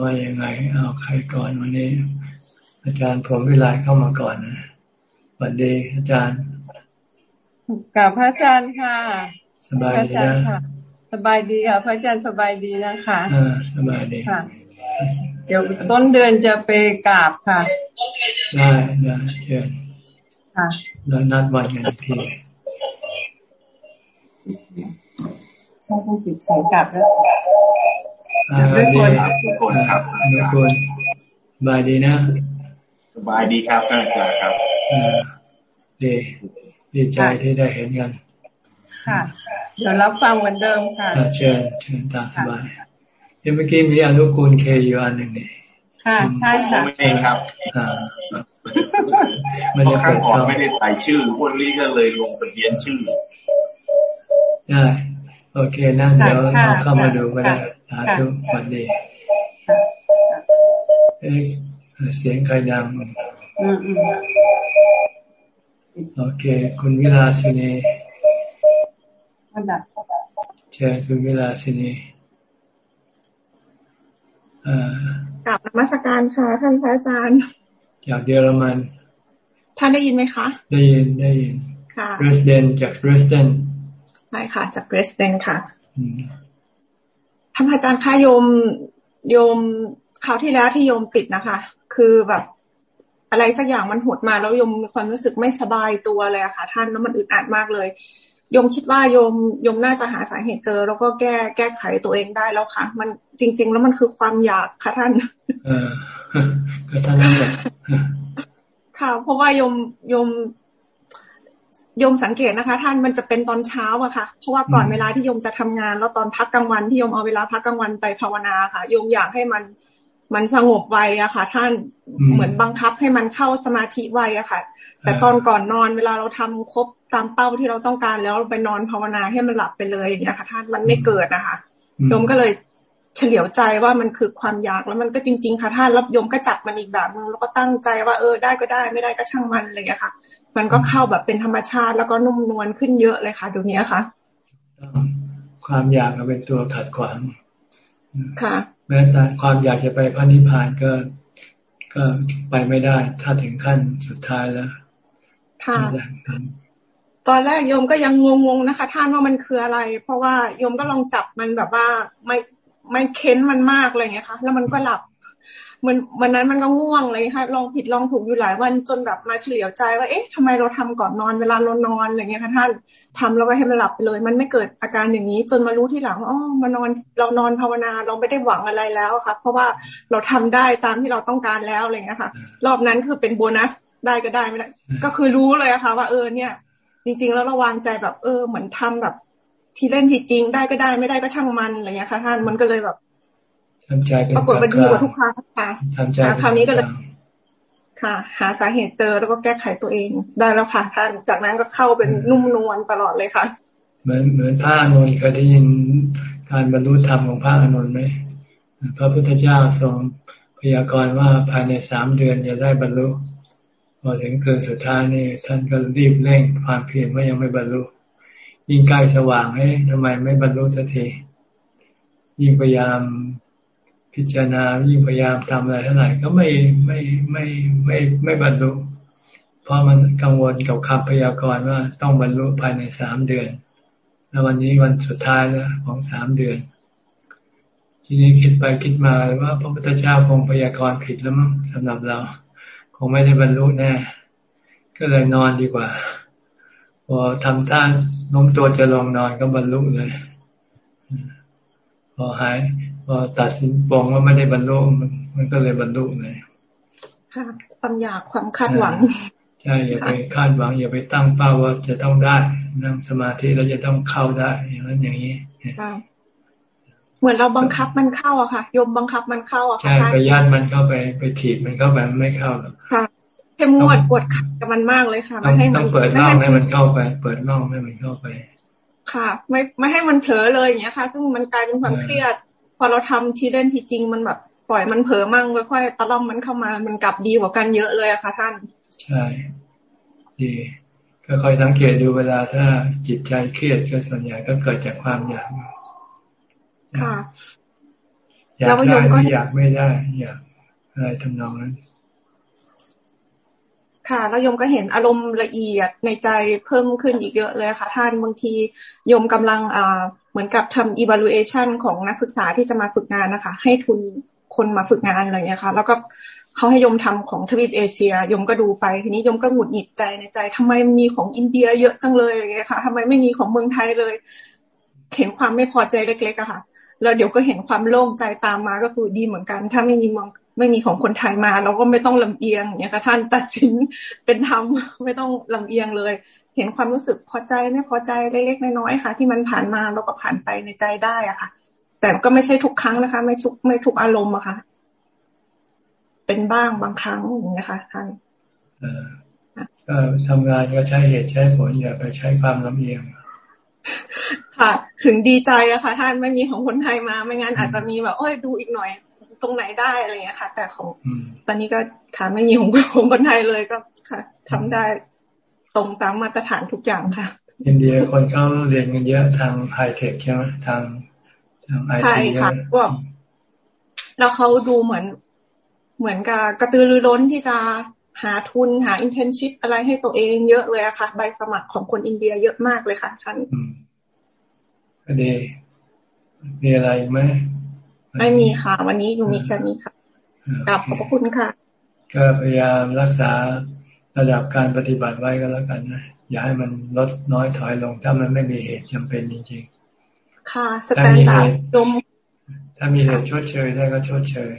ว่ายังไง เอาใครก่อนวันนี้ อาจารย์พรหมวิไลเข้ามาก่อนนะสวัสดีอาจารย์กับพระอาจารย์ค่ะ สบายดีนะสบายดีค่ะพระอาจารย์สบายดีนะคะอ่าสบายดีค่ะ เดี๋ยวต้นเดือนจะไปกราบค่ะ ได้ได้เชิญค่ะแล้วนัดวันกันทีต้องติดสายกลับแล้ว ทุกคนทุกคนครับทุกคนสบายดีนะ สบายดีครับท่านอาจารย์ครับดีดีใจที่ได้เห็นกัน ค่ะ เดี๋ยวรับฟังเหมือนเดิมค่ะเชิญเชิญตามสบายที่เมื่อกี้มีอนุกูลเคอยู่อันหนึ่งนี่ค่ะ ใช่ค่ะไม่เองครับอ่าไม่ได้เปิดก่อนไม่ได้ใส่ชื่อวันนี้ก็เลยลงทะเบียนชื่อได้โอเคนั่นเดี๋ยวเราเข้ามาดูก็ได้ สาธุวันดีเอ๊เสียงใครดังโอเค คุณวิลาสินีเชิญคุณวิลาสินีกลับมาสการค่ะท่านพระอาจารย์จากเยอรมันท่านได้ยินไหมคะ ได้ยินได้ยินค่ะเรสเดนจากเรสเดนใช่ค่ะ จากเรสเดนค่ะ ท่านอาจารย์คะโยมโยมคราวที่แล้วที่โยมติดนะคะ คือแบบอะไรสักอย่างมันหดมาแล้วโยมมีความรู้สึกไม่สบายตัวเลยอะค่ะ ท่านแล้วมันอึดอัดมากเลยโยมคิดว่าโยมโยมน่าจะหาสาเหตุเจอ แล้วก็แก้แก้ไขตัวเองได้แล้วค่ะ มันจริง ๆ แล้วมันคือความอยากค่ะท่านเออก็ท่านนั่นแหละค่ะเพราะว่าโยมโยม โยมสังเกตนะคะ ท่านมันจะเป็นตอนเช้าอะค่ะ เพราะว่าก่อนเวลาที่โยมจะทำงาน แล้วตอนพักกลางวันที่โยมเอาเวลาพักกลางวันไปภาวนาค่ะโยมอยากให้มันมันสงบไวอะค่ะ ท่านเหมือนบังคับให้มันเข้าสมาธิไวอะค่ะ แต่ตอนก่อนนอนเวลาเราทำครบตามเป้าที่เราต้องการแล้วไปนอนภาวนาให้มันหลับไปเลยอย่างเงี้ยค่ะ ท่านมันไม่เกิดนะคะโยมก็เลยเฉลียวใจว่ามันคือความอยากแล้วมันก็จริง ๆ ค่ะท่านรับยมก็จับมันอีกแบบนึงแล้วก็ตั้งใจว่าเออได้ก็ได้ไม่ได้ก็ช่างมันอะไรอย่างเงี้ยค่ะ มันก็เข้าแบบเป็นธรรมชาติ แล้วก็นุ่มนวลขึ้นเยอะเลยค่ะดูเนี้ยค่ะ ความอยากเป็นตัวขัดขวางค่ะ แม้แต่ความอยากจะไปพระนิพพานก็ก็ไปไม่ได้ ถ้าถึงขั้นสุดท้ายแล้วค่ะตอนแรกโยมก็ยังงงๆนะคะ ท่านว่ามันคืออะไร เพราะว่าโยมก็ลองจับมันแบบว่าไม่ไม่เค้นมันมากอะไรเงี้ยค่ะ แล้วมันก็หลับ มันวันนั้นมันก็ง่วงเลยค่ะลองผิดลองถูกอยู่หลายวันจนแบบมาเฉลียวใจว่าเอ๊ะทำไมเราทำก่อนนอนเวลาเรานอนอะไรเงี้ยค่ะท่านทำแล้วก็ให้มันหลับไปเลย มันไม่เกิดอาการอย่างนี้จนมารู้ที่หลังอ๋อมานอนเรานอนภาวนาเราไม่ได้หวังอะไรแล้วค่ะ เพราะว่าเราทำได้ตามที่เราต้องการแล้วอะไรเงี้ยค่ะ รอบนั้นคือเป็นโบนัสได้ก็ได้ไม่ได้ก็คือรู้เลยค่ะ ว่าเออเนี่ย จริง ๆ แล้วระวางใจแบบเออเหมือนทำแบบที่เล่นที่จริงได้ก็ได้ไม่ได้ก็ช่างมันอะไรเงี้ยค่ะท่านมันก็เลยแบบ ทำใจเป็นปรากฏมันดีกว่าทุกครั้งค่ะทำใจคราวนี้ก็เลยค่ะ หาสาเหตุเจอแล้วก็แก้ไขตัวเอง ได้แล้วค่ะท่าน จากนั้นก็เข้าเป็นนุ่มนวลตลอดเลยค่ะ เหมือนเหมือนพระอนุนเคยได้ยินการบรรลุธรรมของพระอนุนไหมพระพุทธเจ้าทรงพยากรณ์ว่าภายในสามเดือนจะได้บรรลุพอถึงคืนสุดท้ายนี่ท่านก็รีบเร่งความเพียรว่ายังไม่บรรลุยิ่งใกล้สว่างให้ทำไมไม่บรรลุสักทียิ่งพยายาม พิจารณายิ่งพยายามทำอะไรเท่าไหร่ก็ไม่ไม่ไม่ไม่ไม่บรรลุเพราะมันกังวลกับคำพยากรณ์ว่าต้องบรรลุภายในสามเดือน แล้ววันนี้วันสุดท้ายแล้วของสามเดือน ทีนี้คิดไปคิดมาว่าพระพุทธเจ้าคงพยากรณ์ผิดแล้วมั้งสำหรับเรา คงไม่ได้บรรลุแน่ ก็เลยนอนดีกว่า พอทำท่านน้มตัวจะลงนอนก็บรรลุเลย พอหาย พอตัดสินปองว่าไม่ได้บรรลุมันมันก็เลยบรรลุเลยค่ะความอยากความคาดหวังใช่อย่าไปคาดหวัง อย่าไปตั้งเป้าว่าจะต้องได้นั่งสมาธิแล้วจะต้องเข้าได้ อย่างนั้นอย่างนี้เหมือนเราบังคับมันเข้าอะค่ะยมบังคับมันเข้าอะค่ะใช่ไปยัดมันเข้าไปไปถีบมันเข้าไปมันไม่เข้าหรอกค่ะเข้มงวดปวดขัดกับมันมากเลยค่ะไม่ให้มันต้องเปิดร่องให้มันเข้าไป เปิดร่องให้มันเข้าไป ค่ะ ไม่ไม่ให้มันเผลอเลยอย่างเงี้ยค่ะ ซึ่งมันกลายเป็นความเครียด พอเราทำทีเล่นทีจริงมันแบบปล่อยมันเผลอมั่งค่อยๆตะล่อมมันเข้ามามันกลับดีกว่ากันเยอะเลยอะค่ะท่าน ใช่ ดีก็คอยสังเกตดูเวลาถ้าจิตใจเครียดก็ส่วนใหญ่ก็เกิดจากความอยากค่ะอยากได้ก็อยากไม่ได้อยากอะไรทำนองนั้น ค่ะแล้วยมก็เห็นอารมณ์ละเอียดในใจเพิ่มขึ้นอีกเยอะเลยค่ะ ท่านบางทียมกำลังอ่าเหมือนกับทำ evaluation ของนักศึกษาที่จะมาฝึกงานนะคะ ให้ทุนคนมาฝึกงานอะไรเงี้ยค่ะ แล้วก็เขาให้ยมทำของทวีปเอเชียยมก็ดูไปทีนี้ยมก็หงุดหงิดใจในใจทำไมมีของอินเดียเยอะจังเลยอย่างเงี้ยค่ะทำไมไม่มีของเมืองไทยเลย เห็นความไม่พอใจเล็กๆอะค่ะแล้วเดี๋ยวก็เห็นความโล่งใจตามมาก็คือดีเหมือนกัน ถ้าไม่มีเมือง ไม่มีของคนไทยมาเราก็ไม่ต้องลำเอียงเนี่ยค่ะท่านตัดสินเป็นธรรมไม่ต้องลำเอียงเลย เห็นความรู้สึกพอใจไม่พอใจเล็กๆน้อยๆค่ะ ที่มันผ่านมาเราก็ผ่านไปในใจได้อะค่ะ แต่ก็ไม่ใช่ทุกครั้งนะคะ ไม่ทุกไม่ทุกอารมณ์อะค่ะ เป็นบ้างบางครั้งอย่างนี้ค่ะท่านก็ทำงานก็ใช้เหตุใช้ผลอย่าไปใช้ความลำเอียงค่ะ ถึงดีใจอะค่ะ ท่านไม่มีของคนไทยมา ไม่งั้นอาจจะมีแบบโอ้ยดูอีกหน่อย ตรงไหนได้อะไรเงี้ยค่ะ แต่ของตอนนี้ก็ค่ะไม่มีของของคนไทยเลยก็ค่ะทำได้ตรงตามมาตรฐานทุกอย่างค่ะ อินเดียคนเขาเรียนกันเยอะทางไฮเทคใช่ไหมทางทางไอทีใช่ค่ะว่าแล้วเขาดูเหมือนเหมือนกับกระตือรือร้นที่จะหาทุนหาอินเทนชิพอะไรให้ตัวเองเยอะเลยอะค่ะ ใบสมัครของคนอินเดียเยอะมากเลยค่ะท่านก็ดีมีอะไรไหม ไม่มีค่ะ วันนี้อยู่มีแค่นี้ค่ะกลับขอบพระคุณค่ะ ก็พยายามรักษาระดับการปฏิบัติไว้ก็แล้วกันนะอย่าให้มันลดน้อยถอยลง ถ้ามันไม่มีเหตุจำเป็นจริงๆค่ะ standardดมถ้ามีเหตุชดเชยได้ก็ชดเชย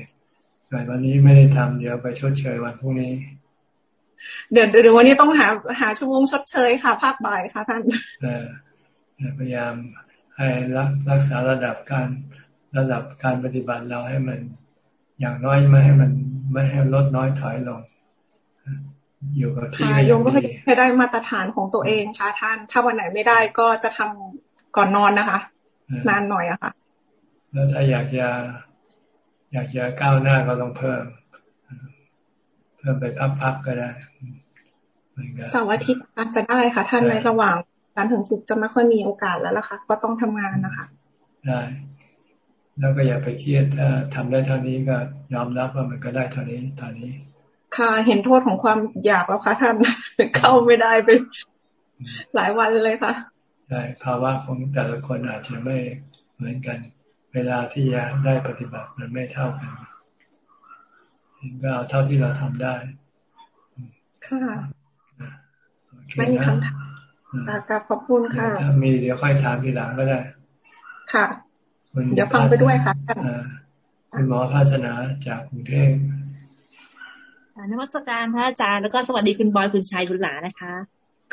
แต่วันนี้ไม่ได้ทำเดี๋ยวไปชดเชยวันพรุ่งนี้ เดี๋ยวเดี๋ยววันนี้ต้องหาหาชั่วโมงชดเชยค่ะ ภาคบ่ายค่ะท่านพยายามให้รักรักษาระดับการ ระดับการปฏิบัติเราให้มันอย่างน้อยไม่ให้มันไม่ให้ลดน้อยถอยลงอยู่กับที่โยมก็ให้ได้มาตรฐานของตัวเองค่ะ ท่าน ถ้าวันไหนไม่ได้ก็จะทำก่อนนอนนะคะ นานหน่อยอะค่ะ แล้วถ้าอยากจะ อยากจะก้าวหน้าก็ต้องเพิ่ม เพิ่มไปพักๆก็ได้เสาร์อาทิตย์อาจจะได้ค่ะ ท่านในระหว่างการถึงสุขจะไม่ค่อยมีโอกาสแล้วล่ะค่ะ ก็ต้องทำงานนะคะ ได้ แล้วก็อย่าไปเครียดถ้าทำได้เท่านี้ก็ยอมรับว่ามันก็ได้เท่านี้ตอนนี้ ค่ะเห็นโทษของความอยากแล้วค่ะท่านเข้าไม่ได้ไปหลายวันเลยค่ะใช่ภาวะของแต่ละคนอาจจะไม่เหมือนกัน เวลาที่จะได้ปฏิบัติมันไม่เท่ากันก็เอาเท่าที่เราทำได้ ค่ะไม่มีคำถามค่ะขอบคุณค่ะถ้ามีเดี๋ยวค่อยถามทีหลังก็ได้ ค่ะ เดี๋ยวฟังไปด้วยค่ะคุณหมอภาสนาจากกรุงเทพนมัสการพระอาจารย์แล้วก็สวัสดีคุณบอยคุณชัยคุณหลานะคะ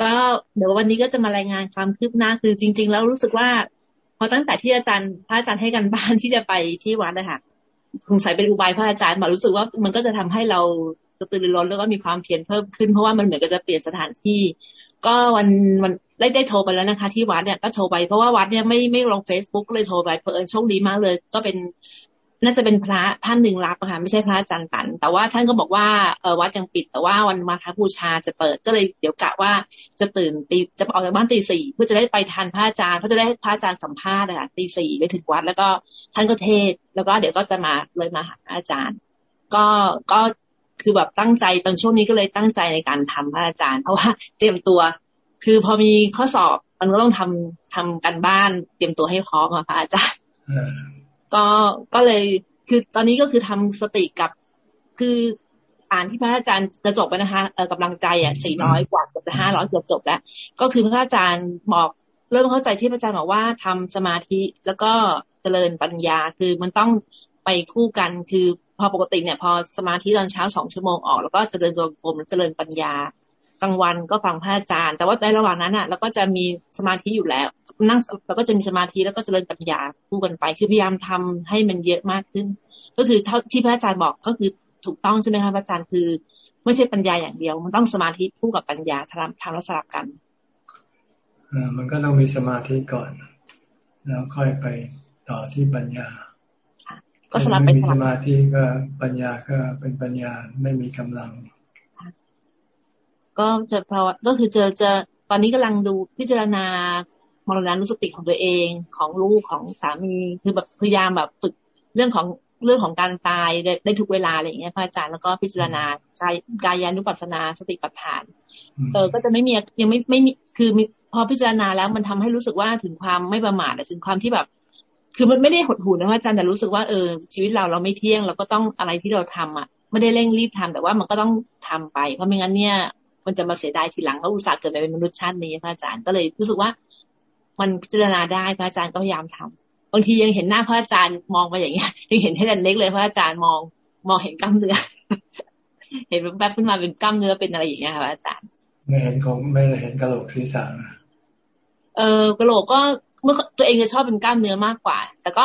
ก็เดี๋ยววันนี้ก็จะมารายงานความคืบหน้าคือจริง ๆ แล้วรู้สึกว่า พอตั้งแต่ที่อาจารย์พระอาจารย์ให้กันบ้านที่จะไปที่วัดนะคะสงสัยเป็นอุบายพระอาจารย์บอกรู้สึกว่ามันก็จะทำให้เรากระตือรือร้นแล้วก็มีความเพียรเพิ่มขึ้นเพราะว่ามันเหมือนกับจะเปลี่ยนสถานที่ ก็วันวัน ได้ได้โทรไปแล้วนะคะ ที่วัดเนี่ยก็โทรไปเพราะว่าวัดเนี่ยไม่ไม่ลงเฟซบุ๊กเลยโทรไปเผอิญโชคดีมากเลย ก็เป็นน่าจะเป็นพระท่านหนึ่งรับค่ะไม่ใช่พระอาจารย์ตัน แต่ว่าท่านก็บอกว่าเออวัดยังปิด แต่ว่าวันมาคบูชาจะเปิดก็เลยเดี๋ยวกะว่าจะตื่นตีจะออกจากบ้านตีสี่เพื่อจะได้ไปทันพระอาจารย์เขาจะได้พระอาจารย์สัมภาษณ์อะตีสี่ไปถึงวัด แล้วก็ท่านก็เทศ แล้วก็เดี๋ยวก็จะมาเลยมาหาอาจารย์ ก็ก็คือแบบตั้งใจตอนช่วงนี้ก็เลยตั้งใจในการทำพระอาจารย์ เพราะว่าเตรียมตัว คือพอมีข้อสอบมันก็ต้องทำทำกันบ้านเตรียมตัวให้พร้อมอะพระอาจารย์ก็ก็เลยคือตอนนี้ก็คือทำสติกับ คืออ่านที่พระอาจารย์จะจบไปนะคะเออกำลังใจอะสี่ร้อยกว่าเกือบจะห้าร้อยเกือบจบแล้ว ก็คือพระอาจารย์บอกเริ่มเข้าใจที่พระอาจารย์บอกว่าทำสมาธิแล้วก็เจริญปัญญาคือมันต้องไปคู่กันคือพอปกติเนี่ย พอสมาธิตอนเช้าสองชั่วโมงออกแล้วก็เจริญตัวกลมเจริญปัญญา กลางวันก็ฟังพระอาจารย์ แต่ว่าในระหว่างนั้นอะเราก็จะมีสมาธิอยู่แล้ว นั่งเราก็จะมีสมาธิแล้วก็เจริญปัญญาคู่กันไป คือพยายามทำให้มันเยอะมากขึ้น ก็คือเท่าที่พระอาจารย์บอกก็คือถูกต้องใช่ไหมคะพระอาจารย์คือ ไม่ใช่ปัญญาอย่างเดียว มันต้องสมาธิคู่กับปัญญาทำทำแล้วสลับกันอ่ามันก็ต้องมีสมาธิก่อน แล้วค่อยไปต่อที่ปัญญาก็สลับไปมีสมาธิก็ปัญญาก็เป็นปัญญาไม่มีกำลัง ก็จะภาวะก็คือเจอจะตอนนี้กำลังดูพิจารณามรณานุสติของตัวเองของลูกของสามี คือแบบพยายามแบบฝึกเรื่องของเรื่องของการตายได้ได้ทุกเวลาอะไรอย่างเงี้ยพระอาจารย์แล้วก็พิจารณากายกายานุปัสสนาสติปัฏฐาน เออก็จะไม่มียังไม่ไม่มีคือพอพิจารณาแล้วมันทำให้รู้สึกว่าถึงความไม่ประมาทถึงความที่แบบ คือมันไม่ได้หดหูนะพระอาจารย์แต่รู้สึกว่าเออชีวิตเราเราไม่เที่ยงเราก็ต้องอะไรที่เราทำอะไม่ได้เร่งรีบทำแต่ว่ามันก็ต้องทำไป เพราะไม่งั้นเนี่ย มันจะมาเสียดายทีหลังเพราะอุตส่าห์เกิดมาเป็นมนุษย์ชาตินี้พระอาจารย์ก็เลยรู้สึกว่า มันพิจารณาได้พระอาจารย์ก็พยายามทำบางทียังเห็นหน้าพระอาจารย์มองไปอย่างเงี้ยยังเห็นให้ดันเล็กเลยพระอาจารย์มองมองเห็นกล้ามเนื้อเห็นแป๊บขึ้นมาเป็นกล้ามเนื้อเป็นอะไรอย่างเงี้ยค่ะอาจารย์ ไม่เห็นของไม่เห็นกระโหลกศีรษะเออกระโหลกก็เมื่อตัวเองจะชอบเป็นกล้ามเนื้อมากกว่า แต่ก็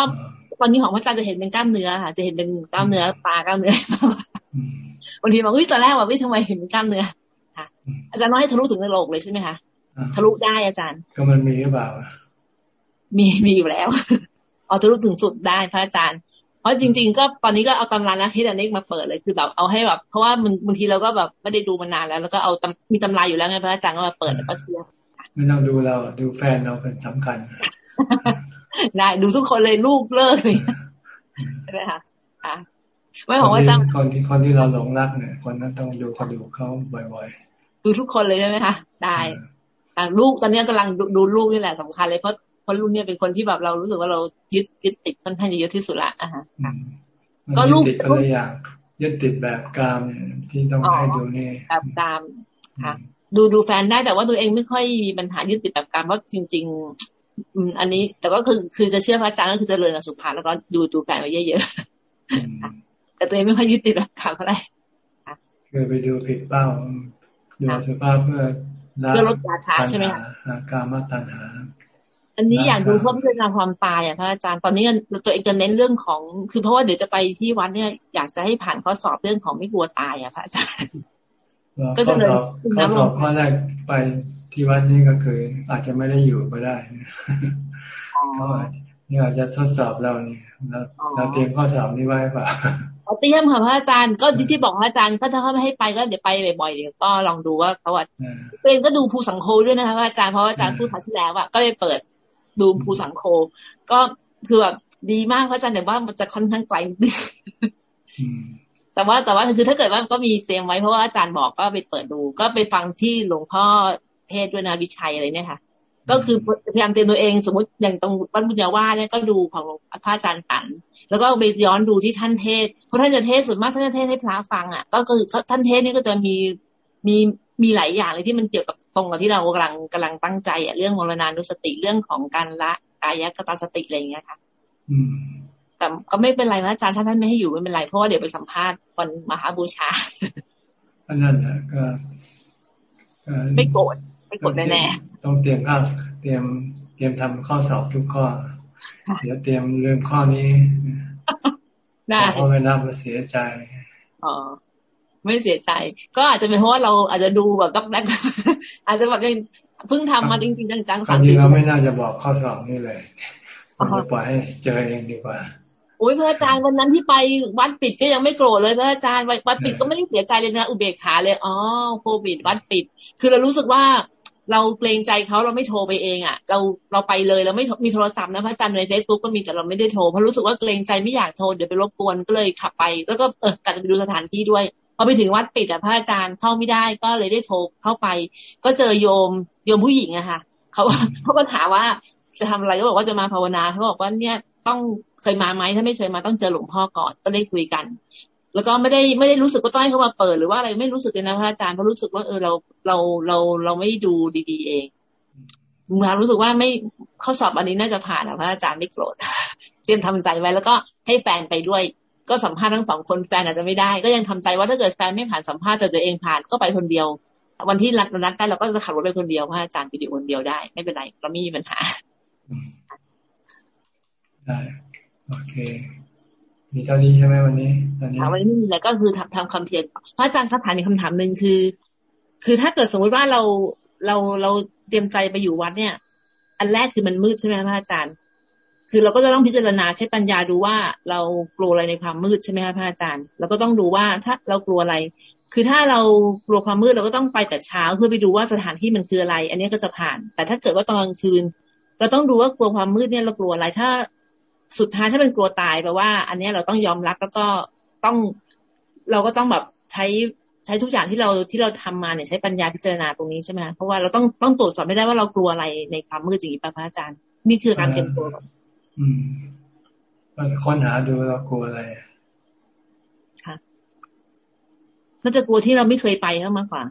ตอนนี้ของพระอาจารย์จะเห็นเป็นกล้ามเนื้อค่ะ จะเห็นเป็นกล้ามเนื้อตากล้ามเนื้อบางทีบอกเฮ้ยตอนแรกว่าวิทำไมเห็นเป็นกล้ามเนื้อค่ะ อาจารย์น้อยให้ทะลุถึงกระโหลกเลยใช่ไหมคะทะลุได้อาจารย์ ก็มันมีหรือเปล่า มีมีอยู่แล้วเอาทะลุถึงสุดได้พระอาจารย์ เพราะจริง ๆ ก็ตอนนี้ก็เอาตำราแล้วที่ดันเน็กมาเปิดเลยคือแบบเอาให้แบบ เพราะว่าบางทีเราก็แบบไม่ได้ดูมานานแล้ว แล้วก็เอามีตำราอยู่แล้วไงพระอาจารย์ก็มาเปิดแล้วก็เชื่อไม่ต้องดูเราดูแฟนเราเป็นสำคัญได้ดูทุกคนเลยลูกเลิกเลยใช่ไหมคะอะไม่ของว่าจ้างคนที่คนที่เราหลงรักเนี่ย คนนั้นต้องดูคนดูเขาบ่อยๆ ดูทุกคนเลยใช่ไหมคะได้แต่ลูกตอนนี้กำลังดูลูกนี่แหละสำคัญเลยเพราะเพราะลูกเนี่ยเป็นคนที่แบบเรารู้สึกว่าเรายึดยึดติดค่อนข้างเยอะที่สุดละอะก็ลูกติดคนละอย่างยึดติดแบบกามที่ต้องให้ดูนี่แบบกามค่ะดูดูแฟนได้แต่ว่าตัวเองไม่ค่อยมีปัญหายึดติดแบบการเพราะจริง ๆอันนี้แต่ก็คือคือจะเชื่อพระอาจารย์ก็คือจะเริญสุภาแล้วก็ดูดูแฟนไว้เยอะๆแต่ตัวเองไม่ค่อยยึดติดแบบการเท่าไหร่คือไปดูผิดเป้า ดูสุภาพเพื่อเพื่อลดราคาใช่ไหมคะการมาตัญหา อันนี้อยากดูเพื่อพิจารณาความตายอะพระอาจารย์ตอนนี้ตัวเองจะเน้นเรื่องของ คือเพราะว่าเดี๋ยวจะไปที่วัดเนี่ยอยากจะให้ผ่านข้อสอบเรื่องของไม่กลัวตายอะพระอาจารย์ก็จะเลยข้อสอบข้อแรกไปที่วัดนี่ก็คือ อาจจะไม่ได้อยู่ก็ได้เพราะนี่อาจจะทดสอบเราเนี่ยเราเตรียมข้อสอบนี้ไว้ป่ะ เตรียมค่ะพระอาจารย์ก็ที่บอกพระอาจารย์ก็ถ้าเขาไม่ให้ไปก็เดี๋ยวไปบ่อยๆเดี๋ยวก็ลองดูว่าเขาว่าเป็นก็ดูภูสังโคด้วยนะคะพระอาจารย์เพราะอาจารย์พูดครั้งที่แล้วอะก็ไปเปิดดูภูสังโค ก็คือแบบดีมากพระอาจารย์แต่ว่ามันจะค่อนข้างไกลแต่ว่าแต่ว่าคือถ้าเกิดว่าก็มีเตรียมไว้เพราะว่าอาจารย์บอกก็ไปเปิดดู ก็ไปฟังที่หลวงพ่อเทศด้วยนะวิชัยอะไรเนี่ยค่ะ ก็คือพยายามเตรียมตัวเอง สมมติอย่างตรงวัดบุญญาว่าเนี่ยก็ดูของพระอาจารย์ตัน แล้วก็ไปย้อนดูที่ท่านเทศเพราะท่านจะเทศส่วนมากท่านจะเทศให้พระฟังอะ ก็คือท่านเทศนี่ก็จะมีมีมีหลายอย่างเลยที่มันเกี่ยวกับตรงกับที่เรากำลังกำลังตั้งใจอะเรื่องมรณานุสติเรื่องของการละกายกตาสติอะไรอย่างเงี้ยค่ะอืมแต่ก็ไม่เป็นไรนะอาจารย์ถ้าท่านไม่ให้อยู่ไม่เป็นไรเพราะว่าเดี๋ยวไปสัมภาษณ์วันมหาบูชาอันนั้นนะก็ไม่โกรธ ไม่โกรธแน่ๆต้องเตรียมข้าเตรียมเตรียมทำข้อสอบทุกข้อ เดี๋ยวเตรียมเรื่องข้อนี้ได้เพราะไม่รับมาเสียใจอ๋อไม่เสียใจ ก็อาจจะเป็นเพราะว่าเราอาจจะดูแบบด็อกแดกอาจจะแบบเพิ่งทำมาจริงๆจังๆสามสิบเราไม่น่าจะบอกข้อสอบนี่เลยจะปล่อยให้เจอเองดีกว่าโอ้ยพระอาจารย์วันนั้นที่ไปวัดปิดก็ยังไม่โกรธเลยพระอาจารย์วัดปิดก็ไม่ได้เสียใจเลยนะอุเบกขาเลยอ๋อโควิดวัดปิด คือเรารู้สึกว่า เราเกรงใจเขาเราไม่โทรไปเองอะ เราเราไปเลยเราไม่มีโทรศัพท์นะพระอาจารย์ในเฟซบุ๊กก็มีแต่เราไม่ได้โทรเพราะรู้สึกว่าเกรงใจไม่อยากโทรเดี๋ยวไปรบกวนก็เลยขับไป แล้วก็เออกัดไปดูสถานที่ด้วยพอไปถึงวัดปิดอะพระอาจารย์เข้าไม่ได้ก็เลยได้โทรเข้าไป ก็เจอโยมโยมผู้หญิงอะค่ะเขาเขาก็ถามว่าจะทำอะไรก็บอกว่าจะมาภาวนาเขาบอกว่าเนี่ยต้องเคยมาไหมถ้าไม่เคยมาต้องเจอหลวงพ่อก่อนก็ได้คุยกัน แล้วก็ไม่ได้ไม่ได้รู้สึกว่าต้องให้เขามาเปิดหรือว่าอะไรไม่รู้สึกเลยนะพระอาจารย์เพราะรู้สึกว่าเออเราเราเราเราไม่ดูดี ๆ เองมารู้สึกว่าไม่ข้อสอบอันนี้น่าจะผ่านนะพระอาจารย์ไม่โกรธเตรียมทำใจไว้แล้วก็ให้แฟนไปด้วย ก็สัมภาษณ์ทั้งสองคนแฟนอาจจะไม่ได้ ก็ยังทำใจว่าถ้าเกิดแฟนไม่ผ่านสัมภาษณ์แต่ตัวเองผ่านก็ไปคนเดียว วันที่นัดนัดได้เราก็จะขับรถไปคนเดียวพระอาจารย์ไปดีคนเดียวได้ ไม่เป็นไรเราไม่มีปัญหาได้โอเค มีเท่านี้ใช่ไหมวันนี้ตอนนี้วันนี้ไม่มีอะไรก็คือทำทำคำเพียรพระอาจารย์คำถามมีคำถามหนึ่งคือ คือถ้าเกิดสมมติว่าเราเราเราเตรียมใจไปอยู่วัดเนี่ย อันแรกคือมันมืดใช่ไหมพระอาจารย์ คือเราก็จะต้องพิจารณาใช้ปัญญาดูว่าเรากลัวอะไรในความมืดใช่ไหมคะพระอาจารย์เราก็ต้องดูว่าถ้าเรากลัวอะไร คือถ้าเรากลัวความมืดเราก็ต้องไปแต่เช้าเพื่อไปดูว่าสถานที่มันคืออะไร อันนี้ก็จะผ่าน แต่ถ้าเกิดว่าตอนกลางคืน เราต้องดูว่ากลัวความมืดเนี่ยเรากลัวอะไรถ้า สุดท้ายถ้าเป็นกลัวตายแปลว่า อันนี้เราต้องยอมรับแล้วก็ต้องเราก็ต้องแบบใช้ใช้ทุกอย่างที่เราที่เราทำมาเนี่ยใช้ปัญญาพิจารณาตรงนี้ใช่ไหมเพราะว่าเราต้องต้องตรวจสอบไม่ได้ว่าเรากลัวอะไรในความมืดอย่างนี้ป่ะพระอาจารย์ นี่คือการเตรียมตัวอืมค้นหาดูเรากลัวอะไรค่ะน่าจะกลัวที่เราไม่เคยไปเข้ามากกว่า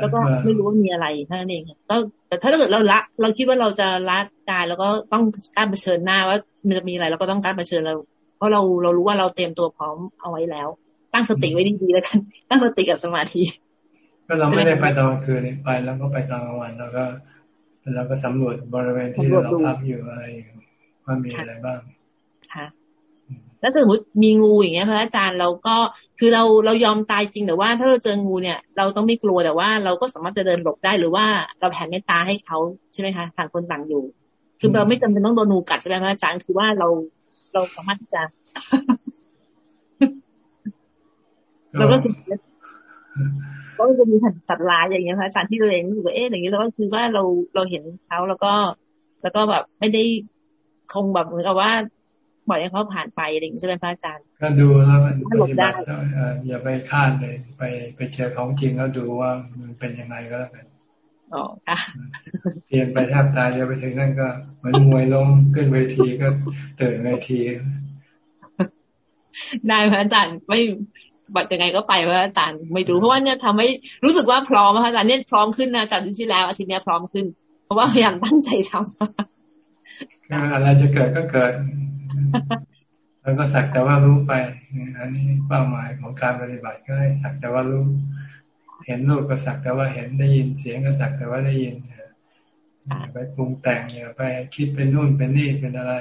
แล้วก็ไม่รู้ว่ามีอะไรเท่านั้นเองก็แต่ถ้าเกิดเราละ เราคิดว่าเราจะละกายแล้วก็ต้องการเผชิญหน้าว่ามันจะมีอะไรเราก็ต้องการเผชิญเรา เพราะเราเรารู้ว่าเราเตรียมตัวพร้อมเอาไว้แล้ว ตั้งสติไว้ดีๆแล้วกัน ตั้งสติกับสมาธิ ก็เราไม่ได้ไปตอนกลางคืนไปแล้วก็ไปตอนกลางวันแล้วก็แล้วก็สำรวจบริเวณที่เราพักอยู่อะไรว่ามีอะไรบ้างค่ะ แล้วสมมติมีงูอย่างเงี้ยพระอาจารย์เราก็คือเราเรายอมตายจริงแต่ว่า ถ้าเราเจองูเนี่ย เราต้องไม่กลัวแต่ว่า เราก็สามารถจะเดินหลบได้หรือว่าเราแผ่เมตตาให้เขาใช่ไหมคะต่างคนต่างอยู่ คือเราไม่จำเป็นต้องโดนงูกัดใช่ไหมพระอาจารย์คือว่าเราเราสามารถที่จะเราก็คือก็จะมีสัตว์ร้ายอย่างเงี้ยพระอาจารย์ที่เราเองรู้สึกว่าเอ๊ะอย่างนี้เราก็คือว่าเราเราเห็นเขาแล้วก็ แล้วก็แบบไม่ได้คงแบบเหมือนกับว่า ปล่อยให้เขาผ่านไปอะไรอย่างนี้ใช่ไหมพระอาจารย์ ก็ดูแล้วมันปฏิบัติอย่าไปคาดเลยไปไปเจอของจริงแล้วดูว่ามันเป็นยังไงก็แล้วกันอ๋อค่ะเตรียมไปแทบตายจะไปถึงนั่นก็เหมือนมวยล้มขึ้นเวทีก็ตื่นเวทีได้พระอาจารย์ไม่บัดยังไงก็ไปพระอาจารย์ไม่รู้เพราะว่าเนี่ยทำให้รู้สึกว่าพร้อมพระอาจารย์เนี่ยพร้อมขึ้นนะจากที่แล้วอาทิตย์นี้พร้อมขึ้น เพราะว่าพยายามตั้งใจทำอะไรจะเกิดก็เกิดแล้วก็สักแต่ว่ารู้ไปอันนี้เป้าหมายของการปฏิบัติก็ให้สักแต่ว่ารู้ เห็นรูปก็สักแต่ว่าเห็นได้ยินเสียงก็สักแต่ว่าได้ยินไปปรุงแต่งอย่าไปคิดเป็นนู่นเป็นนี่เป็นอะไร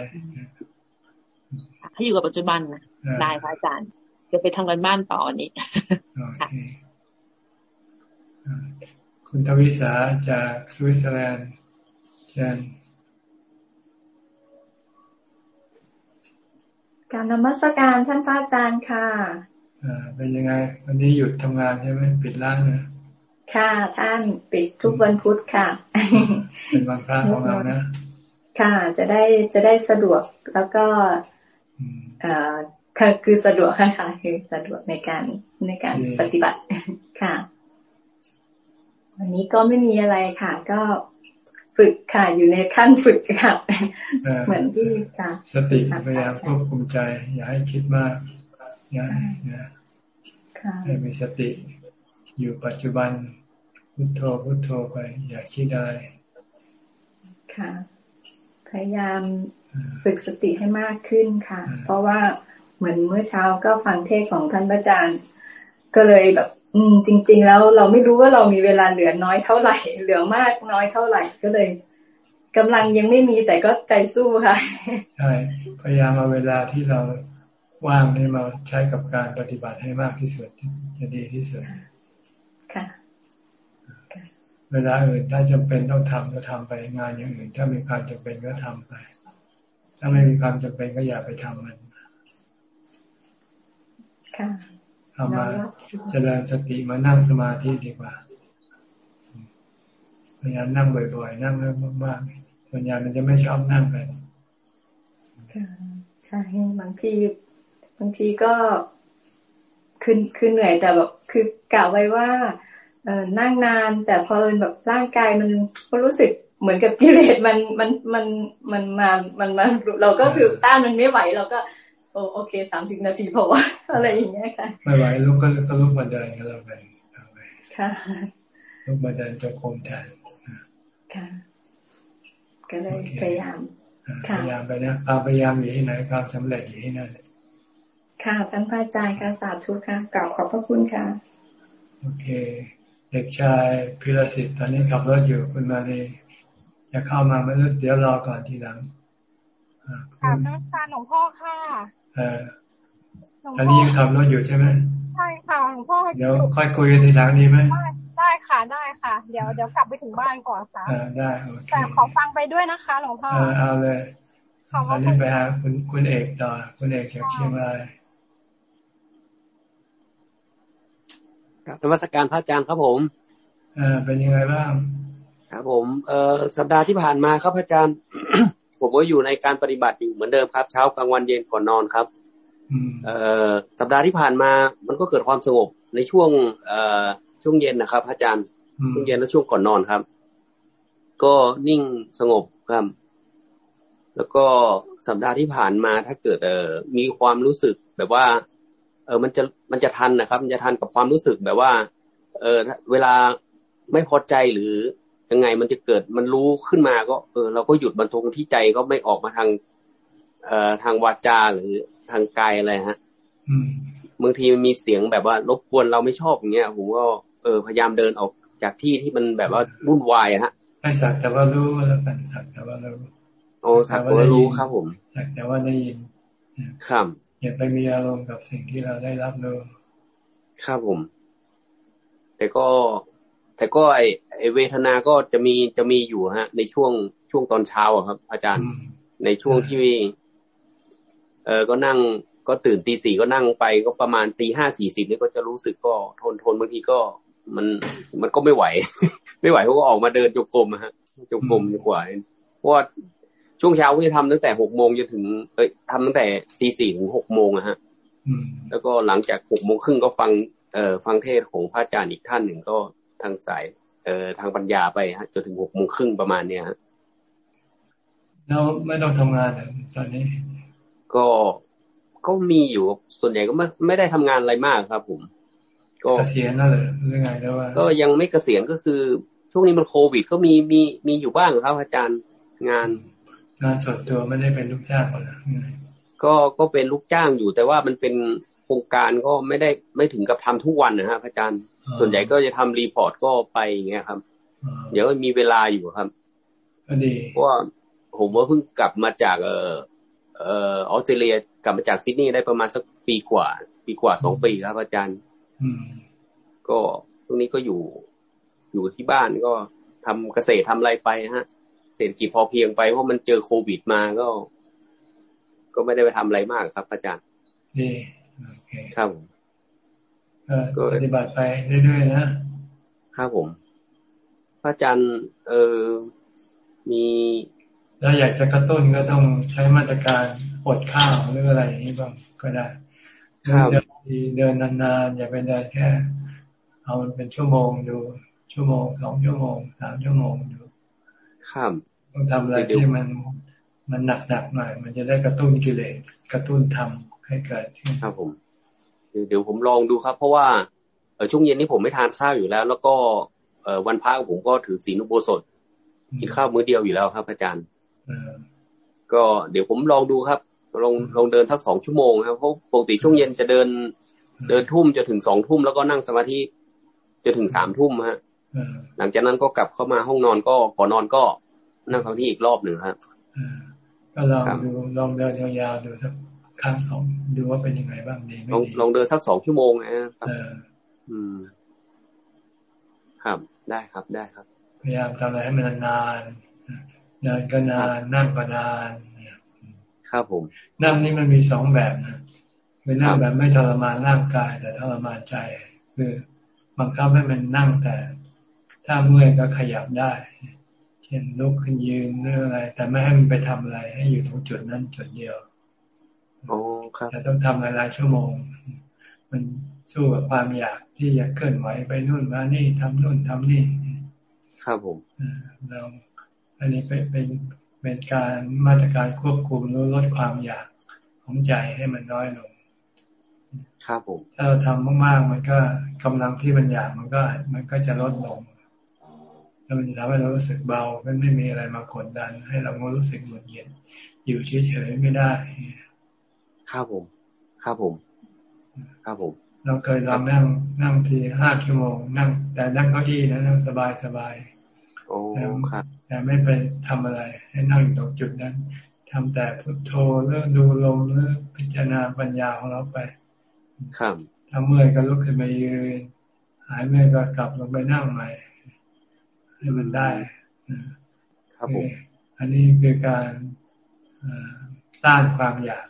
ให้อยู่กับปัจจุบันนะได้พระอาจารย์จะไปทำกันบ้านต่อนี้คุณทวิสาจากสวิตเซอร์แลนด์เชิญ การนมัสการท่านพระอาจารย์ค่ะอ่าเป็นยังไง วันนี้หยุดทำงานใช่ไหมปิดร้านนะค่ะท่านปิดทุกวันพุธค่ะ เป็นวันพระของเรานะ ค่ะ จะได้จะได้สะดวกแล้วก็อ่าคือคือสะดวกค่ะคือสะดวกในการในการปฏิบัติค่ะ วันนี้ก็ไม่มีอะไรค่ะ ก็ ฝึกค่ะ อยู่ในขั้นฝึกค่ะเหมือนที่ค่ะ สติพยายามควบคุมใจ อย่าให้คิดมากอย่าให้มีสติอยู่ปัจจุบันพุทโธพุทโธไป อย่าคิดอะไรค่ะ พยายามฝึกสติให้มากขึ้นค่ะ เพราะว่าเหมือนเมื่อเช้าก็ฟังเทศของท่านอาจารย์ ก็เลยแบบ อืม จริง ๆ แล้วเราไม่รู้ว่าเรามีเวลาเหลือน้อยเท่าไหร่ เหลือมากน้อยเท่าไหร่ก็เลยกำลังยังไม่มีแต่ก็ใจสู้ค่ะใช่พยายามเอาเวลาที่เราว่างนี่มาใช้กับการปฏิบัติให้มากที่สุดจะดีที่สุดค่ะเวลาอื่นถ้าจำเป็นต้องทำก็ทำไปงานอย่างอื่น ถ้ามีความจำเป็นก็ทำไป ถ้าไม่มีความจำเป็นก็อย่าไปทำมัน ทำมาเจริญสติมานั่งสมาธิดีกว่าพยายามนั่งบ่อยๆ นั่งมากๆส่วนใหญ่มันจะไม่ชอบนั่งกันใช่บางทีบางทีก็คือคือเหนื่อยแต่แบบคือกะไว้ว่าเออนั่งนาน แต่พอแบบร่างกายมันก็รู้สึกเหมือนกับกิเลสมันมันมันมันมามันมาเราก็คือต้านมันไม่ไหวเราก็ โอโอเคสามสิบนาทีพออะไรอย่างเงี้ยค่ะ ไม่ไหวลุกก็ก็ลุกมาเดินก็แล้วกันค่ะลุกมาเดินจะคมแทนค่ะก็เลยพยายามพยายามไปนะความพยายามอยู่ที่ไหนความสำเร็จอยู่ที่นั่นค่ะท่านพระอาจารย์ค่ะสาธุค่ะกล่าวขอบพระคุณค่ะ โอเค เด็กชายพิรศิษฐ์ตอนนี้ขับรถอยู่คุณมาเลยจะเข้ามาไม่รู้เดี๋ยวรอก่อนทีหลังค่ะนักการหลวงพ่อค่ะ ออันนี้ยังขับรถอยู่ใช่ไหมใช่ค่ะหลวงพ่อเดี๋ยวค่อยคุยกันทีหลังดีไหมได้ค่ะได้ค่ะ เดี๋ยวเดี๋ยวกลับไปถึงบ้านก่อนค่ะได้แต่ขอฟังไปด้วยนะคะหลวงพ่อเอาเลยอันนี้ไปหาคุณคุณเอกต่อ คุณเอกจากเชียงรายครับนวัตการพระอาจารย์ครับผมอ่าเป็นยังไงบ้างครับผม เอ่อสัปดาห์ที่ผ่านมาครับพระอาจารย์ ผมก็อยู่ในการปฏิบัติอยู่เหมือนเดิมครับเช้ากลางวันเย็นก่อนนอนครับเอ่อสัปดาห์ที่ผ่านมามันก็เกิดความสงบในช่วงเอ่อช่วงเย็นนะครับ อาจารย์ช่วงเย็นและช่วงก่อนนอนครับ ก็นิ่งสงบครับ แล้วก็สัปดาห์ที่ผ่านมาถ้าเกิดเอ่อมีความรู้สึกแบบว่า เออมันจะมันจะทันนะครับ มันจะทันกับความรู้สึกแบบว่า เออเวลาไม่พอใจหรือ ยังไงมันจะเกิดมันรู้ขึ้นมาก็ เออ เราก็หยุดบรรทงที่ใจก็ไม่ออกมาทาง เอ่อทางวาจาหรือทางกายอะไรฮะบางทีมันมีเสียงแบบว่ารบกวนเราไม่ชอบอย่างเงี้ยผมก็เออพยายามเดินออกจากที่ที่มันแบบว่าวุ่นวายฮะให้สักแต่ว่ารู้แล้วกันสักแต่ว่ารู้โอ้สักแต่ว่ารู้ครับผมสักแต่ว่าได้ยินครับอย่าไปมีอารมณ์กับสิ่งที่เราได้รับรู้ครับผม แต่ก็ แต่ก็ไอไอเวทนาก็จะมีจะมีอยู่ฮะ ในช่วงช่วงตอนเช้าอะครับ อาจารย์ ในช่วงที่เออก็นั่งก็ตื่นตีสี่ก็นั่งไปก็ประมาณตีห้าสี่สิบนี่ก็จะรู้สึกก็ทนทนบางทีก็ มันมันก็ไม่ไหว ไม่ไหวเขาก็ออกมาเดินจงกรมฮะจงกรมดีกว่าเพราะว่าช่วงเช้าก็จะทำตั้งแต่หกโมงจนถึง เอ้ยทำตั้งแต่ตีสี่ถึงหกโมงอะฮะแล้วก็หลังจากหกโมงครึ่งก็ฟังเอ่อฟังเทศของพระอาจารย์อีกท่านหนึ่งก็ ทางสาย เอ่อทางปัญญาไปฮะจนถึงหกโมงครึ่งประมาณเนี้ยฮะแล้วไม่ต้องทำงานตอนนี้ ก็ก็มีอยู่ส่วนใหญ่ก็ไม่ไม่ได้ทำงานอะไรมากครับ ผม ก็เกษียณนั่นเลยหรือไงแล้วว่าก็ยังไม่เกษียณก็คือช่วงนี้มันโควิด ก็มีมีมีอยู่บ้างครับ อาจารย์งานงานส่วนตัวไม่ได้เป็นลูกจ้างหรอก็ก็เป็นลูกจ้างอยู่ แต่ว่ามันเป็นโครงการก็ไม่ได้ไม่ถึงกับทำทุกวันนะฮะอาจารย์ ส่วนใหญ่ก็จะทำ report ก็ไปอย่างเงี้ยครับ เดี๋ยวมีเวลาอยู่ครับเพราะว่าผมว่าเพิ่งกลับมาจากเออเออออสเตรเลียกลับมาจากซิดนีย์ได้ประมาณสักปีกว่า ปีกว่าสองปีครับอาจารย์ก็ตรงนี้ก็อยู่ อยู่ที่บ้านก็ทำเกษตรทำอะไรไปฮะเศรษฐกิจพอเพียงไปเพราะมันเจอโควิดมาก็ ก็ไม่ได้ไปทำอะไรมากครับ อาจารย์นี่ครับ ก็ปฏิบัติไปเรื่อยๆนะครับผม พระอาจารย์เออมีถ้าอยากจะกระตุ้นก็ต้องใช้มาตรการอดข้าวหรืออะไรอย่างนี้บ้างก็ได้เดินเดินนานๆอย่าไปเดินแค่ เอามันเป็นชั่วโมงดูชั่วโมงสองชั่วโมงสามชั่วโมงดูครับต้องทำอะไรที่มันมันหนักๆหน่อย มันจะได้กระตุ้นกิเลสกระตุ้นทำให้เกิดครับผม เดี๋ยวผมลองดูครับ เพราะว่าช่วงเย็นนี้ผมไม่ทานข้าวอยู่แล้ว แล้วก็วันพักผมก็ถือศีลอุโบสถกินข้าวมื้อเดียวอยู่แล้วครับ อาจารย์ก็เดี๋ยวผมลองดูครับลองลองเดินสักสองชั่วโมงครับเพราะปกติช่วงเย็นจะเดิน เดินทุ่มจะถึงสองทุ่มแล้วก็นั่งสมาธิจะถึงสามทุ่มฮะหลังจากนั้นก็กลับเข้ามาห้องนอนก็ขอนอนก็นั่งสมาธิอีกรอบหนึ่งครับก็ลองดูลองเดินยาวๆดูสัก ครั้งสองดูว่าเป็นยังไงบ้างดีลองลองเดินสักสองชั่วโมงนะครับอืม ครับได้ครับได้ครับ พยายามทำอะไรให้มันนานเดินก็นานนั่งก็นานครับผม นั่งนี่มันมีสองแบบนะคือนั่งแบบไม่ทรมานร่างกาย แต่ทรมานใจ คือบังคับให้มันนั่งแต่ ถ้าเมื่อยก็ขยับได้ เช่นลุกขึ้นยืนหรืออะไร แต่ไม่ให้มันไปทำอะไร ให้อยู่ตรงจุดนั้นจุดเดียว โอ้ครับจะต้องทำหลายๆชั่วโมง มันสู้กับความอยากที่อยากเคลื่อนไหวไปนู่นมานี่ทำนู่นทำนี่ ครับผมเราอันนี้เป็นเป็นเป็นการมาตรการควบคุมลดความอยากของใจให้มันน้อยลง ครับผมถ้าเราทำมากๆ มันก็กำลังที่มันอยากมันก็ มันก็จะลดลงแล้วมันจะทำให้เรารู้สึกเบาไม่ไม่มีอะไรมากดดัน ให้เรารู้สึกหงุดหงิดอยู่เฉยๆไม่ได้ ครับผมครับผมครับผม เราเคยลองนั่งนั่งทีห้าชั่วโมง นั่ง แต่นั่งเก้าอี้นะนั่งสบายสบายโอ้ครับแต่ไม่ไปทำอะไร ให้นั่งอยู่ตรงจุดนั้นทำแต่พุทโธเรื่องดูลมเรื่องพิจารณาปัญญาของเราไป ครับถ้าเมื่อยก็ลุกขึ้นมายืนหายเมื่อยก็กลับลงไปนั่งใหม่ให้มันได้ครับผมอันนี้คือการต้านความอยาก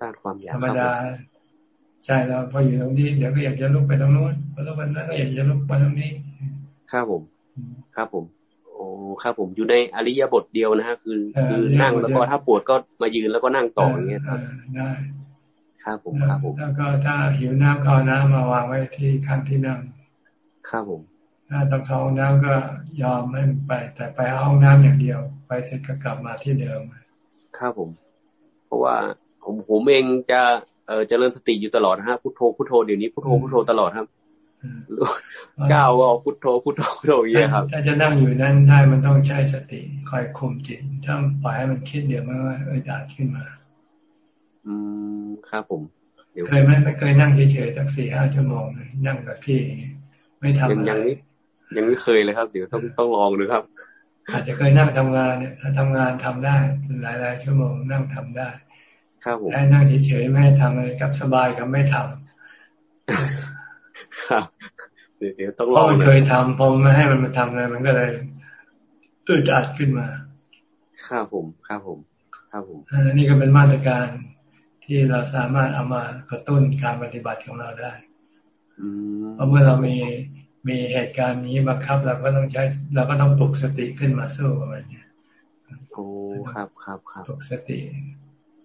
ต้านความอยากธรรมดาใจเราพออยู่ตรงนี้เดี๋ยวก็อยากจะลุกไปตรงนู้นพอลุกไปนั้นก็อยากจะลุกไปตรงนี้ครับผม ครับผม โอ้ครับผมอยู่ในอริยบทเดียวนะฮะคือคือนั่งแล้วก็ถ้าปวดก็มายืนแล้วก็นั่งต่ออย่างเงี้ยครับได้ครับผมครับผมแล้วก็ถ้าหิวน้ำก็เอาน้ำมาวางไว้ที่ข้างที่นั่งครับผมถ้าต้องเข้าห้องน้ำก็ยอมไม่ไป แต่ไปห้องน้ำอย่างเดียว ไปเสร็จก็กลับมาที่เดิมครับผม เพราะว่า ผมผมเองจะเออเจริญสติอยู่ตลอดฮะพุทโธพุทโธเดี๋ยวนี้พุทโธพุทโธตลอดครับก้าวก็พุทโธพุทโธพุทโธเยอะครับถ้าจะนั่งอยู่นั่นได้มันต้องใช้สติคอยคุมจิตถ้าปล่อยให้มันคิดเดี๋ยวมันก็เออดาดขึ้นมา อืมครับผมเคยไหมไม่เคยนั่งเฉยๆสักสี่ห้าชั่วโมงนั่งกับที่ไม่ทำอะไรยังยังไม่เคยเลยครับ เดี๋ยวต้องต้องลองดูครับ อาจจะเคยนั่งทำงานเนี่ย ถ้าทำงานทำได้หลายๆชั่วโมงนั่งทำได้ ครับผมได้นั่งเฉยๆไม่ทำอะไรกับสบายกับไม่ทำครับเดี๋ยวต้องลองเพราะมันเคยทำพอไม่ให้มันมาทำอะไรมันก็เลยอึดอัดขึ้นมา ครับผมครับผมครับผมอันนี้ก็เป็นมาตรการที่เราสามารถเอามากระตุ้นการปฏิบัติของเราได้เพราะเมื่อเรามีมีเหตุการณ์นี้บังคับเราก็ต้องใช้เราก็ต้องปลุกสติขึ้นมาสู้อะไรเงี้ยโอ้ครับครับครับปลุกสติ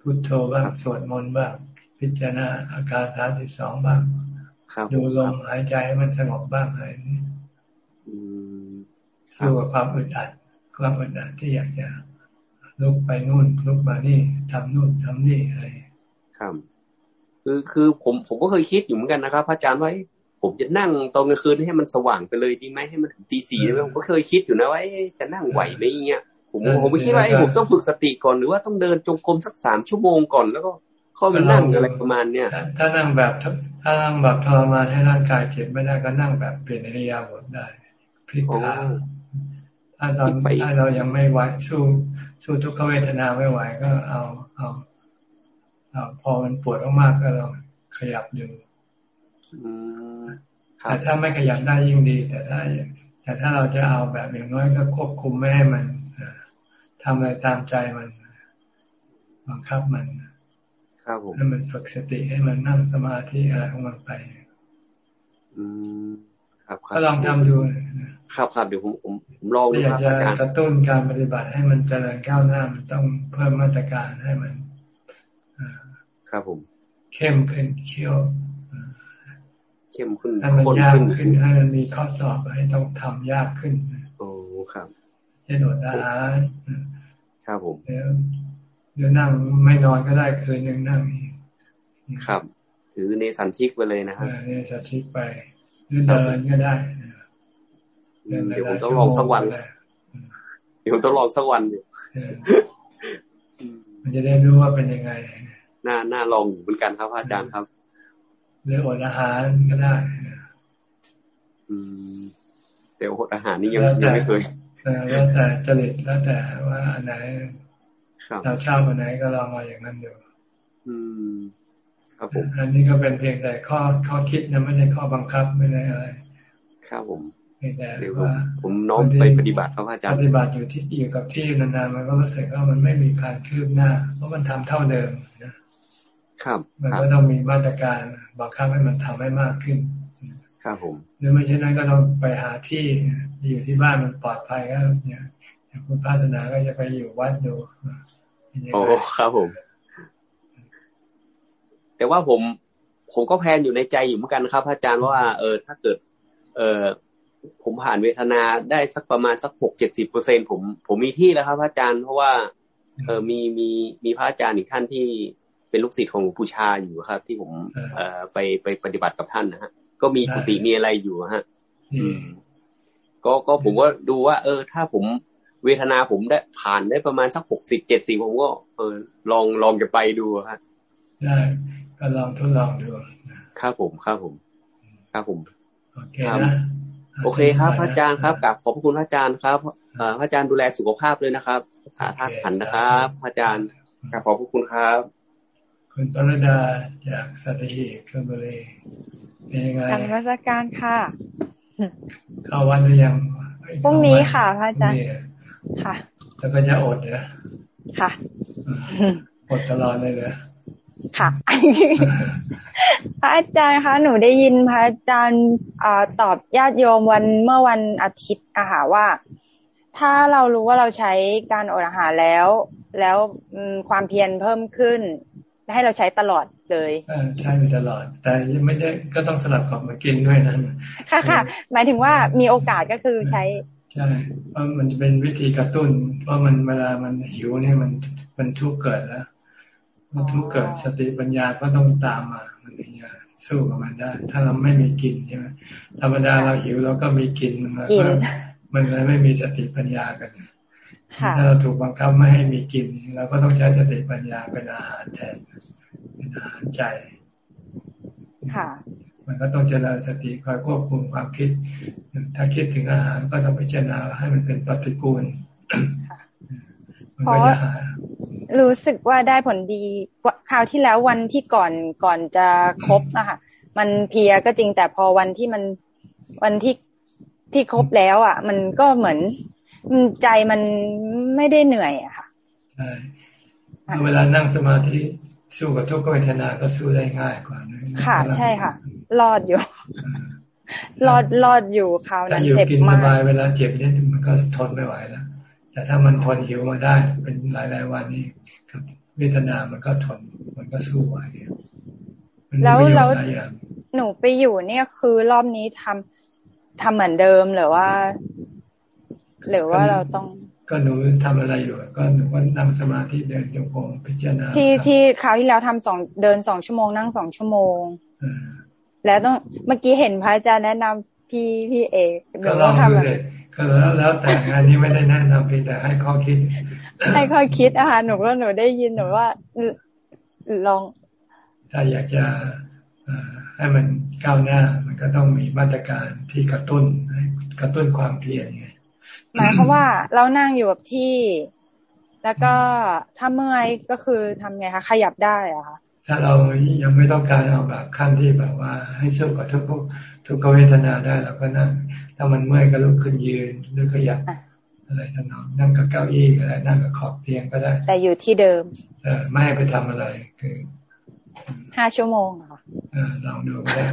พุทโธบ้างสวดมนต์บ้าง พิจารณาอาการสามสิบสองบ้างดูลมหายใจให้มันสงบบ้างอะไรนี้สู้กับความอึดอัดความอึดอัดที่อยากจะลุกไปนู่นลุกมานี่ทำนู่นทำนี่อะไรครับคือคือผมผมก็เคยคิดอยู่เหมือนกันนะครับพระอาจารย์ว่าผมจะนั่งตอนกลางคืนให้มันสว่างไปเลยดีไหมให้มันถึงตีสี่ได้ไหมผมก็เคยคิดอยู่นะว่าจะนั่งไหวไหมเงี้ย ผมผมไม่คิดว่าผมต้องฝึกสติก่อนหรือว่าต้องเดินจงกรมสักสามชั่วโมงก่อนแล้วก็เข้าไปนั่งอะไรประมาณเนี้ยถ้านั่งแบบถ้านั่งแบบทรมานให้ร่างกายเจ็บไม่ได้ก็นั่งแบบเปลี่ยนอริยาบทได้พลิกขาถ้าตอนถ้าเรายังไม่ไหวสู้สู้ทุกขเวทนาไม่ไหวก็เอาเอาพอมันปวดมากๆก็เราขยับดูแต่ถ้าไม่ขยับได้ยิ่งดี แต่ถ้าแต่ถ้าเราจะเอาแบบอย่างน้อยก็ควบคุมไม่ให้มัน ทำอะไรตามใจมันบังคับมันครับผมให้มันฝึกสติให้มันนั่งสมาธิอะไรของมันไป อืมครับก็ลองทำดูครับครับเดี๋ยวผมผมผมลองดูอยากจะกระตุ้นการปฏิบัติให้มันเจริญก้าวหน้ามันต้องเพิ่มมาตรการให้มันครับผม เข้มขึ้นเขี้ยวเข้มขึ้นให้มันยากขึ้นให้มันมีข้อสอบให้ต้องทำยากขึ้นโอ้ครับ เช่นอดอาหารครับผมเดี๋ยวเดี๋ยวนั่งไม่นอนก็ได้คืนหนึ่งนั่งครับ ถือเนสันชิกไปเลยนะครับเนสันชิกไปหรือเดินก็ได้เดี๋ยวผมต้องลองสักวันเดี๋ยวผมต้องลองสักวันอยู่มันจะได้รู้ว่าเป็นยังไงน่าน่าลองเหมือนกันครับอาจารย์ครับหรืออดอาหารก็ได้ อืมแต่อดอาหารนี่ยังยังไม่เคย แล้วแต่จริตแล้วแต่ว่าอันไหนเราชอบอันไหนก็ลองมาอย่างนั้นดูอืม ครับผม อันนี้ก็เป็นเพียงแต่ข้อข้อคิดนะไม่ใช่ข้อบังคับไม่ได้อะไร ครับผมแต่ว่าผมน้อมไปปฏิบัติครับอาจารย์ ปฏิบัติอยู่ที่อยู่กับที่นานๆมันก็รู้สึกว่ามันไม่มีการคืบหน้า เพราะมันทำเท่าเดิมนะครับ มันก็ต้องมีมาตรการบังคับให้มันทำให้มากขึ้น ครับผมหรือไม่เช่นนั้นก็ต้องไปหาที่อยู่ที่บ้านมันปลอดภัยก็เนี่ยคุณพัฒนาก็จะไปอยู่วัดดูโอ้ครับผม แต่ว่าผมผมก็แพนอยู่ในใจอยู่เหมือนกันครับ อาจารย์ว่าเออถ้าเกิด เออผมผ่านเวทนาได้สักประมาณสักหกเจ็ดสิบเปอร์เซ็นผมผมมีที่แล้วครับอาจารย์เพราะว่า เออมีมีมีพระอาจารย์อีกท่านที่เป็นลูกศิษย์ของหลวงปู่ชาอยู่ครับ ที่ผมเอ่อไปไปปฏิบัติกับท่านนะฮะ ก็มีกุฏิมีอะไรอยู่ฮะ อืม ก็ก็ผมก็ดูว่า เออ ถ้าผมเวทนาผมได้ผ่านได้ประมาณสักหกสิบเจ็ดสิบผมก็เออลองลองจะไปดูครับได้ก็ลองทดลองดูครับผมครับผมครับผมโอเคนะโอเคครับ พระอาจารย์ครับกลับขอบคุณพระอาจารย์ครับพระอาจารย์ดูแลสุขภาพเลยนะครับสาธาตุขันนะครับพระอาจารย์กลับขอบคุณครับ คุณปรดาจากสัตหีบชลบุรี เป็นยังไงการราชการค่ะ เข้าวันหรือยังพรุ่งนี้ค่ะพระอาจารย์ค่ะ แล้วก็จะอดเหรอค่ะอดตลอดเลยเหรอค่ะ พระอาจารย์คะหนูได้ยินพระอาจารย์อตอบญาติโยมวันเมื่อวันอาทิตย์อะค่ะว่า ถ้าเรารู้ว่าเราใช้การอดอาหารแล้ว แล้วความเพียรเพิ่มขึ้น ให้เราใช้ตลอด เลยใช่ไปตลอด แต่ไม่ได้ก็ต้องสลับกับมากินด้วยนั้นค่ะค่ะ หมายถึงว่ามีโอกาสก็คือใช้ใช่เพราะมันจะเป็นวิธีกระตุ้น เพราะมันเวลามันหิวเนี่ยมันมันทุกข์เกิดแล้วมันทุกข์เกิดสติปัญญาก็ต้องตามมา มันถึงจะสู้กับมันได้ ถ้าเราไม่มีกินใช่ไหมธรรมดาเราหิวเราก็มีกินมันก็มันเลยไม่มีสติปัญญากันถ้าเราถูกบังคับไม่ให้มีกินเราก็ต้องใช้สติปัญญาเป็นอาหารแทนเป็นอาหาร ใจ ค่ะ มันก็ต้องเจริญสติคอยควบคุมความคิด ถ้าคิดถึงอาหารก็ต้องพิจารณาให้มันเป็นปฏิกูลเพราะรู้สึกว่าได้ผลดีคราวที่แล้ววันที่ก่อนก่อนจะครบอะค่ะมันเพียก็จริงแต่พอวันที่มันวันที่ที่ครบแล้วอะ มันก็เหมือนใจมันไม่ได้เหนื่อยอะค่ะใช่เวลานั่งสมาธิ สู้กับทุกขเวทนาก็สู้ได้ง่ายกว่าค่ะ ใช่ค่ะ รอดอยู่ รอดรอดอยู่คราวนั้นเจ็บมากสบายเวลาเจ็บเนี่ยมันก็ทนไม่ไหวแล้วแต่ถ้ามันทนหิวมาได้ เป็นหลายหลายวันนี้กับเวทนามันก็ทนมันก็สู้ไหวแล้วแล้วหนูไปอยู่เนี่ยคือรอบนี้ทำทำเหมือนเดิมหรือว่า หรือว่าเราต้อง ก็หนูทำอะไรอยู่ ก็หนูก็นั่งสมาธิเดินโยกพิจารณาที่ที่คราวที่แล้วทำสองเดินสองชั่วโมงนั่งสองชั่วโมงแล้วต้องเมื่อกี้เห็นพระอาจารย์แนะนำพี่พี่เอกก็ลองดูเลยก็แล้วแล้วแต่งานนี้ไม่ได้แนะนำเพียงแต่ให้ข้อคิด ให้ข้อคิดอะค่ะหนูก็หนูได้ยินหนูว่าลอง ถ้าอยากจะให้มันก้าวหน้า มันก็ต้องมีมาตรการที่กระตุ้นกระตุ้นความเพียรไง หมายความว่าเรานั่งอยู่กับที่ แล้วก็ถ้าเมื่อยก็คือทำไงคะขยับได้อะคะถ้าเรายังไม่ต้องการเอาแบบขั้นที่แบบว่า ให้สู้กับทุกทุกเวทนาได้เราก็นั่ง ถ้ามันเมื่อยก็ลุกขึ้นยืนหรือขยับอะไรทำนองนั่งกับเก้าอี้ก็ได้นั่งกับขอบเตียงก็ได้ แต่อยู่ที่เดิม เออไม่ไปทำอะไรคือห้าชั่วโมงเหรอเออลองดูก็ได้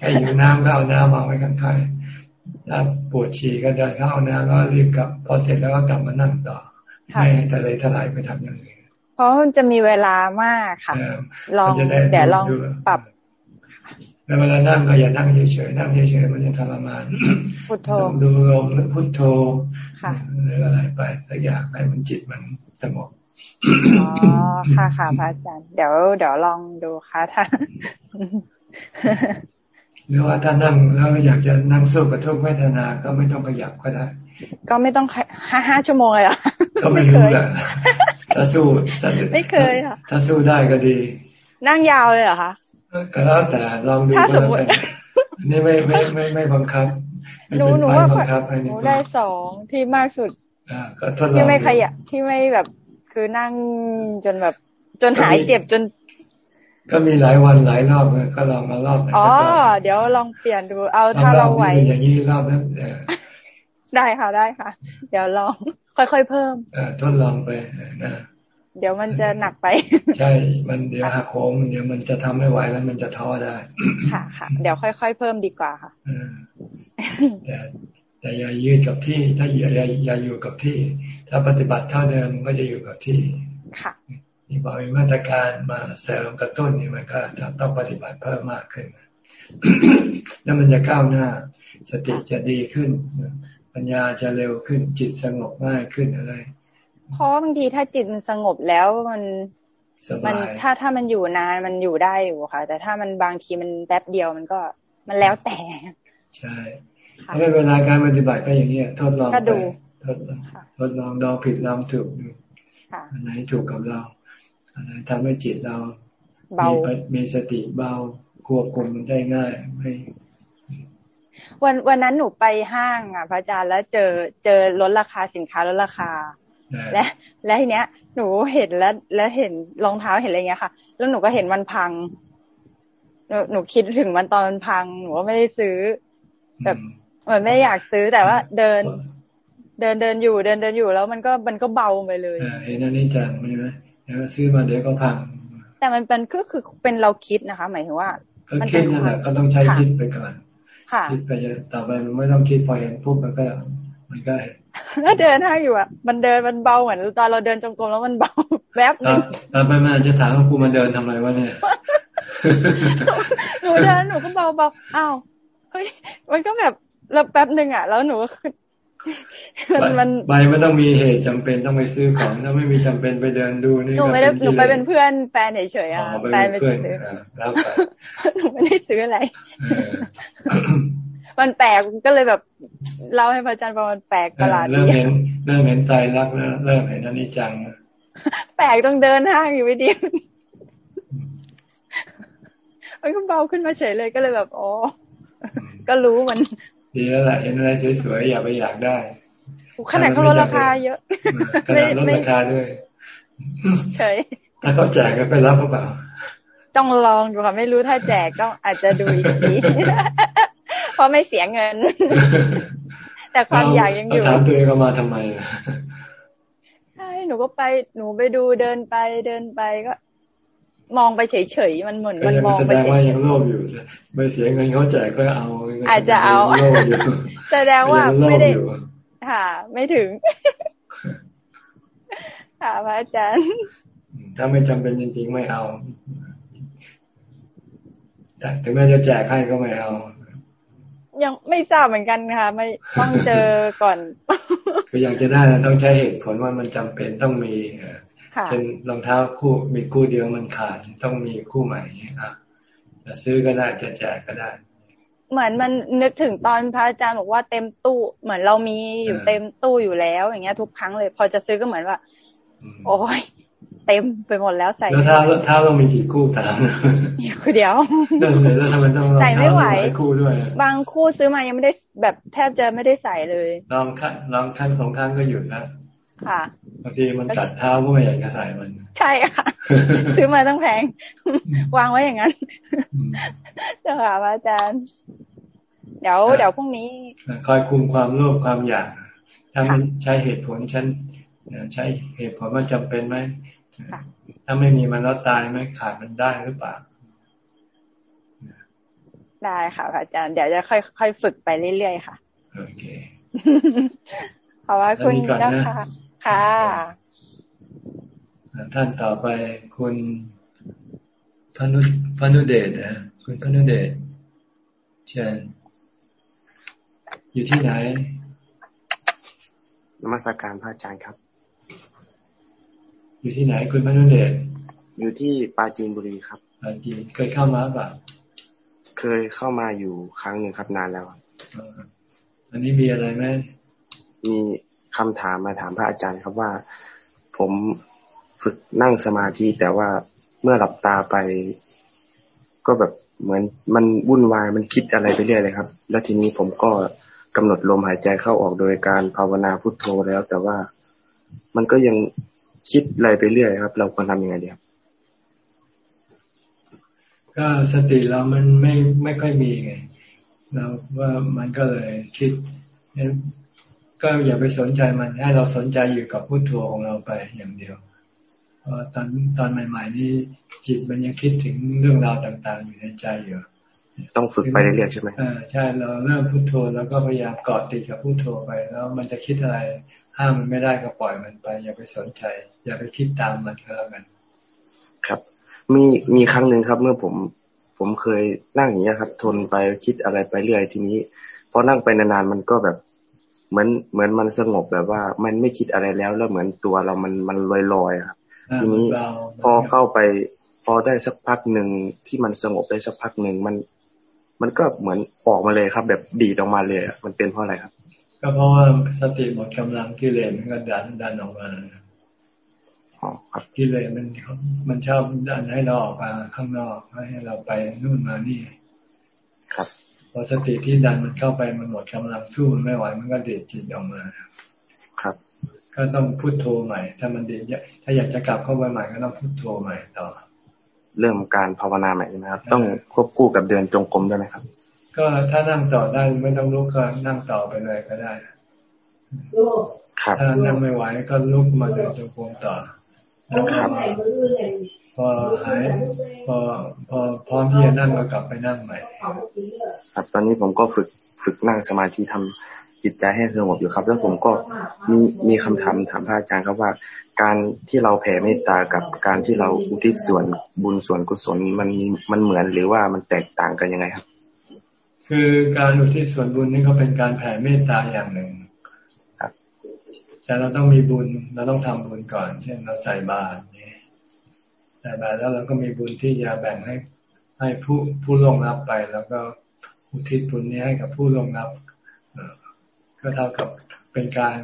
ถ้าอยู่น้ำก็เอาน้ำวางไว้ข้างๆ ถ้าปวดฉี่ก็เดินเข้าน้ำแล้วรีบกลับ พอเสร็จแล้วก็กลับมานั่งต่อ ไม่ทะเลทลายไปทำอย่างอื่นเพราะมันจะมีเวลามากค่ะ ลองเดี๋ยวลองปรับแล้วเวลานั่งก็อย่านั่งเฉยๆนั่งเฉยๆมันจะทรมานพุทโธดูลมพุทโธหรืออะไรไปสักอย่างให้มันจิตมันสงบอ๋อค่ะค่ะพระอาจารย์เดี๋ยวเดี๋ยวลองดูค่ะถ้า หรือว่าถ้านั่งแล้วอยากจะนั่งสู้กับทุกเวทนา ก็ไม่ต้องขยับก็ได้ ก็ไม่ต้องห้าห้าชั่วโมงเลยอะก็ไม่รู้แหละถ้าสู้ไม่เคยค่ะถ้าสู้ได้ก็ดี นั่งยาวเลยเหรอคะก็แล้วแต่ลองดูก็แล้วกันนี่ไม่ไม่ไม่ไม่บังคับหนูหนูว่าหนูได้สองที่มากสุดที่ไม่ขยับที่ไม่แบบคือนั่งจนแบบจนหายเจ็บจน ก็มีหลายวันหลายรอบก็ลองมารอบอ๋อ เดี๋ยวลองเปลี่ยนดู เอาถ้าเราไหวอย่างนี้รอบนั้นได้ค่ะได้ค่ะ เดี๋ยวลองค่อยๆเพิ่มอทดลองไปนะเดี๋ยวมันจะหนักไป ใช่ มันเดี๋ยวหักโค้งเดี๋ยวมันจะทำไม่ไหวแล้วมันจะท้อได้ ค่ะค่ะ เดี๋ยวค่อยๆเพิ่มดีกว่าค่ะแต่แต่อย่ายืดกับที่ ถ้าอย่าอย่าอยู่กับที่ ถ้าปฏิบัติเท่าเดิมก็จะอยู่กับที่ ค่ะ มีบอกมีมาตรการมาเสริมกระตุ้นนี่มันก็จะต้องปฏิบัติเพิ่มมากขึ้น แล้วมันจะก้าวหน้า สติจะดีขึ้น ปัญญาจะเร็วขึ้น จิตสงบง่ายขึ้นอะไร เพราะบางทีถ้าจิตมันสงบแล้วมันมันถ้าถ้ามันอยู่นานมันอยู่ได้อยู่ค่ะ แต่ถ้ามันบางทีมันแป๊บเดียวมันก็มันแล้วแต่ ใช่ถ้าเวลาการปฏิบัติก็อย่างนี้ทดลองไปทดลองทดลองลองผิดลองถูกดูอันไหนถูกกับเราอะไร ทำให้จิตเราเบามีสติเบาควบคุมมันได้ง่ายไม่วันวันนั้นหนูไปห้างอะพระอาจารย์แล้วเจอเจอลดราคาสินค้าลดราคา และและทีเนี้ย หนูเห็นแล้วแล้วเห็นรองเท้าเห็นอะไรเงี้ยค่ะ แล้วหนูก็เห็นมันพัง หนูหนูคิดถึงมันตอนมันพัง หนูก็ไม่ได้ซื้อ แบบเหมือนไม่อยากซื้อแต่ว่าเดิน เดินเดินอยู่เดินเดินอยู่แล้วมันก็มันก็เบาไปเลยเห็นอันนี้จังใช่ไหม แล้วซื้อมาเดี๋ยวก็พัง แต่มันเป็นก็คือเป็นเราคิดนะคะ หมายถึงว่าก็คิดนั่นแหละก็ต้องใช้คิดไปก่อนคิดไปต่อไปมันไม่ต้องคิดพอเห็นปุ๊บมันก็มันก็ถ้าเดินห้างอยู่อะ มันเดินมันเบาเหมือนตอนเราเดินจงกรมแล้วมันเบาแวบนึงตอนไปมันจะถามว่ากูมาเดินทำไมวะเนี่ยหนูเดินหนูก็เบาเบาอ้าวเฮ้ยมันก็แบบแล้วแป๊บหนึ่งอะ แล้วหนูมัน มันไปไม่ต้องมีเหตุจำเป็นต้องไปซื้อของถ้าไม่มีจำเป็นไปเดินดูนี่หนูไม่ได้หนูไปเป็นเพื่อนแฟนเฉยๆอะแฟนไปซื้อแล้วหนูไม่ได้ซื้ออะไรมันแปลกก็เลยแบบเล่าให้พระอาจารย์ฟังมันแปลกประหลาดเริ่มเห็นเริ่มเห็นใจรักแล้วเริ่มเห็นอนิจจังแปลกต้องเดินห้างอยู่ไม่ดีมันก็เบาขึ้นมาเฉยเลยก็เลยแบบอ๋อก็รู้มัน ดีแล้วแหละเห็นอะไรสวยๆอย่าไปอยากได้ขนาดเขาลดราคาเยอะขนาดลดราคาด้วยเฉยถ้าเขาแจกก็ไปรับหรือเปล่า ต้องลองดูค่ะไม่รู้ถ้าแจกต้องอาจจะดูอีกทีเพราะไม่เสียเงิน แต่ความอยากยังอยู่ถามตัวเองก็มาทำไมใช่หนูก็ไปหนูไปดูเดินไปเดินไปก็ มองไปเฉยๆมันเหมือนมันมองไปเฉยๆแสดงว่ายังโลภอยู่ไม่เสียเงินเขาแจกก็เอา อาจจะเอาแสดงว่าไม่ได้ค่ะ ไม่ถึง ค่ะพระอาจารย์ถ้าไม่จำเป็นจริงๆไม่เอาแต่ถึงแม้จะแจกให้ก็ไม่เอา ยังไม่ทราบเหมือนกันค่ะ ไม่ต้องเจอก่อน คืออยากจะได้ต้องใช้เหตุผลว่ามันจำเป็นต้องมี เช่นรองเท้าคู่มีคู่เดียวมันขาดต้องมีคู่ใหม่อะจะซื้อก็ได้จะแจกก็ได้ เหมือนมันนึกถึงตอนพระอาจารย์บอกว่าเต็มตู้ เหมือนเรามีอยู่เต็มตู้อยู่แล้ว อย่างเงี้ย ทุกครั้งเลย พอจะซื้อก็เหมือนว่า โอ้ยเต็มไปหมดแล้วใส่แล้วถ้าถ้าเรามีกี่คู่ถามคือเดียวนั่นเลยแล้วทำไมต้องใส่ไม่ไหวคู่ด้วย บางคู่ซื้อมายังไม่ได้แบบแทบจะไม่ได้ใส่เลยลองคั้ลองคั้งสองครั้งก็หยุดนะ ค่ะบางทีมันตัดเท้าก็ไม่อยากจะใส่มัน ใช่ค่ะ ซื้อมาต้องแพง วางไว้อย่างนั้นเจ้าค่ะอาจารย์ เดี๋ยวเดี๋ยวพรุ่งนี้คอยคุมความโลภความอยากทั้งใช้เหตุผลฉันใช้เหตุผลว่าจำเป็นไหมถ้าไม่มีมันแล้วตายไหมขาดมันได้หรือเปล่าได้ค่ะอาจารย์เดี๋ยวจะค่อยๆฝึกไปเรื่อยๆค่ะ โอเคขอบคุณเจ้าค่ะ ค่ะ ท่านต่อไปคุณพนุพนุเดชนะคุณพนุเดชเชิญอยู่ที่ไหนนมัสการพระอาจารย์ครับ อยู่ที่ไหนคุณพนุเดชอยู่ที่ปาจีนบุรีครับปาจีนเคยเข้ามาป่ะเคยเข้ามาอยู่ครั้งหนึ่งครับนานแล้วอันนี้มีอะไรไหมมี คำถามมาถามพระอาจารย์ครับว่า ผมฝึกนั่งสมาธิแต่ว่าเมื่อหลับตาไป ก็แบบเหมือนมันวุ่นวายมันคิดอะไรไปเรื่อยเลยครับ แล้วทีนี้ผมก็กำหนดลมหายใจเข้าออกโดยการภาวนาพุทโธแล้ว แต่ว่ามันก็ยังคิดอะไรไปเรื่อยครับ เราควรทำยังไงดีครับก็สติเรามันไม่ไม่ค่อยมีไงเราว่ามันก็เลยคิด ก็อย่าไปสนใจมันให้เราสนใจอยู่กับพุทโธของเราไปอย่างเดียวเพราะตอนตอนใหม่ ๆ นี่จิตมันยังคิดถึงเรื่องราวต่าง ๆ อยู่ในใจอยู่ต้องฝึกไปเรื่อยๆใช่ไหมอ่าใช่เราเริ่มพุทโธแล้วก็พยายามเกาะติดกับพุทโธไป แล้วมันจะคิดอะไร ห้ามมันไม่ได้ก็ปล่อยมันไป อย่าไปสนใจ อย่าไปคิดตามมันก็แล้วกันครับ มีมีครั้งหนึ่งครับ เมื่อผมผมเคยนั่งอย่างนี้ครับ ทนไปคิดอะไรไปเรื่อยทีนี้พอนั่งไปนานๆมันก็แบบ เหมือนเหมือนมันสงบแบบว่า มันไม่คิดอะไรแล้ว แล้วเหมือนตัวเรามันมันลอยลอยครับทีนี้พอเข้าไป พอได้สักพักหนึ่งที่มันสงบได้สักพักหนึ่งมัน มันก็เหมือนออกมาเลยครับ แบบดีดออกมาเลยมันเป็นเพราะอะไรครับ ก็เพราะว่าสติหมดกำลังกิเลสมันก็ดันดันออกมากิเลสมันมันชอบดันให้เราออกมาข้างนอกให้เราไปนู่นมานี่ ครับ พอสติที่ดันมันเข้าไปมันหมดกำลังสู้มันไม่ไหวมันก็เด็ดจิตออกมา ครับ ก็ต้องพุโทโธใหม่ ถ้ามันเด็ดถ้าอยากจะกลับเข้าไปใหม่ก็ต้องพุโทโธใหม่ต่อ เริ่มการภาวนาใหม่นะครับ ต้องควบคู่กับเดินจงกรมด้วยไหมครับ ก็ถ้านั่งต่อได้ไม่ต้องลุกก็นั่งต่อไปเลยก็ได้ถ้านั่งไม่ไหวก็ลุกมาเดินจงกรมต่อ นะครับ พอหายพอพอพร้อมที่จะนั่งก็กลับไปนั่งใหม่ ครับ ตอนนี้ผมก็ฝึกฝึกนั่งสมาธิทำจิตใจให้สงบอยู่ครับ แล้วผมก็มีมีคำถามถามพระอาจารย์ครับว่า การที่เราแผ่เมตตากับการที่เราอุทิศส่วนบุญส่วนกุศลมันมันเหมือนหรือว่ามันแตกต่างกันยังไงครับ คือการอุทิศส่วนบุญนี่ก็เป็นการแผ่เมตตาอย่างหนึ่งครับ แต่เราต้องมีบุญ เราต้องทำบุญก่อน เช่นเราใส่บาตรเนี่ยใส่บาตรแล้วเราก็มีบุญที่จะแบ่งให้ให้ผู้ผู้ลงรับไป แล้วก็อุทิศบุญนี้ให้กับผู้ลงรับก็เท่ากับเป็นการ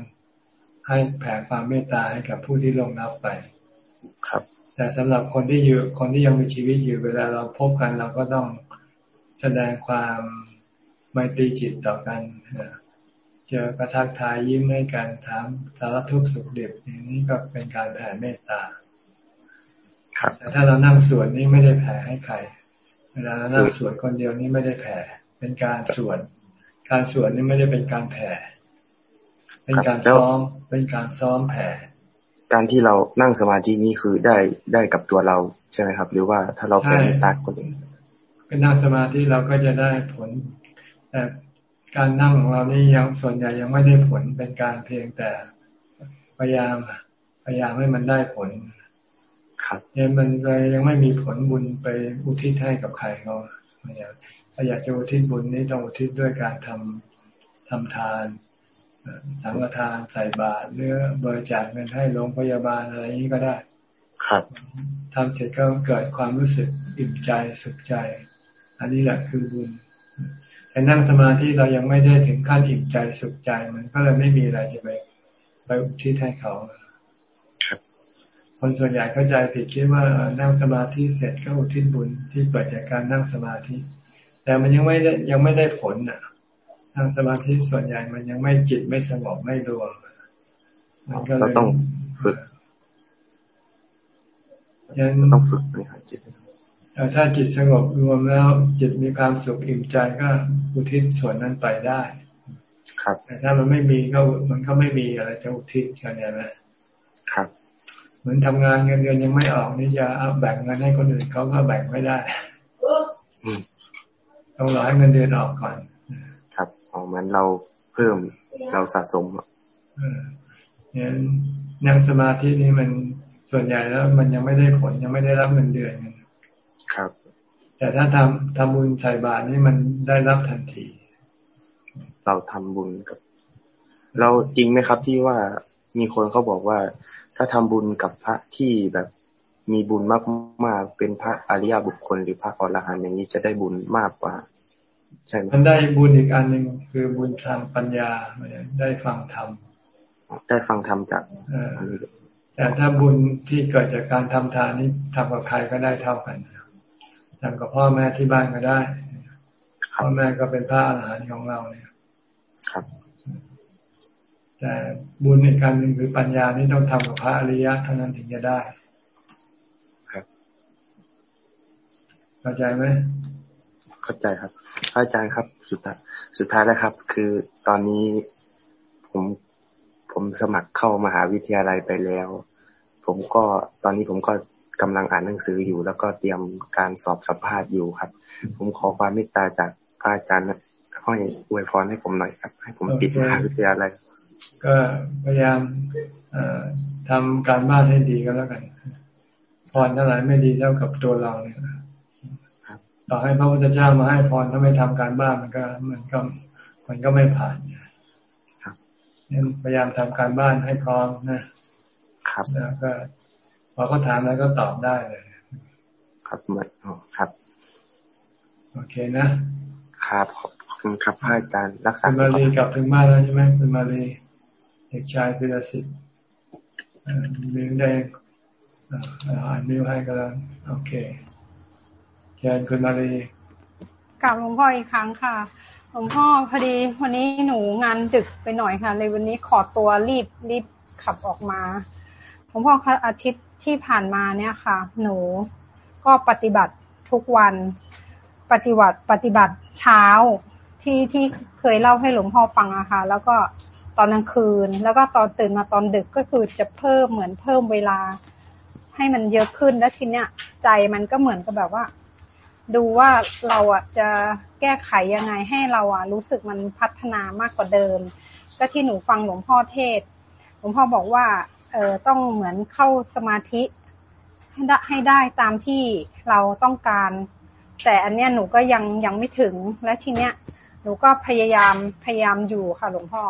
ให้แผ่ความเมตตาให้กับผู้ที่ลงรับไป ครับ แต่สำหรับคนที่อยู่คนที่ยังมีชีวิตอยู่เวลาเราพบกันเราก็ต้องแสดงความไมตรีจิตต่อกัน เจอกระทักทายยิ้มให้กันถามสารทุกข์สุขเด็บอย่างนี้ก็เป็นการแผ่เมตตาแต่ถ้าเรานั่งสวดนี่ไม่ได้แผ่ให้ใคร เวลาเรานั่งสวดคนเดียวนี่ไม่ได้แผ่ เป็นการสวด การสวดนี่ไม่ได้เป็นการแผ่ เป็นการซ้อม เป็นการซ้อมแผ่ การที่เรานั่งสมาธินี่คือได้ได้กับตัวเราใช่ไหมครับ หรือว่าถ้าเราแผ่เมตตาคนอื่นเป็นนั่งสมาธิเราก็จะได้ผลแต่ การนั่งของเรานี่ยังส่วนใหญ่ยังไม่ได้ผลเป็นการเพียงแต่พยายามพยายามให้มันได้ผลครับยังมันเลยยังไม่มีผลบุญไปอุทิศให้กับใครเขาอยากถ้าอยากจะอุทิศบุญนี้ต้องอุทิศด้วยการทำทำทานสังฆทานใส่บาตรหรือบริจาคเงินให้โรงพยาบาลอะไรนี้ก็ได้ ครับทำเสร็จก็เกิดความรู้สึกอิ่มใจสุขใจ อันนี้แหละคือบุญแต่ นั่งสมาธิเรายังไม่ได้ถึงขั้นอิ่มใจสุขใจมันก็เลยไม่มีอะไรจะไปไปอุทิศให้เขาคนส่วนใหญ่เข้าใจผิดคิดว่านั่งสมาธิเสร็จก็อุทิศบุญที่เกิดจากการนั่งสมาธิ แต่มันยังไม่ได้ยังไม่ได้ผลน่ะ นั่งสมาธิส่วนใหญ่มันยังไม่จิตไม่สงบไม่รวมมันก็เลยต้องฝึกยังต้องฝึกบริหารจิต ถ้าจิตสงบรวมแล้ว จิตมีความสุขอิ่มใจก็อุทิศส่วนนั้นไปได้ ครับ แต่ถ้ามันไม่มีก็มันก็ไม่มีอะไรจะอุทิศกันเนี่ยนะครับ เหมือนทำงานเงินเดือนยังไม่ออกนี่จะเอาแบ่งเงินให้คนอื่นเขาก็แบ่งไม่ได้ต้องรอให้เงินเดือนออกก่อน ครับของมันเราเพิ่มเราสะสมเนี่ยนั่งสมาธินี่มันส่วนใหญ่แล้ว มันยังไม่ได้ผลยังไม่ได้รับเงินเดือน ครับ แต่ถ้าทำทำบุญใส่บาตรนี่มันได้รับทันที เราทำบุญกับ เราจริงไหมครับที่ว่ามีคนเขาบอกว่า ถ้าทำบุญกับพระที่แบบมีบุญมากมากเป็นพระอริยบุคคลหรือพระอรหันต์อย่างนี้จะได้บุญมากกว่าใช่ไหมมันได้บุญอีกอันหนึ่งคือบุญทางปัญญาได้ฟังธรรมได้ฟังธรรมจากแต่ถ้าบุญที่เกิดจากการทำทานนี้ทำกับใครก็ได้เท่ากัน ทำกับพ่อแม่ที่บ้านก็ได้ พ่อแม่ก็เป็นพระอรหันต์ของเราเนี่ยครับ แต่บุญอีกการหนึ่งคือปัญญานี่ต้องทำกับพระอริยะเท่านั้นถึงจะได้ครับเข้าใจไหมเข้าใจครับอาจารย์ครับ สุดท้ายสุดท้ายแล้วครับ คือตอนนี้ผมผมสมัครเข้ามหาวิทยาลัยไปแล้ว ผมก็ตอนนี้ผมก็ กำลังอ่านหนังสืออยู่ แล้วก็เตรียมการสอบสัมภาษณ์อยู่ครับ ผมขอความเมตตาจากพระอาจารย์ห้อยอวยพรให้ผมหน่อยครับ ให้ผมติดมหาวิทยาลัยก็พยายามทำการบ้านให้ดีก็แล้วกันพรเท่าไหร่ไม่ดีเท่ากับตัวเราเนี่ยต่อให้พระพุทธเจ้ามาให้พรถ้าไม่ทำการบ้านมันก็มันก็มันก็ไม่ผ่านเนี่ยพยายามทำการบ้านให้พร้อมนะครับแล้วก็ พอเขาถามแล้วก็ตอบได้เลย ครับหมดครับ โอเคนะ ครับขอบคุณครับพระอาจารย์รักษาคุณมาลีกลับถึงบ้านแล้วใช่ไหมคุณมาลีเด็กชายพิรสิทธิ์มิวแดงอ่านมิวให้กันแล้วโอเคเชิญคุณมาลีกลับหลวงพ่ออีกครั้งค่ะหลวงพ่อพอดีวันนี้หนูงานดึกไปหน่อยค่ะ เลยวันนี้ขอตัวรีบรีบขับออกมา หลวงพ่ออาทิตย์ที่ผ่านมาเนี่ยค่ะ หนูก็ปฏิบัติทุกวัน ปฏิบัติปฏิบัติเช้าที่ที่เคยเล่าให้หลวงพ่อฟังอะค่ะ แล้วก็ตอนกลางคืน แล้วก็ตอนตื่นมาตอนดึกก็คือจะเพิ่มเหมือนเพิ่มเวลา ให้มันเยอะขึ้นแล้วทีเนี้ยใจมันก็เหมือนกับแบบว่า ดูว่าเราอะจะแก้ไขยังไงให้เราอะรู้สึกมันพัฒนามากกว่าเดิม ก็ที่หนูฟังหลวงพ่อเทศหลวงพ่อบอกว่า เออต้องเหมือนเข้าสมาธิให้ได้ให้ได้ตามที่เราต้องการ แต่อันเนี้ยหนูก็ยังยังไม่ถึงและทีเนี้ยหนูก็พยายามพยายามอยู่ค่ะหลวงพ่อ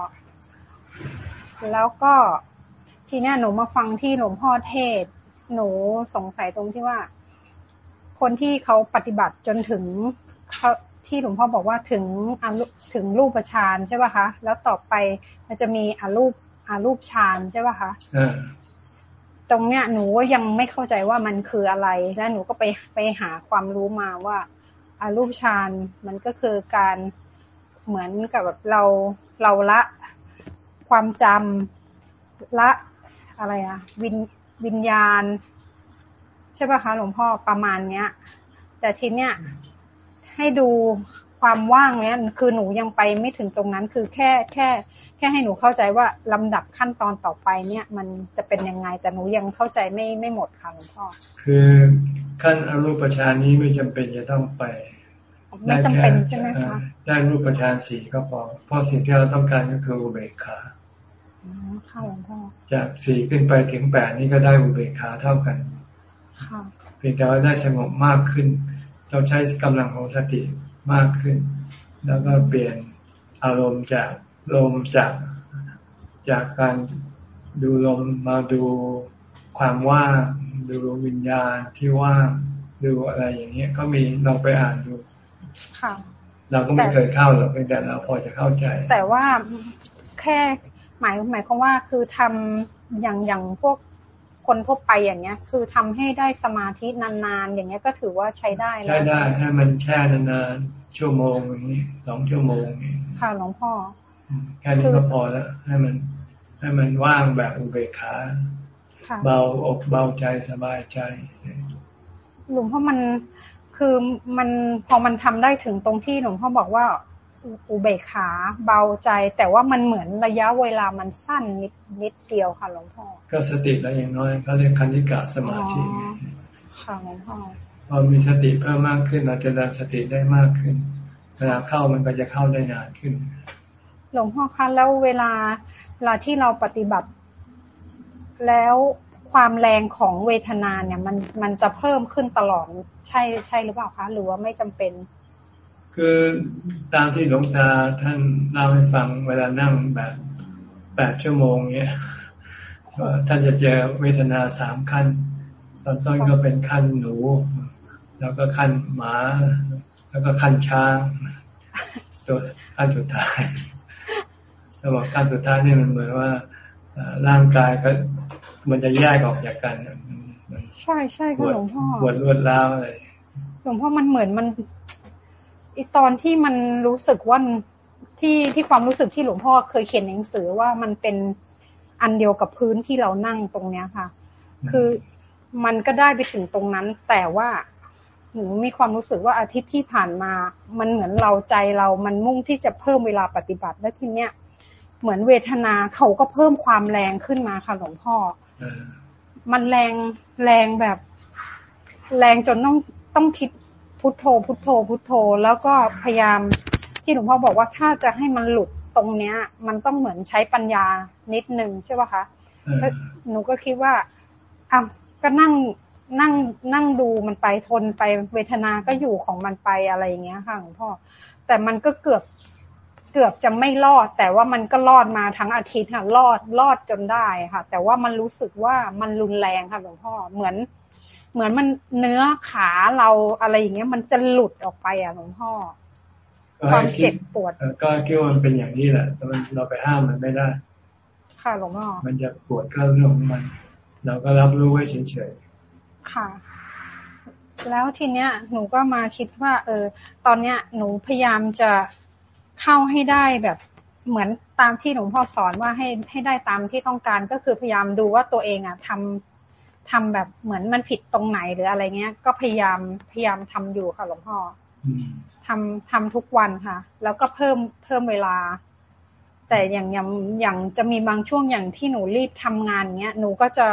แล้วก็ทีเนี้ยหนูมาฟังที่หลวงพ่อเทศ หนูสงสัยตรงที่ว่า คนที่เขาปฏิบัติจนถึงเขาที่หลวงพ่อบอกว่าถึงอถึงรูปฌานใช่ป่ะคะ แล้วต่อไปมันจะมีอรูป อารูปฌานใช่ป่ะคะตรงเนี้ยหนูก็ยังไม่เข้าใจว่ามันคืออะไร แล้วหนูก็ไปไปหาความรู้มาว่าอารูปฌานมันก็คือการเหมือนกับแบบเราเราละความจำละอะไรอะวินวิญญาณ ใช่ป่ะคะหลวงพ่อประมาณเนี้ย แต่ทีเนี้ยให้ดูความว่างเนี้ยคือหนูยังไปไม่ถึงตรงนั้นคือแค่แค่ แค่ให้หนูเข้าใจว่าลำดับขั้นตอนต่อไปเนี่ย มันจะเป็นยังไงแต่หนูยังเข้าใจไม่ไม่หมดค่ะหลวงพ่อคือขั้นอรูปฌานนี้ไม่จำเป็นจะต้องไปไม่จำเป็นใช่ไหมคะได้รูปฌานสี่ก็พอเพราะสิ่งที่เราต้องการก็คืออุเบกขาค่ะหลวงพ่อจากสี่ขึ้นไปถึงแปดนี่ก็ได้อุเบกขาเท่ากันค่ะเพียงแต่ว่าได้สงบมากขึ้น เราใช้กำลังของสติมากขึ้น แล้วก็เปลี่ยนอารมณ์จาก ลมจากจากการดูลมมาดูความว่างดูวิญญาณที่ว่างดูอะไรอย่างเงี้ย ก็มีเราไปอ่านดู ค่ะ เราก็ไม่เคยเข้าหรอกเพียงแต่เราพอจะเข้าใจ แต่ว่าแค่หมายหมายความว่าคือทำอย่างอย่างพวกคนทั่วไปอย่างเงี้ย คือทำให้ได้สมาธินานๆ อย่างเงี้ยก็ถือว่าใช้ได้ใช้ได้ให้มันแช่นานๆชั่วโมงอย่างนี้สองชั่วโมงนี้ค่ะหลวงพ่อ แค่นี้ก็พอแล้ว ให้มัน ให้มันว่างแบบอุเบกขาเบาอกเบาใจสบายใจหลวงพ่อมันคือมันพอมันทำได้ถึงตรงที่หลวงพ่อบอกว่าอุเบกขาเบาใจ แต่ว่ามันเหมือนระยะเวลามันสั้นนิดนิดเดียวค่ะหลวงพ่อก็สติแล้วอย่างน้อยเขาเรียกคันธิกะสมาธิค่ะหลวงพ่อพอมีสติเพิ่มมากขึ้นเราจะได้สติได้มากขึ้นเวลาเข้ามันก็จะเข้าได้นานขึ้น หลวงพ่อคะแล้วเวลาเวลาที่เราปฏิบัติ แล้วความแรงของเวทนาเนี่ยมันมันจะเพิ่มขึ้นตลอดใช่ใช่หรือเปล่าคะ หรือว่าไม่จำเป็น คือตามที่หลวงตาท่านเล่าให้ฟังเวลานั่งแบบแปดชั่วโมงเนี้ยท่านจะเจอเวทนาสามขั้น ตอนต้นก็เป็นขั้นหนู แล้วก็ขั้นหมา แล้วก็ขั้นช้างตัวขั้นสุดท้าย ถ้าบอกขั้นสุดท้ายนี่มันเหมือนว่าร่างกายก็มันจะแยกออกจากกันใช่ใช่ค่ะหลวงพ่อปวดรวดร้าวอะไรหลวงพ่อมันเหมือนมันอีตอนที่มันรู้สึกว่าที่ที่ความรู้สึกที่หลวงพ่อเคยเขียนหนังสือว่ามันเป็นอันเดียวกับพื้นที่เรานั่งตรงเนี้ยค่ะ คือมันก็ได้ไปถึงตรงนั้น แต่ว่าหนูมีความรู้สึกว่าอาทิตย์ที่ผ่านมา มันเหมือนเราใจเรามันมุ่งที่จะเพิ่มเวลาปฏิบัติและทีเนี้ย เหมือนเวทนาเขาก็เพิ่มความแรงขึ้นมาค่ะหลวงพ่อมันแรงแรงแบบ แรงจนต้องต้องคิดพุทโธ พุทโธ พุทโธ แล้วก็พยายามที่หลวงพ่อบอกว่าถ้าจะให้มันหลุดตรงเนี้ย มันต้องเหมือนใช้ปัญญานิดนึงใช่ป่ะคะหนูก็คิดว่าอะก็นั่งนั่งนั่งดูมันไปทนไปเวทนาก็อยู่ของมันไปอะไรอย่างเงี้ยค่ะหลวงพ่อแต่มันก็เกือบ เกือบจะไม่รอด แต่ว่ามันก็รอดมาทั้งอาทิตย์ค่ะ รอดรอดจนได้ค่ะ แต่ว่ามันรู้สึกว่ามันรุนแรงค่ะหลวงพ่อเหมือน เหมือนมันเนื้อขาเราอะไรอย่างเงี้ย มันจะหลุดออกไปอะหลวงพ่อความเจ็บปวด ก็คิดว่ามันเป็นอย่างนี้แหละแต่มันเราไปห้ามมันไม่ได้ ค่ะหลวงพ่อมันจะปวดก็เรื่องของมัน เราก็รับรู้ไว้เฉยๆค่ะแล้วทีเนี้ยหนูก็มาคิดว่า เออ ตอนเนี้ยหนูพยายามจะ เข้าให้ได้แบบเหมือนตามที่หลวงพ่อสอนว่าให้ให้ได้ตามที่ต้องการก็คือพยายามดูว่าตัวเองอะทำทำแบบเหมือนมันผิดตรงไหนหรืออะไรเงี้ย ก็พยายามพยายามทำอยู่ค่ะหลวงพ่อทำทำทุกวันค่ะ แล้วก็เพิ่มเพิ่มเวลา แต่อย่างอย่างอย่างจะมีบางช่วงอย่างที่หนูรีบทำงานเงี้ยหนูก็จะ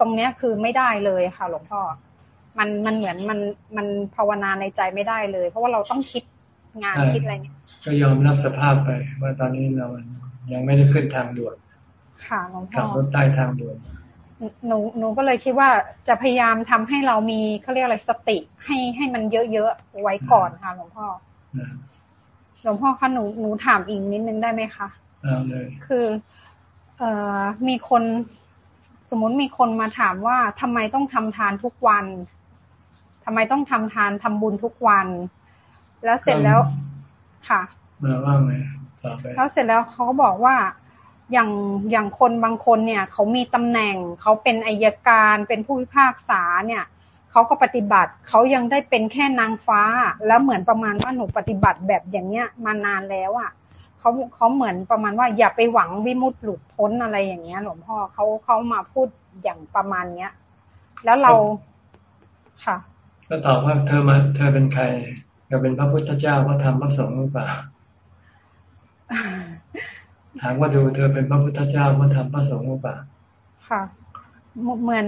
ตรงเนี้ยคือไม่ได้เลยค่ะ หลวงพ่อ มันมันเหมือนมันมันภาวนาในใจไม่ได้เลย เพราะว่าเราต้องคิดงานคิดอะไรเนี่ย ก็ยอมรับสภาพไป ว่าตอนนี้เรายังไม่ได้ขึ้นทางด่วนค่ะหลวงพ่อขับรถใต้ทางด่วนหนูหนูก็เลยคิดว่าจะพยายามทำให้เรามีเขาเรียกอะไรสติให้ให้มันเยอะๆไว้ก่อนค่ะหลวงพ่อหลวงพ่อคะหนูหนูถามอีกนิดนึงได้ไหมคะเอาเลยคือเอ่อมีคน สมมติมีคนมาถามว่าทำไมต้องทำทานทุกวันทำไมต้องทำทานทำบุญทุกวัน แล้วเสร็จแล้ว ค่ะมาว่าไงแล้วเสร็จแล้วเขาก็บอกว่าอย่างอย่างคนบางคนเนี่ย เขามีตำแหน่ง เขาเป็นอายการเป็นผู้พิพากษาเนี่ยเขาก็ปฏิบัติเขายังได้เป็นแค่นางฟ้า แล้วเหมือนประมาณว่าหนูปฏิบัติแบบอย่างเนี้ย มานานแล้วอะ่ะเขาเขาเหมือนประมาณว่าอย่าไปหวังวิมุตติหลุดพ้นอะไรอย่างเงี้ย หลวงพ่อเขาเขามาพูดอย่างประมาณเนี้ย แล้วเราค่ะ ก็ตอบว่าเธอมาเธอเป็นใคร เธอเป็นพระพุทธเจ้าพระธรรมพระสงฆ์หรือเปล่าถามว่าดูเธอเป็นพระพุทธเจ้าพระธรรมพระสงฆ์หรือเปล่าค่ะ เหมือน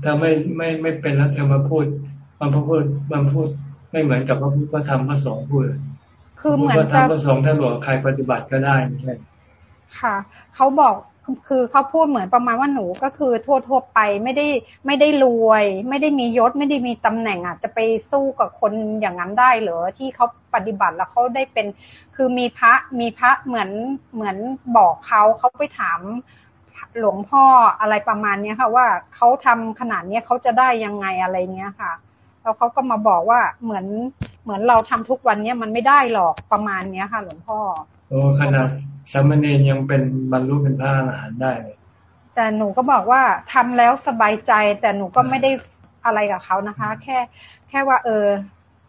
เธอไม่ไม่ไม่เป็นแล้วเธอมาพูดมันพูดมันพูดไม่เหมือนกับพระพุทธธรรมพระสงฆ์พูดคือเหมือนจะพระสงฆ์ท่านบอกใครปฏิบัติก็ได้ไม่ใช่ค่ะ เขาบอก คือเขาพูดเหมือนประมาณว่าหนูก็คือทั่วทั่วไปไม่ได้ไม่ได้รวย ไม่ได้มียศไม่ได้มีตำแหน่งอะจะไปสู้กับคนอย่างนั้นได้เหรอที่เขาปฏิบัติแล้วเขาได้เป็น คือมีพระมีพระเหมือนเหมือนบอกเขาเขาไปถามหลวงพ่ออะไรประมาณเนี้ยค่ะ ว่าเขาทำขนาดเนี้ยเขาจะได้ยังไงอะไรเนี้ยค่ะแล้วเขาก็มาบอกว่าเหมือนเหมือนเราทำทุกวันเนี้ยมันไม่ได้หรอกประมาณเนี้ยค่ะ หลวงพ่อ โอ้ขนาดสามเณรยังเป็นบรรลุเป็นพระอรหันต์ได้เลยแต่หนูก็บอกว่าทำแล้วสบายใจ แต่หนูก็ไม่ได้อะไรกับเขานะคะ แค่แค่ว่า เออ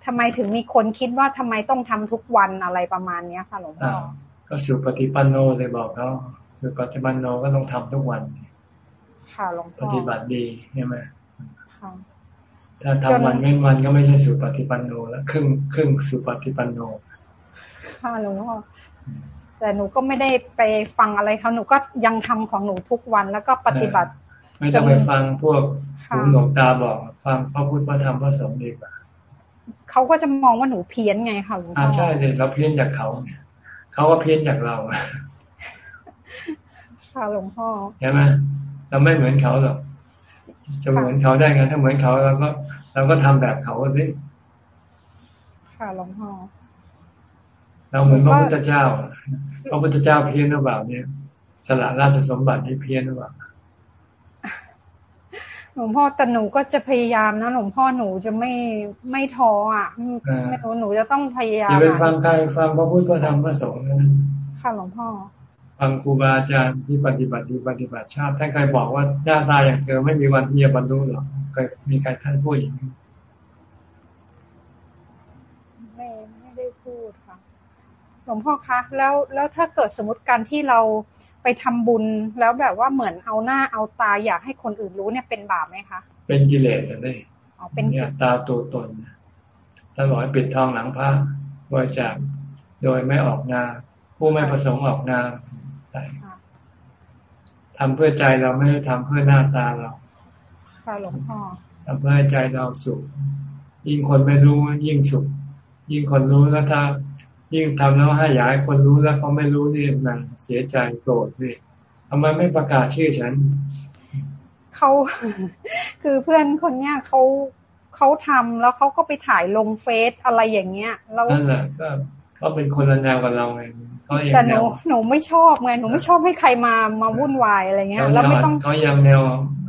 ทำไมถึงมีคนคิดว่าทำไมต้องทำทุกวันอะไรประมาณเนี้ยค่ะหลวงพ่อก็สุปฏิปันโนเลยบอกเขาสุปฏิปันโนก็ต้องทำทุกวัน ค่ะหลวงพ่อปฏิบัติดีใช่ไหมถ้าทำวันไม่วันก็ไม่ใช่สุปฏิปันโนแล้วครึ่งครึ่งสุปฏิปันโนค่ะหลวงพ่อ แต่หนูก็ไม่ได้ไปฟังอะไรเขาหนูก็ยังทำของหนูทุกวันแล้วก็ปฏิบัติ ไม่ต้องไปฟังพวกหูหนวกตาบอก ฟังพระพุทธพระธรรมพระสงฆ์ดีกว่าเขาก็จะมองว่าหนูเพี้ยนไงค่ะหลวงพ่อใช่เลยเราเพี้ยนจากเขาเขาก็เพี้ยนจากเราค่ะหลวงพ่อใช่ไหมเราไม่เหมือนเขาหรอกจะเหมือนเขาได้ไงถ้าเหมือนเขาเราก็เราก็ทำแบบเขาสิค่ะหลวงพ่อ เราเหมือนพระพุทธเจ้า พระพุทธเจ้าเพี้ยนหรือเปล่าเนี่ยสละราชสมบัติให้เพี้ยนหรือเปล่าหลวงพ่อแต่หนูก็จะพยายามนะหลวงพ่อหนูจะไม่ไม่ท้ออะไม่หนูหนูจะต้องพยายามอย่าไปฟังใครฟังพระพุทธพระธรรมพระสงฆ์นะค่ะหลวงพ่อฟังครูบาอาจารย์ที่ปฏิบัติดีปฏิบัติชาติท่านเคยบอกว่าหน้าตาอย่างเธอไม่มีวันที่จะบรรลุหรอกเคยมีใครท่านพูดอย่างนี้ไม่ไม่ได้พูดค่ะห ลวงพ่อคะ แล้วแล้วถ้าเกิดสมมติการที่เราไปทำบุญแล้วแบบว่าเหมือนเอาหน้าเอาตาอยากให้คนอื่นรู้เนี่ยเป็นบาปไหมคะ เป็นกิเลสเลยอ๋อเป็นเนี่ยตาตัวตนถ้าบอกให้ปิดทองหลังพระบริจาคโดยไม่ออกนาผู้ไม่ประสงค์ออกนาทำเพื่อใจเราไม่ได้ทำเพื่อหน้าตาเราค่ะหลวงพ่อทำเพื่อให้ใจเราสุข ยิ่งคนไม่รู้ยิ่งสุข ยิ่งคนรู้แล้วถ้า ยิ่งทำแล้วให้อยากให้คนรู้แล้วเขาไม่รู้นี่มันเสียใจโกรธสิทำไมไม่ประกาศชื่อฉันเขาคือเพื่อนคนเนี้ยเขาเขาทำแล้วเขาก็ไปถ่ายลงเฟซอะไรอย่างเงี้ยแล้วนั่นแหละก็เขาเป็นคนละแนวกับเราไงแต่หนูหนูไม่ชอบไงหนูไม่ชอบให้ใครมามาวุ่นวายอะไรเงี้ยแล้วไม่ต้องเขายังแนว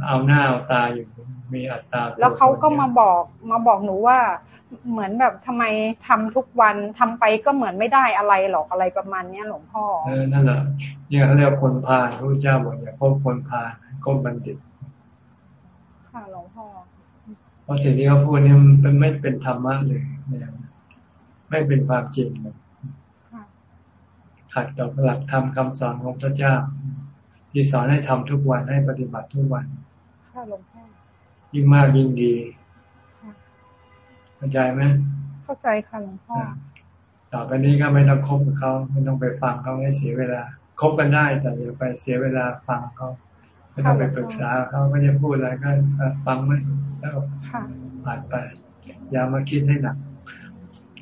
เอาหน้าเอาตาอยู่มีอัตตาแล้วเขาก็มาบอกมาบอกหนูว่า เหมือนแบบทำไมทำทุกวันทำไปก็เหมือนไม่ได้อะไรหรอกอะไรประมาณเนี้ยหลวงพ่อเออนั่นแหละเนี่ยเขาเรียกคนพาลพระเจ้าบอกอย่าพบคนพาลก้มบัณฑิตค่ะหลวงพ่อเพราะสิ่งที่เขาพูดเนี่ยมันไม่เป็นธรรมะเลยเนี่ยไม่เป็นความจริงเลยขัดต่อหลักธรรมคาสอนของพระเจ้า ที่สอนให้ทำทุกวันให้ปฏิบัติทุกวันค่ะหลวงพ่อยิ่งมากยิ่งดี เข้าใจไหมเข้าใจค่ะหลวงพ่อต่อไปนี้ก็ไม่ต้องคบกับเขาไม่ต้องไปฟังเขาให้เสียเวลาคบกันได้แต่อย่าไปเสียเวลาฟังเขาก็ต้องไปปรึกษาเขาก็จะพูดอะไรก็ฟังไหมแล้วผ่านไป อย่ามาคิดให้หนัก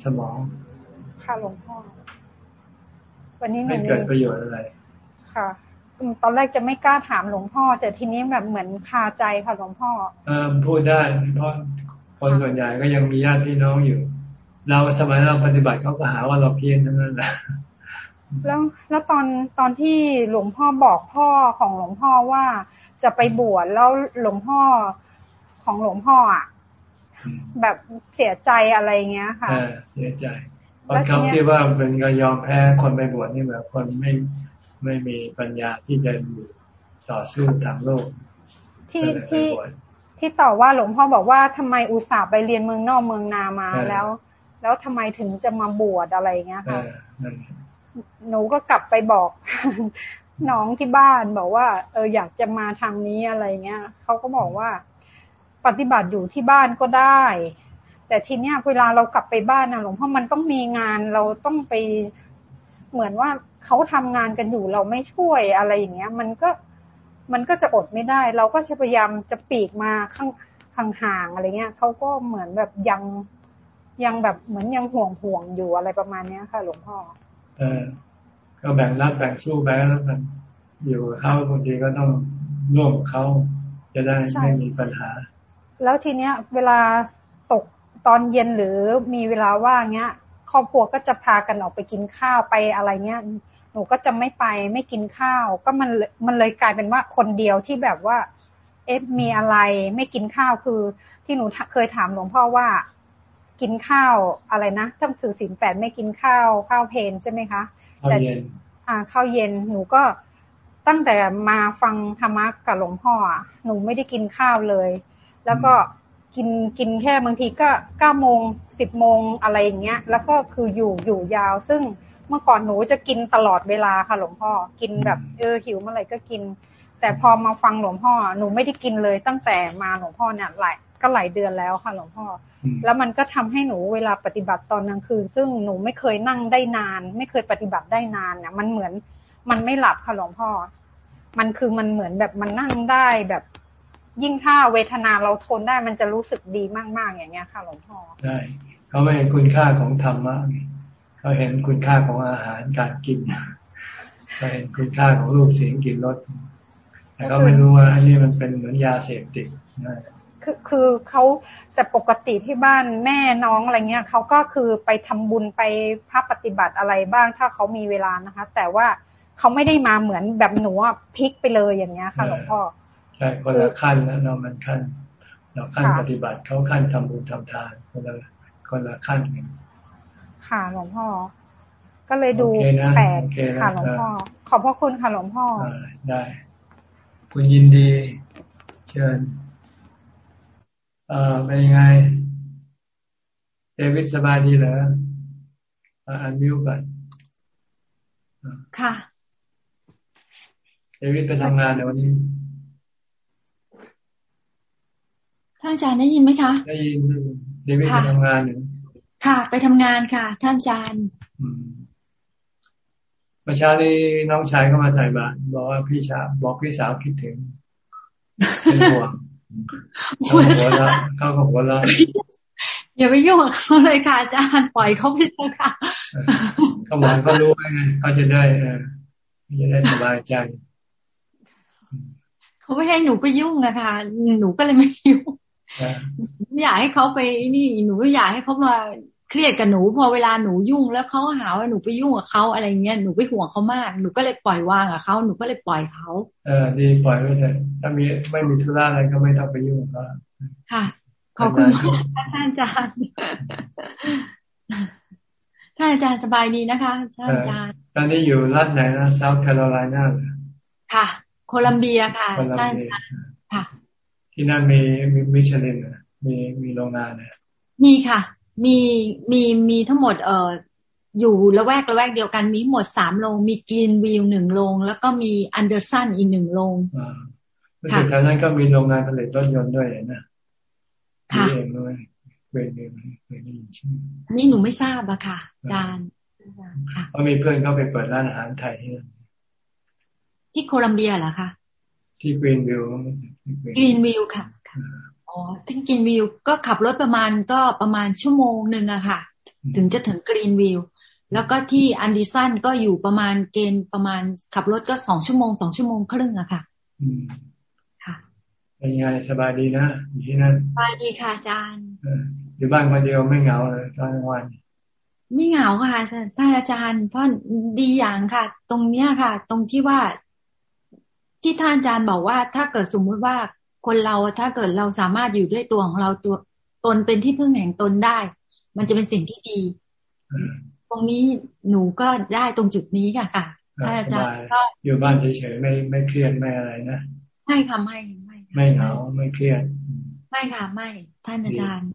สมองค่ะหลวงพ่อวันนี้ไม่เกิดประโยชน์อะไร ค่ะตอนแรกจะไม่กล้าถามหลวงพ่อ แต่ทีนี้แบบเหมือนคาใจค่ะหลวงพ่อเออพูดได้เพราะ คนส่วนใหญ่ก็ยังมีญาติพี่น้องอยู่ เราสมัยเราปฏิบัติเขาก็หาว่าเราเพี้ยนทั้งนั้นแหละแล้วแล้วตอนตอนที่หลวงพ่อบอกพ่อของหลวงพ่อว่าจะไปบวชแล้วหลวงพ่อของหลวงพ่ออะแบบเสียใจอะไรเงี้ยค่ะเสียใจเพราะเขาคิดว่าเป็นการยอมแพ้คนไปบวชนี่แบบคนไม่ไม่มีปัญญาที่จะอยู่ต่อสู้ทางโลกที่ที่ ที่ต่อว่าหลวงพ่อบอกว่าทำไมอุตส่าห์ไปเรียนเมืองนอกเมืองนามาแล้ว แล้วทำไมถึงจะมาบวชอะไรเงี้ยค่ะหนูก็กลับไปบอกน้องที่บ้านบอกว่า เอออยากจะมาทางนี้อะไรเงี้ยเขาก็บอกว่า ปฏิบัติอยู่ที่บ้านก็ได้ แต่ทีเนี้ยเวลาเรากลับไปบ้านนะหลวงพ่อมันต้องมีงานเราต้องไปเหมือนว่าเขาทำงานกันอยู่เราไม่ช่วยอะไรอย่างเงี้ย มันก็ มันก็จะอดไม่ได้ เราก็จะพยายามจะปีกมาข้างข้างห่างอะไรเงี้ยเขาก็เหมือนแบบยังยังแบบเหมือนยังห่วงห่วงอยู่อะไรประมาณเนี้ยค่ะ หลวงพ่อเออก็แบ่งรับแบ่งสู้ไปแล้วกันอยู่เขาบางทีก็ต้องร่วมเขาจะได้ไม่มีปัญหา แล้วทีเนี้ย เวลาตกตอนเย็นหรือมีเวลาว่างเงี้ยครอบครัวก็จะพากันออกไปกินข้าวไปอะไรเงี้ย หนูก็จะไม่ไปไม่กินข้าว ก็มันมันเลยกลายเป็นว่าคนเดียวที่แบบว่า เอ๊ะมีอะไรไม่กินข้าวคือ ที่หนูเคยถามหลวงพ่อว่า กินข้าวอะไรนะท้งสื่อสินแปดไม่กินข้าวข้าวเพนใช่ไหมคะข้าวเย็นอ่าข้าวเย็นหนูก็ตั้งแต่มาฟังธรรมะกับหลวงพ่อหนูไม่ได้กินข้าวเลย แล้วก็กินกินแค่บางทีก็เก้าโมงสิบโมงอะไรอย่างเงี้ย แล้วก็คืออยู่อยู่ยาวซึ่ง เมื่อก่อนหนูจะกินตลอดเวลาค่ะ หลวงพ่อ กินแบบเออหิวเมื่อไหร่ก็กิน แต่พอมาฟังหลวงพ่อ หนูไม่ได้กินเลยตั้งแต่มาหลวงพ่อเนี่ยหลายก็หลายเดือนแล้วค่ะหลวงพ่อ แล้วมันก็ทำให้หนูเวลาปฏิบัติตอนกลางคืน ซึ่งหนูไม่เคยนั่งได้นาน ไม่เคยปฏิบัติได้นานเนี่ยมันเหมือนมันไม่หลับค่ะหลวงพ่อ มันคือมันเหมือนแบบมันนั่งได้แบบ ยิ่งถ้าเวทนาเราทนได้มันจะรู้สึกดีมากๆอย่างเงี้ยค่ะ หลวงพ่อใช่เขาไม่เห็นคุณค่าของธรรมะ เขาเห็นคุณค่าของอาหารการกินเขาเห็นคุณค่าของรูปเสียงกลิ่นรสแต่เขาไม่รู้ว่าอันนี้มันเป็นเหมือนยาเสพติดนะคือคือเขาแต่ปกติที่บ้านแม่น้องอะไรเงี้ยเขาก็คือไปทำบุญไปพระปฏิบัติอะไรบ้างถ้าเขามีเวลานะคะ แต่ว่าเขาไม่ได้มาเหมือนแบบหนูพลิกไปเลยอย่างเงี้ยค่ะหลวงพ่อใช่คนละขั้นแล้วเรามันขั้น เราขั้นปฏิบัติเขาขั้นทำบุญทำทานคนละคนละขั้นกัน ค่ะหลวงพ่อ ก็เลยดูแปลกค่ะหลวงพ่อ ขอบพระคุณค่ะหลวงพ่อ ได้ คุณยินดี เชิญ เออเป็นยังไง เดวิดสบายดีเหรออันมิวก่อนค่ะเดวิดไปทำงานในวันนี้ท่านอาจารย์ได้ยินไหมคะ ได้ยิน เดวิดไปทำงานหนึ่ง ค่ะ ไปทำงานค่ะ ท่านอาจารย์เมื่อเช้านี้น้องชายเข้ามาใส่บาตรบอกว่าพี่ชาบอกพี่สาวคิดถึงเป็นห่วงเขาหัวเราเขาก็หัวเราอย่าไปยุ่งกับเขาเลยค่ะอาจารย์ปล่อยเขาไปเถอะค่ะเขาบอกเขารู้ไงเขาจะได้เออจะได้สบายใจเขาไม่ให้หนูไปยุ่งนะคะหนูก็เลยไม่ยุ่งไม่อยากให้เขาไปนี่หนูอยากให้เขามา เครียดกับหนูพอเวลาหนูยุ่ง แล้วเขาหาว่าหนูไปยุ่งกับเขาอะไรเงี้ยหนูไปห่วงเขามากหนูก็เลยปล่อยวางกับเขาหนูก็เลยปล่อยเขาเออดีปล่อยไว้เลยถ้ามีไม่มีธุระอะไรก็ไม่ต้องไปยุ่งกับเขาค่ะ ขอบคุณมากท่านอาจารย์ท่านอาจารย์สบายดีนะคะท่านอาจารย์ตอนนี้อยู่รัฐไหนนะเซาท์แคโรไลนาค่ะ โคลัมเบียค่ะท่านอาจารย์ค่ะ ที่นั่นมีมีมิชลินมีมีโรงงานเนี่ยมีค่ะ มีมีมีทั้งหมดเอ่ออยู่ละแวกละแวกเดียวกันมีหมดสามโรงมีกรีนวิวหนึ่งโรงแล้วก็มีอันเดอร์สันอีกหนึ่งโรงค่ะแถวนั้นก็มีโรงงานผลิตรถยนต์ด้วยนะค่ะเองด้วยเวรเองเวรนี่ใช่นี่หนูไม่ทราบอะค่ะอาจารย์เพราะมีเพื่อนเขาไปเปิดร้านอาหารไทยที่นั่นที่โคลัมเบียเหรอคะที่กรีนวิวกรีนวิวค่ะ อ๋อที่กรีนวิวก็ขับรถประมาณก็ประมาณชั่วโมงหนึ่งอะค่ะ ถึงจะถึงกรีนวิวแล้วก็ที่อันดิสันก็อยู่ประมาณเกณฑ์ประมาณขับรถก็สองชั่วโมงสองชั่วโมงครึ่งอะค่ะค่ะเป็นไงสบายดีนะอยู่ที่นั่นสบายดีค่ะอาจารย์อยู่บ้านคนเดียวไม่เหงาเลยตอนกลางวัน ไม่เหงาค่ะท่านอาจารย์ เพราะดีอย่างค่ะ ตรงเนี้ยค่ะ ตรงที่ว่าที่ท่านอาจารย์บอกว่า ถ้าเกิดสมมุติว่า คนเราถ้าเกิดเราสามารถอยู่ด้วยตัวของเราตัวตนเป็นที่พึ่งแห่งตนได้ มันจะเป็นสิ่งที่ดี ตรงนี้หนูก็ได้ตรงจุดนี้ค่ะค่ะอาจารย์ก็อยู่บ้านเฉยๆไม่ไม่เครียดไม่อะไรนะไม่ค่ะไม่ไม่ไม่เหงาไม่เครียดไม่ค่ะไม่ ท่านอาจารย์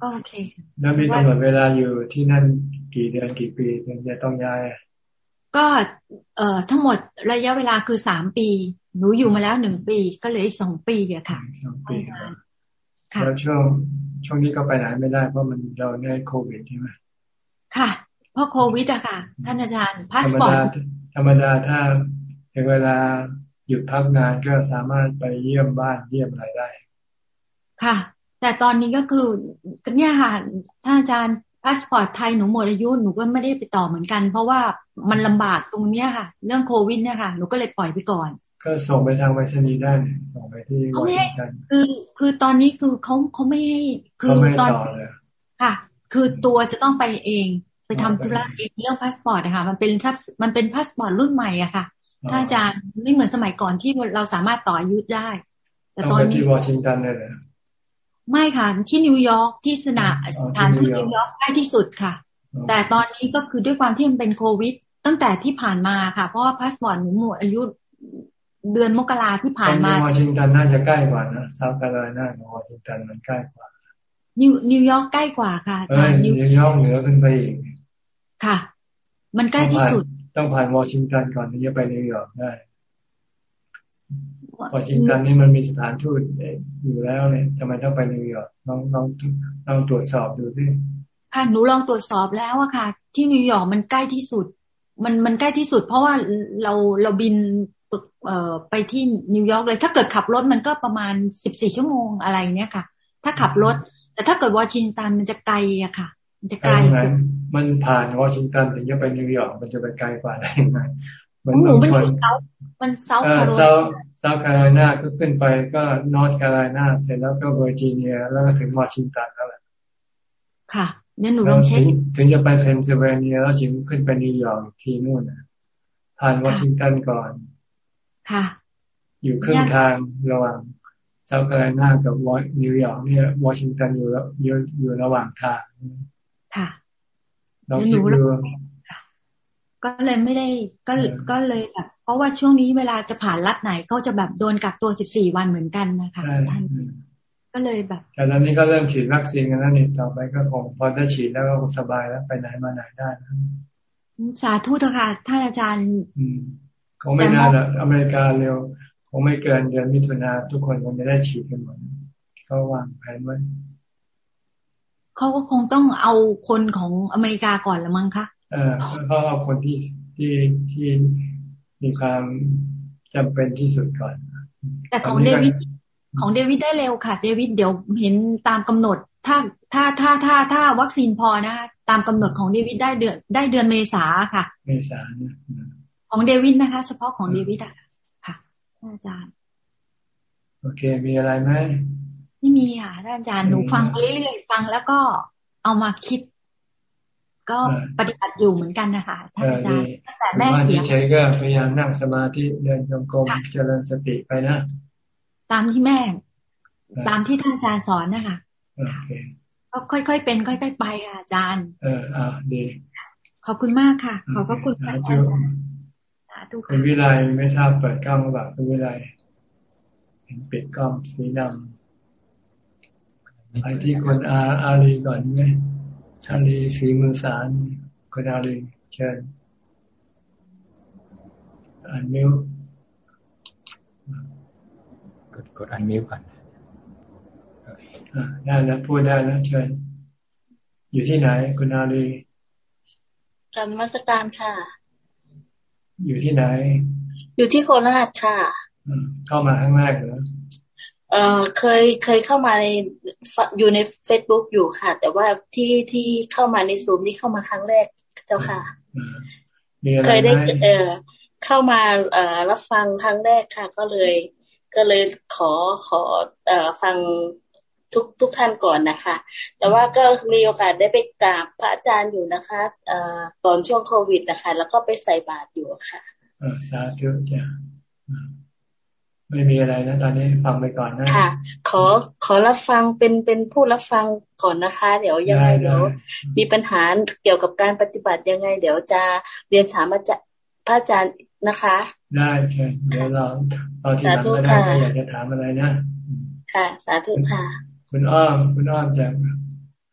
ก็โอเคแล้วมีกำหนดเวลาอยู่ที่นั่นกี่เดือนกี่ปีถึงจะต้องย้ายก็เอ่อทั้งหมดระยะเวลาคือสามปี หนูอยู่มาแล้วหนึ่งปีก็เหลืออีกสองปีอะค่ะสองปีค่ะแล้วช่วงช่วงนี้ก็ไปไหนไม่ได้เพราะมันเราได้โควิดใช่ไหมค่ะ เพราะโควิดอะค่ะ ท่านอาจารย์พาสปอร์ตธรรมดาถ้าถึงเวลาหยุดพักงานก็สามารถไปเยี่ยมบ้านเยี่ยมอะไรได้ ค่ะ แต่ตอนนี้ก็คือเนี่ยค่ะท่านอาจารย์พาสปอร์ตไทยหนูหมดอายุหนูก็ไม่ได้ไปต่อเหมือนกัน เพราะว่ามันลำบากตรงเนี้ยค่ะ เรื่องโควิดเนี่ยค่ะหนูก็เลยปล่อยไปก่อน ก็ส่งไปทางไปรษณีย์ได้ส่งไปที่วอชิงตันคือ คือตอนนี้คือเขาเขาไม่ให้คือตอนค่ะ คือตัวจะต้องไปเอง ไปทำธุระเองเรื่องพาสปอร์ตนะคะมันเป็นมันเป็นพาสปอร์ตรุ่นใหม่อะค่ะถ้าอาจารย์ไม่เหมือนสมัยก่อนที่เราสามารถต่ออายุได้ แต่ตอนนี้ที่วอชิงตันเลยไม่ค่ะ ที่นิวยอร์กที่สนาสถานที่นิวยอร์กใกล้ที่สุดค่ะ แต่ตอนนี้ก็คือด้วยความที่มันเป็นโควิด ตั้งแต่ที่ผ่านมาค่ะ เพราะว่าพาสปอร์ตหนูหมดอายุ เดือนมกราที่ผ่านมาวอชิงตันน่าจะใกล้กว่านะเซาท์แคโรไลนาวอชิงตันมันใกล้กว่า นิวนิวยอร์กใกล้กว่าค่ะอาจารย์นิวยอร์กเหนือขึ้นไปอีกค่ะ มันใกล้ที่สุด ต้องผ่านวอชิงตันก่อนถึงจะไปนิวยอร์กได้วอชิงตันนี่มันมีสถานทูตอยู่แล้วเนี่ยทำไมต้องไปนิวยอร์กลองลองลองตรวจสอบดูสิค่ะหนูลองตรวจสอบแล้วอะค่ะ ที่นิวยอร์กมันใกล้ที่สุด มันมันใกล้ที่สุด เพราะว่าเราเราบินเอ่อ ไปที่นิวยอร์กเลย ถ้าเกิดขับรถมันก็ประมาณสิบสี่ชั่วโมงอะไรเนี่ยค่ะ ถ้าขับรถ แต่ถ้าเกิดวอชิงตันมันจะไกลอะค่ะจะไกลมันผ่านวอชิงตันถึงจะไปนิวยอร์กมันจะไปไกลกว่าได้ยังไงมันหนูมันเซาท์มันเซาท์แคโรไลนาเซาท์แคโรไลนาก็ขึ้นไปก็นอร์ทแคโรไลนาเสร็จแล้วก็เวอร์จิเนีย แล้วก็ถึงวอชิงตันแล้วแหละค่ะเนี่ยหนูลองเช็คถึงจะไปเพนซิลเวเนีย แล้วถึงขึ้นไปนิวยอร์กที่นู่นนะผ่านวอชิงตันก่อน ค่ะ อยู่ครึ่งทางระหว่างเซาท์แคโรไลนากับนิวยอร์กเนี่ยวอชิงตันอยู่อยู่อยู่ระหว่างทางค่ะเราคิดดูก็เลยไม่ได้ก็ก็เลยแบบเพราะว่าช่วงนี้เวลาจะผ่านรัฐไหนก็จะแบบโดนกักตัวสิบสี่วันเหมือนกันนะคะท่านก็เลยแบบแต่ตอนนี้ก็เริ่มฉีดวัคซีนกันแล้วนี่ต่อไปก็คงพอได้ฉีดแล้วก็สบายแล้วไปไหนมาไหนได้นะสาธุเถอะค่ะท่านอาจารย์ คงไม่นานอเมริกาเร็วคงไม่เกินเดือนมิถุนาทุกคนคงจะได้ฉีดกันหมดก็วางแผนไว้เขาก็คงต้องเอาคนของอเมริกาก่อนละมั้งคะเออเขาเอาคนที่ที่ที่มีความจำเป็นที่สุดก่อน แต่ของเดวิดของเดวิดได้เร็วค่ะ เดวิดเดี๋ยวเห็นตามกำหนดถ้าถ้าถ้าถ้าถ้าวัคซีนพอนะคะตามกำหนดของเดวิดได้เดือนได้เดือนเมษาค่ะ เมษา ของเดวิดนะคะ เฉพาะของเดวิดอะค่ะอาจารย์ โอเค มีอะไรไหมไม่มีค่ะท่านอาจารย์หนูฟังเรื่อยๆฟังแล้วก็เอามาคิด ก็ปฏิบัติอยู่เหมือนกันนะคะท่านอาจารย์แต่แม่เสียเฉยก็พยายามนั่งสมาธิเดินจงกรมเจริญสติไปนะ ตามที่แม่ ตามที่ท่านอาจารย์สอนนะคะก็ค่อยๆเป็น ค่อยๆไปค่ะอาจารย์ เอออ่าดีขอบคุณมากค่ะ ขอบพระคุณอาจารย์ คุณวิไลไม่ทราบเปิดกล้องหรือเปล่าคุณวิไลเห็นปิดกล้องสีดำไปที่คนอาอาลีก่อนไหมอาลีฝีมือสารคนอาลีเชิญอันมิวกดกดอันมิวก่อนได้แล้วพูดได้แล้วเชิญอยู่ที่ไหนคุณอาลีกรรมสการค่ะ อยู่ที่ไหน อยู่ที่โคราชค่ะเข้ามาครั้งแรกเหรอเออเคยเคยเข้ามาในอยู่ในเฟซบุ๊กอยู่ค่ะ แต่ว่าที่ที่เข้ามาในซูมนี่เข้ามาครั้งแรกเจ้าค่ะเคยได้เออเข้ามาเอ่อรับฟังครั้งแรกค่ะ ก็เลย ก็เลยขอขอเอ่อฟัง ทุกทุกท่านก่อนนะคะ แต่ว่าก็มีโอกาสได้ไปกราบพระอาจารย์อยู่นะคะเอ่อตอนช่วงโควิดนะคะ แล้วก็ไปใส่บาตรอยู่ค่ะเออสาธุจ้ะไม่มีอะไรนะตอนนี้ฟังไปก่อนนะค่ะ ขอขอรับฟังเป็นเป็นผู้รับฟังก่อนนะคะ เดี๋ยวยังไงเดี๋ยว มีปัญหาเกี่ยวกับการปฏิบัติยังไง เดี๋ยวจะเรียนถามอาจารย์พระอาจารย์นะคะ ได้ใช่เดี๋ยวเราเราที่หลังก็ได้อยากจะถามอะไรนะ ค่ะ สาธุค่ะ คุณอ้อม คุณอ้อมจาก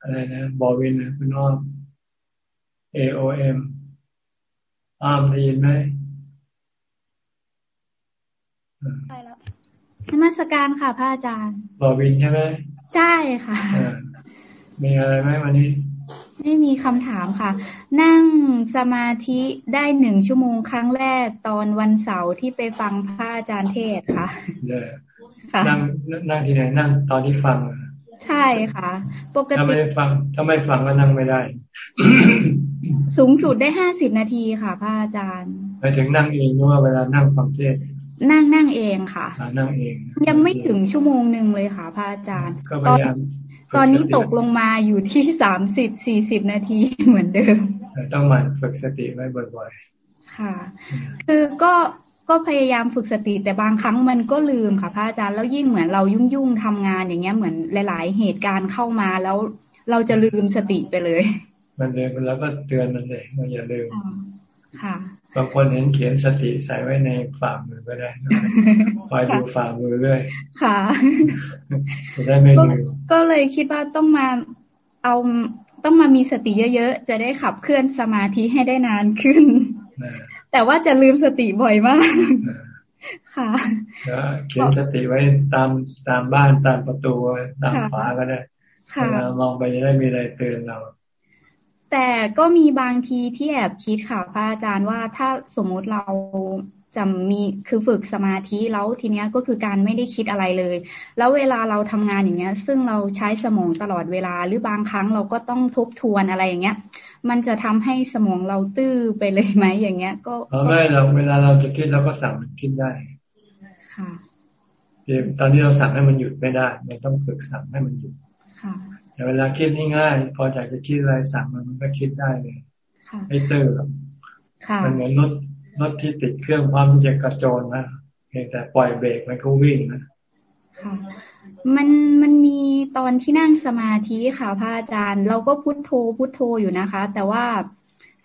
อะไรนะบอวินนะคุณอ้อม AOM อ้อมได้ยินไหมไปแล้วนมัสการค่ะพระอาจารย์บอวินใช่ไหมใช่ค่ะมีอะไรไหมวันนี้ ไม่มีคำถามค่ะ นั่งสมาธิได้หนึ่งชั่วโมงครั้งแรกตอนวันเสาร์ที่ไปฟังพระอาจารย์เทศค่ะเลยนั่งนั่งที่ไหนนั่งตอนที่ฟัง ใช่ค่ะ ปกติถ้าไม่ฟังถ้าไม่ฟังก็นั่งไม่ได้ สูงสุดได้ห้าสิบนาทีค่ะพระอาจารย์ไปถึงนั่งเองหรือว่าเวลานั่งฟังเทศนั่งนั่งเองค่ะนั่งเอง ยังไม่ถึงชั่วโมงหนึ่งเลยค่ะพระอาจารย์ตอนตอนนี้ตกลงมาอยู่ที่สามสิบสี่สิบนาทีเหมือนเดิม ต้องหมั่นฝึกสติไว้บ่อยๆ ค่ะ คือก็ ก็พยายามฝึกสติแต่บางครั้งมันก็ลืมค่ะพระอาจารย์แล้วยิ่งเหมือนเรายุ่งยุ่งทำงานอย่างเงี้ยเหมือนหลาย ๆ เหตุการณ์เข้ามาแล้วเราจะลืมสติไปเลย มันเลยแล้วก็เตือนมันเลยว่าอย่าลืมค่ะบางคนเห็นเขียนสติใส่ไว้ในฝ่ามือก็ได้คอยดูฝ่ามือเรื่อยค่ะจะได้ไม่ลืมก็เลยคิดว่าต้องมาเอาต้องมามีสติเยอะๆจะได้ขับเคลื่อนสมาธิให้ได้นานขึ้น แต่ว่าจะลืมสติบ่อยมาก ค่ะเขียนสติไว้ตามตามบ้านตามประตูตามฝาก็ได้มองไปจะได้มีอะไรเตือนเราแต่ก็มีบางทีที่แอบคิดค่ะพระอาจารย์ว่าถ้าสมมุติเราจะมีคือฝึกสมาธิแล้วทีเนี้ยก็คือการไม่ได้คิดอะไรเลย แล้วเวลาเราทำงานอย่างเงี้ย ซึ่งเราใช้สมองตลอดเวลาหรือบางครั้งเราก็ต้องทบทวนอะไรอย่างเงี้ย มันจะทำให้สมองเราตื้อไปเลยไหมอย่างเงี้ย ก็ไม่เราเวลาเราจะคิดเราก็สั่งมันคิดได้ค่ะตอนนี้เราสั่งให้มันหยุดไม่ได้เราต้องฝึกสั่งให้มันหยุดค่ะแต่เวลาคิดนี่ง่าย พออยากจะคิดอะไรสั่งมันมันก็คิดได้เลยไม่ตื้อมันเหมือนรถรถที่ติดเครื่องพร้อมที่จะกระโจนนะเพียงแต่ปล่อยเบรกมันก็วิ่งนะค่ะ มันมันมีตอนที่นั่งสมาธิค่ะพระอาจารย์ เราก็พุทโธพุทโธอยู่นะคะ แต่ว่า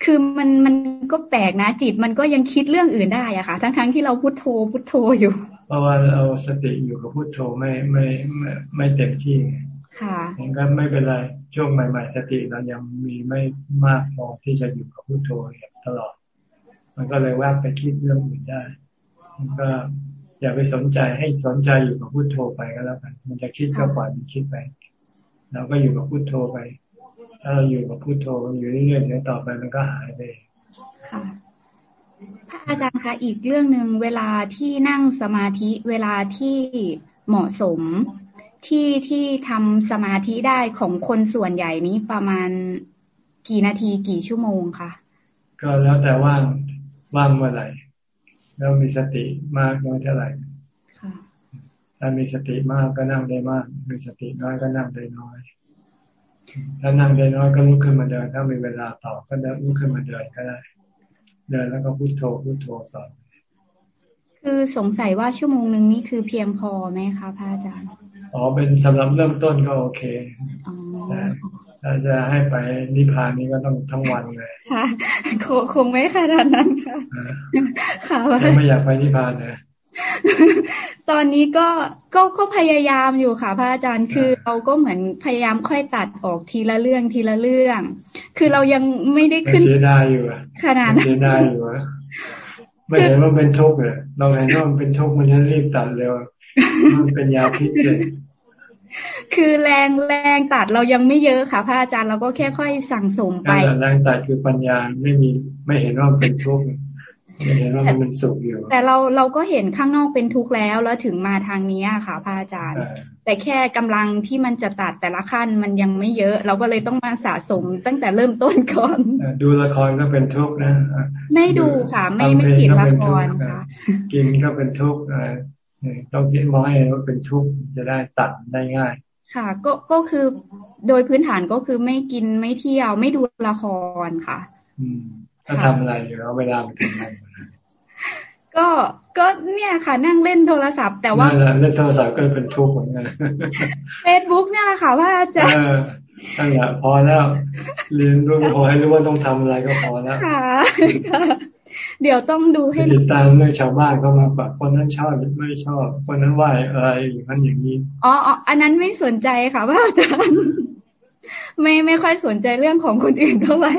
คือมันมันก็แปลกนะจิตมันก็ยังคิดเรื่องอื่นได้อะค่ะ ทั้งทั้งที่เราพุทโธพุทโธอยู่ เพราะว่าเราสติอยู่กับพุทโธไม่ไม่ไม่ไม่เต็มที่ค่ะมันก็ไม่เป็นไรช่วงใหม่ ๆ สติเรายังมีไม่มากพอที่จะอยู่กับพุทโธตลอด มันก็เลยแวบไปคิดเรื่องอื่นได้ มันก็ อย่าไปสนใจให้สนใจอยู่กับพุทโธไปก็แล้วกัน มันจะคิดก็ปล่อยมันคิดไป เราก็อยู่กับพุทโธไป ถ้าเราอยู่กับพุทโธอยู่เรื่อยๆเดี๋ยวต่อไปมันก็หายไปค่ะพระอาจารย์คะอีกเรื่องหนึ่งเวลาที่นั่งสมาธิเวลาที่เหมาะสมที่ที่ทำสมาธิได้ของคนส่วนใหญ่นี้ประมาณกี่นาทีกี่ชั่วโมงคะก็แล้วแต่ว่างว่างเมื่อไหร่ แล้วมีสติมากน้อยเท่าไหร่ถ้ามีสติมากก็นั่งได้มาก มีสติน้อยก็นั่งได้น้อย ถ้านั่งได้น้อยก็ลุกขึ้นมาเดิน ถ้ามีเวลาต่อก็เดินลุกขึ้นมาเดินก็ได้ เดินแล้วก็พุโทโธพุโทโธต่อ คือสงสัยว่าชั่วโมงหนึ่งนี้คือเพียงพอไหมคะพระอาจารย์ อ๋อเป็นสำหรับเริ่มต้นก็โอเคแต่ ถ้าจะให้ไปนิพพานนี้ก็ต้องทั้งวันเลยค่ะคงไม่ขนาดนั้นค่ะค่ะไม่อยากไปนิพพานนะตอนนี้ก็ก็ก็พยายามอยู่ค่ะพระอาจารย์คือเราก็เหมือนพยายามค่อยตัดออกทีละเรื่องทีละเรื่อง คือเรายังไม่ได้ขึ้นเสียดายอยู่อะขนาดเสียดายอยู่อะไม่เห็นว่าเป็นทุกข์เลยเราเห็นว่ามันเป็นทุกข์มันจะรีบตัดเร็วมันเป็นยาพิษเลย คือแรงแรงตัดเรายังไม่เยอะค่ะ พระอาจารย์เราก็แค่ค่อยสั่งสมไปแรงตัดคือปัญญาไม่มีไม่เห็นว่าเป็นทุกข์เห็นว่ามันเป็นสุขอยู่ แต่เราเราก็เห็นข้างนอกเป็นทุกข์แล้วแล้วถึงมาทางนี้ค่ะ พระอาจารย์ แต่แค่กำลังที่มันจะตัดแต่ละขั้นมันยังไม่เยอะ เราก็เลยต้องมาสะสมตั้งแต่เริ่มต้นก่อนดูละครก็เป็นทุกข์นะไม่ดูค่ะไม่ไม่ติดละครค่ะกินก็เป็นทุกข์ต้องคิดมองให้ว่าเป็นทุกข์จะได้ตัดได้ง่าย ค่ะ ก็ก็คือโดยพื้นฐานก็คือไม่กินไม่เที่ยวไม่ดูละครค่ะ อืมถ้าทำอะไรอยู่แล้วเวลาไปทำอะไรก็ก็เนี่ยค่ะ นั่งเล่นโทรศัพท์ แต่ว่าเล่นโทรศัพท์ก็เป็นทุกข์เหมือนกันเฟซบุ๊กเนี่ยแหละค่ะ ว่าจะตั้งแต่พอแล้วเรียนรู้พอให้รู้ว่าต้องทำอะไรก็พอแล้วค่ะ เดี๋ยวต้องดูให้ติดตามเรื่องชาวบ้านเข้ามาแบบคนนั้นชอบไม่ชอบ คนนั้นว่าอะไรอย่างนั้นอย่างนี้อ๋ออันนั้นไม่สนใจค่ะว่าอาจารย์ไม่ไม่ค่อยสนใจเรื่องของคนอื่นเท่าไหร่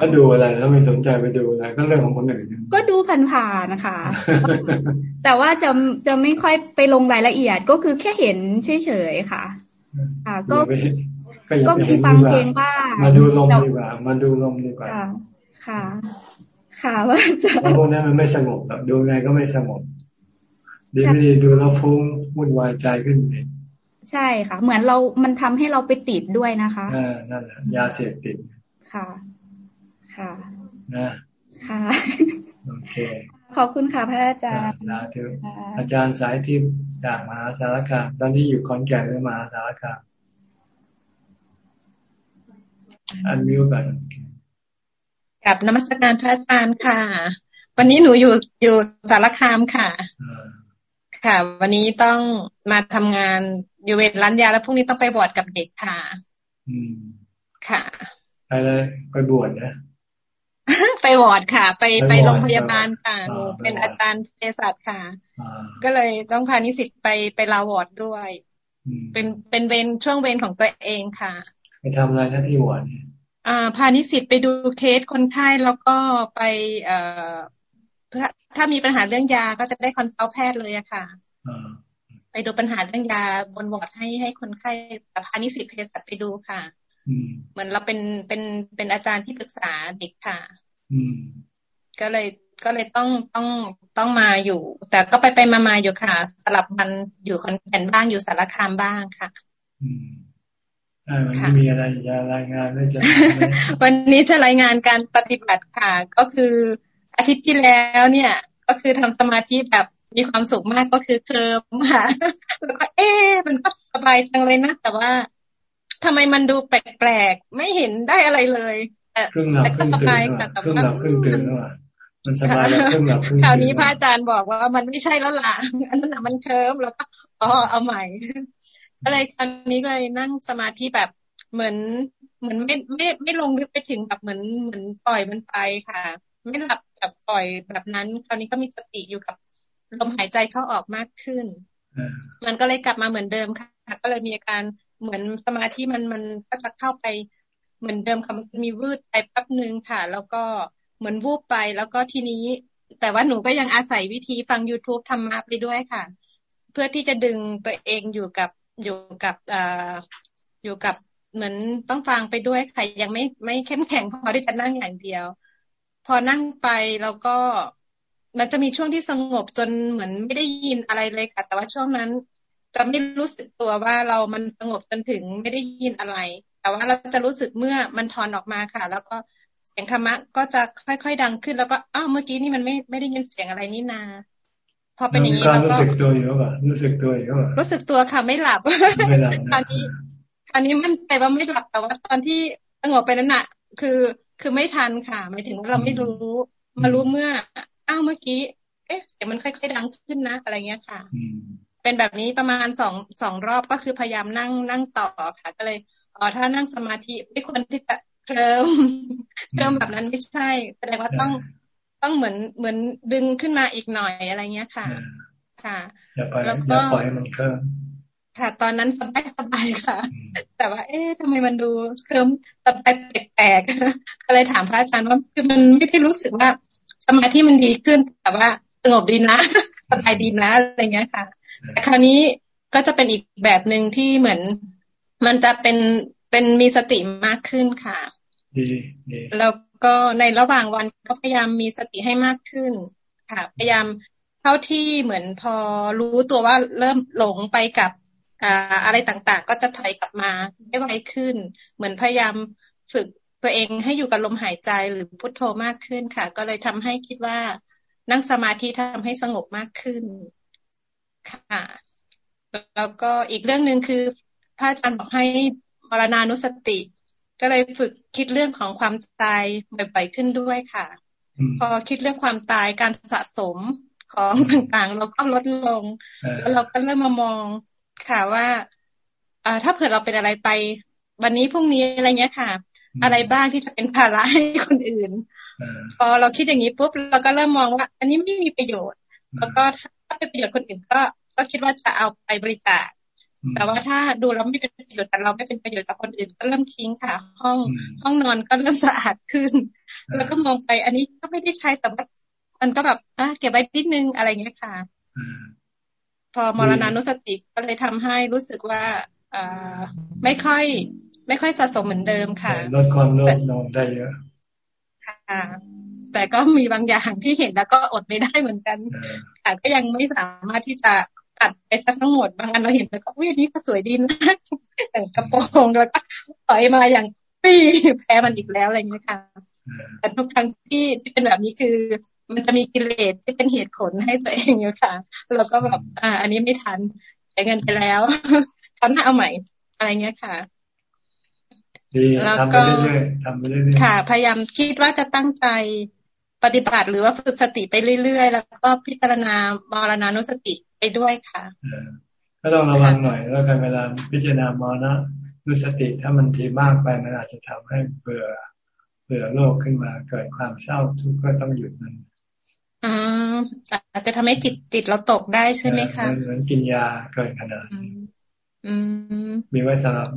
ก็ดูอะไรแล้วไม่สนใจไปดูอะไรก็เรื่องของคนอื่นก็ดูผ่านๆนะคะ แต่ว่าจะจะไม่ค่อยไปลงรายละเอียดก็คือแค่เห็นเฉยๆค่ะ ค่ะ ก็ก็มีฟังเพลงบ้างมาดูลมดีกว่า มาดูลมดีกว่า ค่ะ ค่ะว่าจะเพราะพวกนั้นมันไม่สงบดูไงก็ไม่สงบดีไม่ดีดูแล้วฟุ้งวุ่นวายใจขึ้นเองใช่ค่ะ เหมือนเรามันทำให้เราไปติดด้วยนะคะอ่านั่นแหละยาเสพติดค่ะ ค่ะนะค่ะโอเคขอบคุณค่ะพระอาจารย์สาธุอาจารย์สายทิพย์จากมหาสารคามตอนนี้อยู่คอนแก่นหรือมหาสารคามอันมิวกัน กับนมัสการพระอาจารย์ค่ะ วันนี้หนูอยู่อยู่สารคามค่ะ ค่ะ วันนี้ต้องมาทำงานอยู่เวรร้านยาแล้วพรุ่งนี้ต้องไปบวชกับเด็กค่ะ อืมค่ะไปเลยไปบวชนะไปวอร์ดค่ะ ไปไปโรงพยาบาลค่ะหนูเป็นอาจารย์เภสัชค่ะ ก็เลยต้องพานิสิตไปไป round ward ด้วย เป็นเป็นเวรช่วงเวรของตัวเองค่ะ ไปทำอะไรหน้าที่วอร์ดอ่า พานิสิตไปดูเคสคนไข้แล้วก็ไปเอ่อถ้ามีปัญหาเรื่องยาก็จะได้ consult แพทย์เลยอะค่ะไปดูปัญหาเรื่องยาบนวอร์ดให้ให้คนไข้พานิสิตเภสัชไปดูค่ะเหมือนเราเป็นเป็นเป็นอาจารย์ที่ปรึกษาเด็กค่ะก็เลยก็เลยต้องต้องต้องมาอยู่ แต่ก็ไปไปมามาอยู่ค่ะ สลับมันอยู่ขอนแก่นบ้างอยู่สารคามบ้างค่ะ วันนี้มีอะไรจะรายงานไม่จะวันนี้จะรายงานการปฏิบัติค่ะ ก็คืออาทิตย์ที่แล้วเนี่ย ก็คือทำสมาธิแบบมีความสุขมากก็คือเคลิมค่ะแล้วก็เอ๊มันก็สบายจังเลยนะแต่ว่าทำไมมันดูแปลกๆไม่เห็นได้อะไรเลยครึ่งหลับครึ่งตื่นครึ่งหลับครึ่งตื่นมันสบายแล้วครึ่งหลับครึ่งคราวนี้พระอาจารย์บอกว่ามันไม่ใช่แล้วล่ะอันนั้นมันเคิมแล้วก็อ๋อเอาใหม่ ก็เลยคราวนี้เลยนั่งสมาธิแบบเหมือน เหมือนไม่ไม่ไม่ลงลึกไปถึงแบบเหมือนเหมือนปล่อยมันไปค่ะ ไม่หลับแบบปล่อยแบบนั้น คราวนี้ก็มีสติอยู่กับลมหายใจเข้าออกมากขึ้น มันก็เลยกลับมาเหมือนเดิมค่ะ ก็เลยมีอาการเหมือนสมาธิมันมันก็จะเข้าไปเหมือนเดิมค่ะมันมีวืดไปแป๊บหนึ่งค่ะ แล้วก็เหมือนวูบไปแล้วก็ทีนี้ แต่ว่าหนูก็ยังอาศัยวิธีฟัง youtube ทำมาไปด้วยค่ะ เพื่อที่จะดึงตัวเองอยู่กับ อยู่กับอ่าอยู่กับเหมือนต้องฟังไปด้วยค่ะยังไม่ไม่เข้มแข็งพอที่จะนั่งอย่างเดียว พอนั่งไปแล้วก็มันจะมีช่วงที่สงบจนเหมือนไม่ได้ยินอะไรเลยค่ะแต่ว่าช่วงนั้น จะไม่รู้สึกตัวว่าเรามันสงบจนถึงไม่ได้ยินอะไร แต่ว่าเราจะรู้สึกเมื่อมันทอนออกมาค่ะ แล้วก็เสียงธรรมะก็จะค่อยๆดังขึ้น แล้วก็อ้าวเมื่อกี้นี่มันไม่ไม่ได้ยินเสียงอะไรนี่นา พอเป็นอย่างนี้เราก็รู้สึกตัวอยู่ป่ะรู้สึกตัวอยู่ป่ะรู้สึกตัวค่ะไม่หลับตอนนี้ตอนนี้มันแต่ว่าไม่หลับแต่ว่าตอนที่สงบไปนั้นน่ะ คือคือไม่ทันค่ะหมายถึงว่าเราไม่รู้ มารู้เมื่ออ้าวเมื่อกี้ เอ๊ะเดี๋ยวมันค่อยๆดังขึ้นนะอะไรเงี้ยค่ะเป็นแบบนี้ประมาณสองสองรอบก็คือพยายามนั่งนั่งต่อค่ะ ก็เลยอ๋อถ้านั่งสมาธิไม่ควรที่จะเคลิมเคลิมแบบนั้นไม่ใช่ แสดงว่าต้อง ต้องเหมือนเหมือนดึงขึ้นมาอีกหน่อยอะไรเงี้ยค่ะ ค่ะแล้วก็ปล่อยมันเคลิมค่ะ ตอนนั้นสบายสบายค่ะ แต่ว่า เอ๊ะทำไมมันดูเคลิมสบายแปลกๆก็เลยถามพระอาจารย์ว่าคือมันไม่ได้รู้สึกว่าสมาธิมันดีขึ้น แต่ว่าสงบดีนะสบายดีนะอะไรเงี้ยค่ะ แต่คราวนี้ก็จะเป็นอีกแบบหนึ่งที่เหมือน มันจะเป็นเป็นมีสติมากขึ้นค่ะดีดีแล้ว ก็ในระหว่างวันก็พยายามมีสติให้มากขึ้น ค่ะ พยายามเท่าที่เหมือนพอรู้ตัวว่าเริ่มหลงไปกับอะไรต่างๆ ก็จะถอยกลับมาได้ไวขึ้น เหมือนพยายามฝึกตัวเองให้อยู่กับลมหายใจหรือพุทโธมากขึ้นค่ะ ก็เลยทำให้คิดว่านั่งสมาธิทำให้สงบมากขึ้นค่ะ แล้วก็อีกเรื่องหนึ่งคือพระอาจารย์บอกให้มรณานุสติ ก็เลยฝึกคิดเรื่องของความตายบ่อยๆขึ้นด้วยค่ะ พอคิดเรื่องความตายการสะสมของต่างๆ เราก็ลดลง แล้วเราก็เริ่มมามองค่ะว่าอ่าถ้าเผื่อเราเป็นอะไรไป วันนี้พรุ่งนี้อะไรเงี้ยค่ะ อะไรบ้างที่จะเป็นภาระให้คนอื่นพอเราคิดอย่างนี้ปุ๊บเราก็เริ่มมองว่า อันนี้ไม่มีประโยชน์ แล้วก็ถ้าเป็นประโยชน์คนอื่นก็ก็คิดว่าจะเอาไปบริจาค แต่ว่าถ้าดูแล้วไม่เป็นประโยชน์แต่เราไม่เป็นประโยชน์กับคนอื่น ก็เริ่มทิ้งค่ะ ห้องห้องนอนก็เริ่มสะอาดขึ้น แล้วก็มองไป อันนี้ก็ไม่ได้ใช้แต่ว่ามันก็แบบอะเก็บไว้นิดนึงอะไรเงี้ยค่ะพอมรณานุสติก็เลยทำให้รู้สึกว่าอ่าไม่ค่อย ไม่ค่อยสะสมเหมือนเดิมค่ะลดความโลภลงได้เยอะค่ะแต่ก็มีบางอย่างที่เห็นแล้วก็อดไม่ได้เหมือนกันค่ะก็ยังไม่สามารถที่จะ ตัดไปซะทั้งหมดบางอันเราเห็นแล้วก็อุ้ยอันนี้ก็สวยดีนะแต่กระโปรงแล้วก็ถอยมาอย่างปีแพ้มันอีกแล้วอะไรอย่างนี้ค่ะแต่ทุกครั้งที่ที่เป็นแบบนี้คือ มันจะมีกิเลสที่เป็นเหตุผลให้ตัวเองอยู่ค่ะแล้วก็แบบอ่า อันนี้ไม่ทันใช้เงินไปแล้วทำหน้าเอาใหม่อะไรเงี้ยค่ะแล้วก็ทำไปเรื่อยๆค่ะ พยายามคิดว่าจะตั้งใจปฏิบัติหรือว่าฝึกสติไปเรื่อยๆ แล้วก็พิจารณามรณานุสติ ไปด้วยค่ะก็ต้องระวังหน่อยแล้วกันเวลาพิจารณามรณะนุสติถ้ามันทีมากไปมันอาจจะทำให้เบื่อเบื่อโลกขึ้นมาเกิดความเศร้าทุกข์ก็ต้องหยุดมันอ่าอาจจะทำให้จิตจิตเราตกได้ใช่ไหมคะเหมือนกินยาเกินขนาดมีไว้สำหรับ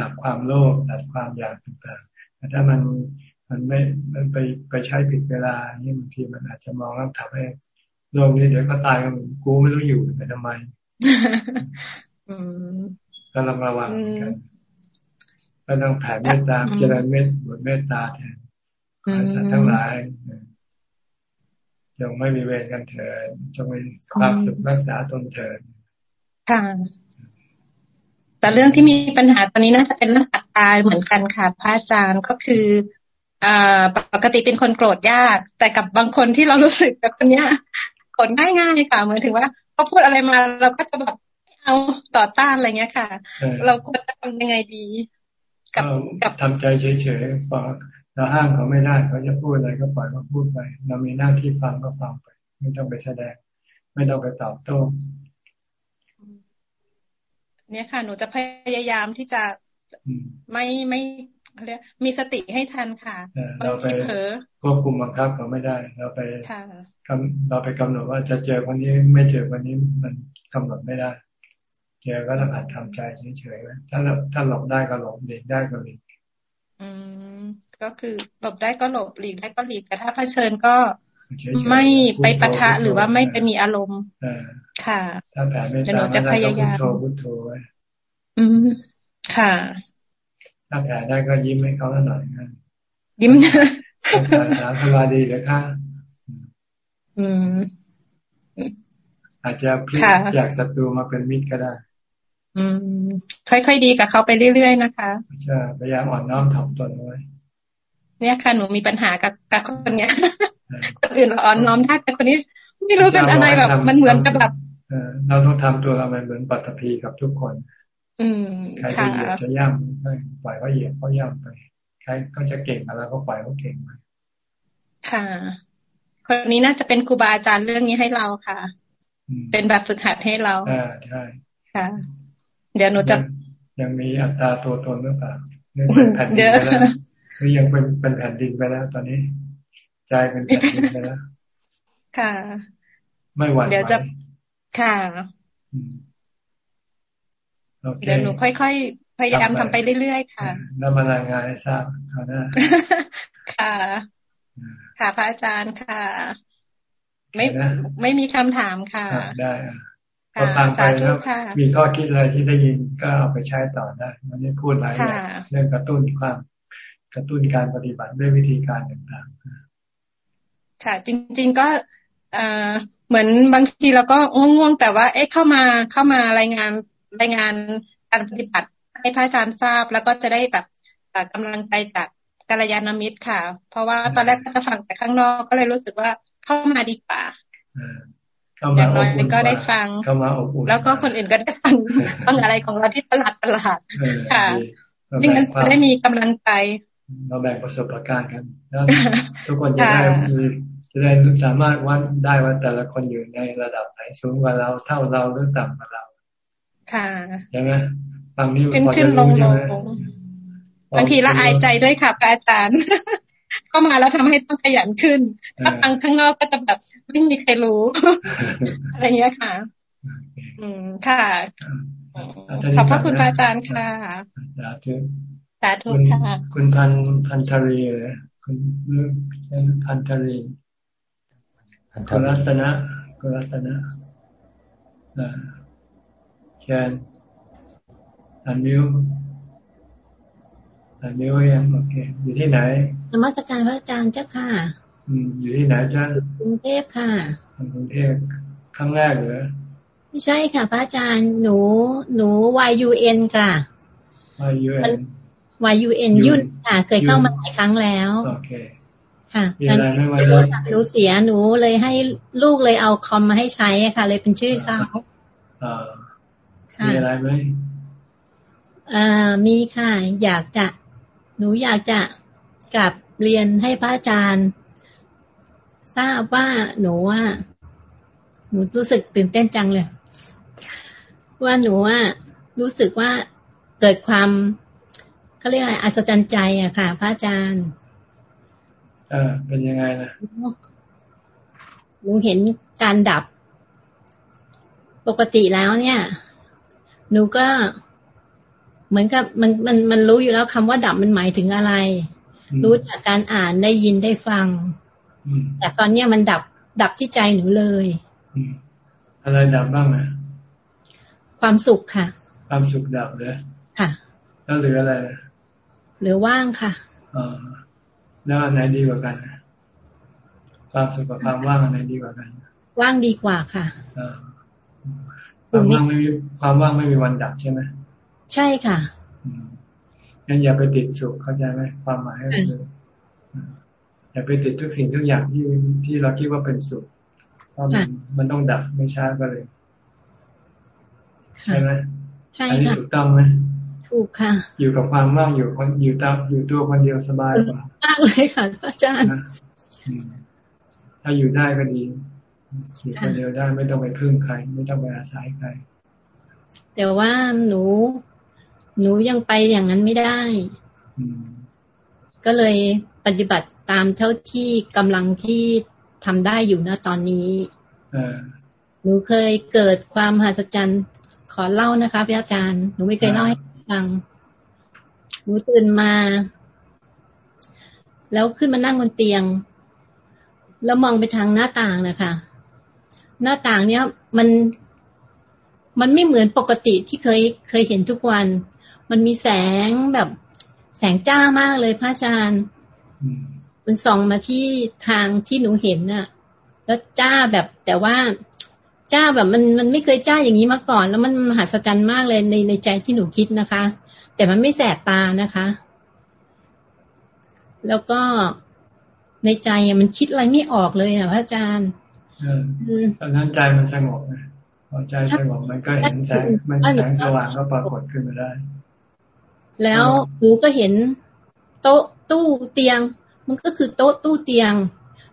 ดับความโลภดับความอยากต่างๆแต่ถ้ามันมันไม่มันไปไปใช้ผิดเวลานี่บางทีมันอาจจะมองแล้วทำให้ โลกนี้เดี๋ยวก็ตายกันกูไม่รู้อยู่ไปทำไมก็ระระวังกันก็ต้องแผ่เมตตาเจริญเมตบทเมตตาแทนสัตว์ทั้งหลายจงไม่มีเวรกันเถิดจงมีความสุขรักษาตนเถิดค่ะแต่เรื่องที่มีปัญหาตอนนี้น่าจะเป็นเรื่องอัตตาเหมือนกันค่ะพระอาจารย์ก็คืออ่าปกติเป็นคนโกรธยาก แต่กับบางคนที่เรารู้สึกกับคนเนี้ยโกรธง่ายง่ายค่ะเหมือนถึงว่าเขาพูดอะไรมาเราก็จะแบบเอาต่อต้านอะไรเงี้ยค่ะ เราควรจะทำยังไงดี กับกับทำใจเฉยๆฟังเราห้ามเขาไม่ได้เขาจะพูดอะไรก็ปล่อยเขาพูดไป เรามีหน้าที่ฟังก็ฟังไป ไม่ต้องไปแสดง ไม่ต้องไปตอบโต้เนี่ยค่ะ หนูจะพยายามที่จะไม่ไม่ เรียกมีสติให้ทันค่ะเราไปควบคุมบังคับเขาไม่ได้ เราไปเราไปกำหนดว่าจะเจอวันนี้ไม่เจอวันนี้มันกำหนดไม่ได้เจอก็ต้องหัดทำใจเฉยๆถ้าถ้าหลบได้ก็หลบหลีกได้ก็หลีกอืมก็คือหลบได้ก็หลบหลีกได้ก็หลีกแต่ถ้าเผชิญก็ไม่ไปปะทะหรือว่าไม่ไปมีอารมณ์ค่ะถ้าแผ่ไม่ตามจะพยายามพุทโธพุทโธไว้อืมค่ะ ถ้าแผ่ได้ก็ยิ้มให้เขาหน่อยนะยิ้มถามสบายดีเลยค่ะอืม อาจจะพลิกจากศัตรูมาเป็นมิตรก็ได้ อืม ค่อยๆดีกับเขาไปเรื่อยๆนะคะใช่พยายามอ่อนน้อมถ่อมตนไว้เนี่ยค่ะหนูมีปัญหากับกับคนเนี้ยคนอื่นเราอ่อนน้อมได้แต่คนนี้ไม่รู้เป็นอะไรแบบ มันเหมือนกับแบบเราต้องทำตัวเราเหมือนปัตตภีกับทุกคนอืม ใครจะเหยียบจะย่ำปล่อยเขาเหยียบเขาย่ำไปใครก็จะเก่งอะไรก็ปล่อยเขาเก่งไปค่ะ คนนี้น่าจะเป็นครูบาอาจารย์เรื่องนี้ให้เราค่ะ เป็นแบบฝึกหัดให้เราอ่าใช่ค่ะ เดี๋ยวหนูจะยังมีอัตราตัวตนหรือเปล่าเรื่องแผ่นดินไปแล้วหรือยังเป็นเป็นแผ่นดินไปแล้ว ตอนนี้ใจเป็นแผ่นดินไปแล้วค่ะ ไม่หวั่นเดี๋ยวจะค่ะ เดี๋ยวหนูค่อยๆ พยายามทำไปเรื่อยๆ ค่ะแล้วมารายงานให้ทราบเขาหน้าค่ะ ค่ะพระอาจารย์ค่ะ ไม่ไม่มีคำถามค่ะ ได้ก็ฟังไปแล้วมีข้อคิดอะไรที่ได้ยินก็เอาไปใช้ต่อได้มันนี้พูดหลายอย่างเรื่องกระตุ้นความกระตุ้นการปฏิบัติด้วยวิธีการต่างๆ ค่ะ จริง ๆก็เอ่อเหมือนบางทีเราก็ง่วงๆแต่ว่า เอ๊ะเข้ามาเข้ามารายงาน รายงานการปฏิบัติให้พระอาจารย์ทราบ แล้วก็จะได้แบบกำลังใจจากกัลยาณมิตรค่ะ เพราะว่าตอนแรกก็จะฟังแต่ข้างนอกก็เลยรู้สึกว่าเข้ามาดีกว่าอย่างน้อยก็ได้ฟัง แล้วก็คนอื่นก็ได้ฟังฟังอะไรของเราที่ประหลาดประหลาดค่ะนี่มันจะได้มีกำลังใจ เราแบ่งประสบการณ์กันแล้วทุกคนจะได้จะได้สามารถวัดได้ว่าแต่ละคนอยู่ในระดับไหนสูงกว่าเราเท่าเราหรือต่ำกว่าเรา ค่ะใช่ไหมฟังนี้ขึ้นขึ้นลงลงบางทีละอายใจด้วยค่ะอาจารย์ ก็มาแล้วทำให้ต้องขยันขึ้นถ้าฟังข้างนอกก็จะแบบไม่มีใครรู้ อะไรเงี้ยค่ะ อืมค่ะขอบพระคุณพระอาจารย์ค่ะสาธุสาธุค่ะ คุณพันพันธรีคุณพันธรีกุรัตนะกุรัตนะ เชนอันมิวอันมิวยังโอเคอยู่ที่ไหนนมัสการพระอาจารย์เจ้าค่ะ อืมอยู่ที่ไหนจ้ากรุงเทพค่ะกรุงเทพครั้งแรกเหรอไม่ใช่ค่ะพระอาจารย์หนู หนู YUN ค่ะ YUN YUN ยุ่นค่ะ เคยเข้ามาหลายครั้งแล้วโอเคค่ะโทรศัพท์หนูเสียหนูเลยให้ลูกเลยเอาคอมมาให้ใช้ค่ะ เลยเป็นชื่อเขา มีอะไรไหมอ่ามีค่ะ อยากจะ หนูอยากจะกับเรียนให้พระอาจารย์ ทราบว่าหนูว่า หนูรู้สึกตื่นเต้นจังเลย ว่าหนูว่ารู้สึกว่าเกิดความเขาเรียกอะไรอัศจรรย์ใจอะค่ะ พระอาจารย์เออเป็นยังไงนะหนูเห็นการดับ ปกติแล้วเนี่ย หนูก็เหมือนกับมันมันมันรู้อยู่แล้วคำว่าดับมันหมายถึงอะไร รู้จากการอ่านได้ยินได้ฟัง แต่ตอนเนี้ยมันดับดับที่ใจหนูเลยอะไรดับบ้างนะความสุขค่ะ ความสุขดับเลยค่ะ แล้วเหลืออะไรเหลือว่างค่ะอแล้วอันไหนดีกว่ากันความสุขกับความว่างอันไหนดีกว่ากัน ว่างดีกว่าค่ะ ความว่างไม่มีความว่างไม่มีวันดับใช่ไหมใช่ค่ะงั้นอย่าไปติดสุขเข้าใจไหมความหมายคืออย่าไปติดทุกสิ่งทุกอย่างที่ที่เราคิดว่าเป็นสุขเพราะมันมันต้องดับไม่ช้าก็เลยใช่ไหมใช่ค่ะถูกต้องไหมถูกค่ะ อยู่กับความว่างอยู่คนอยู่ตามอยู่ตัวคนเดียวสบายกว่ามากเลยค่ะอาจารย์ถ้าอยู่ได้ก็ดี อยู่คนเดียวได้ไม่ต้องไปพึ่งใคร ไม่ต้องไปอาศัยใคร แต่ว่าหนู หนูยังไปอย่างนั้นไม่ได้ก็เลยปฏิบัติตามเท่าที่กำลังที่ทำได้อยู่นะตอนนี้หนูเคยเกิดความมหัศจรรย์ขอเล่านะคะพี่อาจารย์ หนูไม่เคยเล่าให้ฟัง หนูตื่นมา แล้วขึ้นมานั่งบนเตียง แล้วมองไปทางหน้าต่างนะคะ หน้าต่างเนี้ยมันมันไม่เหมือนปกติที่เคยเคยเห็นทุกวัน มันมีแสงแบบแสงจ้ามากเลยพระอาจารย์ มันส่องมาที่ทางที่หนูเห็นน่ะ แล้วจ้าแบบแต่ว่าจ้าแบบมันมันไม่เคยจ้าอย่างนี้มาก่อน แล้วมันมหัศจรรย์มากเลยในในใจที่หนูคิดนะคะ แต่มันไม่แสบตานะคะ แล้วก็ในใจมันคิดอะไรไม่ออกเลยอะพระอาจารย์ ตอนนั้นใจมันสงบนะพอใจสงบมันก็เห็นแสงมันแสงสว่างก็ปรากฏขึ้นมาได้ แล้วหนูก็เห็นโต๊ะตู้เตียง มันก็คือโต๊ะตู้เตียง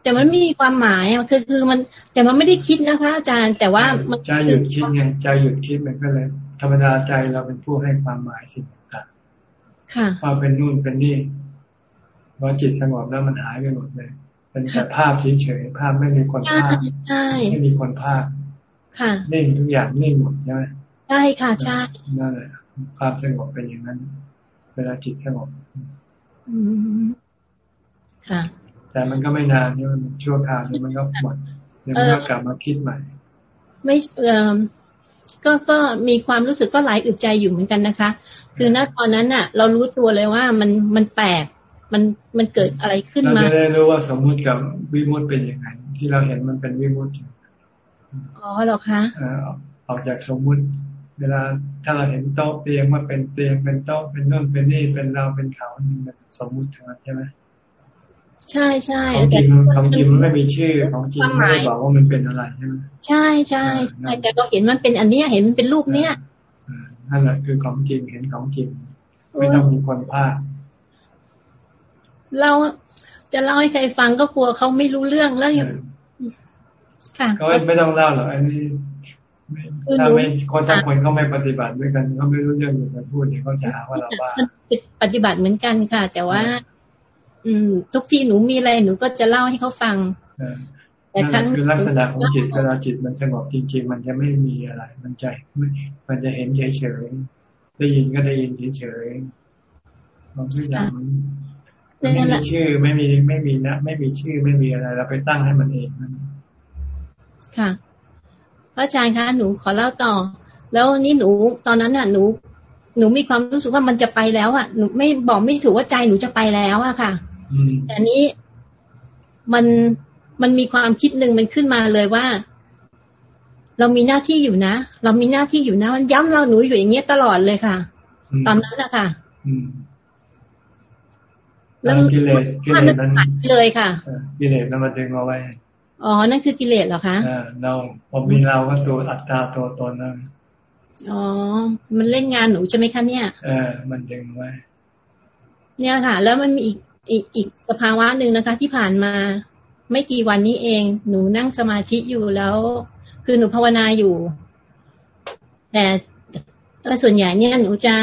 แต่มันไม่มีความหมายอะคือคือมัน แต่มันไม่ได้คิดนะคะ อาจารย์แต่ว่ามันใจหยุดคิดไงใจหยุดคิดมันก็เลยธรรมดาใจเราเป็นผู้ให้ความหมายสิ่งต่างค่ะความเป็นนู่นเป็นนี่พอจิตสงบแล้วมันหายไปหมดเลย เป็นแต่ภาพเฉยๆภาพไม่มีคนภาพไม่มีคนภาพค่ะนิ่งทุกอย่างนิ่งหมดใช่ไหมใช่ค่ะใช่นั่นแหละความสงบเป็นอย่างนั้น เวลาจิตสงบค่ะ แต่มันก็ไม่นานนี่มันชั่วคราวนี่มันก็หมดเดี๋ยวมันก็กลับมาคิดใหม่ ไม่เออก็ก็มีความรู้สึกก็หลายอึดใจอยู่เหมือนกันนะคะ คือณตอนนั้นน่ะ เรารู้ตัวเลยว่ามันมันแปลก มันมันเกิดอะไรขึ้นมาเราจะได้รู้ว่าสมมุติกับวิมุตเป็นยังไง ที่เราเห็นมันเป็นวิมุตอ๋อเหรอคะออกจากสมมุติ เวลาถ้าเราเห็นโต๊ะเตียงว่าเป็นเตียงเป็นโต๊ะเป็นนู่นเป็นนี่เป็นเราเป็นเขานี่มันสมมุติทั้งนั้นใช่ไหมใช่ใช่ของจริงของจริงมันไม่มีชื่อของจริงไม่ได้บอกว่ามันเป็นอะไรใช่ไหมใช่ใช่ใช่แต่เราเห็นมันเป็นอันเนี้ยเห็นมันเป็นรูปเนี้ยนั่นแหละคือของจริงเห็นของจริง ไม่ต้องมีคนพาด เราจะเล่าให้ใครฟังก็กลัวเขาไม่รู้เรื่องแล้วค่ะก็ไม่ต้องเล่าหรอกอันนี้ถ้าไม่คนทั้งคนเขาไม่ปฏิบัติด้วยกันเขาไม่รู้เรื่องอยู่กันพูดเนี่ยเขาจะหาว่าเราว่าปฏิบัติเหมือนกันค่ะ แต่ว่า อืม ทุกที่หนูมีอะไรหนูก็จะเล่าให้เขาฟังแต่ครั้งคือลักษณะของจิตเวลาจิตมันสงบจริง ๆ มันจะไม่มีอะไร มันใจมันจะเห็นเฉยๆได้ยินก็ได้ยินเฉยๆมันทุกอย่างมัน ไม่มีชื่อไม่มีไม่มีนะไม่มีชื่อไม่มีอะไร เราไปตั้งให้มันเองนค่ะพระอาจารย์คะหนูขอเล่าต่อ แล้วนี่หนูตอนนั้นน่ะ หนู หนูมีความรู้สึกว่ามันจะไปแล้วอะหนูไม่บอกไม่ถูกว่าใจหนูจะไปแล้วอะค่ะแต่นี้มันมันมีความคิดหนึ่งมันขึ้นมาเลยว่า เรามีหน้าที่อยู่นะ เรามีหน้าที่อยู่นะ มันย้ำเราหนูอยู่อย่างเงี้ยตลอดเลยค่ะ ตอนนั้นนะคะ แล้วกิเลสกิเลสนั้นเลยค่ะ กิเลสนั้นมาดึงเอาไว้ อ๋อ นั่นคือกิเลสเหรอคะเราผมมีเราก็ตัวอัตตาตัวตนนั่นอ๋อ มันเล่นงานหนูใช่ไหมคะเนี่ย เออ มันดึงไว้ เนี่ยค่ะ แล้วมันมีอีกอีกอีกสภาวะหนึ่งนะคะ ที่ผ่านมาไม่กี่วันนี้เอง หนูนั่งสมาธิอยู่แล้ว คือหนูภาวนาอยู่ แต่ส่วนใหญ่เนี่ยหนูจะ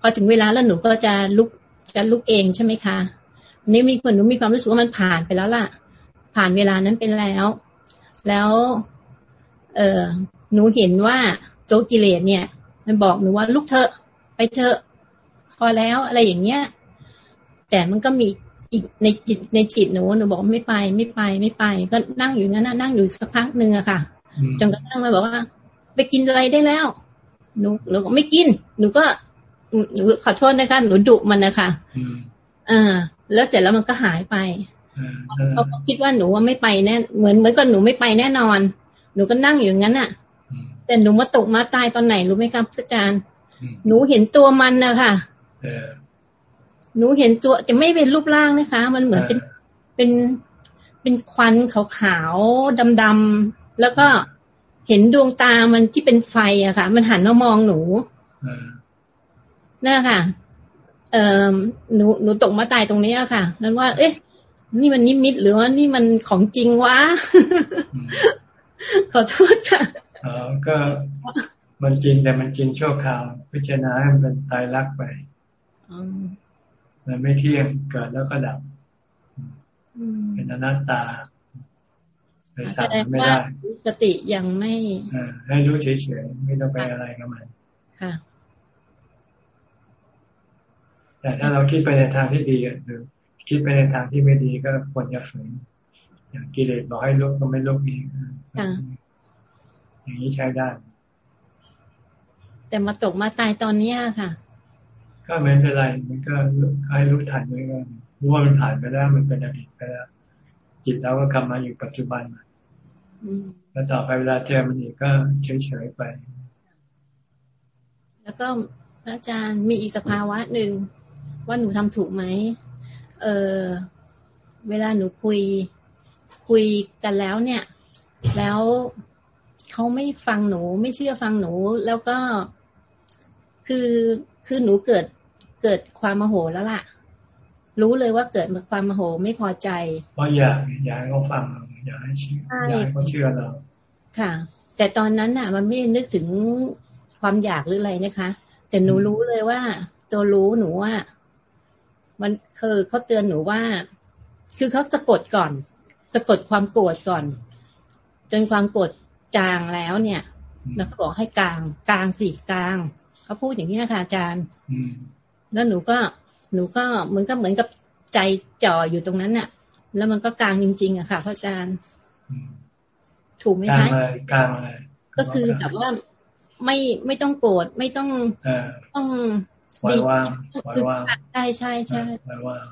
พอถึงเวลาแล้วหนูก็จะลุก จะลุกเองใช่ไหมคะนี่มีคนหนูมีความรู้สึกว่ามันผ่านไปแล้วล่ะ ผ่านเวลานั้นเป็นแล้ว แล้ว เออหนูเห็นว่าโจกิเลสเนี่ย มันบอกหนูว่าลุกเถอะ ไปเถอะ พอแล้วอะไรอย่างเงี้ย แต่มันก็มีอีกในจิตในจิตหนูหนูบอกไม่ไปไม่ไปไม่ไป ก็นั่งอยู่งั้นนั่งอยู่สักพักหนึ่งอะค่ะจนกระทั่งมาบอกว่า ไปกินอะไรได้แล้ว หนูหนูก็ไม่กิน หนูก็หนู ขอโทษนะคะ หนูดุมันนะคะอ่าแล้วเสร็จแล้วมันก็หายไปเขาก็คิดว่าหนูว่าไม่ไปแน่ เหมือนเหมือนกับหนูไม่ไปแน่นอน หนูก็นั่งอยู่งั้นอะ แต่หนูมาตกมาตายตอนไหนรู้ไหมครับอาจารย์ หนูเห็นตัวมันนะคะหนูเห็นตัวจะไม่เป็นรูปร่างนะคะ มันเหมือนเป็นเป็นเป็นควันขาวๆดำๆแล้วก็เห็นดวงตามันที่เป็นไฟอะค่ะ มันหันมามองหนู นั่นค่ะ เอ่อหนูหนูตกมาตายตรงนี้อะค่ะ นั้นว่า เอ๊ะ นี่มันนิมิตหรือว่านี่มันของจริงวะ ขอโทษค่ะอ๋อก็มันจริงแต่มันจริงชั่วคราว พิจารณาให้มันเป็นตายรักไปมันไม่เที่ยงเกิดแล้วก็ดับเป็นอนัตตาไปสั่งไม่ได้สติยังไม่ให้รู้เฉยๆไม่ต้องไปอะไรกับมันค่ะ แต่ถ้าเราคิดไปในทางที่ดีหรือคิดไปในทางที่ไม่ดีก็ควรจะฝืนอย่างกิเลสบอกให้ลุกก็ไม่ลุกอีกอย่างนี้ใช้ได้ แต่มาตกมาตายตอนเนี้ยค่ะ ก็ไม่เป็นไรมันก็ให้รู้ทันไว้ก็รู้ว่ามันผ่านไปแล้วมันเป็นอดีตไปแล้วจิตเราก็กลับมาอยู่ปัจจุบันแล้วต่อไปเวลาเจอมันอีกก็เฉยๆไป แล้วก็อาจารย์มีอีกสภาวะหนึ่ง ว่าหนูทำถูกไหมเออเวลาหนูคุยคุยกันแล้วเนี่ย แล้วเขาไม่ฟังหนู ไม่เชื่อฟังหนู แล้วก็คือคือหนูเกิดเกิดความโมโหแล้วล่ะ รู้เลยว่าเกิดมาความโมโหไม่พอใจเพราะอยากอยากให้เขาฟังอยากให้เชื่ออยากให้เขาเชื่อเราค่ะ แต่ตอนนั้นน่ะ มันไม่นึกถึงความอยากหรืออะไรนะคะ แต่หนูรู้เลยว่า ตัวรู้หนูว่า มันคือเขาเตือนหนูว่า คือเขาสะกดก่อน สะกดความโกรธก่อน จนความโกรธจางแล้วเนี่ยแล้วเขาบอกให้กลางกลางสิกลางเขาพูดอย่างนี้ค่ะอาจารย์แล้วหนูก็หนูก็เหมือนก็เหมือนกับใจจ่ออยู่ตรงนั้นน่ะ แล้วมันก็กลางจริง ๆอะค่ะพระอาจารย์ถูกไหมคะกลางอะไรก็คือแบบว่าไม่ไม่ต้องโกรธไม่ต้องต้อง ปล่อยวางปล่อยวางใช่ใช่ใช่ปล่อยวาง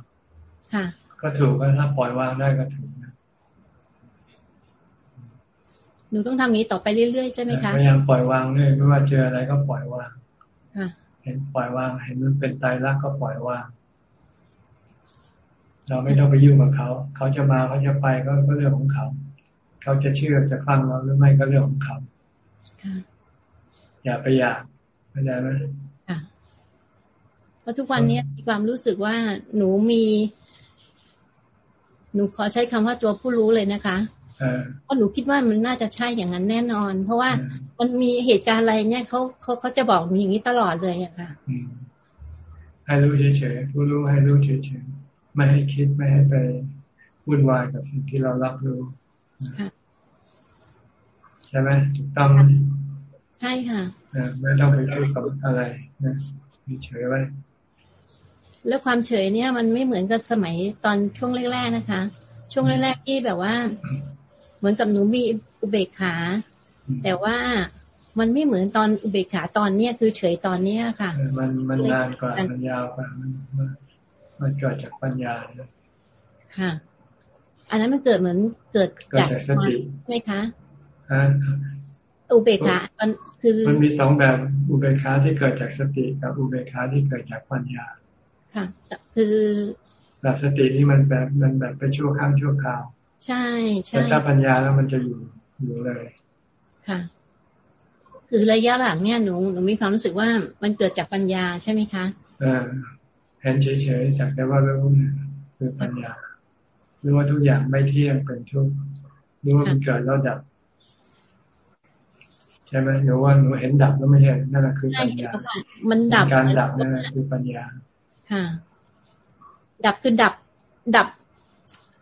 ค่ะ ก็ถูกก็ถ้าปล่อยวางได้ก็ถูกนะหนูต้องทำงี้ต่อไปเรื่อยๆใช่ไหมคะพยายามปล่อยวางเลยไม่ว่าเจออะไรก็ปล่อยวางเห็นปล่อยวางเห็นมันเป็นตายรักก็ปล่อยวางเราไม่ต้องไปยุ่งกับเขา เขาจะมาเขาจะไปก็เรื่องของเขา เขาจะเชื่อจะฟังเราหรือไม่ก็เรื่องของเขาอย่าไปอยากเข้าใจไหมเพ ราะทุกวันนี้มีความรู้สึกว่าหนูมี หนูขอใช้คำว่าตัวผู้รู้เลยนะคะเพราะหนูคิดว่ามันน่าจะใช่อย่างนั้นแน่นอน เพราะว่ามันมีเหตุการณ์อะไรเนี่ยเขาเขาเขาจะบอกหนูอย่างนี้ตลอดเลยอะค่ะให้รู้เฉยๆผู้รู้ให้รู้เฉยๆไม่ให้คิดไม่ให้ไปวุ่นวายกับสิ่งที่เรารับรู้ใช่ไหมถูกต้องใช่ค่ะไม่ต้องไปคิดกับอะไรนะเฉยไว้ แล้วความเฉยเนี่ยมันไม่เหมือนกับสมัยตอนช่วงแรกๆนะคะ ช่วงแรกๆที่แบบว่า เหมือนกับหนูมีอุเบกขา แต่ว่ามันไม่เหมือนตอนอุเบกขาตอนเนี้ยคือเฉยตอนเนี้ยค่ะ มันมันนานกว่ามันยาวกว่ามันมันเกิดจากปัญญาค่ะ อันนั้นมันเกิดเหมือนเกิดจากสติใช่ไหมคะอุเบกขามันคือ มันมีสองแบบอุเบกขาที่เกิดจากสติกับอุเบกขาที่เกิดจากปัญญา ค่ะ คือแบบสตินี่มันแบบมันแบบเป็นชั่วครั้งชั่วคราว ใช่ใช่แต่ถ้าปัญญาแล้วมันจะอยู่อยู่เลยค่ะคือระยะหลังเนี่ยหนูหนูมีความรู้สึกว่ามันเกิดจากปัญญาใช่ไหมคะอ่าเห็นเฉยๆสักแต่ว่ารู้คือปัญญารู้ว่าทุกอย่างไม่เที่ยงเป็นทุกข์รู้ว่ามันเกิดแล้วดับใช่ไหมหนูว่าหนูเห็นดับแล้วไม่ใช่นั่นแหละคือปัญญามันดับการดับนั่นแหละคือปัญญา ค่ะ ดับคือดับ ดับ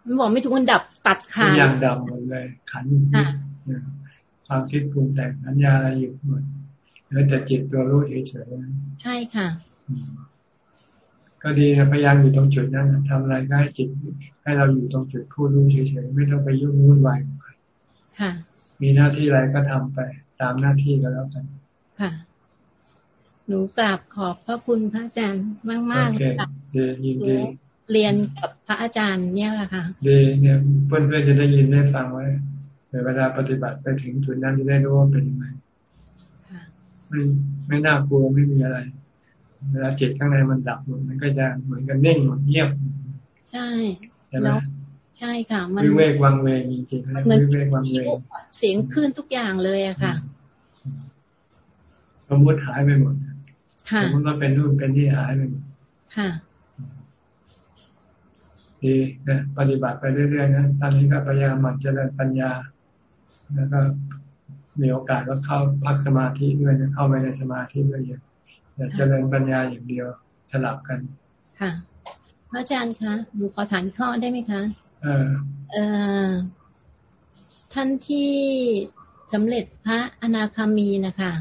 มันบอกไม่ถูกมันดับตัดขาดอย่างดับหมดเลย ขันความคิดปรุงแต่งสัญญาอะไรอยู่หมดแล้วแต่จิตตัวรู้เฉยๆใช่ค่ะ ก็ดีนะพยายามอยู่ตรงจุดนั้นทำอะไรก็ให้จิต ให้เราอยู่ตรงจุดผู้รู้เฉยๆไม่ต้องไปยุ่งวุ่นวายกับใครค่ะ มีหน้าที่อะไรก็ทำไป ตามหน้าที่ก็แล้วกันค่ะ หนูกราบขอบพระคุณพระอาจารย์มากมากเลยค่ะยินดีเรียนกับพระอาจารย์เนี่ยแหละค่ะดีเนี่ยเพื่อนเพื่อนจะได้ยินได้ฟังไว้เวลาปฏิบัติไปถึงจุดนั้นจะได้รู้ว่าเป็นยังไงไม่ไม่น่ากลัวไม่มีอะไร เวลาจิตข้างในมันดับหมดมันก็จะเหมือนกันเน่งหมดเงียบ ใช่แล้วใช่ค่ะ มันวิเวกวังเวงจริงๆเหมือนวิเวกวังเวงเสียงขึ้นทุกอย่างเลยอะค่ะ สมมติหายไปหมด สมมติว่าเป็นรูปเป็นที่หายไปหมดค่ะดีนะปฏิบัติไปเรื่อยๆนะตอนนี้ก็พยายามมันเจริญปัญญา แล้วก็มีโอกาสก็เข้าพักสมาธิด้วยนะเข้าไปในสมาธิด้วยอย่าเจริญปัญญาอย่างเดียวสลับกัน ค่ะ พระอาจารย์คะหนูขอถามข้อได้ไหมคะ เออท่านที่สำเร็จพระอนาคามีนะคะ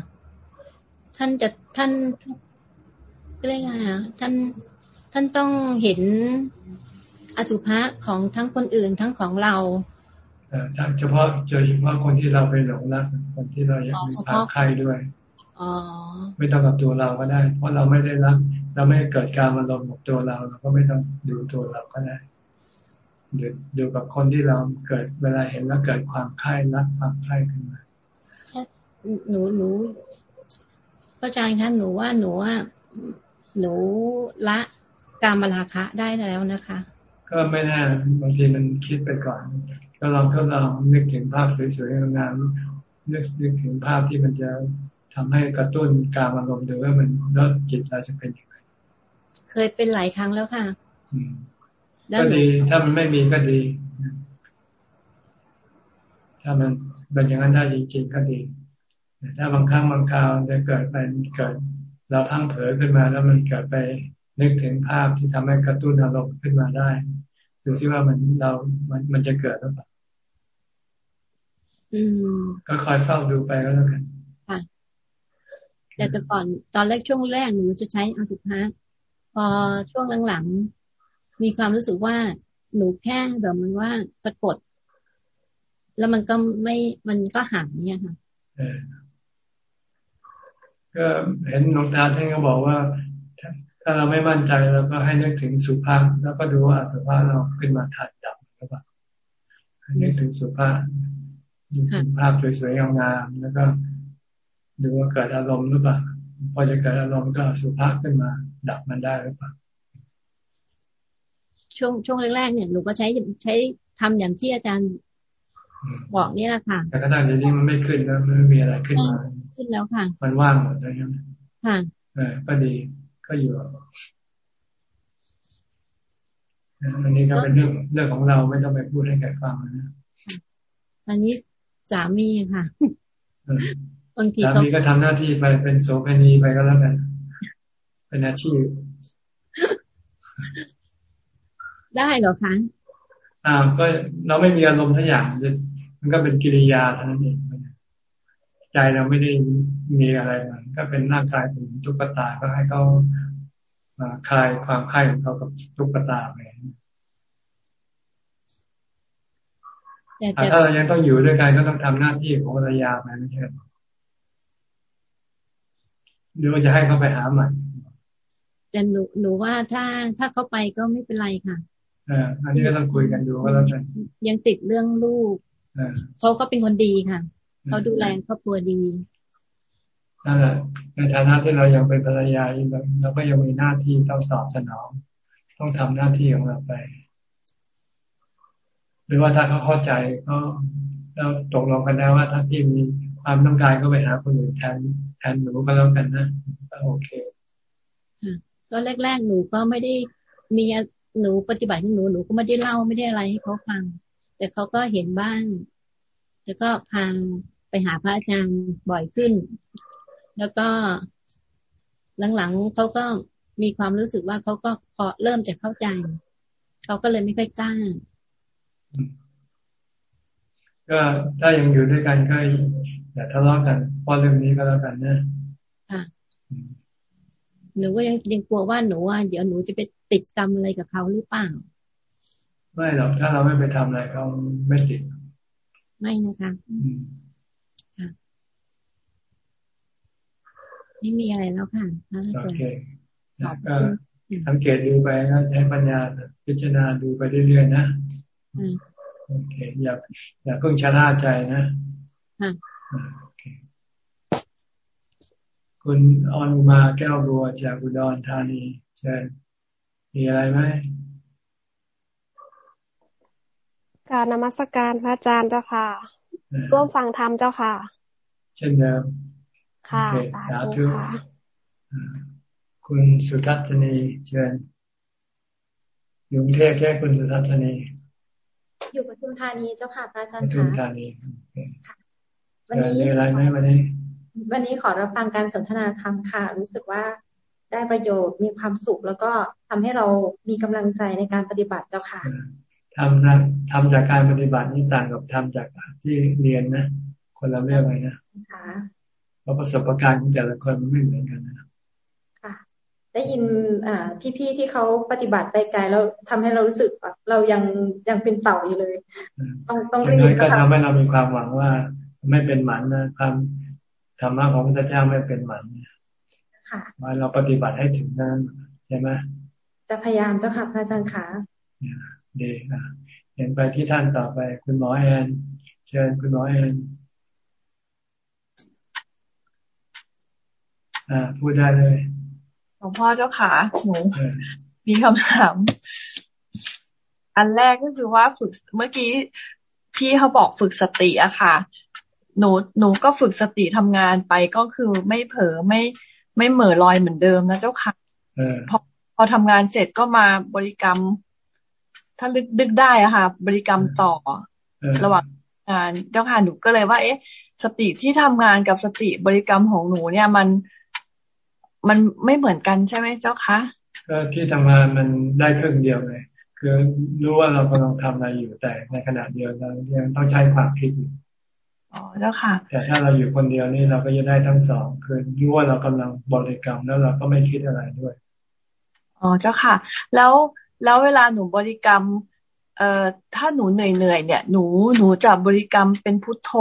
ท่านจะ ท่านเรียกไงอะท่านท่านต้องเห็นอสุภะของทั้งคนอื่นทั้งของเราเฉพาะเจอเฉพาะคนที่เราไปหลงรักคนที่เราอยากมีความใครด้วยไม่ต้องกับตัวเราก็ได้ เพราะเราไม่ได้รัก เราไม่เกิดการมาลงกับตัวเราเราก็ไม่ต้องดูตัวเราก็ได้ดูดูกับคนที่เราเกิดเวลาเห็นแล้วเกิดความใคร่รักความใคร่ขึ้นมาหนูหนูพระ อาจารย์คะหนูว่าหนูว่าหนูละกามราคะได้แล้วนะคะ ก็ไม่แน่บางทีมันคิดไปก่อนก็ลองทดลองนึกถึงภาพสวยๆงามนึกนึกถึงภาพที่มันจะทำให้กระตุ้นการอารมณ์ดูว่ามันแล้วจิตเราจะเป็นยังไงเคยเป็นหลายครั้งแล้วค่ะอืมก็ดีถ้ามันไม่มีก็ดี ถ้ามันเป็นอย่างนั้นได้จริงๆก็ดี ถ้าบางครั้งบางคราวจะเกิดเป็นเกิด เราพังเผยขึ้นมาแล้วมันเกิดไปนึกถึงภาพที่ทำให้กระตุ้นอารมณ์ขึ้นมาได้ดูที่ว่ามันเรา มันมันจะเกิดหรือเปล่าก็คอยเฝ้าดูไปก็แล้วกันค่ะแต่แต่ก่อนตอนแรกช่วงแรกหนูจะใช้อสุภะพอช่วงหลังมีความรู้สึกว่าหนูแค่แบบมันว่าสะกด แล้วมันก็ไม่มันก็หายเนี่ยค่ะ ก็เห็นหลวงตาท่านก็บอกว่าถ้าเราไม่มั่นใจเราก็ให้นึกถึงสุภาพ แล้วก็ดูว่าสุภาพเราขึ้นมาถัดดับหรือเปล่านึกถึงสุภาพดูภาพสวยๆงามๆแล้วก็ดูว่าเกิดอารมณ์หรือเปล่าพอจะเกิดอารมณ์ก็สุภาพขึ้นมา ดับมันได้หรือเปล่าช่วงช่วงแรกๆเนี่ยหนูก็ใช้ใช้ทำอย่างที่อาจารย์ บอกนี่แหละค่ะ แต่ก็ตอนนี้มันไม่ขึ้นแล้วมันไม่มีอะไรขึ้นมา ขึ้นแล้วค่ะ มันว่างหมดแล้วใช่ไหมค่ะเออก็ดีก็อยู่อันนี้ก็เป็นเรื่องเรื่องของเราไม่ต้องไปพูดให้ใครฟังนะอันนี้สามีค่ะบางทีสามีก็ทำหน้าที่ไปเป็นโสเภณีไปก็แล้วกัน เป็นอาชีพ ได้เหรอคะอ่าก็เราไม่มีอารมณ์ทั้งอย่าง มันก็เป็นกิริยาเท่านั้นเองใจเราไม่ได้มีอะไรมันก็เป็นร่างกายของตุ๊กตาก็ให้เขาคลายความคลายของเขากับตุ๊กตาไปถ้าเรายังต้องอยู่ด้วยกันก็ต้องทำหน้าที่ของภรรยาไปไม่ใช่หรือว่าจะให้เขาไปหาใหม่แต่หนูหนูว่าถ้าถ้าเขาไปก็ไม่เป็นไรค่ะอ่าอันนี้ก็ต้องคุยกันดูว่าเราจะยังติดเรื่องลูก เขาก็เป็นคนดีค่ะ เขาดูแลครอบครัวดีนั่นแหละในฐานะที่เรายังเป็นภรรยาเราก็ยังมีหน้าที่ต้องตอบสนอง ต้องทำหน้าที่ของเราไป หรือว่าถ้าเขาเข้าใจเขาเราตกลงกันแล้วว่าถ้าที่มีความต้องการก็ไปหาคนอื่นแทนแทนหนูก็แล้วกันนะก็โอเคก็แรกๆหนูก็ไม่ได้มีหนูปฏิบัติของหนูหนูก็ไม่ได้เล่าไม่ได้อะไรให้เขาฟัง แต่เขาก็เห็นบ้าง แล้วก็พาไปหาพระอาจารย์บ่อยขึ้น แล้วก็หลังๆเขาก็มีความรู้สึกว่าเขาก็พอเริ่มจะเข้าใจเขาก็เลยไม่ค่อยกล้าก็ถ้ายังอยู่ด้วยกันก็อย่าทะเลาะกันเพราะเรื่องนี้ก็แล้วกันนะค่ะหนูก็ยังยังกลัวว่าหนูว่าเดี๋ยวหนูจะไปติดกรรมอะไรกับเขาหรือเปล่า ไม่หรอกถ้าเราไม่ไปทำอะไรเขาไม่ติด ไม่นะคะค่ะไม่มีอะไรแล้วค่ะโอเคก็สังเกตดูไปนะใช้ปัญญาพิจารณาดูไปเรื่อยๆนะโอเคอย่าอย่าเพิ่งชะล่าใจนะคุณออนมาแก้วบัวจากอุดรธานีเชิญมีอะไรไหม การนมัสการพระอาจารย์เจ้าค่ะ ร่วมฟังธรรมเจ้าค่ะ เช่นเดิมค่ะสาธุค่ะคุณสุทัศนีเชิญอยู่กรุงเทพแค่คุณสุทัศนี อยู่ปทุมธานีเจ้าค่ะพระอาจารย์ค่ะปทุมธานีวันนี้มีอะไรไหมวันนี้ วันนี้ขอรับฟังการสนทนาธรรมค่ะ รู้สึกว่าได้ประโยชน์มีความสุขแล้วก็ทำให้เรามีกำลังใจในการปฏิบัติเจ้าค่ะ ทำนะทำจากการปฏิบัตินี่ต่างกับทำจากที่เรียนนะ คนละเรื่องเลยนะเพราะประสบการณ์ของแต่ละคนมันไม่เหมือนกันนะค่ะได้ยินอ่าพี่ๆที่เขาปฏิบัติไปไกลแล้วทำให้เรารู้สึกเรายังยังเป็นเต่าอยู่เลย ต้องต้องรีบก็ทำให้เรามีความหวังว่า ไม่เป็นหมันนะความธรรมะของพระเจ้าไม่เป็นหมันค่ะว่าเราปฏิบัติให้ถึงนั้นใช่ไหมจะพยายามเจ้าค่ะพระอาจารย์ค่ะ ดีนะเห็นไปที่ท่านต่อไป คุณหมอแอนเชิญคุณหมอแอนอ่าพูดได้เลยหลวงพ่อเจ้าขาหนูมีคำถาม อันแรกก็คือว่าฝึกเมื่อกี้พี่เขาบอกฝึกสติอะค่ะ หนูหนูก็ฝึกสติทำงานไปก็คือไม่เผลอไม่ไม่เหม่อลอยเหมือนเดิมนะเจ้าค่ะพอพอทำงานเสร็จก็มาบริกรรม ถ้าลึกดึกได้อะค่ะ บริกรรมต่อระหว่างงานเจ้าค่ะหนูก็เลยว่า เอ๊ะ สติที่ทำงานกับสติบริกรรมของหนูเนี่ยมันมันไม่เหมือนกันใช่ไหมเจ้าคะก็ที่ทำงานมันได้ครึ่งเดียวเลยคือรู้ว่าเรากำลังทำอะไรอยู่แต่ในขณะเดียวเรายังต้องใช้ความคิดอยู่อ๋อเจ้าค่ะ แต่ถ้าเราอยู่คนเดียวนี่เราก็จะได้ทั้งสองคือรู้ว่าเรากำลังบริกรรมแล้วเราก็ไม่คิดอะไรด้วยอ๋อเจ้าค่ะ แล้ว แล้วเวลาหนูบริกรรม เอ่อถ้าหนูเหนื่อยเหนื่อยเนี่ย หนูหนูจะบริกรรมเป็นพุทโธ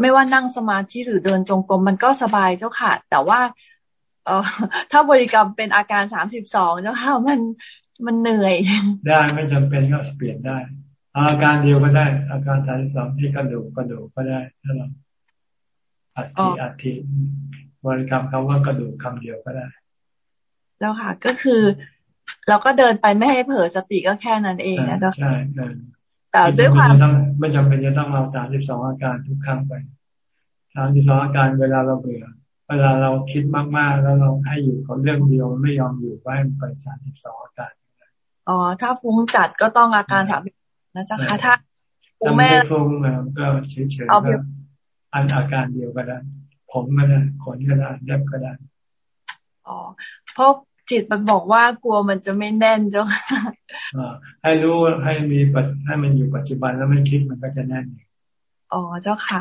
ไม่ว่านั่งสมาธิหรือเดินจงกรมมันก็สบายเจ้าค่ะ แต่ว่า เออถ้าบริกรรมเป็นอาการสามสิบสองเจ้าค่ะมันมันเหนื่อย ได้ไม่จำเป็นก็เปลี่ยนได้ อาการเดียวก็ได้ อาการสามสิบสองที่กระดูกกระดูกก็ได้ถ้าเราอัฐิอัฐิบริกรรมคำว่ากระดูกคำเดียวก็ได้ แล้วค่ะ ก็คือ เราก็เดินไปไม่ให้เผลอสติก็แค่นั้นเองนะเจ้าใช่แต่ด้วยความไม่จำเป็นจะต้องเอาสามสิบสองอาการทุกครั้งไปสามสิบสองอาการเวลาเราเบื่อ เวลาเราคิดมากๆ แล้วเราให้อยู่กับเรื่องเดียวไม่ยอมอยู่ไว้ไปสามสิบสองอาการอ๋อถ้าฟุ้งจัดก็ต้องอาการสามนะจ๊ะคะถ้าฟุ้งแม่ฟุ้งก็เฉยๆก็อันอาการเดียวก็ได้ผมก็ได้ขนก็ได้เล็บก็ได้อ๋อเพราะ จิตมันบอกว่ากลัวมันจะไม่แน่นเจ้าค่ะให้รู้ให้มีให้มันอยู่ปัจจุบันแล้วไม่คิดมันก็จะแน่นอ๋อเจ้าค่ะ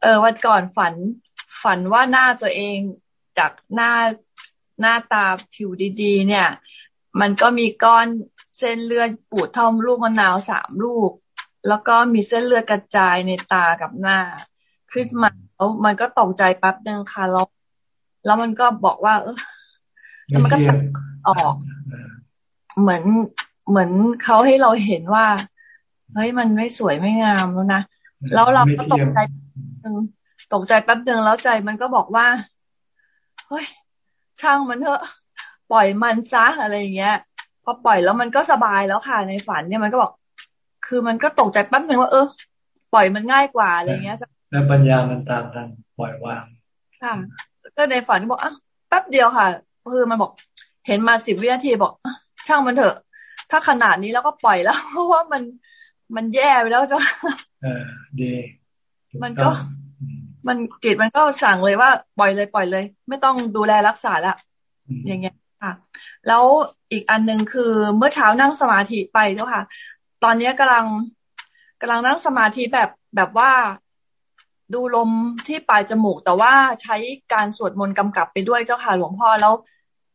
เออวันก่อนฝัน ฝันว่าหน้าตัวเองจากหน้าหน้าตาผิวดี ๆ เนี่ย มันก็มีก้อนเส้นเลือดปูดท่อมลูกมะนาวสามลูก แล้วก็มีเส้นเลือดกระจายในตากับหน้า ขึ้นมาแล้วมันก็ตกใจแป๊บนึงค่ะแล้วแล้วมันก็บอกว่าเออ แล้วมันก็ออก เหมือนเหมือนเขาให้เราเห็นว่าเฮ้ยมันไม่สวยไม่งามแล้วนะแล้วเราก็ตกใจนึงตกใจแป๊บนึงแล้วใจมันก็บอกว่าเฮ้ยช่างมันเถอะ ปล่อยมันซะอะไรเงี้ยพอปล่อยแล้วมันก็สบายแล้วค่ะ ในฝันเนี่ยมันก็บอก คือมันก็ตกใจแป๊บนึงว่าเออปล่อยมันง่ายกว่าอะไรเงี้ยแล้วปัญญามันตามทันปล่อยวางค่ะก็ในฝันบอกอะแป๊บเดียวค่ะ คือมันบอก เห็นมาสิบวินาทีบอกช่างมันเถอะ ถ้าขนาดนี้แล้วก็ปล่อยแล้ว เพราะว่ามันมันแย่ไปแล้วจ้ะเออดีมันก็ มันจิตมันก็สั่งเลยว่าปล่อยเลยปล่อยเลย ไม่ต้องดูแลรักษาละอย่างเงี้ยค่ะ แล้วอีกอันหนึ่งคือเมื่อเช้านั่งสมาธิไปเจ้าค่ะ ตอนนี้กำลังกำลังนั่งสมาธิแบบแบบว่าดูลมที่ปลายจมูก แต่ว่าใช้การสวดมนต์กำกับไปด้วยเจ้าค่ะหลวงพ่อแล้ว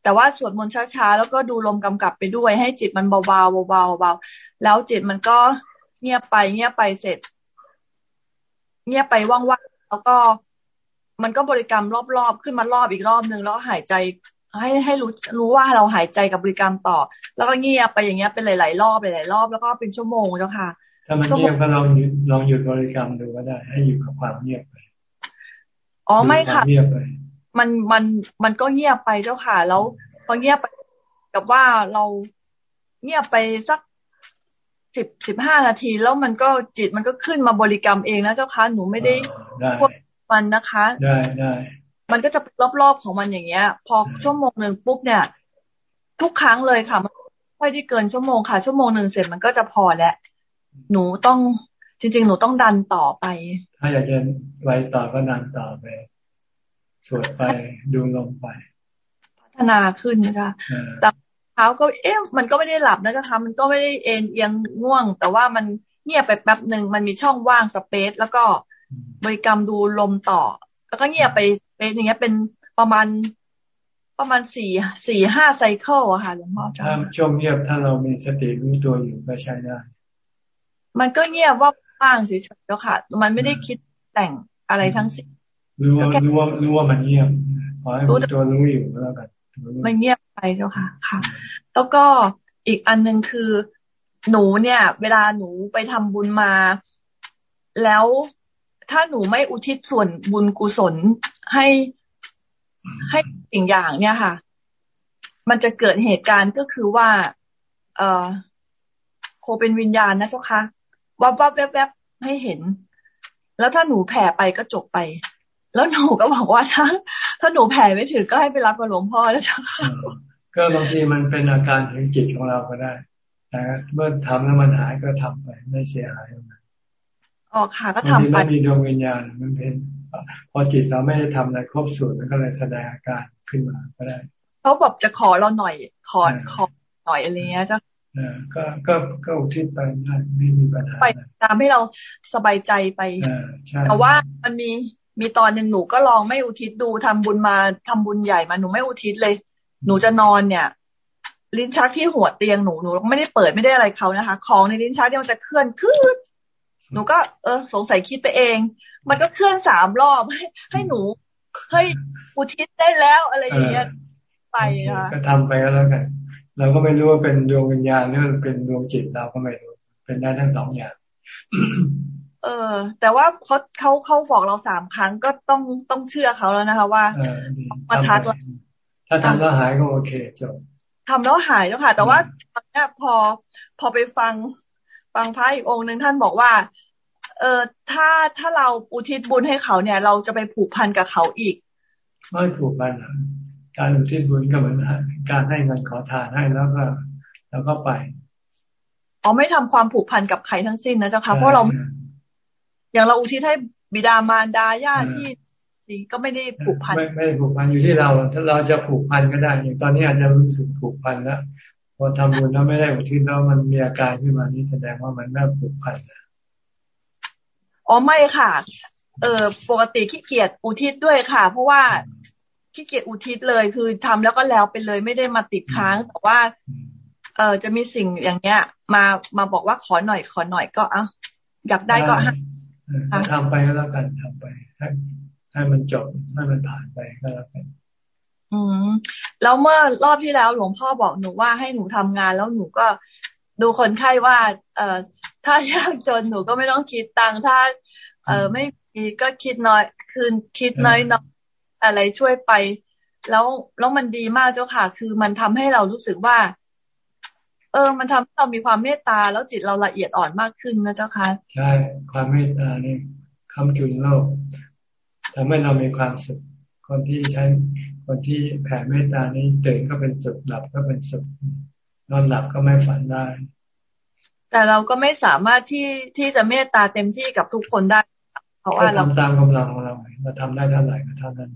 แต่ว่าสวดมนต์ช้าๆแล้วก็ดูลมกำกับไปด้วย ให้จิตมันเบาๆเบาๆเบาๆแล้วจิตมันก็เงียบไป เงียบไปเสร็จ เงียบไปว่างๆแล้วก็มันก็บริกรรมรอบๆขึ้นมารอบอีกรอบนึงแล้วหายใจให้ให้รู้รู้ว่าเราหายใจกับบริกรรมต่อ แล้วก็เงียบไปอย่างเงี้ยเป็นหลายๆรอบหลายๆรอบแล้วก็เป็นชั่วโมงเจ้าค่ะ ถ้ามันเงียบก็ลองหยุดลองหยุดบริกรรมดูก็ได้ ให้อยู่กับความเงียบไปอ๋อไม่ค่ะเงียบไป มันมันมันก็เงียบไปเจ้าค่ะ แล้วพอเงียบไปกับว่าเราเงียบไปสักสิบสิบห้านาที แล้วมันก็จิตมันก็ขึ้นมาบริกรรมเองนะเจ้าค่ะหนูไม่ได้ควบมันนะคะได้ได้มันก็จะรอบๆของมันอย่างเงี้ย พอชั่วโมงหนึ่งปุ๊บเนี่ย ทุกครั้งเลยค่ะมันไม่ได้เกินชั่วโมงค่ะ ชั่วโมงหนึ่งเสร็จมันก็จะพอแล้วหนูต้องจริง ๆ หนูต้องดันต่อไป ถ้าอยากจะไว้ต่อก็ดันต่อไป สวดไปดูลมไป พัฒนาขึ้นนะคะแต่เท้าก็เอ๊ะมันก็ไม่ได้หลับนะคะ มันก็ไม่ได้เอ็นเอียงง่วง แต่ว่ามันเงียบไปแป๊บหนึ่งมันมีช่องว่างสเปซแล้วก็บริกรรมดูลมต่อ แล้วก็เงียบไปสเปซอย่างเงี้ยเป็นประมาณประมาณสี่สี่ห้าไซเคิลอะค่ะหลวงพ่อถ้าช่วงเงียบถ้าเรามีสติรู้ตัวอยู่ก็ใช้ได้ มันก็เงียบว่าว่างเฉยๆแล้วค่ะ มันไม่ได้คิดแต่งอะไรทั้งสิ้น รู้ว่ารู้ว่ารู้ว่ามันเงียบขอให้รู้ตัวรู้อยู่แล้วกันมันเงียบไปเจ้าค่ะค่ะ แล้วก็อีกอันหนึ่งคือ หนูเนี่ย เวลาหนูไปทำบุญมา แล้วถ้าหนูไม่อุทิศส่วนบุญกุศลให้ให้สิ่งอย่างเนี่ยค่ะ มันจะเกิดเหตุการณ์ก็คือว่า เออโคเป็นวิญญาณนะเจ้าค่ะวับวับแวบแวบให้เห็น แล้วถ้าหนูแผ่ไปก็จบไป แล้วหนูก็บอกว่าถ้าถ้าหนูแผ่ไม่ถึงก็ให้ไปรับกับหลวงพ่อแล้วเจ้าค่ะก็บางทีมันเป็นอาการของจิตของเราก็ได้แต่เมื่อทำแล้วมันหายก็ทำไปไม่เสียหายอ๋อค่ะก็ทำไปมันมีดวงวิญญาณมันเป็นพอจิตเราไม่ได้ทำอะไรครบสูตรมันก็เลยแสดงอาการขึ้นมาก็ได้เขาบอกจะขอเราหน่อย ขอขอหน่อยอะไรเงี้ยเจ้าก็ก็ก็อุทิศไปได้ไม่มีปัญหาไปตามให้เราสบายใจไปแต่ว่ามันมี มีตอนหนึ่งหนูก็ลองไม่อุทิศดูทำบุญมาทำบุญใหญ่มาหนูไม่อุทิศเลย หนูจะนอนเนี่ย ลิ้นชักที่หัวเตียงหนูหนูไม่ได้เปิดไม่ได้อะไรเขานะคะของในลิ้นชักเนี่ยมันจะเคลื่อนขึ้นหนูก็เออ สงสัยคิดไปเอง มันก็เคลื่อนสามรอบให้ให้หนูให้อุทิศได้แล้วอะไรอย่างเงี้ยไปค่ะก็ทำไปก็แล้วกันเราก็ไม่รู้ว่าเป็นดวงวิญญาณหรือเป็นดวงจิตเราก็ไม่รู้เป็นได้ทั้งสองอย่าง เออ แต่ว่าเขาเขาเขาบอกเราสามครั้งก็ต้องต้องเชื่อเขาแล้วนะคะ ว่ามาทักถ้าทำแล้วหายก็โอเคจบทำแล้วหายแล้วค่ะ แต่ว่าตอนนี้พอพอไปฟังฟังพระอีกองค์หนึ่งท่านบอกว่า เออถ้าถ้าเราอุทิศบุญให้เขาเนี่ย เราจะไปผูกพันกับเขาอีก ไม่ผูกพันการอุทิศบุญก็เหมือนการให้เงินขอทานให้แล้วก็ แล้วก็ไปอ๋อไม่ทำความผูกพันกับใครทั้งสิ้นนะเจ้าค่ะเพราะเรา อย่างเราอุทิศให้บิดามารดาญาติที่นี่ก็ไม่ได้ผูกพันไม่ไม่ผูกพันอยู่ที่เรา ถ้าเราจะผูกพันก็ได้อย่างตอนนี้อาจจะรู้สึกผูกพันแล้วพอทำบุญแล้วไม่ได้อุทิศแล้วมันมีอาการขึ้นมานี่แสดงว่ามันไม่ผูกพันอ๋อไม่ค่ะ เออปกติขี้เกียจอุทิศด้วยค่ะ เพราะว่าขี้เกียจอุทิศเลยคือทำแล้วก็แล้วไปเลยไม่ได้มาติดค้างแต่ว่า เออจะมีสิ่งอย่างเงี้ย มามาบอกว่าขอหน่อยขอหน่อยก็ เอาอยากได้ก็ ให้ทำไปก็แล้วกันทำไปให้ให้มันจบให้มันผ่านไปก็แล้วกัน อืมแล้วเมื่อรอบที่แล้วหลวงพ่อบอกหนูว่าให้หนูทำงาน แล้วหนูก็ดูคนไข้ว่า เอ่อถ้ายากจนหนูก็ไม่ต้องคิดตังค์ถ้า เอ่อไม่มีก็คิดน้อย คืนคิดน้อยน้อยอะไรช่วยไป แล้วแล้วมันดีมากเจ้าค่ะ คือมันทำให้เรารู้สึกว่า เออ มันทำให้เรามีความเมตตาแล้วจิตเราละเอียดอ่อนมากขึ้นนะเจ้าค่ะใช่ความเมตตานี่คำจุนโลกทำให้เรามีความสุข คนที่ใช้คนที่แผ่เมตตานี้ตื่นก็เป็นสุขหลับก็เป็นสุขนอนหลับก็ไม่ฝันได้ แต่เราก็ไม่สามารถที่ที่จะเมตตาเต็มที่กับทุกคนได้ เพราะว่าเราทำตามกำลังของเราเราทำได้เท่าไหร่ก็เท่านั้น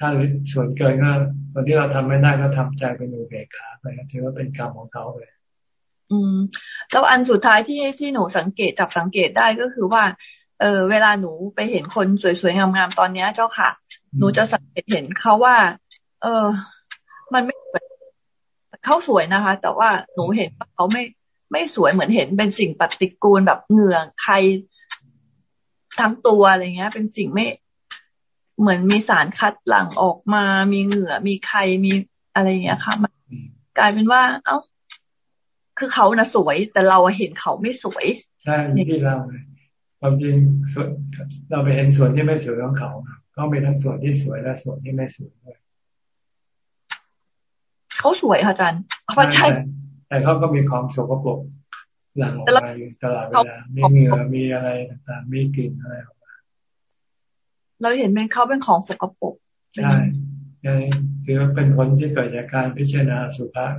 ถ้าส่วนเกินก็คนที่เราทำไม่ได้ก็ทำใจเป็นอุเบกขาไปถือว่าเป็นกรรมของเขาเลย อืมแล้วอันสุดท้ายที่ที่หนูสังเกตจับสังเกตได้ก็คือว่า เออเวลาหนูไปเห็นคนสวยๆงามๆตอนเนี้ย เจ้าค่ะ หนูจะสังเกตเห็นเขาว่า เออ มันไม่เขาสวยนะคะ แต่ว่าหนูเห็นว่าเขาไม่ไม่สวยเหมือนเห็นเป็นสิ่งปฏิกูลแบบเหงื่อใครทั้งตัวอะไรเงี้ย เป็นสิ่งไม่ เหมือนมีสารคัดหลั่งออกมา มีเหงื่อ มีใครมีอะไรเงี้ยค่ะ มันกลายเป็นว่า เอ้า คือเขานะสวย แต่เราเห็นเขาไม่สวย ใช่ที่เราเลยความจริงส่วนเราไปเห็นส่วนที่ไม่สวยของเขาเขามีทั้งส่วนที่สวยและส่วนที่ไม่สวยด้วยเขาสวยค่ะอาจารย์เขาใช่แต่เขาก็มีความสกปรกหลั่งออกมาอยู่ตลอดเวลา มีเหงื่อมีอะไรต่างๆมีกลิ่นอะไรออกมา เราเห็นเป็นเขาเป็นของสกปรกใช่ยังถือว่าเป็นผลที่เกิดจากการพิจารณาสุภาพ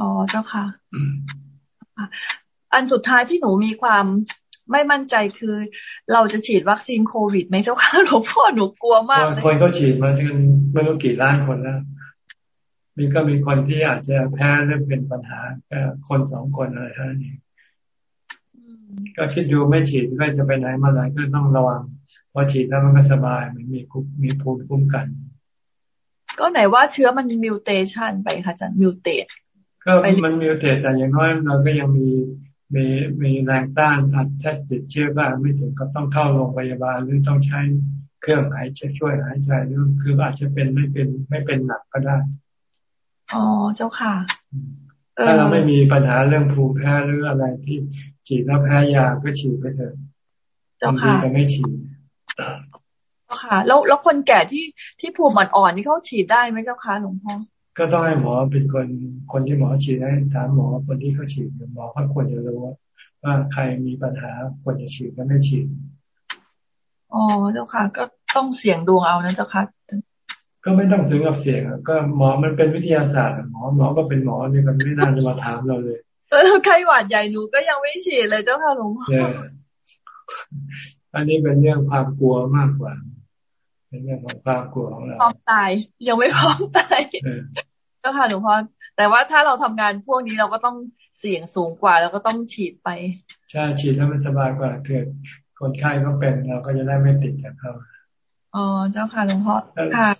อ๋อเจ้าค่ะ อันสุดท้ายที่หนูมีความไม่มั่นใจคือ เราจะฉีดวัคซีนโควิดไหมเจ้าค่ะหลวงพ่อหนูกลัวมากเลยคนก็ฉีดมาถึงไม่รู้กี่ล้านคนแล้วมีก็มีคนที่อาจจะแพ้เริ่มเป็นปัญหาแค่คนสองคนอะไรเท่านี้ก็คิดดูไม่ฉีดก็จะไปไหนมาไหนก็ต้องระวัง พอฉีดแล้วมันก็สบายมันมีคุมีภูมิคุ้มกัน ก็ไหนว่าเชื้อมัน mutation ไปค่ะอาจารย์ mutateก็มัน mutate แต่อย่างน้อยเราก็ยังมีมีมีแรงต้านอาจจะติดเชื้อบ้างไม่ถึงก็ต้องเข้าโรงพยาบาลหรือต้องใช้เครื่องหายใจช่วยหายใจหรือคืออาจจะเป็นไม่เป็นไม่เป็นหนักก็ได้อ๋อเจ้าค่ะถ้าเราไม่มีปัญหาเรื่องภูมิแพ้หรืออะไรที่ฉีดแล้วแพ้ยาก็ฉีดไปเถอะเจ้าค่ะก็ไม่ฉีดเจ้า ค่ะ แล้วแล้วคนแก่ที่ที่ภูมิอ่อนๆนี่เขาฉีดได้ไหมเจ้าค่ะหลวงพ่อก็ต้องให้หมอเป็นคนคนที่หมอฉีดให้ถามหมอคนที่เขาฉีดหมอเขาควรจะรู้ว่าใครมีปัญหาควรจะฉีดและไม่ฉีดอ๋อเจ้าค่ะ ก็ต้องเสี่ยงดวงเอานะเจ้าค่ะก็ไม่ต้องถึงกับเสี่ยงก็หมอมันเป็นวิทยาศาสตร์หมอหมอก็เป็นหมอนี่มันไม่น่าจะมาถามเราเลยเออไข้หวัดใหญ่หนูก็ยังไม่ฉีดเลยเจ้าค่ะหลวงพ่อ อันนี้เป็นเรื่องความกลัวมากกว่า เป็นเรื่องของความกลัวของเราพร้อมตายยังไม่พร้อมตายก็ค่ะหลวงพ่อแต่ว่าถ้าเราทำงานพวกนี้เราก็ต้องเสี่ยงสูงกว่า แล้วก็ต้องฉีดไปใช่ฉีดแล้วมันสบายกว่าเกิดคนไข้ก็เป็นเราก็จะได้ไม่ติดจากเขาอ๋อเจ้าค่ะหลวงพ่อค่ะ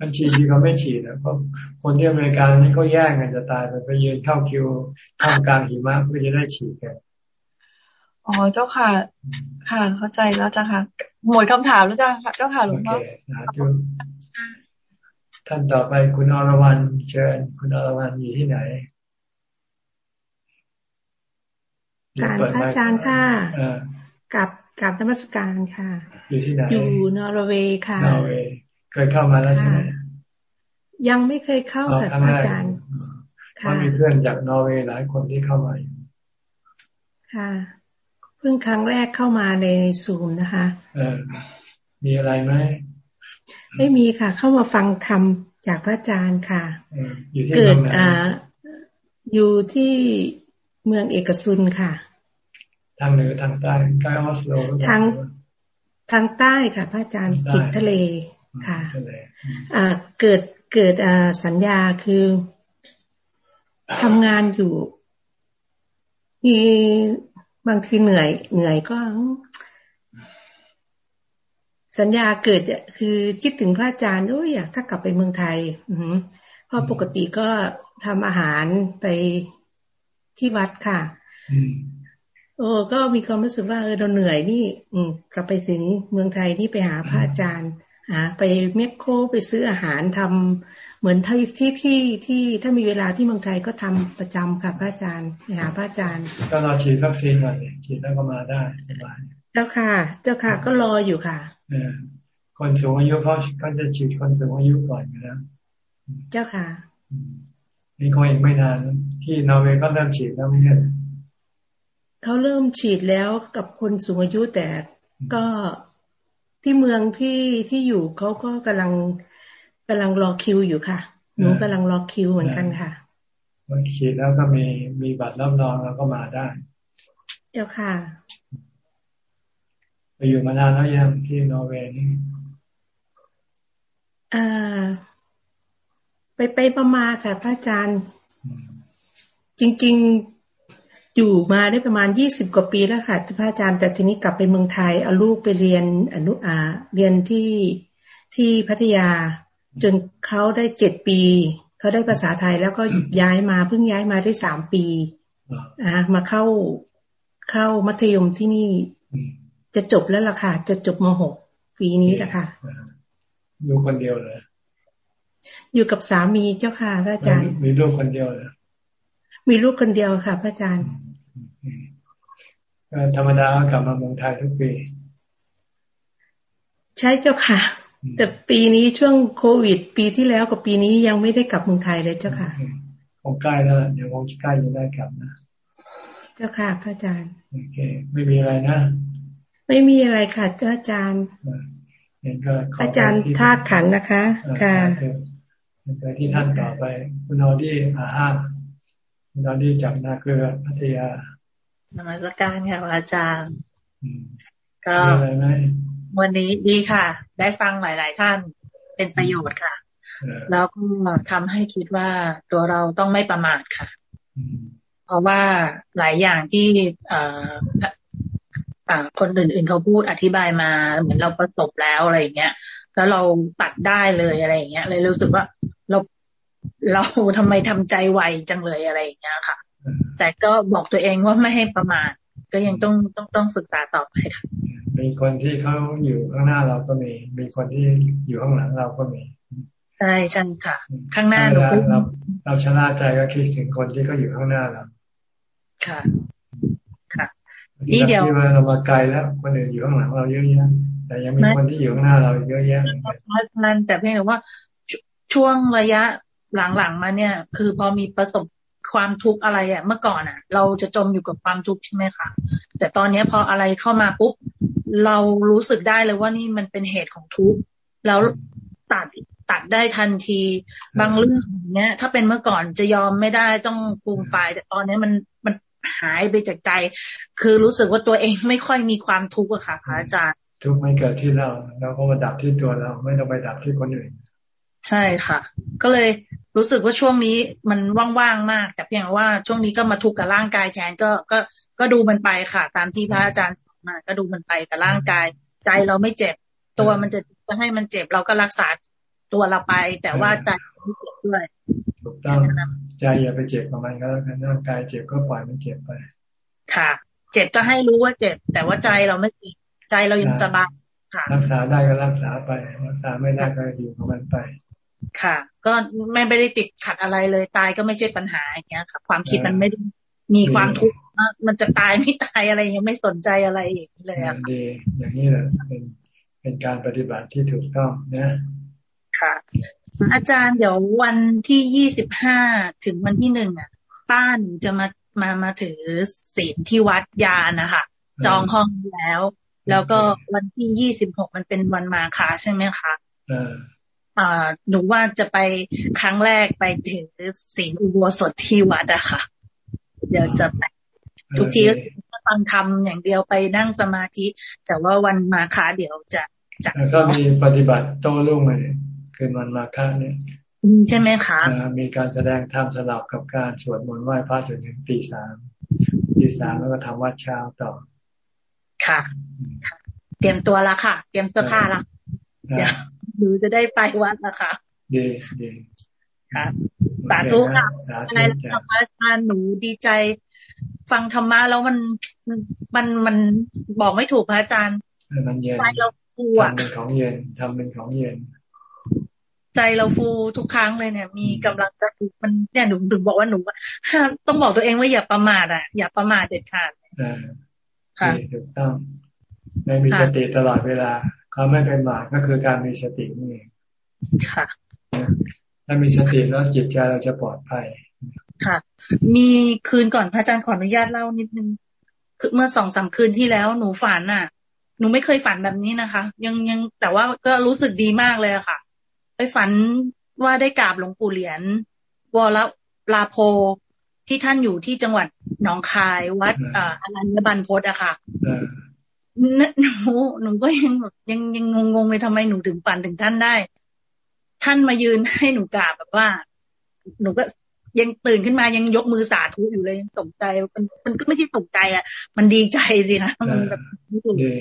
มันฉีดดีกว่าไม่ฉีดนะเพราะคนที่อเมริกันนี่ก็แย่งกันจะตายไปไปยืนเข้าคิวท่ามกลางหิมะเพื่อจะได้ฉีดกัน อ๋อเจ้าค่ะ ค่ะเข้าใจแล้วจ้ะค่ะ หมดคำถามแล้วจ้ะเจ้าค่ะหลวงพ่อถ้ท่านต่อไปคุณอรวรรณเชิญ คุณอรวรรณอยู่ที่ไหนการพระอาจารย์ค่ะกับกับธรรมสการค่ะ อยู่ที่ไหนอยู่นอร์เวย์ค่ะนอร์เวย์เคยเข้ามาแล้วใช่ไหมยังไม่เคยเข้าค่ะพระอาจารย์ค่ะมีเพื่อนจากนอร์เวย์หลายคนที่เข้ามาอยู่ค่ะเพิ่งครั้งแรกเข้ามาในซูมนะคะเออมีอะไรไหมไม่มีค่ะ เข้ามาฟังธรรมจากพระอาจารย์ค่ะเกิดอ่าอยู่ที่เมืองเอกซุนค่ะ ทางเหนือทางใต้ใกล้ออสโลทางทางใต้ค่ะ พระอาจารย์ติดทะเลค่ะอ่าเกิดเกิดอ่าสัญญาคือทำงานอยู่มี บางทีเหนื่อย เหนื่อยก็ สัญญาเกิดคือคิดถึงพระอาจารย์โอ้ยอยากถ้ากลับไปเมืองไทย อืเพราะปกติก็ทำอาหารไปที่วัดค่ะโอ้ก็มีความรู้สึกว่าเออเราเหนื่อยนี่ อืมกลับไปถึงเมืองไทยนี่ไปหาพระอาจารย์ หาไปเมคโครไปซื้ออาหารทำเหมือนที่ที่ที่ที่ถ้ามีเวลาที่เมืองไทยก็ทำประจำค่ะพระอาจารย์ไปหาพระอาจารย์ก็รอฉีดวัคซีนก่อนฉีดแล้วก็มาได้สบายเจ้าค่ะ เจ้าค่ะก็รออยู่ค่ะเออคนสูงอายุเขาก็จะฉีดคนสูงอายุก่อนอยู่แล้วเจ้าค่ะมีคนอีกไม่นานที่นอร์เวย์ก็เริ่มฉีดแล้วไม่ใช่เขาเริ่มฉีดแล้วกับคนสูงอายุแต่ก็ ที่เมืองที่ที่อยู่เขาก็กำลังกำลังรอคิวอยู่ค่ะ หนูกำลังรอคิวเหมือนกันค่ะฉีดแล้วก็มีมีบัตรรับรองแล้วก็มาได้ เจ้าค่ะ ไปอยู่มานานแล้วยังที่นอร์เวย์นี่อ่า ไปไปประมาค่ะ พระอาจารย์ จริง ๆ อยู่มาได้ประมาณยี่สิบกว่าปีแล้วค่ะพระอาจารย์แต่ทีนี้กลับไปเมืองไทยเอาลูกไปเรียนอนุอาเรียนที่ที่พัทยา จนเขาได้เจ็ดปีเขาได้ภาษาไทยแล้วก็ย้ายมาเพิ่งย้ายมาได้สามปีอ่ามาเข้าเข้ามัธยมที่นี่ จะจบแล้วล่ะค่ะ จะจบมหกปีนี้แหละค่ะอยู่คนเดียวเลยอยู่กับสามีเจ้าค่ะพระอาจารย์มีลูกคนเดียวเลยมีลูกคนเดียวค่ะพระอาจารย์ ธรรมดากลับมาเมืองไทยทุกปี ใช่เจ้าค่ะ แต่ปีนี้ช่วงโควิด ปีที่แล้วกับปีนี้ยังไม่ได้กลับเมืองไทยเลยเจ้าค่ะคงใกล้แล้วเดี๋ยวคงใกล้จะได้กลับนะ เจ้าค่ะพระอาจารย์โอเค ไม่มีอะไรนะ ไม่มีอะไรค่ะเจ้าอาจารย์อาจารย์ธาตุขันนะคะ ค่ะไปที่ท่านต่อไป คุณนอดี้อาห้าคุณนอดี้จากนาเกลือพัทยา นมัสการค่ะอาจารย์ก็วันนี้ดีค่ะ ได้ฟังหลาย ๆ ท่านเป็นประโยชน์ค่ะ แล้วก็ทำให้คิดว่าตัวเราต้องไม่ประมาทค่ะ เพราะว่าหลายอย่างที่คนอื่น ๆ เขาพูดอธิบายมา เหมือนเราประสบแล้วอะไรอย่างเงี้ย แล้วเราตัดได้เลยอะไรอย่างเงี้ย เลยรู้สึกว่าเราเราทำไมทำใจไวจังเลยอะไรอย่างเงี้ยค่ะ แต่ก็บอกตัวเองว่าไม่ให้ประมาทก็ยังต้องต้องต้องศึกษาต่อไปค่ะมีคนที่เขาอยู่ข้างหน้าเราก็มี มีคนที่อยู่ข้างหลังเราก็มีใช่ใช่ค่ะ ข้างหน้าเราเราเราชนะใจก็คิดถึงคนที่เขาอยู่ข้างหน้าเราค่ะ ค่ะนี่เดียวเรามาไกลแล้ว คนอื่นอยู่ข้างหลังเราเยอะแยะแต่ยังมีคนที่อยู่ข้างหน้าเราเยอะแยะนั่นแต่เพียงแต่ว่าช่วงระยะหลังๆมาเนี่ย คือพอมีประสบ ความทุกข์อะไรอะเมื่อก่อนอะเราจะจมอยู่กับความทุกข์ใช่ไหมคะแต่ตอนนี้พออะไรเข้ามาปุ๊บเรารู้สึกได้เลยว่านี่มันเป็นเหตุของทุกข์แล้วตัดตัดได้ทันที บางเรื่องเนี้ย ถ้าเป็นเมื่อก่อนจะยอมไม่ได้ต้องปูมไฟแต่ตอนนี้มันมันหายไปจากใจ คือรู้สึกว่าตัวเองไม่ค่อยมีความทุกข์อะค่ะพระอาจารย์ ทุกข์ไม่เกิดที่เรา เราก็มาดับที่ตัวเรา ไม่ต้องไปดับที่คนอื่น ใช่ค่ะ ก็เลยรู้สึกว่าช่วงนี้มันว่างๆมาก แต่เพียงว่าช่วงนี้ก็มาทุกข์กับร่างกายแทนก็ก็ก็ดูมันไปค่ะ ตามที่พระอาจารย์มาก็ดูมันไปกับร่างกาย ใจเราไม่เจ็บ ตัวมันจะจะให้มันเจ็บเราก็รักษาตัวเราไป แต่ว่าใจไม่เจ็บด้วยถูกต้องใจอย่าไปเจ็บกับมันก็แล้วกันร่างกายเจ็บก็ปล่อยมันเจ็บไป ค่ะ เจ็บก็ให้รู้ว่าเจ็บ แต่ว่าใจเราไม่เจ็บใจเรายังสบายค่ะ รักษาได้ก็รักษาไป รักษาไม่ได้ก็อยู่กับมันไป ค่ะ ก็ไม่ได้ติดขัดอะไรเลยตายก็ไม่ใช่ปัญหาอย่างเงี้ยค่ะ ความคิดมันไม่ได้มีความทุกข์มันจะตายไม่ตายอะไรยังไม่สนใจอะไรอย่างนี้เลยอะดีอย่างนี้แหละเป็นเป็นการปฏิบัติที่ถูกต้องนะค่ะอาจารย์เดี๋ยววันที่ยี่สิบห้าถึงวันที่หนึ่งอะ ป้าหนูจะมามามาถือศีลที่วัดยานะคะจองห้องแล้ว แล้วก็วันที่ยี่สิบหกมันเป็นวันมาคาใช่ไหมคะอ่า หนูว่าจะไปครั้งแรกไปถือศีลอุโบสถที่วัดอะค่ะ เดี๋ยวจะไปทุกทีก็ฟังธรรมอย่างเดียวไปนั่งสมาธิ แต่ว่าวันมาคาเดี๋ยวจะจะก็มีปฏิบัติโต้รุ่งเลยคืนวันมาคาเนี่ยใช่ไหมคะมีการแสดงธรรมสลับกับการสวดมนต์ไหว้พระจนถึงตีสามตีสามแล้วก็ทำวัดเช้าต่อ ค่ะ เตรียมตัวละค่ะ เตรียมเสื้อผ้าละเดี๋ยว หนูจะได้ไปวัดนะคะดีดีค่ะสาธุค่ะอะไรแล้วอาจารย์หนูดีใจ ฟังธรรมะแล้วมันมันมันบอกไม่ถูกพระอาจารย์มันเย็นใจเราฟูอะทำเป็นของเย็นทำเป็นของเย็น ใจเราฟูทุกครั้งเลยเนี่ย มีกำลังจะมันเนี่ยหนูถึงบอกว่าหนูต้องบอกตัวเองว่าอย่าประมาทอะ อย่าประมาทเด็ดขาดค่ะถูกต้องไม่มีสติตลอดเวลา เขาไม่เป็นบาปก็คือการมีสตินี่เองค่ะ ถ้ามีสติแล้วจิตใจเราจะปลอดภัย ค่ะ มีคืนก่อนพระอาจารย์ขออนุญาตเล่านิดนึง คือเมื่อสองสามคืนที่แล้วหนูฝันน่ะ หนูไม่เคยฝันแบบนี้นะคะ ยังยังแต่ว่าก็รู้สึกดีมากเลยอะค่ะ ไปฝันว่าได้กราบหลวงปู่เหรียญวรลาโพที่ท่านอยู่ที่จังหวัดหนองคายวัดอ่าอนัญญบันพศอะค่ะ หนูหนูก็ยังยังยังงงๆเลยทำไมหนูถึงฝันถึงท่านได้ ท่านมายืนให้หนูกราบแบบว่า หนูก็ยังตื่นขึ้นมายังยกมือสาธุอยู่เลยยังตกใจมันมันก็ไม่ใช่ตกใจอะ มันดีใจสินะมันแบบดี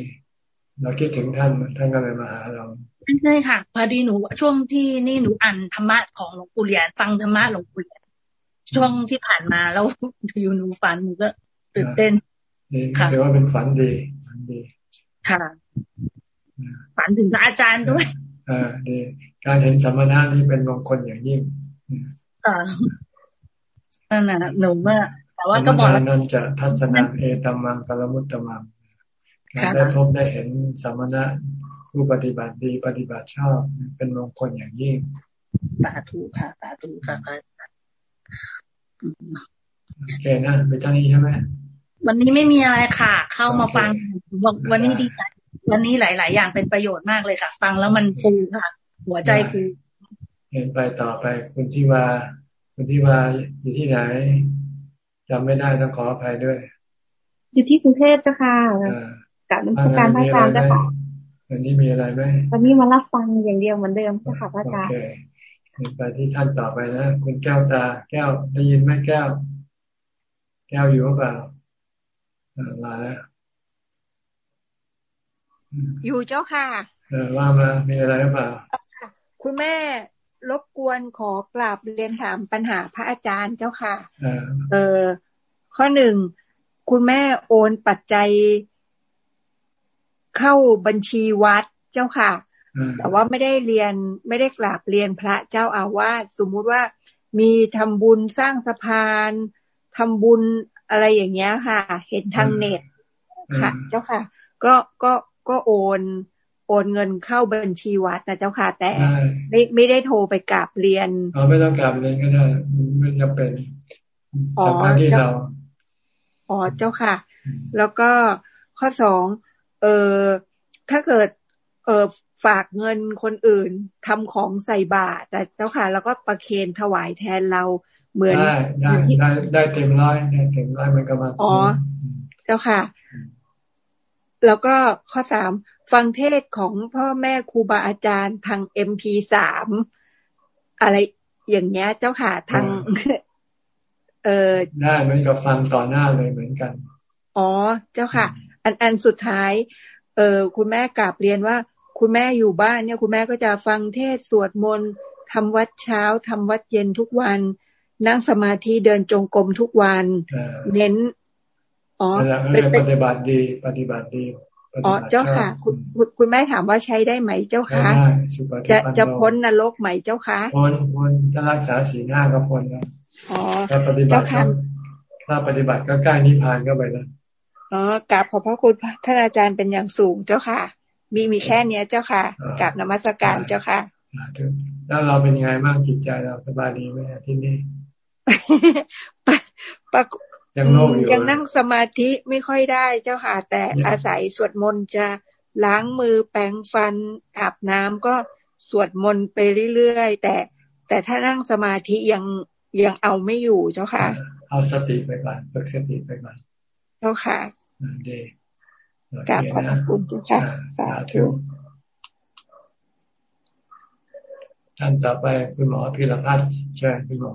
เราคิดถึงท่านท่านก็เลยมาหาเราไม่ใช่ค่ะพอดีหนูช่วงที่นี่หนูอ่านธรรมะของหลวงปู่เหรียญฟังธรรมะหลวงปู่เหรียญช่วงที่ผ่านมาแล้วอยู่หนูฝันหนูก็ตื่นเต้น ค่ะถือว่าเป็นฝันดีฝันดี ค่ะ ฝันถึงพระอาจารย์ด้วยอ่าดีการเห็นสัมมาณะนี่เป็นมงคลอย่างยิ่งอ่านั่นแหละหนูว่าแต่ว่าก็บอกนั่นจะทัศนะเอตัมมังกลมุตตมังการได้พบได้เห็นสัมมาณะผู้ปฏิบัติดีปฏิบัติชอบ เป็นมงคลอย่างยิ่งสาธุค่ะสาธุค่ะโอเคนะไปท่านี้ใช่ไหม วันนี้ไม่มีอะไรค่ะ เข้ามาฟังวันนี้ดีใจวันนี้หลาย ๆ อย่างเป็นประโยชน์มากเลยค่ะ ฟังแล้วมันฟูค่ะ หัวใจฟูเห็นไปต่อไป คุณที่ว่าคุณที่ว่าอยู่ที่ไหนจำไม่ได้ต้องขออภัยด้วย อยู่ที่กรุงเทพเจ้าค่ะกับนักการพระอาจารย์เจ้าค่ะวันนี้มีอะไรไหมวันนี้มารับฟังอย่างเดียวเหมือนเดิมค่ะพระอาจารย์ไปที่ท่านต่อไปนะคุณแก้วตา แก้วได้ยินไหมแก้ว แก้วอยู่หรือเปล่า มาแล้ว อยู่เจ้าค่ะเออว่ามามีอะไรหรือเปล่าคุณแม่รบกวนขอกราบเรียนถามปัญหาพระอาจารย์เจ้าค่ะ เออ ข้อหนึ่ง คุณแม่โอนปัจจัยเข้าบัญชีวัดเจ้าค่ะ แต่ว่าไม่ได้เรียนไม่ได้กราบเรียนพระเจ้าอาวาสสมมุติว่ามีทำบุญสร้างสะพานทำบุญ อะไรอย่างเงี้ยค่ะ เห็นทางเน็ตค่ะ เจ้าค่ะ ก็ก็ก็โอนโอนเงินเข้าบัญชีวัดนะเจ้าค่ะ แต่ไม่ไม่ได้โทรไปกราบเรียนอ๋อไม่ต้องกราบเรียนก็ได้ไม่จำเป็นสำคัญที่เราอ๋อเจ้าค่ะ แล้วก็ข้อสองเออถ้าเกิด เออฝากเงินคนอื่นทำของใส่บาตรแต่เจ้าค่ะ แล้วก็ประเคนถวายแทนเรา เหมือนได้ได้ได้ได้เต็มร้อยได้เต็มร้อยมันก็มาอ๋อ เจ้าค่ะ แล้วก็ข้อสามฟังเทศของพ่อแม่ครูบาอาจารย์ทางเอ็มพีสามอะไรอย่างเงี้ย เจ้าค่ะทาง เออได้เหมือนกับฟังต่อหน้าเลยเหมือนกัน อ๋อเจ้าค่ะ อันอันสุดท้าย เออคุณแม่กราบเรียนว่า คุณแม่อยู่บ้านเนี่ย คุณแม่ก็จะฟังเทศสวดมนต์ทำวัดเช้าทำวัดเย็นทุกวัน นั่งสมาธิเดินจงกรมทุกวัน เน้น อ๋อเป็นปฏิบัติดี ปฏิบัติดีอ๋อเจ้าค่ะ คุณคุณแม่ถามว่าใช้ได้ไหมเจ้าค่ะจะจะพ้นนรกไหมเจ้าค่ะพ้นพ้นถ้ารักษาสีหน้าก็พ้นแล้วอ๋อถ้าปฏิบัติถ้าปฏิบัติก็ใกล้นิพพานก็ไปแล้วอ๋อกราบขอบพระคุณท่านอาจารย์เป็นอย่างสูงเจ้าค่ะ มีมีแค่เนี้ยเจ้าค่ะกราบนมัสการเจ้าค่ะแล้วเราเป็นยังไงบ้างจิตใจเราสบายดีไหมที่นี่ ยังโลอยู่ยังนั่งสมาธิไม่ค่อยได้เจ้าค่ะแต่อาศัยสวดมนต์จะล้างมือแปรงฟันอาบน้ำก็สวดมนต์ไปเรื่อยๆแต่แต่ถ้านั่งสมาธิยังยังเอาไม่อยู่เจ้าค่ะ เอาสติไปก่อนฝึกสติไปก่อนเจ้าค่ะดีกราบขอบคุณเจ้าค่ะสาธุท่านต่อไปคุณหมอพิรพัฒน์เชิญคุณหมอ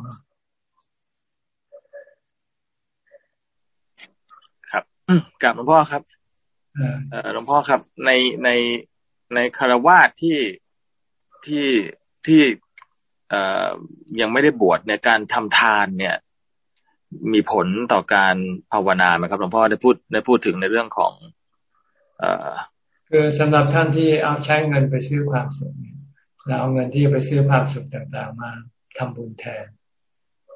ครับ กลับหลวงพ่อครับหลวงพ่อครับ ในในในคารวาสที่ที่ที่เอ่อยังไม่ได้บวชในการทำทานเนี่ย มีผลต่อการภาวนาไหมครับหลวงพ่อได้พูดได้พูดถึงในเรื่องของ เอ่อคือสำหรับท่านที่เอาใช้เงินไปซื้อความสุขเราเอาเงินที่ไปซื้อความสุขต่างๆมาทำบุญแทน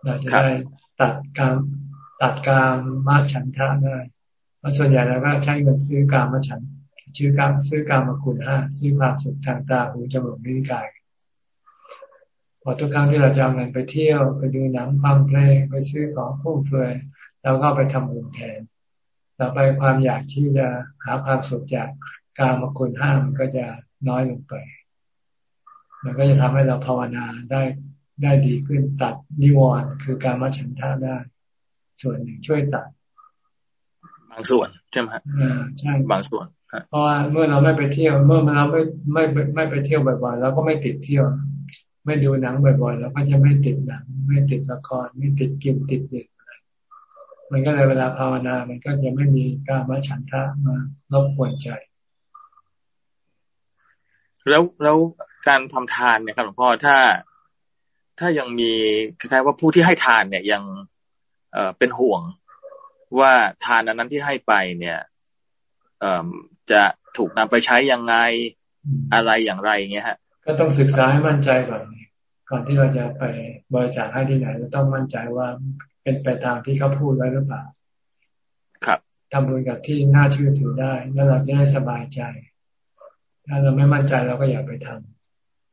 เราจะได้ตัดการตัดการมาฉันทะได้ เพราะส่วนใหญ่เราก็ใช้เงินซื้อการมาฉันซื้อการซื้อการมาคุณห้าซื้อความสุขทางตาหูจมูกนิ้วกายพอทุกครั้งที่เราจะเอาเงินไปเที่ยวไปดูหนังฟังเพลงไปซื้อของฟุ่มเฟือยเราก็ไปทำบุญแทนต่อไปความอยากที่จะหาความสุขจากการมาคุณห้ามันก็จะน้อยลงไป มันก็จะทำให้เราภาวนาได้ได้ดีขึ้นตัดนิวรณ์คือการมาฉันท่าได้ ส่วนหนึ่งช่วยตัดางส่วนใช่ไหมอ่าใช่บางส่วนเพราะว่าเมื่อเราไม่ไปเที่ยว เมื่อเราไม่ไม่ไม่ไปเที่ยวบ่อยๆเราก็ไม่ติดเที่ยว ไม่ดูหนังบ่อยๆเราก็จะไม่ติดหนัง ไม่ติดละคร ไม่ติดกินติดเด็กอะไรมันก็เลยเวลาภาวนา มันก็จะไม่มีการมาฉันทะมารบกวนใจ แล้วแล้วการทำทานเนี่ยครับหลวงพ่อถ้าถ้ายังมีคล้ายๆว่าผู้ที่ให้ทานเนี่ยยังเอ่อเป็นห่วง ว่าทานนั้นที่ให้ไปเนี่ยเอ่อจะถูกนำไปใช้ยังไงอะไรอย่างไรเงี้ยฮะ ก็ต้องศึกษาให้มั่นใจก่อนก่อนที่เราจะไปบริจาคให้ที่ไหนเราต้องมั่นใจว่าเป็นไปตามที่เขาพูดไว้หรือเปล่า ครับทำบุญกับที่น่าเชื่อถือได้ แล้วเราจะได้สบายใจ ถ้าเราไม่มั่นใจเราก็อย่าไปท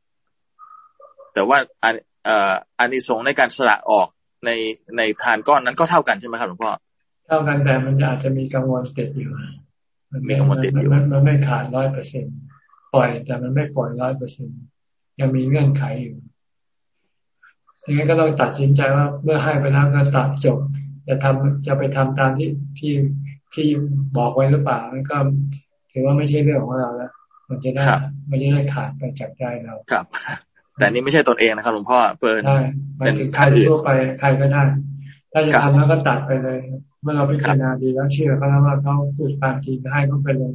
ำแต่ว่าอันเอ่ออันนี้สงในการสละออกในในทานก้อนนั้นก็เท่ากันใช่ไหมครับหลวงพ่อ เท่ากันแต่มันอาจจะมีกังวลติดอยู่มันมีกังวลติดอยู่มันไม่ขาดร้อยเปอร์เซ็นปล่อย แต่มันไม่ปล่อยร้อยเปอร์เซ็นยังมีเงื่อนไขอยู่ยังไงก็ต้องตัดสินใจว่าเมื่อให้ไปแล้วก็ตัดจบจะทำจะไปทำตามที่ที่ที่บอกไว้หรือเปล่ามันก็ถือว่าไม่ใช่เรื่องของเราแล้วมันจะได้มันจะได้ขาดไปจากใจเราครับ แต่นี่ไม่ใช่ตนเองนะครับหลวงพ่อเปิดเป็นใครทั่วไปใครก็ได้ ถ้าจะทำแล้วก็ตัดไปเลย เมื่อเราพิจารณาดีแล้วเชื่อเขาแล้วว่าเขาพูดความจริงให้เขาไปเลย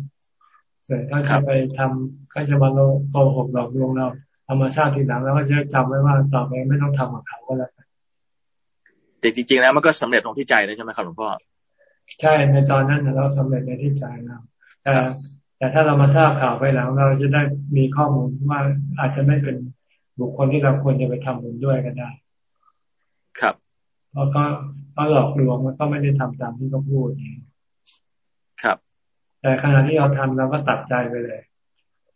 เสร็จถ้าจะไปทำก็จะมาโกหกหลอกลวงเราเอามาทราบทีหลังแล้วก็จะจำไว้ว่าต่อไปไม่ต้องทำกับเขาก็แล้วแต่จริงๆแล้วมันก็สำเร็จตรงที่ใจเลยใช่ไหมครับหลวงพ่อใช่ในตอนนั้นเราสำเร็จในที่ใจเราแต่แต่ถ้าเรามาทราบข่าวไปหลังเราจะได้มีข้อมูลว่าอาจจะไม่เป็นบุคคลที่เราควรจะไปทำบุญด้วยก็ได้ ครับเพราะก็ เขาหลอกลวงมันก็ไม่ได้ทำตามที่เขาพูดครับ แต่ขณะที่เราทำเราก็ตัดใจไปเลย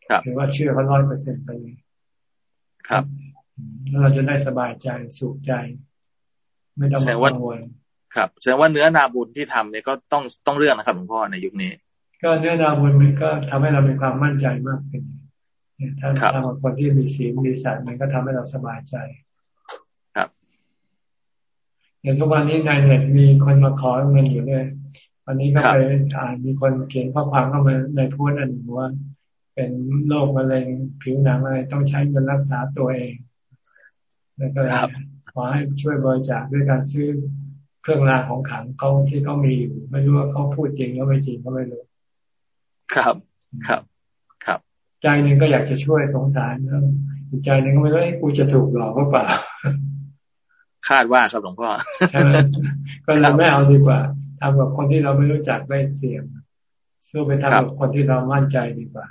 ครับถือว่าเชื่อเขาร้อยเปอร์เซ็นต์ไปเลยครับแล้วเราจะได้สบายใจสุขใจ ไม่ต้องกังวลครับแสดงว่าเนื้อนาบุญที่ทำเนี่ยก็ต้องต้องเรื่องนะครับหลวงพ่อในยุคนี้ ก็เนื้อนาบุญมันก็ทำให้เรามีความมั่นใจมากขึ้นถ้าทำกับคนที่มีศีลมีสัตว์มันก็ทำให้เราสบายใจครับ อย่างทุกวันนี้ในเน็ตมีคนมาขอเงินอยู่เลยวันนี้ก็ไปอ่านมีคนเขียนข้อความเข้ามาในพูดอันหนึ่งว่าเป็นโรคมะเร็งผิวหนังอะไรต้องใช้เงินรักษาตัวเองแล้วก็ขอให้ช่วยบริจาคด้วยการซื้อเครื่องรางของขังเขาที่เขามีอยู่ไม่รู้ว่าเขาพูดจริงหรือไม่จริงก็ไม่รู้ครับครับใจหนึ่งก็อยากจะช่วยสงสารแล้วอีกใจหนึ่งก็ไม่รู้ไอ้กูจะถูกหลอกหรือเปล่า คาดว่าครับหลวงพ่อใช่ไหมก็เลยไม่เอาดีกว่าทำกับคนที่เราไม่รู้จักไม่เสี่ยงสู้ไปทำกับคนที่เรามั่นใจดีกว่า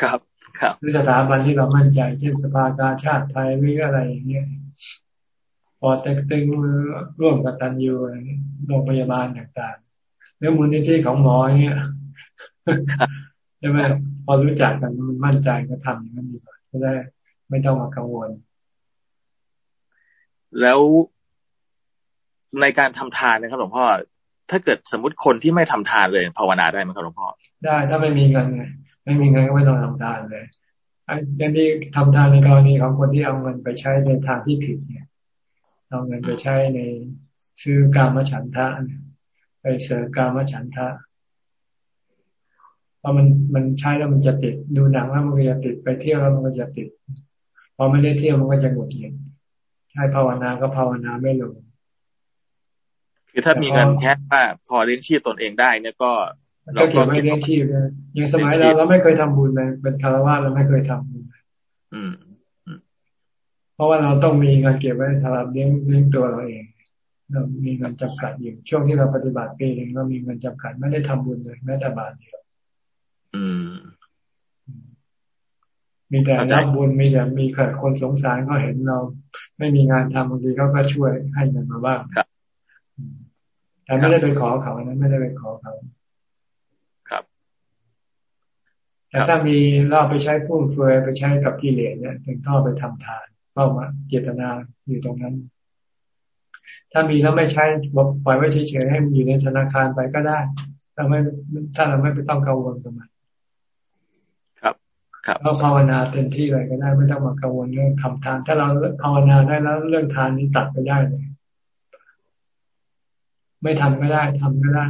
ครับ ครับหรือสถาบันที่เรามั่นใจเช่นสภากาชาติไทยหรืออะไรอย่างเงี้ยพอเต็งตึงมือร่วมกับตันยูโรงพยาบาลต่างๆแล้วมูลนิธิของหมอเนี่ยใช่ไหมพอรู้จักกันมันมั่นใจก็ทำอย่างนั้นดีกว่าจะได้ไม่ต้องมากังวล แล้วในการทำทานนะครับหลวงพ่อถ้าเกิดสมมติคนที่ไม่ทำทานเลยภาวนาได้ไหมครับหลวงพ่อได้ถ้าไม่มีเงินไงไม่มีเงินก็ไม่ต้องทำทานเลยอย่างที่ทำทานในกรณีของคนที่เอาเงินไปใช้ในทางที่ผิดเนี่ยเอาเงินไปใช้ในซื้อการมฉันทะไปเสริมการมฉันทะพอมันมันใช้แล้วมันจะติดดูหนังแล้วมันก็จะติดไปเที่ยวแล้วมันก็จะติดพอไม่ได้เที่ยวมันก็จะหงุดหงิด ใช้ภาวนาก็ภาวนาไม่ลงคือถ้ามีเงินแค่ว่าพอเลี้ยงชีพตนเองได้เนี่ยก็ก็เก็บไว้เลี้ยงชีพเลยอย่างสมัยเราเราไม่เคยทำบุญเลยเป็นคารวะเราไม่เคยทำบุญอืมเพราะว่าเราต้องมีเงินเก็บไว้สำหรับเลี้ยงเลี้ยงตัวเราเอง เรามีเงินจำกัดอยู่ช่วงที่เราปฏิบัติปีหนึ่งเรามีเงินจำกัดไม่ได้ทำบุญเลยแม้แต่บาทเดียวอืม มีแต่รับบุญมีแต่มีคนสงสารก็เห็นเรา ไม่มีงานทำบางทีเขาก็ช่วยให้เงินมาบ้างครับแต่ไม่ได้ไปขอเขานะไม่ได้ไปขอเขาครับ แต่ถ้ามีเราไปใช้ฟุ่มเฟือยไปใช้กับกิเลสเนี่ยถึงท่อไปทำทานเป้ามาเจตนาอยู่ตรงนั้น ถ้ามีแล้วไม่ใช้ปล่อยไว้เฉยๆให้มันอยู่ในธนาคารไปก็ได้ถ้าไม่ถ้าเราไม่ไปต้องกังวลตรงนั้นครับครับ เราภาวนาเต็มที่เลยก็ได้ไม่ต้องมากังวลเรื่องทำทาน ถ้าเราภาวนาได้แล้วเรื่องทานนี้ตัดไปได้เลย ไม่ทำก็ได้ทำก็ได้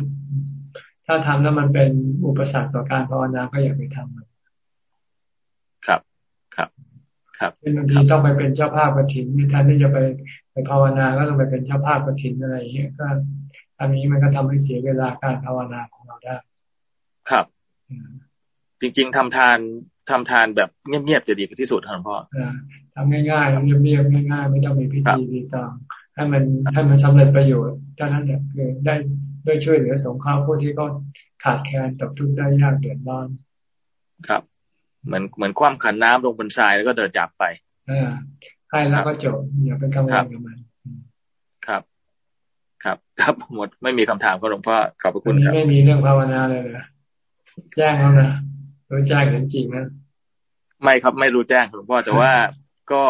ถ้าทำแล้วมันเป็นอุปสรรคต่อการภาวนาก็อย่าไปทำมันครับครับ ครับเป็นบางทีต้องไปเป็นเจ้าภาพกระถินมีท่านที่จะไปไปภาวนาก็ต้องไปเป็นเจ้าภาพกระถินอะไรอย่างเงี้ยก็อันนี้มันก็ทำให้เสียเวลาการภาวนาของเราได้ ครับ จริง ๆทำทาน ทำทานแบบเงียบๆจะดีที่สุดครับพ่อทำง่ายๆเงียบๆง่ายๆ ไม่ต้องมีพิธีดีตองให้มันให้มันสำเร็จประโยชน์เท่านั้นเนี่ยคือได้ด้วยช่วยเหลือสงเคราะห์ผู้ที่เขาขาดแคลนตกทุกข์ได้ยากเดือดร้อนครับ เหมือนเหมือนความขันน้ำลงบนทรายแล้วก็เดินจับไปอ่าให้แล้วก็จบอย่าไปกังวลกับมันครับ ครับ ครับหมดไม่มีคำถามก็หลวงพ่อขอบพระคุณครับไม่มีเรื่องภาวนาเลยนะแจ้งแล้วนะ รู้แจ้งเห็นจริงนะไม่ครับไม่รู้แจ้งหลวงพ่อแต่ว่าก็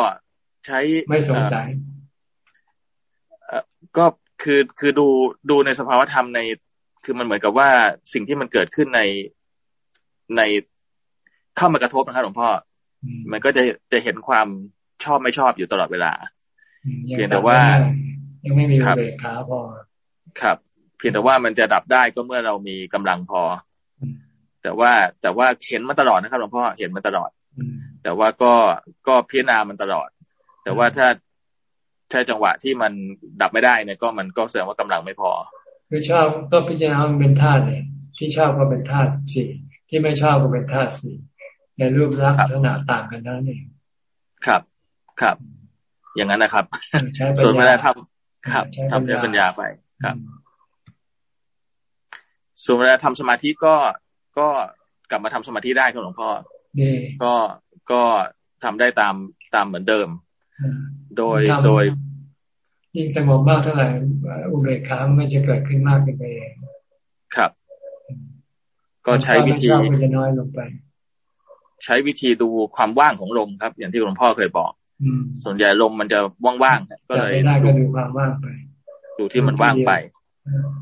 ใช้ไม่สงสัยก็คือคือดูดูในสภาวธรรมใน คือมันเหมือนกับว่าสิ่งที่มันเกิดขึ้นในในเข้ามากระทบนะครับหลวงพ่อมันก็จะจะเห็นความชอบไม่ชอบอยู่ตลอดเวลา เพียงแต่ว่ายังไม่มีเบรขาพอครับ เพียงแต่ว่ามันจะดับได้ก็เมื่อเรามีกำลังพอ แต่ว่าแต่ว่าเห็นมาตลอดนะครับหลวงพ่อเห็นมาตลอด แต่ว่าก็ก็พิจารณามันตลอด แต่ว่าถ้าถ้าจังหวะที่มันดับไม่ได้เนี่ยก็มันก็แสดงว่ากำลังไม่พอ คือชอบก็พิจารณามันเป็นธาตุเนี่ยที่ชอบก็เป็นธาตุสี่ที่ไม่ชอบก็เป็นธาตุสี่ในรูปลักษณ์ลักษณะต่างกันนั่นเองครับ ครับ อย่างนั้นนะครับส่วนเวลาทำครับทำใช้ปัญญาไปครับส่วนเวลาทำสมาธิก็ ก็กลับมาทำสมาธิได้ครับหลวงพ่อก็ก็ทำได้ตามตามเหมือนเดิม โดยโดย ยิ่งสงบมากเท่าไหร่อุเบกขามันจะเกิดขึ้นมากขึ้นไปเองครับ ก็ใช้วิธีมันจะน้อยลงไป ใช้วิธีดูความว่างของลมครับ อย่างที่หลวงพ่อเคยบอกส่วนใหญ่ลมมันจะว่างๆก็เลยได้ก็ดูความว่างไปดูที่มันว่างไป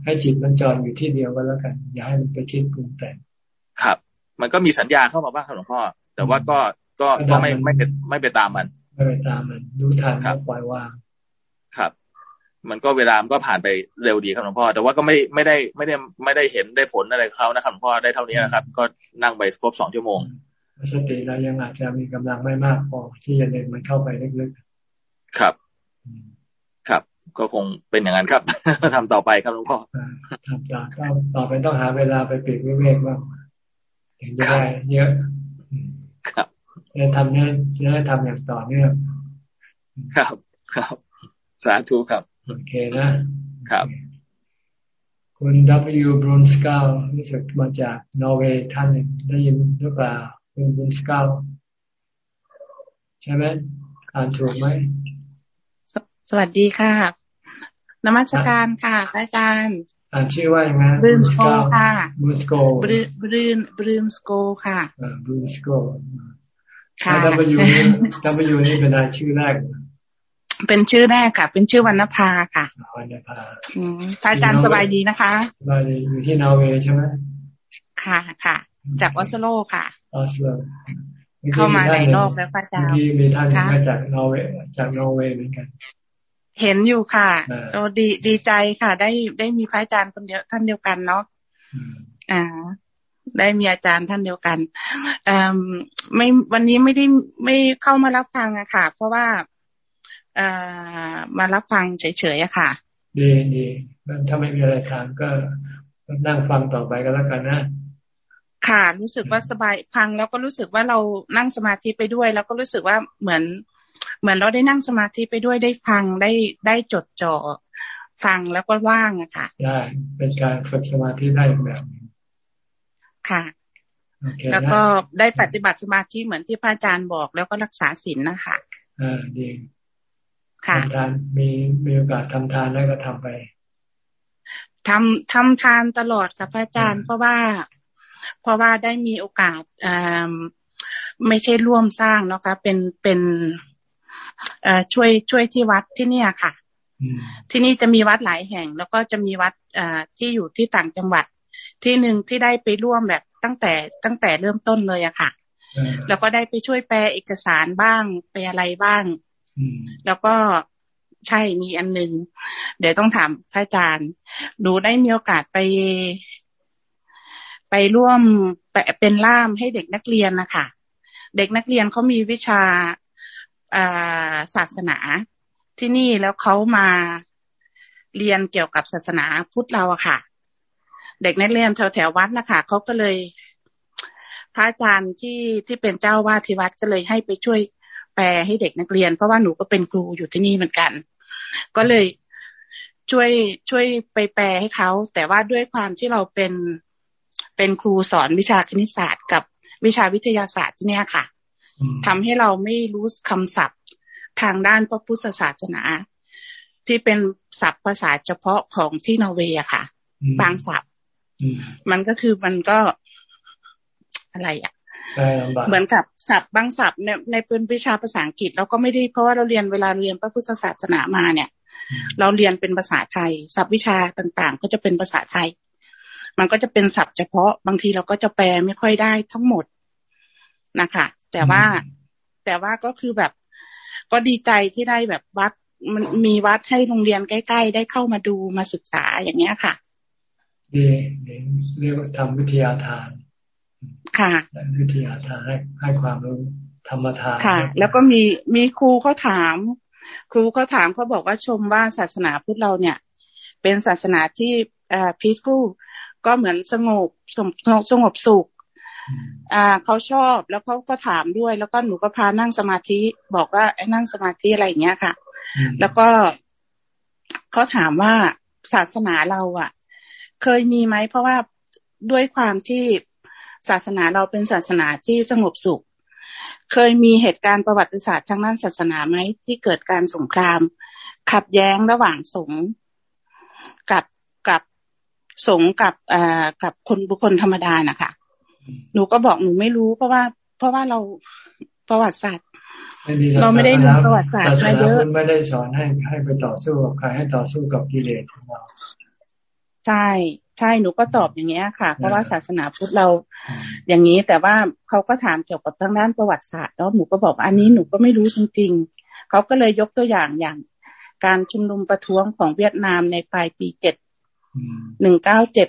ให้จิตมันจออยู่ที่เดียวก็แล้วกัน อย่าให้มันไปคิดปรุงแต่ง ครับ มันก็มีสัญญาเข้ามาบ้างครับหลวงพ่อ แต่ว่าก็ก็ก็ไม่ไม่ไปไม่ไปตามมัน ไม่ไปตามมัน ดูทันแล้วปล่อยวางครับ มันก็เวลามันก็ผ่านไปเร็วดีครับหลวงพ่อ แต่ว่าก็ไม่ไม่ได้ไม่ได้ไม่ได้เห็นได้ผลอะไรเขานะครับหลวงพ่อได้เท่านี้นะครับ ก็นั่งไปครบสองชั่วโมง สติเรายังอาจจะมีกำลังไม่มากพอที่จะเดินมันเข้าไปลึกๆครับ ครับก็คงเป็นอย่างนั้นครับทำต่อไปครับหลวงพ่อทำต่อก็ต่อไปต้องหาเวลาไปปีกวิเวกบ้าง ถึงจะได้เยอะครับจะทำเนี่ยจะได้ทำอย่างต่อเนื่องครับ ครับ สาธุครับ โอเคนะ ครับ คุณ W บรูนสกาลรู้สึกมาจากนอร์เวย์ท่านหนึ่งได้ยินหรือเปล่าคุณบรูนสกาลใช่ไหมอ่านถูกไหม สวัสดีค่ะนมัสการค่ะอาจารย์ อ่านชื่อว่าอย่างไรบรูนสโกค่ะบรูนสโกบรูบรูนบรูนสโกค่ะบรูนสโกค่ะ W นี่ W นี่เป็นอะไรชื่อแรก เป็นชื่อแรกค่ะ เป็นชื่อวรรณภาค่ะวรรณภาพระอาจารย์สบายดีนะคะสบายดีอยู่ที่นอร์เวย์ใช่ไหมค่ะค่ะ จากออสโลค่ะออสโลเข้ามาในโลกแล้วพระอาจารย์มีท่านมาจากนอร์เวย์จากนอร์เวย์เหมือนกัน เห็นอยู่ค่ะโอ้ดีดีใจค่ะ ได้ได้มีพระอาจารย์คนเดียวท่านเดียวกันเนาะอ่า ได้มีอาจารย์ท่านเดียวกันอ่าไม่วันนี้ไม่ได้ไม่เข้ามารับฟังอะค่ะ เพราะว่ามารับฟังเฉยๆอะค่ะดีดีถ้าไม่มีอะไรถามก็นั่งฟังต่อไปก็แล้วกันนะค่ะ รู้สึกว่าสบายฟังแล้วก็รู้สึกว่าเรานั่งสมาธิไปด้วย แล้วก็รู้สึกว่าเหมือน เหมือนเราได้นั่งสมาธิไปด้วยได้ฟังได้ได้จดจ่อฟังแล้วก็ว่างอะค่ะได้เป็นการฝึกสมาธิได้แบบนึงค่ะแล้วก็ได้ปฏิบัติสมาธิเหมือนที่พระอาจารย์บอก แล้วก็รักษาศีลนะคะอ่าดีทำทานมีมีโอกาสทำทานได้ก็ทำไปทำทำทานตลอดค่ะพระอาจารย์เพราะว่า เพราะว่าได้มีโอกาสอ่าไม่ใช่ร่วมสร้างเนาะคะเป็นเป็นเอ่อ ช่วยช่วยที่วัดที่เนี่ยค่ะที่นี่จะมีวัดหลายแห่ง แล้วก็จะมีวัดอ่าที่อยู่ที่ต่างจังหวัด ที่หนึ่งที่ได้ไปร่วมแบบตั้งแต่ตั้งแต่เริ่มต้นเลยอะค่ะ แล้วก็ได้ไปช่วยแปลเอกสารบ้างไปอะไรบ้าง แล้วก็ใช่มีอันหนึ่งเดี๋ยวต้องถามพระอาจารย์หนูได้มีโอกาสไป ไปร่วมเป็นล่ามให้เด็กนักเรียนนะคะเด็กนักเรียนเขามีวิชา ศาสนาที่นี่แล้วเขามาเรียนเกี่ยวกับศาสนาพุทธเราอะค่ะ เด็กนักเรียนแถวแถววัดนะคะเขาก็เลย พระอาจารย์ที่ที่เป็นเจ้าวาดที่วัดก็เลยให้ไปช่วยแปลให้เด็กนักเรียน เพราะว่าหนูก็เป็นครูอยู่ที่นี่เหมือนกัน ก็เลยช่วยช่วยไปแปลให้เขา แต่ว่าด้วยความที่เราเป็นเป็นครูสอนวิชาคณิตศาสตร์กับวิชาวิทยาศาสตร์ที่นี่ค่ะ ทำให้เราไม่รู้คำศัพท์ทางด้านพระพุทธศาสนา ที่เป็นศัพท์ภาษาเฉพาะของที่นอร์เวย์ค่ะ บางศัพท์มันก็คือมันก็อะไรอะเหมือนกับศัพท์บางศัพท์ในในเป็นวิชาภาษาอังกฤษเราก็ไม่ได้เพราะว่าเราเรียนเวลาเรียนพระพุทธศาสนามาเนี่ย เราเรียนเป็นภาษาไทยศัพท์วิชาต่างๆ ก็จะเป็นภาษาไทย มันก็จะเป็นศัพท์เฉพาะบางทีเราก็จะแปลไม่ค่อยได้ทั้งหมดนะคะ แต่ว่าแต่ว่าก็คือแบบ ก็ดีใจที่ได้แบบวัดมันมีวัดให้โรงเรียนใกล้ ๆ ได้เข้ามาดูมาศึกษาอย่างเงี้ยค่ะดีเรียกว่าทำวิทยาทาน ค่ะวิทยาทานให้ให้ความรู้ธรรมทานค่ะ แล้วก็มีมีครูเขาถาม ครูเขาถามเขาบอกว่าชมว่าศาสนาพุทธเราเนี่ย เป็นศาสนาที่อ่าพีฟูก็เหมือนสงบสงบสงบสุข อ่าเขาชอบแล้วเขาก็ถามด้วย แล้วก็หนูก็พานั่งสมาธิ บอกว่าไอ้นั่งสมาธิอะไรอย่างเงี้ยค่ะ แล้วก็เขาถามว่าศาสนาเราอะ เคยมีไหมเพราะว่าด้วยความที่ศาสนาเราเป็นศาสนาที่สงบสุข เคยมีเหตุการณ์ประวัติศาสตร์ทางด้านศาสนาไหมที่เกิดการสงคราม ขัดแย้งระหว่างสงฆ์กับกับสงฆ์กับเอ่อกับคนบุคคลธรรมดานะคะ หนูก็บอกหนูไม่รู้ เพราะว่า เพราะว่าเราประวัติศาสตร์เราไม่ได้รู้ประวัติศาสตร์มาเยอะไม่ได้สอนให้ให้ไปต่อสู้กับใครให้ต่อสู้กับกิเลสของเราใช่ใช่หนูก็ตอบอย่างเงี้ยค่ะ เพราะว่าศาสนาพุทธเราอย่างนี้ แต่ว่าเขาก็ถามเกี่ยวกับทางด้านประวัติศาสตร์แล้วหนูก็บอกอันนี้หนูก็ไม่รู้จริง ๆเขาก็เลยยกตัวอย่างอย่าง การชุมนุมประท้วงของเวียดนามในปลายปีเจ็ดหนึ่งเก้าเจ็ด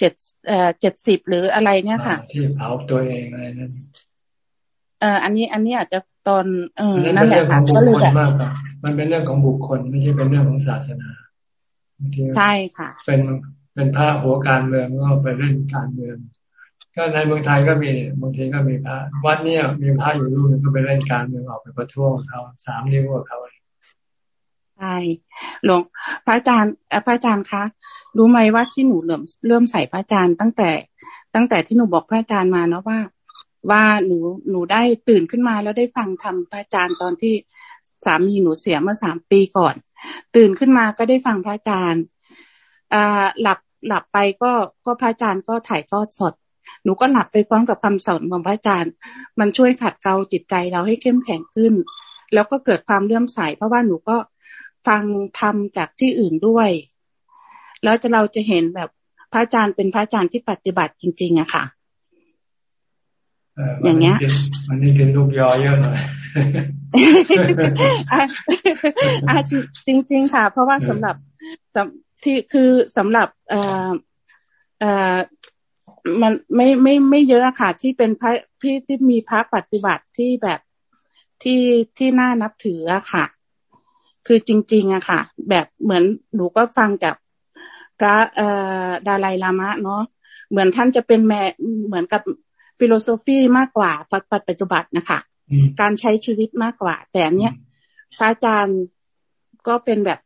เจ็ดเอ่อเจ็ดสิบหรืออะไรเนี่ยค่ะ ที่เผาตัวเองอะไรนั่นเอ่ออันนี้อันนี้อาจจะตอนเออนั่นแหละค่ะก็เลยแบบมันเป็นเรื่องของบุคคลไม่ใช่เป็นเรื่องของศาสนาใช่ค่ะ เป็นเป็นพระหัวการเมืองก็ไปเล่นการเมือง ก็ในเมืองไทยก็มีบางทีก็มีพระวัดเนี่ยมีพระอยู่รูปนึงก็ไปเล่นการเมืองออกไปประท้วงเขาสามนิ้วกับเขา ใช่หลวงพระอาจารย์พระอาจารย์คะรู้ไหมว่าที่หนูเริ่มเริ่มใส่พระอาจารย์ตั้งแต่ ตั้งแต่ที่หนูบอกพระอาจารย์มาเนาะว่า ว่าหนูหนูได้ตื่นขึ้นมาแล้วได้ฟังธรรมพระอาจารย์ตอนที่สามีหนูเสียเมื่อสามปีก่อน ตื่นขึ้นมาก็ได้ฟังพระอาจารย์อ่าหลับหลับไปก็ก็พระอาจารย์ก็ถ่ายทอดสด หนูก็หลับไปพร้อมกับคำสอนของพระอาจารย์ มันช่วยขัดเกลาจิตใจเราให้เข้มแข็งขึ้น แล้วก็เกิดความเลื่อมใสเพราะว่าหนูก็ ฟังธรรมจากที่อื่นด้วย แล้วจะเราจะเห็นแบบพระอาจารย์เป็นพระอาจารย์ที่ปฏิบัติจริง ๆอะค่ะอย่างเงี้ยมันนี่กินลูกยอเยอะหน่อยจริงจริงค่ะ เพราะว่าสำหรับที่คือสำหรับเอ่อเอ่อมันไม่ไม่ไม่เยอะค่ะ ที่เป็นพระพี่ที่มีพระปฏิบัติที่แบบที่ที่น่านับถืออะค่ะ คือจริงๆอะค่ะ แบบเหมือนหนูก็ฟังจากพระเอ่อดาลัยลามะเนาะเหมือนท่านจะเป็นแบบเหมือนกับ philosophy มากกว่าปัจจุบันนะคะการใช้ชีวิตมากกว่า แต่อันเนี้ยพระอาจารย์ก็เป็นแบบ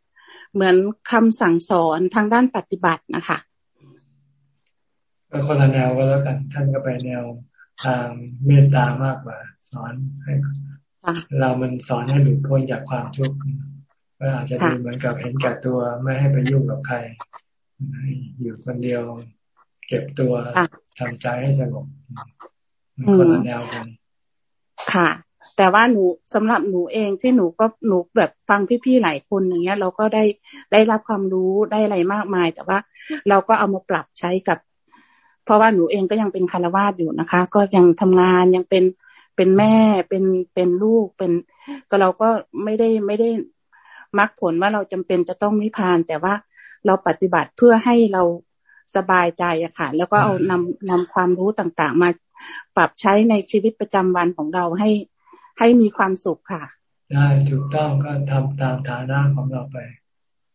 เหมือนคำสั่งสอนทางด้านปฏิบัตินะคะก็คนละแนวก็แล้วกัน ท่านก็ไปแนวทางเมตตามากกว่า สอนให้เรามันสอนให้หลุดพ้นจากความทุกข์ ก็อาจจะดูเหมือนกับเห็นแก่ตัวไม่ให้ไปยุ่งกับใคร อยู่คนเดียว เก็บตัวทำใจให้สงบคนละแนวกันค่ะ แต่ว่าหนูสำหรับหนูเองที่หนูก็หนูแบบฟังพี่ๆหลายคนอย่างเงี้ย เราก็ได้ได้รับความรู้ได้อะไรมากมาย แต่ว่าเราก็เอามาปรับใช้กับ เพราะว่าหนูเองก็ยังเป็นคารวาสอยู่นะคะ ก็ยังทำงานยังเป็นเป็นแม่เป็นเป็นลูกเป็นก็เราก็ไม่ได้ไม่ได้ มักผลว่าเราจำเป็นจะต้องนิพพาน แต่ว่าเราปฏิบัติเพื่อให้เราสบายใจอะค่ะ แล้วก็เอานำนำความรู้ต่างๆ มาปรับใช้ในชีวิตประจำวันของเราให้ให้มีความสุขค่ะ ได้ถูกต้องก็ทำตามฐานะของเราไป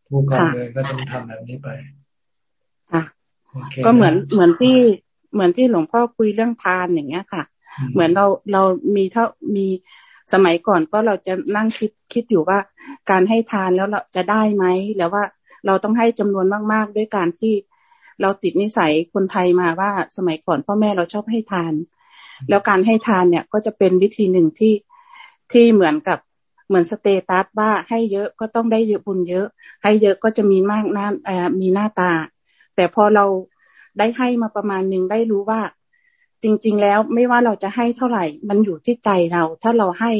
ผู้ก่อนเลยก็ต้องทำแบบนี้ไปค่ะก็เหมือนเหมือนที่เหมือนที่หลวงพ่อคุยเรื่องทานอย่างเงี้ยค่ะ เหมือนเราเรามีเท่ามี สมัยก่อนก็เราจะนั่งคิดคิดอยู่ว่า การให้ทานแล้วเราจะได้ไหมแล้วว่าเราต้องให้จำนวนมาก ๆ ด้วยการที่เราติดนิสัยคนไทยมาว่าสมัยก่อนพ่อแม่เราชอบให้ทาน แล้วการให้ทานเนี่ยก็จะเป็นวิธีหนึ่งที่ที่เหมือนกับเหมือนสเตตัสว่าให้เยอะก็ต้องได้เยอะบุญเยอะ ให้เยอะก็จะมีมากหน้ามีหน้าตา แต่พอเราได้ให้มาประมาณหนึ่งได้รู้ว่า จริง ๆ แล้วไม่ว่าเราจะให้เท่าไหร่ มันอยู่ที่ใจเรา ถ้าเราให้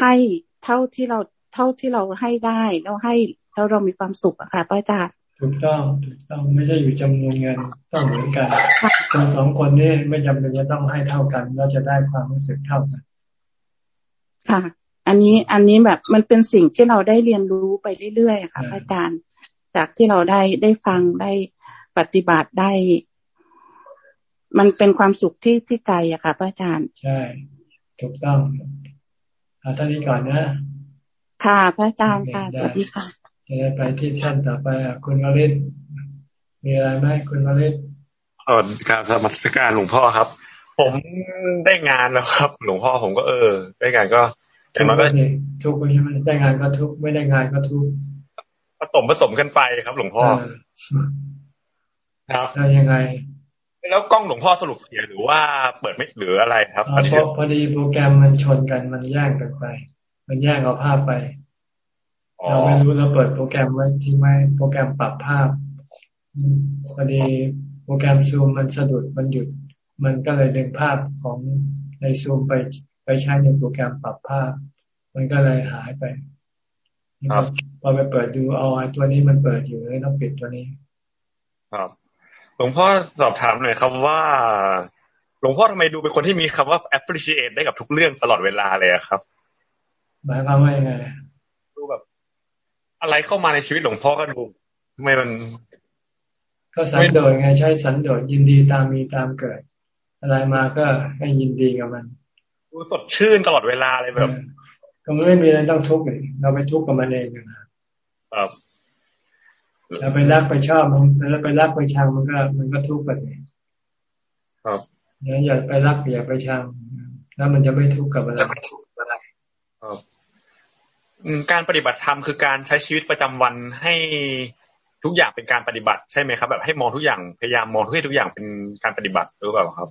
ให้เท่าที่เราเท่าที่เราให้ได้แล้วให้แล้วเรามีความสุขอะค่ะพระอาจารย์ถูกต้องถูกต้องไม่ใช่อยู่จำนวนเงินต้องเหมือนกันคนสองคนนี้ไม่จำเป็นจะต้องให้เท่ากันเราจะได้ความรู้สึกเท่ากัน ค่ะ อันนี้อันนี้แบบมันเป็นสิ่งที่เราได้เรียนรู้ไปเรื่อยๆค่ะอาจารย์ จากที่เราได้ได้ฟังได้ปฏิบัติได้ มันเป็นความสุขที่ที่ใจอะค่ะพระอาจารย์ ใช่ ถูกต้องเอาท่านี้ก่อนนะ ค่ะ พระอาจารย์ค่ะ สวัสดีค่ะจะได้ไปที่ท่านต่อไปอะคุณวริศมีอะไรไหมคุณวริศอ๋อการสมัครการหลวงพ่อครับ ผมได้งานแล้วครับ หลวงพ่อผมก็เออ ได้งานก็แต่มันก็ทุกข์ใช่ไหมได้งานก็ทุกข์ไม่ได้งานก็ทุกข์ผสมผสมกันไปครับ หลวงพ่อครับแล้วยังไง แล้วกล้องหลวงพ่อสรุปเสียหรือว่าเปิดไม่หรืออะไรครับพอดีโปรแกรมมันชนกันมันแย่งกันไป มันแย่งเอาภาพไปเราไม่รู้เราเปิดโปรแกรมไว้ที่ไม่โปรแกรมปรับภาพพอดีโปรแกรมซูมมันสะดุดมันหยุด มันก็เลยดึงภาพของในซูมไปไปใช้ในโปรแกรมปรับภาพ มันก็เลยหายไปพอไปเปิดดูเอาไอ้ตัวนี้มันเปิดอยู่เลยต้องปิดตัวนี้ ครับ หลวงพ่อสอบถามหน่อยครับว่า หลวงพ่อทำไมดูเป็นคนที่มีคำว่า appreciate ได้กับทุกเรื่องตลอดเวลาเลยครับหมายความว่ายังไงดูแบบ อะไรเข้ามาในชีวิตหลวงพ่อก็ดูทำไมมัน ก็สันโดษไงใช้สันโดษยินดีตามมีตามเกิด อะไรมาก็ให้ยินดีกับมัน ดูสดชื่นตลอดเวลาเลยแบบก็ไม่มีอะไรต้องทุกข์เลยเราไปทุกข์กับมันเองนะครับ เราไปรักไปชอบมันแล้วไปรักไปชังมันก็ มันก็ทุกข์ไปเลยครับอย่าไปรักอย่าไปชังแล้วมันจะไม่ทุกข์กับอะไรครับการปฏิบัติธรรมคือการใช้ชีวิตประจำวันให้ทุกอย่างเป็นการปฏิบัติใช่ไหมครับ แบบให้มองทุกอย่างพยายามมองทุกทุกอย่างเป็นการปฏิบัติหรือเปล่าครับ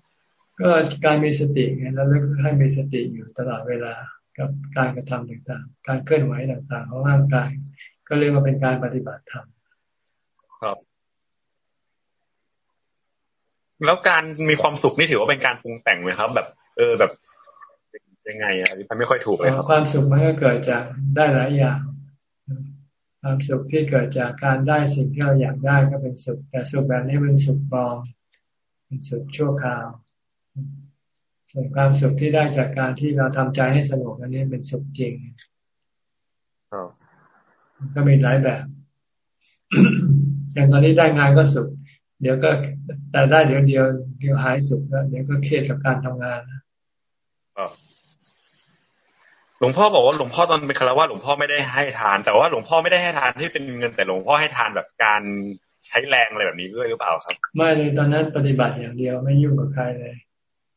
ก็การมีสติไงแล้วให้มีสติอยู่ตลอดเวลากับการกระทำต่างๆ การเคลื่อนไหวต่างๆของร่างกาย ก็เรียกว่าเป็นการปฏิบัติธรรม ครับ แล้วการมีความสุขนี่ถือว่าเป็นการปรุงแต่งไหมครับ แบบ เออแบบยังไงอะมันไม่ค่อยถูกเลยครับความสุขมันก็เกิดจากได้หลายอย่างความสุขที่เกิดจากการได้สิ่งที่เราอยากได้ก็เป็นสุข แต่สุขแบบนี้เป็นสุขปลอมเป็นสุขชั่วคราว ส่วนความสุขที่ได้จากการที่เราทำใจให้สงบอันนี้เป็นสุขจริงก็มีหลายแบบ อย่างตอนนี้ได้งานก็สุข เดี๋ยวก็แต่ได้เดี๋ยวเดียวเดี๋ยวหายสุขแล้วเดี๋ยวก็เครียดกับการทำงานหลวงพ่อบอกว่าหลวงพ่อตอนเป็นคารวะหลวงพ่อไม่ได้ให้ทาน แต่ว่าหลวงพ่อไม่ได้ให้ทานที่เป็นเงินแต่หลวงพ่อให้ทานแบบการใช้แรงอะไรแบบนี้ด้วยหรือเปล่าครับ ไม่เลยตอนนั้นปฏิบัติอย่างเดียวไม่ยุ่งกับใครเลย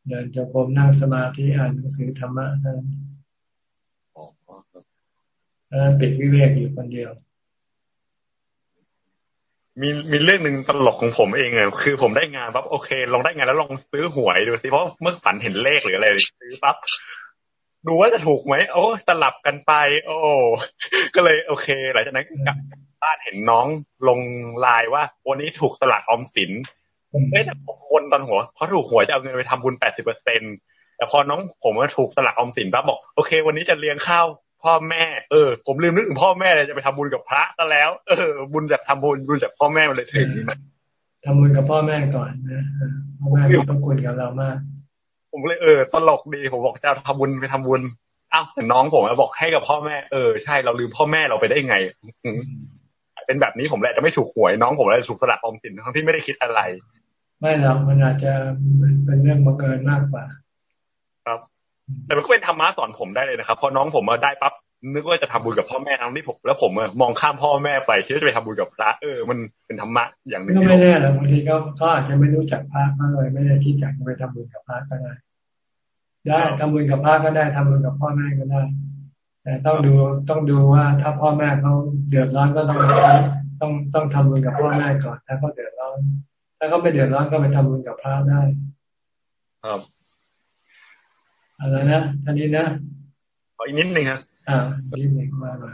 เดินจะพรมนั่งสมาธิอ่านหนังสือธรรมะนั่นนั้นปิดวิเวกอยู่คนเดียว มีมีเรื่องหนึ่งตลกของผมเองอะคือผมได้งานปั๊บโอเค ลองได้งานแล้วลองซื้อหวยดูสิเพราะเมื่อฝันเห็นเลขหรืออะไรซื้อปั๊บดูว่าจะถูกไหมโอ้สลับกันไป โอ้ก็เลยโอเค หลังจากนั้นกลับบ้านเห็นน้องลงไลน์ว่า วันนี้ถูกสลักออมสินเอ้แต่ผมวนตอนหัวเพราะถูกหวยจะเอาเงินไปทำบุญแปดสิบเปอร์เซ็นแต่พอน้องผมมาถูกสลักออมสินปั๊บบอกโอเค วันนี้จะเลี้ยงข้าว พ่อแม่เออผมลืมนึกถึงพ่อแม่เลยจะไปทำบุญกับพระซะแล้ว เออ บุญจากทำบุญบุญจากพ่อแม่มาเลยถึงทำบุญกับพ่อแม่ก่อนนะพ่อแม่ต้องคุญกับเรามาก ผมเลยเออตลกดีผมบอกจะทำบุญไปทำบุญอ้าวแต่น้องผมบอกให้กับพ่อแม่เออใช่เราลืมพ่อแม่เราไปได้ไงเป็นแบบนี้ผมแหละจะไม่ถูกหวยน้องผมเลยถูกสลักออมสินทั้งที่ไม่ได้คิดอะไร ไม่หรอกมันอาจจะเป็นเรื่องบังเอิญมากกว่า ครับ แต่มันก็เป็นธรรมะสอนผมได้เลยนะครับพอน้องผมมาได้ปั๊บนึกว่าจะทำบุญกับพ่อแม่ทั้งที่ผมแล้วผมมองข้ามพ่อแม่ไปคิดว่าจะไปทำบุญกับพระเออมันเป็นธรรมะอย่างหนึ่งก็ไม่แน่หรอกบางทีก็ก็อาจจะไม่รู้จักพระมากเลยไม่ได้คิดอยากจะไปทำบุญกับพระก็ได้ได้ทำบุญกับพระก็ได้ทำบุญกับพ่อแม่ก็ได้ แต่ต้องดูต้องดูว่าถ้าพ่อแม่เขาเดือดร้อนก็ต้องต้องต้องทำบุญกับพ่อแม่ก่อนถ้าเขาเดือดร้อนถ้าเขาไม่เดือดร้อนก็ไปทำบุญกับพระได้ ครับ อะไรนะท่านี้นะขออีกนิดหนึ่งครับอ่านิดหนึ่งมามา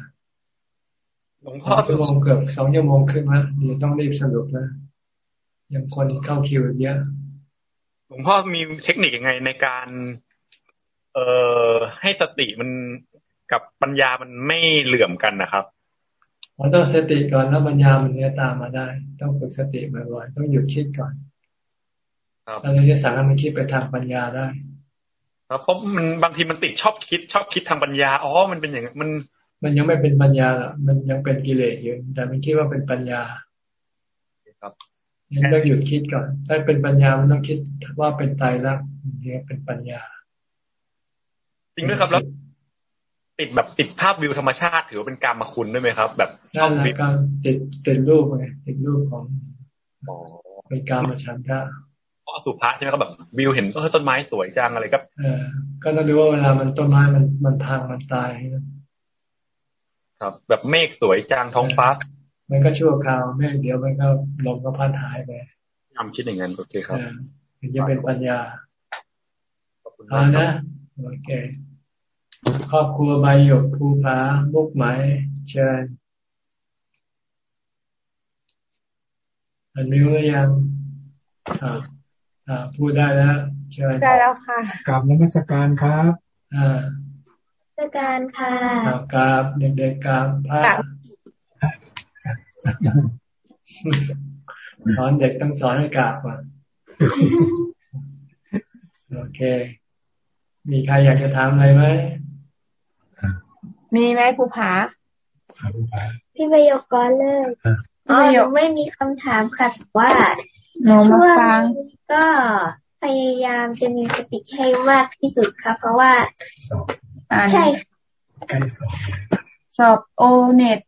หลวงพ่อชั่วโมงเกือบสองชั่วโมงครึ่งแล้วเดี๋ยวต้องรีบสรุปนะยังคนเข้าคิวเยอะหลวงพ่อมีเทคนิคยังไงในการ เอ่อให้สติมันกับปัญญามันไม่เหลื่อมกันนะครับมันต้องสติก่อนแล้วปัญญามันเนี้ยตามมาได้ ต้องฝึกสติบ่อยๆต้องหยุดคิดก่อนแล้วเราจะสามารถมันคิดไปทางปัญญาได้ ครับเพราะมันบางทีมันติดชอบคิด ชอบคิดทางปัญญาอ๋อมันเป็นอย่างมัน มันยังไม่เป็นปัญญามันยังเป็นกิเลสอยู่แต่มันคิดว่าเป็นปัญญาครับยังต้องหยุดคิดก่อน ถ้าเป็นปัญญามันต้องคิดว่าเป็นตายรักนี่เป็นปัญญา จริงด้วยครับแล้วติดแบบติดภาพวิวธรรมชาติถือว่าเป็นการมาคุณได้ไหมครับ แบบชอบการติดติดรูปไงติดรูปของเป็นการมาชันทะ เพราะสุภาใช่ไหมครับแบบวิวเห็นต้นไม้สวยจังอะไรก็เออก็ต้องดูว่าเวลามันต้นไม้มันมันพังมันตายครับ แบบเมฆสวยจังท้องฟ้ามันก็ชั่วคราวเมฆเดียวมันก็ลมก็พัดหายไปทำคิดอย่างนั้นโอเคครับถึงจะเป็นปัญญาเอานะโอเคครอบครัวใบหยกภูผามุกไหมเชิญอันนี้หรือยังอ่าอ่า พูดได้แล้วเชิญได้แล้วค่ะกราบนมัสการครับอ่าสการค่ะกราบเด็กๆกราบพระสอนเด็กต้องสอนให้กราบก่อนโอเค มีใครอยากจะถามอะไรไหม มีไหมภูผาพี่ประโยคก่อนเลยอ๋อหนูไม่มีคำถามค่ะว่าช่วง ก็พยายามจะมีสติให้มากที่สุดค่ะ เพราะว่าใช่สอบโอเน็ต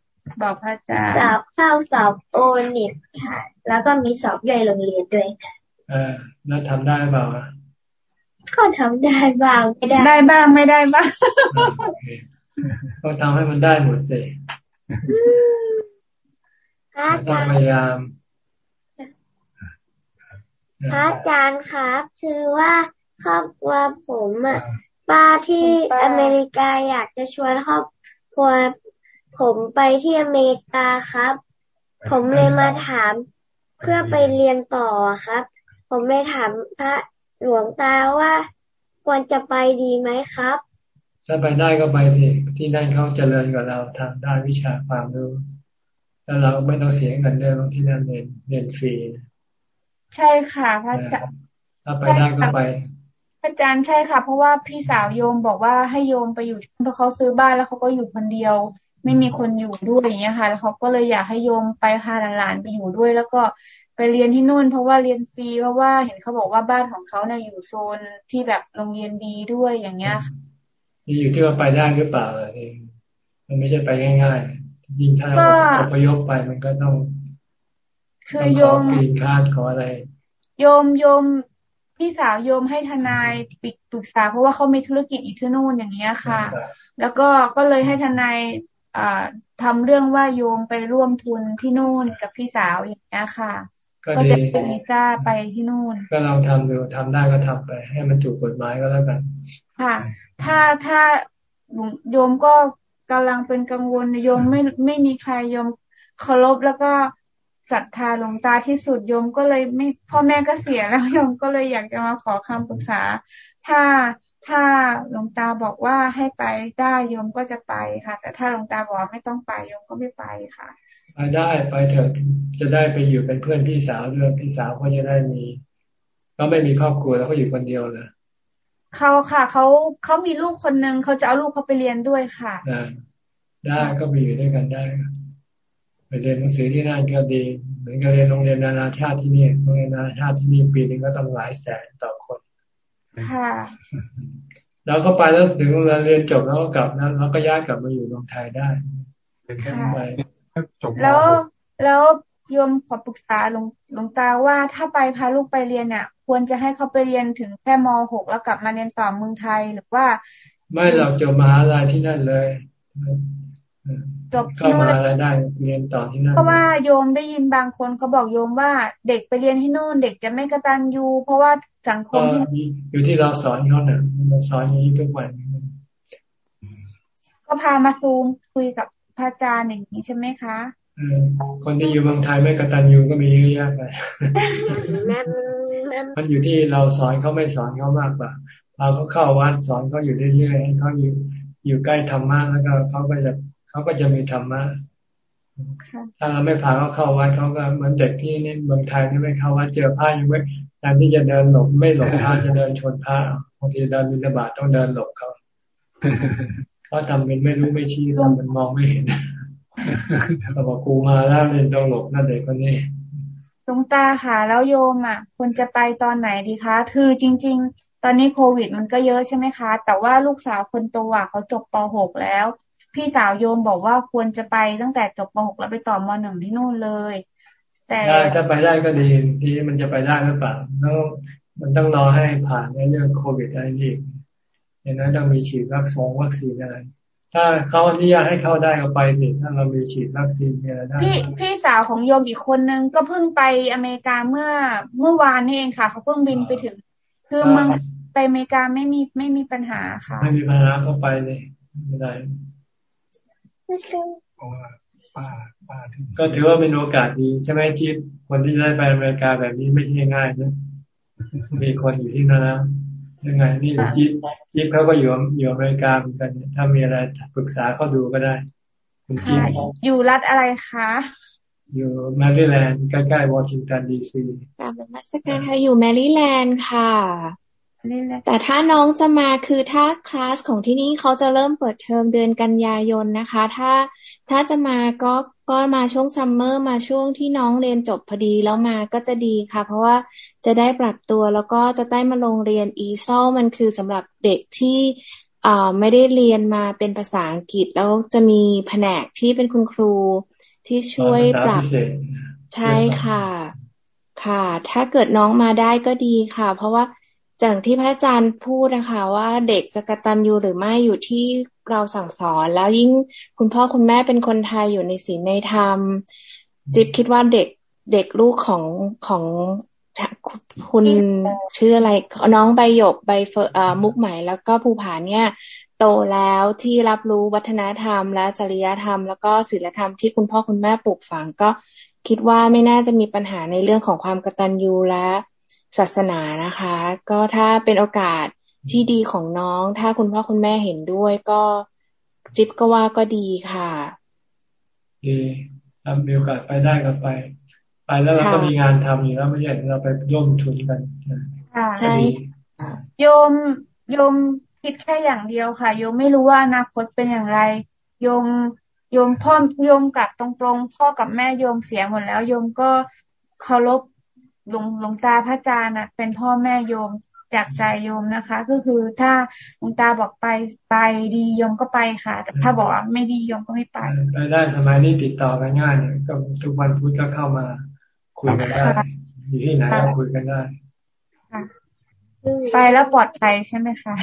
บอกพระอาจารย์สอบเข้าสอบโอเน็ตค่ะ แล้วก็มีสอบใหญ่โรงเรียนด้วยค่ะเออแล้วทำได้เปล่าก็ทำได้บ้างไม่ได้ได้บ้างไม่ได้บ้างต้องทำให้มันได้หมดสิต้องพยายาม พระอาจารย์ครับ คือว่าครอบครัวผมอะป้าที่อเมริกาอยากจะชวนครอบครัวผมไปที่อเมริกาครับ ผมเลยมาถามเพื่อไปเรียนต่อครับ ผมเลยถามพระหลวงตาว่าควรจะไปดีไหมครับ ถ้าไปได้ก็ไปที่ที่นั่นเขาเจริญกว่าเราทางด้านวิชาความรู้ แล้วเราไม่ต้องเสียเงินด้วยบางที่นั่นเรียนเรียนฟรี ใช่ค่ะพระอาจารย์ถ้าไปได้ก็ไปอาจารย์ใช่ค่ะ เพราะว่าพี่สาวโยมบอกว่าให้โยมไปอยู่เพราะเขาซื้อบ้านแล้วเขาก็อยู่คนเดียว ไม่มีคนอยู่ด้วยอย่างเงี้ยค่ะ แล้วเขาก็เลยอยากให้โยมไปพาหลานๆไปอยู่ด้วย แล้วก็ไปเรียนที่นู่น เพราะว่าเรียนฟรีเพราะว่าเห็นเขาบอกว่าบ้านของเขาเนี่ยอยู่โซนที่แบบโรงเรียนดีด้วยอย่างเงี้ยนี่อยู่ที่ว่าไปได้หรือเปล่าเองมันไม่ใช่ไปง่ายๆยิ่งถ้าอพยพไปมันก็ต้อง คือโยมปีนคาดขออะไร โยมโยมพี่สาวโยมให้ทนายปรึกษา เพราะว่าเขามีธุรกิจอีกที่นู่นอย่างเงี้ยค่ะ แล้วก็ก็เลยให้ทนายอ่าทำเรื่องว่าโยมไปร่วมทุนที่นู่นกับพี่สาวอย่างเงี้ยค่ะ ก็จะเป็นวีซ่าไปที่นู่น ก็ลองทำดูทำได้ก็ทำไป ให้มันถูกกฎหมายก็แล้วกัน ค่ะ ถ้าถ้าโยมก็กำลังเป็นกังวลโยมไม่ไม่มีใครโยมเคารพแล้วก็ ศรัทธาหลวงตาที่สุดโยมก็เลยไม่พ่อแม่ก็เสียแล้วโยมก็เลยอยากจะมาขอคำปรึกษา ถ้าถ้าหลวงตาบอกว่าให้ไปได้โยมก็จะไปค่ะ แต่ถ้าหลวงตาบอกไม่ต้องไปโยมก็ไม่ไปค่ะไปได้ไปเถิดจะได้ไปอยู่เป็นเพื่อนพี่สาวด้วยพี่สาวเขาจะได้มีก็ไม่มีครอบครัวแล้วเขาอยู่คนเดียวเลยเขาค่ะเขาเขามีลูกคนนึงเขาจะเอาลูกเขาไปเรียนด้วยค่ะได้ก็ไปอยู่ด้วยกันได้ ไปเรียนหนังสือที่นั่นก็ดีเหมือนกับเรียนโรงเรียนนานาชาติที่นี่โรงเรียนนานาชาติที่นี่ปีนึงก็ต้องหลายแสนต่อคนค่ะเราก็ไปแล้วถึงเวลาเรียนจบแล้วก็กลับนั้นเราก็ย้ายกลับมาอยู่เมืองไทยได้ไปแล้วแล้วโยมขอปรึกษาหลวงหลวงตาว่าถ้าไปพาลูกไปเรียนเนี่ยควรจะให้เขาไปเรียนถึงแค่มหกแล้วกลับมาเรียนต่อเมืองไทยหรือว่า ไม่เราจบมหาลัยที่นั่นเลย จบที่นู่นแล้วได้เรียนต่อที่นั่นเพราะว่าโยมได้ยินบางคนเขาบอกโยมว่าเด็กไปเรียนที่นู่น เด็กจะไม่กระตันยูเพราะว่าสังคมที่อยู่ที่เราสอนเขาเนี่ยเราสอนอย่างนี้ทุกวันก็พามาซูมคุยกับพระอาจารย์อย่างนี้ใช่ไหมคะคนที่อยู่เมืองไทยไม่กระตันยูก็มีเยอะแยะไปมันอยู่ที่เราสอนเขาไม่สอนเขามากกว่าเราก็เข้าวัดสอนเขาอยู่เรื่อยๆให้เขาอยู่อยู่ใกล้ธรรมะแล้วก็เขาก็จะ เขาก็จะมีธรรมะถ้าเราไม่พาเขาเข้าวัดเขาก็เหมือนเด็กที่นี่เมืองไทยนี่ไม่เข้าวัดเจอพระยังไม่แทนที่จะเดินหลบไม่หลบพระจะเดินชนพระบางทีเดินมินบาตต้องเดินหลบเขาเขาทำเป็นไม่รู้ไม่ชี้ทำเป็นมองไม่เห็นเขาบอกกูมาแล้วเรียนต้องหลบนั่นเด็กคนนี้หลวงตาค่ะแล้วโยมอะควรจะไปตอนไหนดีคะ คือจริง ๆ ตอนนี้โควิดมันก็เยอะใช่ไหมคะ แต่ว่าลูกสาวคนโตอะเขาจบป .6 แล้ว พี่สาวโยมบอกว่าควรจะไปตั้งแต่จบป .6 แล้วไปต่อม .1 ที่นู่นเลย แต่ถ้าไปได้ก็ดีทีมันจะไปได้หรือเปล่าแล้วมันต้องรอให้ผ่านในเรื่องโควิดอะไรนี่อย่างนั้นต้องมีฉีดวัคซีนวัคซีนอะไรถ้าเขาอนุญาตให้เข้าได้ก็ไปสิถ้าเรามีฉีดวัคซีนเนี่ยได้พี่พี่สาวของโยมอีกคนนึงก็เพิ่งไปอเมริกาเมื่อเมื่อวานนี่เองค่ะเขาเพิ่งบินไปถึง คือเมืองไปอเมริกาไม่มีไม่มีปัญหาค่ะ ไม่มีปัญหาเข้าไปเลยไม่ได้ ก็ถือว่าเป็นโอกาสดีใช่ไหมจิ๊บคนที่ได้ไปอเมริกาแบบนี้ไม่ใช่ง่ายนะมีคนอยู่ที่นั่นนะยังไงนี่จิ๊บจิ๊บเขาก็อยู่อยู่อเมริกาเหมือนกัน ถ้ามีอะไรปรึกษาเขาดูก็ได้คุณจิ๊บอยู่รัฐอะไรคะอยู่แมริแลนด์ใกล้ๆวอชิงตันดีซีกลับมาสักการค่ะอยู่แมริแลนด์ค่ะ แต่ถ้าน้องจะมาคือถ้าคลาสของที่นี่เขาจะเริ่มเปิดเทอมเดือนกันยายนนะคะ ถ้าถ้าจะมาก็ก็มาช่วง summer มาช่วงที่น้องเรียนจบพอดีแล้วมาก็จะดีค่ะ เพราะว่าจะได้ปรับตัวแล้วก็จะได้มาลงเรียน ESL มันคือสำหรับเด็กที่อ่าไม่ได้เรียนมาเป็นภาษาอังกฤษแล้วจะมีแผนกที่เป็นคุณครูที่ช่วยปรับใช่ค่ะ ค่ะ ถ้าเกิดน้องมาได้ก็ดีค่ะ เพราะว่า จากที่พระอาจารย์พูดนะคะ ว่าเด็กจะกระตันยูหรือไม่อยู่ที่เราสั่งสอน แล้วยิ่งคุณพ่อคุณแม่เป็นคนไทยอยู่ในศีลในธรรม จิ๊บคิดว่าเด็กเด็กลูกของของคุณชื่ออะไรน้องใบหยกใบเฟอมุกใหม่แล้วก็ภูผาเนี่ย โตแล้วที่รับรู้วัฒนธรรม และจริยธรรม แล้วก็ศีลธรรมที่คุณพ่อคุณแม่ปลูกฝังก็คิดว่าไม่น่าจะมีปัญหาในเรื่องของความกตัญญูและ ศาสนานะคะ ก็ถ้าเป็นโอกาสที่ดีของน้อง ถ้าคุณพ่อคุณแม่เห็นด้วย ก็จิ๊บก็ว่าก็ดีค่ะดีทำมีโอกาสไปได้ก็ไป ไปแล้วเราก็มีงานทำอยู่แล้วไม่ใช่เราไปร่วมทุนกันใช่โยมโยมคิดแค่อย่างเดียวค่ะ โยมไม่รู้ว่าอนาคตเป็นอย่างไร โยมโยมพ่อโยมกับตรงๆพ่อกับแม่โยมเสียหมดแล้ว โยมก็เคารพ หลวงหลวงตาพระอาจารย์เป็นพ่อแม่โยมจากใจโยมนะคะ ก็คือถ้าหลวงตาบอกไปไปดีโยมก็ไปค่ะ แต่ถ้าบอกว่าไม่ดีโยมก็ไม่ไปไปได้สมัยนี้ติดต่อกันง่ายเนี่ยก็ทุกวันพุธก็เข้ามา คุยกันได้อยู่ที่ไหนก็คุยกันได้ไปแล้วปลอดภัยใช่ไหมคะ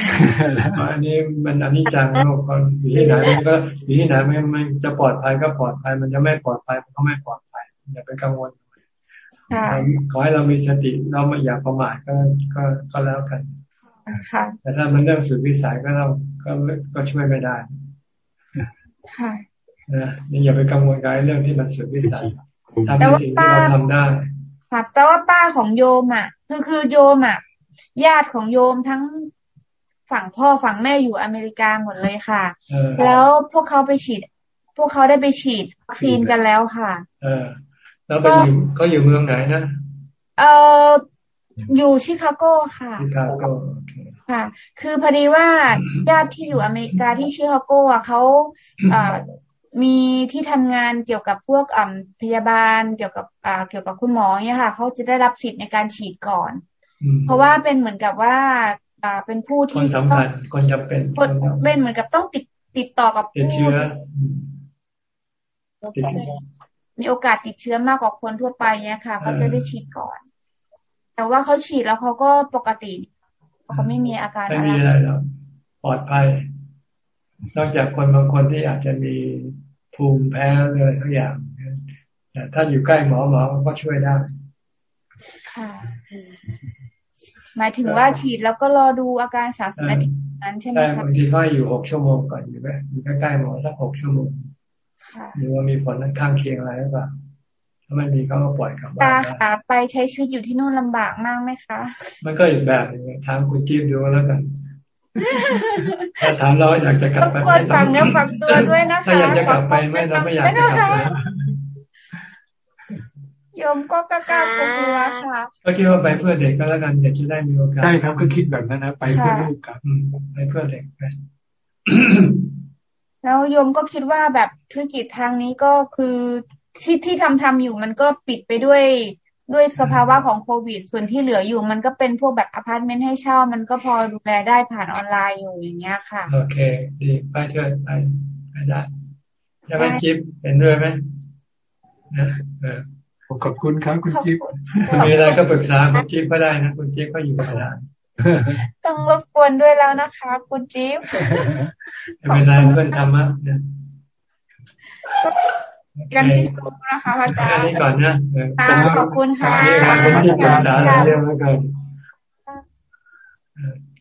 อันนี้มันอันนี้จังโลกคนอยู่ที่ไหนมันก็อยู่ที่ไหนไม่ไม่จะปลอดภัยก็ปลอดภัย มันจะไม่ปลอดภัยมันก็ไม่ปลอดภัยอย่าไปกังวล ขอให้เรามีสติเราไม่อย่าประมาทก็ก็ก็แล้วกันแต่ถ้ามันเรื่องสุดวิสัยก็เราก็ก็ช่วยไม่ได้ค่ะนะนี่อย่าไปกังวลกับเรื่องที่มันสุดวิสัยทำในสิ่งที่เราทำได้ค่ะแต่ว่าป้าของโยมอะคือคือโยมอะญาติของโยมทั้งฝั่งพ่อฝั่งแม่อยู่อเมริกาหมดเลยค่ะ แล้วพวกเขาไปฉีด พวกเขาได้ไปฉีดวัคซีนกันแล้วค่ะเออ แล้วไปอยู่ก็อยู่เมืองไหนนะเอออยู่ชิคาโกค่ะชิคาโกค่ะ คือพอดีว่าญาติที่อยู่อเมริกาที่ชิคาโกอะเขาอ่ามีที่ทำงานเกี่ยวกับพวกอ่าพยาบาลเกี่ยวกับอ่าเกี่ยวกับคุณหมอเนี่ยค่ะเขาจะได้รับสิทธิ์ในการฉีดก่อน เพราะว่าเป็นเหมือนกับว่า อ่าเป็นผู้ที่คนสำคัญคนจะเป็นเป็นเหมือนกับต้องติดติดต่อกับติดเชื้อ มีโอกาสติดเชื้อมากกว่าคนทั่วไปเนี่ยค่ะเขาจะได้ฉีดก่อน แต่ว่าเขาฉีดแล้วเขาก็ปกติเขาไม่มีอาการอะไรไม่มีอะไรหรอกปลอดภัย นอกจากคนบางคนที่อาจจะมีภูมิแพ้เลยทุกอย่างแต่ถ้าอยู่ใกล้หมอหมอก็ช่วยได้ ค่ะ หมายถึงว่าฉีดแล้วก็รอดูอาการสาสนาทีนั้นใช่ไหมคะบางทีก็อยู่หกชั่วโมงก่อนอยู่ไหมอยู่ใกล้ๆหมอสักหกชั่วโมง หรือว่ามีผลข้างเคียงอะไรหรือเปล่าถ้าไม่มีเขาก็ปล่อยกลับบ้านตาค่ะไปใช้ชีวิตอยู่ที่นู่นลำบากมากไหมคะ มันก็อีกแบบนึงทางคุณจิ๊บดูแล้วกันถ้าถามเราอยากจะกลับไปไม่ฟังเนื้อฟังตัวด้วยนะคะถ้าอยากจะกลับไปไม่เราไม่อยากจะกลับไปโยมก็กล้ากลัวค่ะก็คิดว่าไปเพื่อเด็กก็แล้วกันเด็กจะได้มีโอกาสใช่ครับก็คิดแบบนั้นนะไปเพื่อลูกกับไปเพื่อเด็กไป แล้วโยมก็คิดว่าแบบธุรกิจทางนี้ก็คือที่ที่ทำทำอยู่มันก็ปิดไปด้วยด้วยสภาวะของโควิด ส่วนที่เหลืออยู่ มันก็เป็นพวกแบบอพาร์ตเมนต์ให้เช่า มันก็พอดูแลได้ผ่านออนไลน์อยู่อย่างเงี้ยค่ะ โอเค ดีไปเถอะไปไปได้จะไปจิ๊บเห็นด้วยไหมนะเออขอบคุณครับคุณจิ๊บมีอะไรก็ปรึกษาคุณจิ๊บก็ได้นะคุณจิ๊บก็อยู่กับเรา ต้องรบกวนด้วยแล้วนะคะ คุณจิ๊บไม่เป็นไรเพื่อนทำอะกันที่สุดนะคะอาจารย์อันนี้ก่อนนะขอบคุณค่ะคุณที่ปรึกษาเรื่องแล้วกัน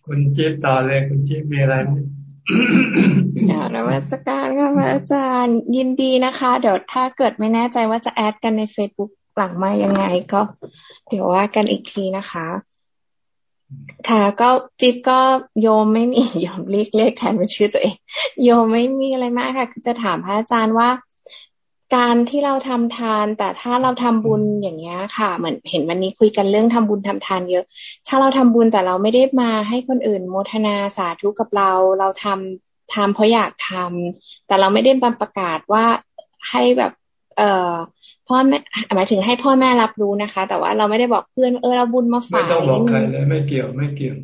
คุณจิ๊บต่อเลยคุณจิ๊บมีอะไรอยากนมัสการค่ะพระอาจารย์ยินดีนะคะ เดี๋ยวถ้าเกิดไม่แน่ใจว่าจะแอดกันในเฟซบุ๊กหลังมายังไงก็ เดี๋ยวว่ากันอีกทีนะคะ ค่ะ ก็จิ๊บก็โยมไม่มียอมเรียกเลขแทนเป็นชื่อตัวเอง โยมไม่มีอะไรมากค่ะจะถามพระอาจารย์ว่า การที่เราทำทาน แต่ถ้าเราทำบุญอย่างเงี้ยค่ะ เหมือนเห็นวันนี้คุยกันเรื่องทำบุญทำทานเยอะ ถ้าเราทำบุญแต่เราไม่ได้มาให้คนอื่นโมทนาสาธุกับเรา เราทำทำเพราะอยากทำแต่เราไม่ได้บัประกาศว่าให้แบบ เอ่อพ่อแม่หมายถึงให้พ่อแม่รับรู้นะคะ แต่ว่าเราไม่ได้บอกเพื่อนเออเราบุญมาฝากไม่ต้องบอกใครเลยไม่เกี่ยวไม่เกี่ยว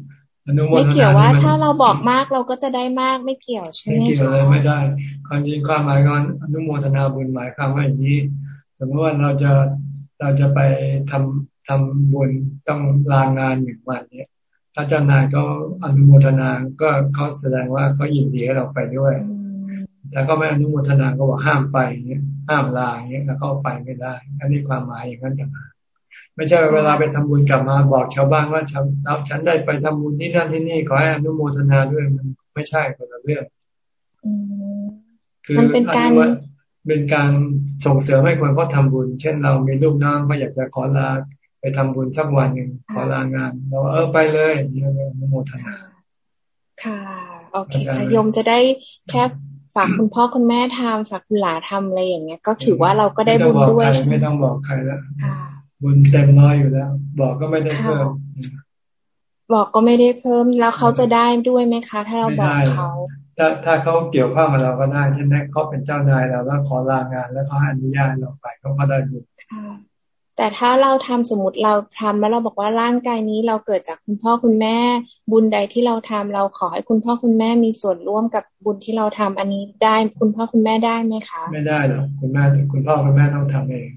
อนุโมทนาไม่เกี่ยวว่าถ้าเราบอกมากเราก็จะได้มากไม่เกี่ยวใช่ไหมไม่เกี่ยวเลยไม่ได้ความจริงความหมายก่อนอนุโมทนาบุญหมายความว่าอย่างนี้ สมมติว่าเราจะเราจะไปทำทำบุญต้องลางานหนึ่งวันเนี่ยถ้าเจ้านายก็อนุโมทนาก็เขาแสดงว่าเขายินดีให้เราไปด้วย แต่ก็ไม่อนุโมทนาก็บอกห้ามไปเงี้ยห้ามลาเงี้ยแล้วก็ไปไม่ได้ อันนี้ความหมายอย่างนั้นอย่างนั้นไม่ใช่เวลาไปทำบุญกลับมาบอกชาวบ้านว่าฉันฉันได้ไปทำบุญที่นั่นที่นี่ขอให้อนุโมทนาด้วยมันไม่ใช่คนละเรื่องคือมันเป็นการเป็นการส่งเสริมให้คนเขาทาบุญ เช่นเรามีลูกน้องก็อยากจะขอลาไปทำบุญสักวันหนึ่งขอลางาน เราเออไปเลยนี่เรียกอนุโมทนา ค่ะโอเคค่ะโยมจะได้แค่ฝากคุณพ่อคุณแม่ทำฝากคุณหลาทำอะไรอย่างเงี้ย ก็ถือว่าเราก็ได้บุญด้วยไม่ต้องบอกใครแล้วบุญเต็มร้อยอยู่แล้ว บอกก็ไม่ได้เพิ่มบอกก็ไม่ได้เพิ่มแล้วเขาจะได้ด้วยไหมคะ ถ้าเราบอกเขาถ้าถ้าเขาเกี่ยวข้องกับเราก็ได้เช่นเขาเป็นเจ้านายเราแล้วขอลางาน แล้วเขาอนุญาตเราไปเขาก็ได้บุญ แต่ถ้าเราทำสมมติเราทำแล้วเราบอกว่าร่างกายนี้เราเกิดจากคุณพ่อคุณแม่ บุญใดที่เราทำเราขอให้คุณพ่อคุณแม่มีส่วนร่วมกับบุญที่เราทำอันนี้ได้คุณพ่อคุณแม่ได้ไหมคะ ไม่ได้หรอกคุณแม่คุณพ่อคุณแม่ต้องทำเอง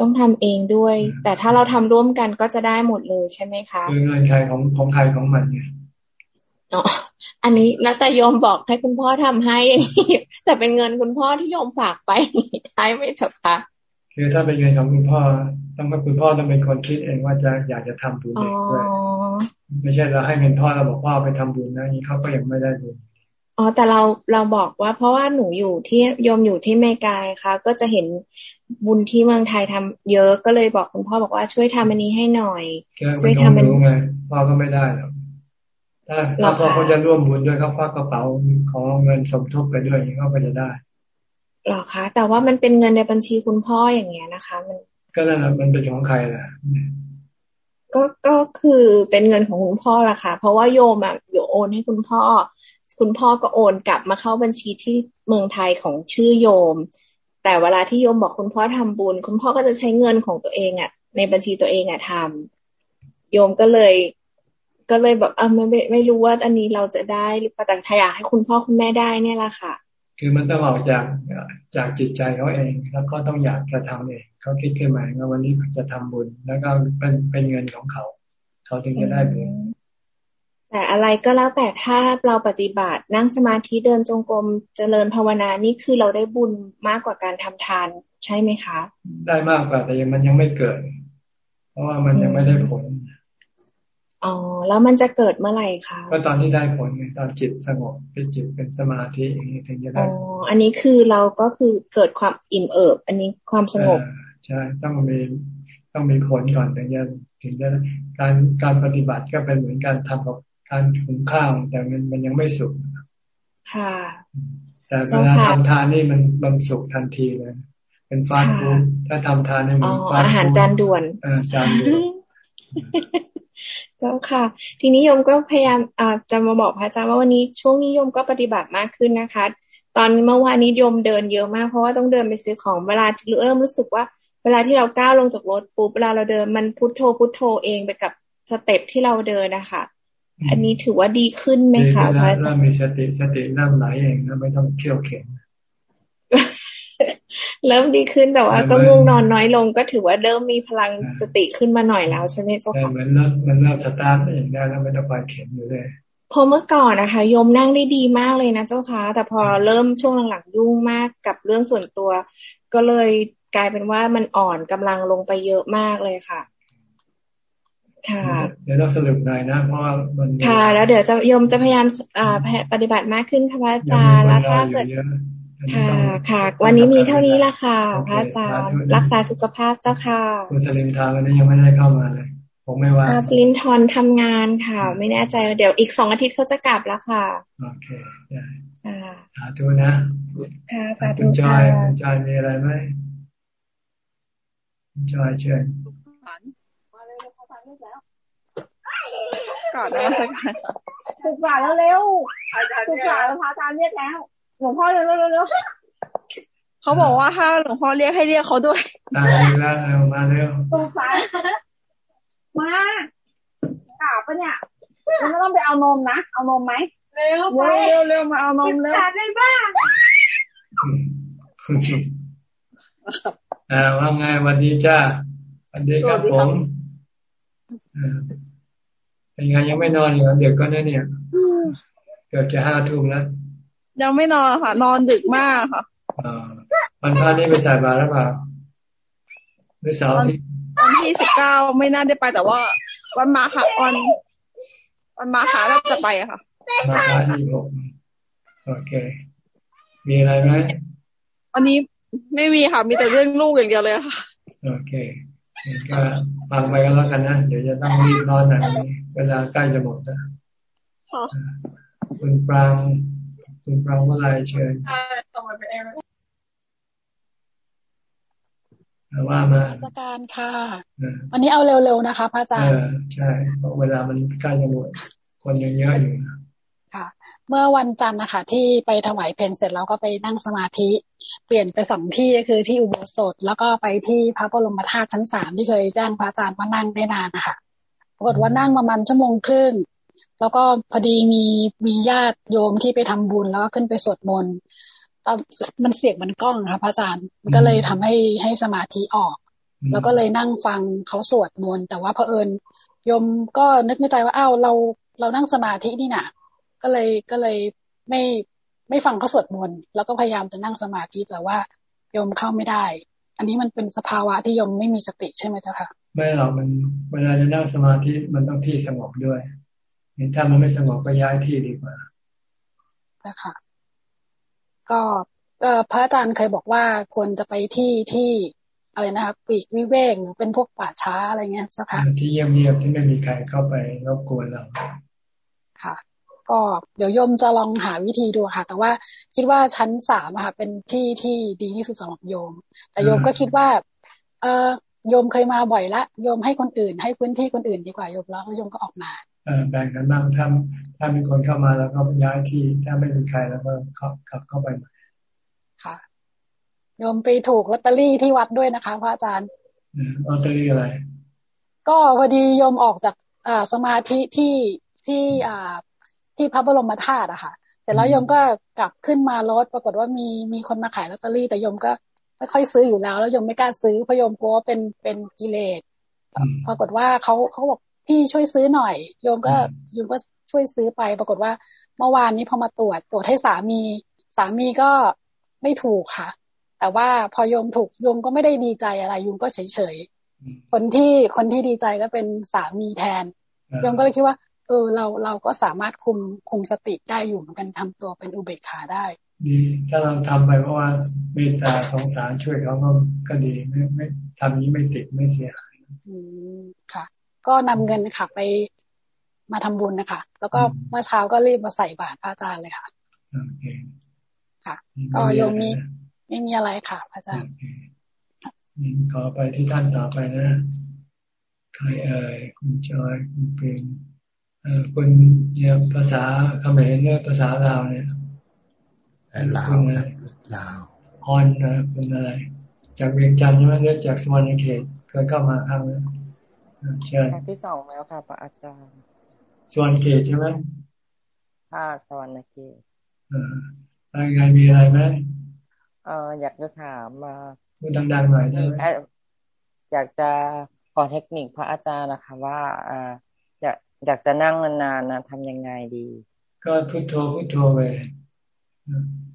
ต้องทำเองด้วย แต่ถ้าเราทำร่วมกันก็จะได้หมดเลยใช่ไหมคะคือเงินใครของของใครของมันไงอ๋ออันนี้แล้วแต่โยมบอกให้คุณพ่อทำให้อย่างนี้แต่เป็นเงินคุณพ่อที่โยมฝากไปใช่ไหมเจ้าคะ คือถ้าเป็นเงินของคุณพ่อ ต้องให้คุณพ่อต้องเป็นคนคิดเองว่าจะอยากจะทำบุญเองด้วยไม่ใช่เราให้เงินพ่อเราบอกว่าไปทำบุญนะนี่เขาก็ยังไม่ได้บุญอ๋อแต่เราเราบอกว่าเพราะว่าหนูอยู่ที่ยมอยู่ที่เมกาค่ะ ก็จะเห็นบุญที่เมืองไทยทำเยอะก็เลยบอกคุณพ่อบอกว่าช่วยทำอันนี้ให้หน่อย ช่วยทำมันไงพ่อก็ไม่ได้หรอกถ้าถ้าพ่อเขาจะร่วมบุญด้วยเขาฝากกระเป๋าของเงินสมทบไปด้วยเขาก็จะได้ หรอคะ แต่ว่ามันเป็นเงินในบัญชีคุณพ่ออย่างเงี้ยนะคะ มัน ก็นั่นแหละมันเป็นของใครล่ะก็ก็คือเป็นเงินของคุณพ่อละค่ะ เพราะว่าโยมอะโยโอนให้คุณพ่อ คุณพ่อก็โอนกลับมาเข้าบัญชีที่เมืองไทยของชื่อโยม แต่เวลาที่โยมบอกคุณพ่อทำบุญ คุณพ่อก็จะใช้เงินของตัวเองอะ ในบัญชีตัวเองอะทำโยมก็เลย ก็เลยแบบเออไม่ไม่รู้ว่าอันนี้เราจะได้หรือเปล่าแต่ถ้าอยากให้คุณพ่อคุณแม่ได้เนี่ยแหละค่ะ คือมันต้องออกจากจากจิตใจเขาเอง แล้วก็ต้องอยากจะทำเองเขาคิดขึ้นมาว่าวันนี้จะทำบุญ แล้วก็เป็นเป็นเงินของเขา เขาถึงจะได้บุญแต่อะไรก็แล้วแต่ถ้าเราปฏิบัตินั่งสมาธิเดินจงกรมเจริญภาวนานี่คือเราได้บุญมากกว่าการทำทานใช่ไหมคะ ได้มากกว่าแต่ยังมันยังไม่เกิด เพราะว่ามันยังไม่ได้ผล อ๋อแล้วมันจะเกิดเมื่อไหร่คะก็ตอนที่ได้ผลไงตอนจิตสงบเป็นจิตเป็นสมาธิอย่างนี้ถึงจะได้อ๋ออันนี้คือเราก็คือเกิดความอิ่มเอิบ อันนี้ความสงบใช่ต้องมีต้องมีผลก่อนถึงจะถึงจะการการปฏิบัติก็เป็นเหมือนการทำกับการหุงข้าวแต่มันมันยังไม่สุกค่ะ แต่เวลาทำทานนี่มันมันสุกทันทีเลยเป็น fast foodถ้าทำทานนี่มัน fast food อาหารจานด่วนจานด่วน เจ้าค่ะ ทีนี้โยมก็พยายามอ่าจะมาบอกพระอาจารย์ว่าวันนี้ช่วงนี้โยมก็ปฏิบัติมากขึ้นนะคะ ตอนเมื่อวานนี้โยมเดินเยอะมากเพราะว่าต้องเดินไปซื้อของเวลาเริ่มรู้สึกว่า เวลาที่เราก้าวลงจากรถปุ๊บเวลาเราเดินมันพุทโธพุทโธเองไปกับ step ที่เราเดินนะคะอันนี้ถือว่าดีขึ้นไหมคะพระอาจารย์มีสติสติเริ่มไหลเองนะไม่ต้องเที่ยวเข็น เริ่มดีขึ้นแต่ว่าก็ง่วงนอนน้อยลง ก็ถือว่าเริ่มมีพลังสติขึ้นมาหน่อยแล้วใช่ไหมเจ้าค่ะเหมือนเริ่มมันเริ่มสตาร์ทเองได้แล้วไม่ต้องไปเข็นอยู่เลยพอเมื่อก่อนนะคะโยมนั่งได้ดีมากเลยนะเจ้าค่ะแต่พอเริ่มช่วงหลังๆยุ่งมากกับเรื่องส่วนตัว ก็เลยกลายเป็นว่ามันอ่อนกำลังลงไปเยอะมากเลยค่ะ ค่ะเดี๋ยวเราสรุปหน่อยนะเพราะว่ามันค่ะ แล้วเดี๋ยวจะโยมจะพยายามอ่าปฏิบัติมากขึ้นค่ะพระอาจารย์แล้วถ้าเกิด ค่ะค่ะ วันนี้มีเท่านี้ละค่ะ พระอาจารย์รักษาสุขภาพเจ้าค่ะคุณสลิมทางวันนี้ยังไม่ได้เข้ามาเลยผมไม่ว่าสลิมทอนทำงานค่ะ ไม่แน่ใจเดี๋ยวอีกสองอาทิตย์เขาจะกลับแล้วค่ะ โอเคได้สาธุนะ ค่ะสาธุคุณจอยคุณจอยมีอะไรไหมจอยเชิญก่อนนะสุกว่าแล้วเร็วสุกว่าแล้วพระอาจารย์เรียกแล้วห ลวงพ่อเร็วเร็วเร็วเขาบอกว่าถ้าหลวงพ่อเรียกให้เรียกเขาด้วยมาเร็วมาเร็วสุกว่ามากราบปะเนี่ยเราไม่ต้องไปเอานมนะเอานมไหมเร็วเร็วเร็วมาเอานมเร็วได้บ้างอ่าว่าไงวันดีจ้าวันดีครับผมเป็นไงยังไม่นอนอยู่เด็กก็เนี่ยเนี่ยเกือบจะห้าทุ่มแล้ว ยังไม่นอนค่ะ นอนดึกมากค่ะอ่าวันพระนี่ไปใส่บาตรหรือเปล่าหรือเสาร์ที่วันที่สิบเก้าไม่น่าได้ไปแต่ว่า วันมาค่ะวันวันมาค่ะเราจะไปอะค่ะมาค่ะที่หกโอเค มีอะไรไหมวันนี้ไม่มีค่ะ มีแต่เรื่องลูกอย่างเดียวเลยค่ะ โอเคก็ฟังไปก็แล้วกันนะ เดี๋ยวจะต้องรีบนอนหน่อยเวลาใกล้จะหมดนะคุณปราง คุณปรางเมื่อไรเชิญว่ามาสการค่ะ วันนี้เอาเร็วๆนะคะพระอาจารย์ใช่เพราะเวลามันใกล้จะหมดคนยังเยอะอยู่ค่ะ เมื่อวันจันทร์นะคะที่ไปถวายเพนเสร็จแล้วก็ไปนั่งสมาธิ เปลี่ยนไปสองที่ก็คือที่อุโบสถ แล้วก็ไปที่พระบรมธาตุชั้นสามที่เคยแจ้งพระอาจารย์ว่านั่งได้นานนะคะปรากฏว่านั่งประมาณชั่วโมงครึ่ง แล้วก็พอดีมีมีญาติโยมที่ไปทำบุญแล้วก็ขึ้นไปสวดมนต์มันเสียงมันกล้องค่ะพระอาจารย์มันก็เลยทำให้ให้สมาธิออก แล้วก็เลยนั่งฟังเขาสวดมนต์แต่ว่าเผอิญโยมก็นึกในใจว่าอ้าวเราเรานั่งสมาธินี่นะก็เลยก็เลยไม่ไม่ฟังเขาสวดมนต์แล้วก็พยายามจะนั่งสมาธิแต่ว่าโยมเข้าไม่ได้ อันนี้มันเป็นสภาวะที่โยมไม่มีสติใช่ไหมเจ้าค่ะไม่หรอกมันเวลาจะนั่งสมาธิมันต้องที่สงบด้วย เห็นถ้ามันไม่สงบก็ย้ายที่ดีกว่านะคะก็เออพระอาจารย์เคยบอกว่าควรจะไปที่ที่อะไรนะครับปีกวิเวกหรือเป็นพวกป่าช้าอะไรเงี้ยใช่ไหมที่เงียบๆที่ไม่มีใครเข้าไปรบกวนเราค่ะ ก็เดี๋ยวโยมจะลองหาวิธีดูค่ะ แต่ว่าคิดว่าชั้นสามค่ะเป็นที่ที่ดีที่สุดสำหรับโยม แต่โยมก็คิดว่า เออโยมเคยมาบ่อยละโยมให้คนอื่น ให้พื้นที่คนอื่นดีกว่าโยมแล้วโยมก็ออกมา แบ่งกันบ้างถ้าถ้ามีคนเข้ามาแล้วก็ย้ายที่ ถ้าไม่มีใครแล้วก็ขับเข้าไปค่ะโยมไปถูกลอตเตอรี่ที่วัดด้วยนะคะพระอาจารย์ลอตเตอรี่อะไร ก็พอดีโยมออกจากอ่าสมาธิที่ที่อ่าที่พระบรมธาตุอะค่ะเสร็จแล้วโยมก็กลับขึ้นมารถปรากฏว่ามีมีคนมาขายลอตเตอรี่ แต่โยมก็ไม่ค่อยซื้ออยู่แล้ว แล้วโยมไม่กล้าซื้อเพราะโยมกลัวว่าเป็นเป็นกิเลสปรากฏว่าเขาเขาบอก พี่ช่วยซื้อหน่อย โยมก็โยมก็ช่วยซื้อไป ปรากฏว่า เมื่อวานนี้พอมาตรวจตรวจให้สามี สามีก็ไม่ถูกค่ะ แต่ว่าพอโยมถูกโยมก็ไม่ได้ดีใจอะไรโยมก็เฉยเฉยคนที่คนที่ดีใจก็เป็นสามีแทนโยมก็เลยคิดว่าเออเราเราก็สามารถคุมคุมสติได้อยู่เหมือนกันทำตัวเป็นอุเบกขาได้ดีถ้าเราทำไปเพราะว่าเมตตาสงสารช่วยเขาก็ก็ดีไม่ไม่ทำนี้ไม่ติดไม่เสียหายอืมค่ะ ก็นำเงินค่ะไปมาทำบุญนะคะ แล้วก็เมื่อเช้าก็รีบมาใส่บาตรพระอาจารย์เลยค่ะโอเคค่ะ ก็โยมมีไม่มีอะไรค่ะพระอาจารย์ขอไปที่ท่านต่อไปนะใครเอ่ยคุณจอยคุณเป็นคุณเนี่ยภาษาเขมรเนี่ยภาษาลาวเนี่ยลาวลาวออนนะคุณอะไร จากเวียงจันทร์ใช่ไหมเนี่ยจากสวรรค์เขตเคยเข้ามาครั้งแล้วเชิญ ครั้งที่สองแล้วค่ะพระอาจารย์สวรรค์เขตใช่ไหมค่ะสวรรค์เขตอะไรไงมีอะไรไหมเอออยากจะถามมาพูดดังๆหน่อยได้ไหมอยากจะขอเทคนิคพระอาจารย์นะคะ ว่าอ่าอยากจะนั่งนานๆนะทำยังไงดี ก็พุทโธพุทโธไป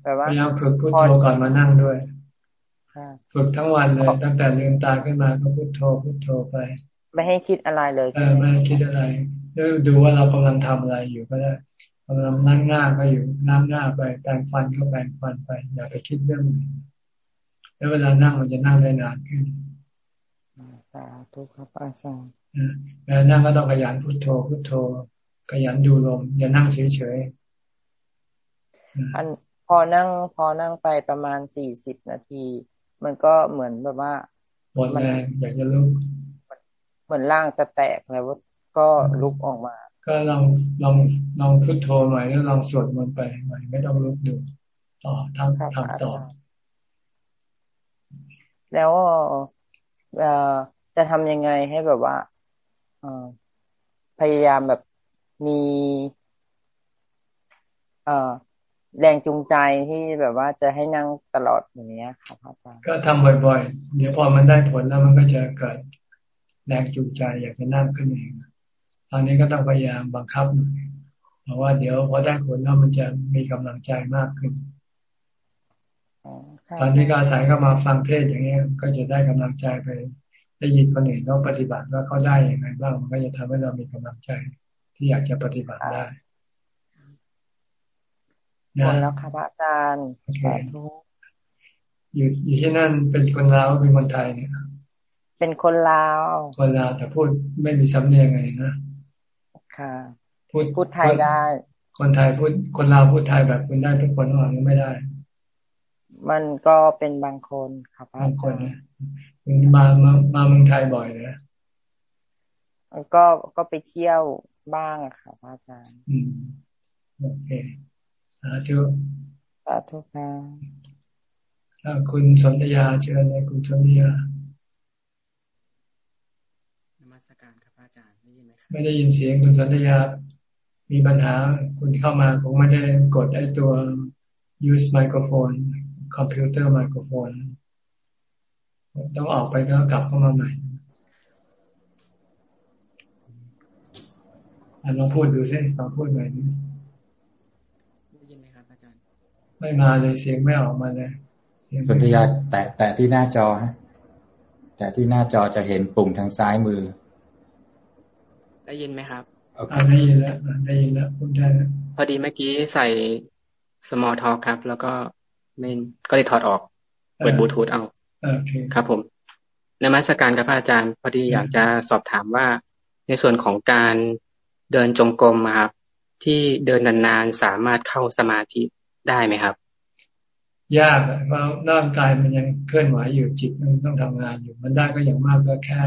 พยายามฝึกพุทโธก่อนมานั่งด้วยฝึกทั้งวันเลยตั้งแต่ลืมตาขึ้นมาก็พุทโธพุทโธไป ไม่ให้คิดอะไรเลยใช่ไหมไม่ให้คิดอะไรดูว่าเรากำลังทำอะไรอยู่ก็ได้กำลังนั่งหน้าก็อยู่นั่งหน้าไปแปรงฟันก็แปรงฟันไป อย่าไปคิดเรื่องอื่นแล้วเวลานั่งมันจะนั่งได้นานขึ้นสาธุครับอาจารย์แล้วนั่งก็ต้องขยันพุทโธพุทโธ ขยันดูลม อย่านั่งเฉยๆอันพอนั่งพอนั่งไปประมาณสี่สิบนาที มันก็เหมือนแบบว่าหมดแรงอยากจะลุก เหมือนร่างจะแตกแล้วก็ลุกออกมา ก็ลองลองลองพุทโธหน่อยแล้วลองสวดมนต์ไปใหม่ไม่ต้องลุกดูต่อทำทำต่อ แล้วเอ่อจะทำยังไงให้แบบว่าพยายามแบบมี เอ่อแรงจูงใจที่แบบว่าจะให้นั่งตลอดอย่างนี้ค่ะพระอาจารย์ก็ทำบ่อย ๆ เดี๋ยวพอมันได้ผลแล้วมันก็จะเกิด แรงจูงใจอยากจะนั่งขึ้นเอง ตอนนี้ก็ต้องพยายามบังคับหน่อยเพราะว่าเดี๋ยวพอได้ผลแล้วมันจะมีกำลังใจมากขึ้นตอนนี้ก็อาศัยก็มาฟังเทศอย่างนี้ก็จะได้กำลังใจไป ได้ยินคนอื่นเขาปฏิบัติว่าเขาได้อย่างไรบ้างมันก็จะทำให้เรามีกำลังใจที่อยากจะปฏิบัติได้นะแล้วค่ะพระอาจารย์สาธุอยู่อยู่ที่นั่นเป็นคนลาวเป็นคนไทยเนี่ย เป็นคนลาว คนลาวแต่พูดไม่มีสำเนียงไงนะ ค่ะ พูดพูดไทยได้ คนไทยพูด คนลาวพูดไทยแบบคุณได้ทุกคนหรือไม่ได้ มันก็เป็นบางคนครับบางคนคุณมามามาเมืองไทยบ่อยเลยก็ก็ไปเที่ยวบ้างอะค่ะพระอาจารย์อืมโอเคสาธุสาธุค่ะคุณสนธยาเชิญเลยคุณสนธยานมัสการครับอาจารย์ ได้ยินไหมครับไม่ได้ยินเสียงคุณสนธยามีปัญหาคุณเข้ามาคงไม่ได้กดไอ้ตัว use microphone คอมพิวเตอร์ไมโครโฟนต้องออกไปแล้วกลับเข้ามาใหม่ลองพูดดูสิลองพูดใหม่นี้ได้ยินไหมครับอาจารย์ ไม่มาเลยเสียงไม่ออกมาเลยสุนทยาแตะแตะที่หน้าจอฮะ แต่ที่หน้าจอจะเห็นปุ่มทางซ้ายมือ ได้ยินไหมครับได้ยินแล้วได้ยินแล้วพูดได้พอดีเมื่อกี้ใส่ small talk ครับ แล้วก็เมนก็เลยถอดออกเปิดบลูทูธเอาครับ ผมในมัสการกับพระอาจารย์ พอดีอยากจะสอบถามว่า ในส่วนของการเดินจงกรมครับที่เดินนานๆสามารถเข้าสมาธิได้ไหมครับ ยากเพราะร่างกายมันยังเคลื่อนไหวอยู่จิตมันต้องทำงานอยู่ มันได้ก็อย่างมากก็แค่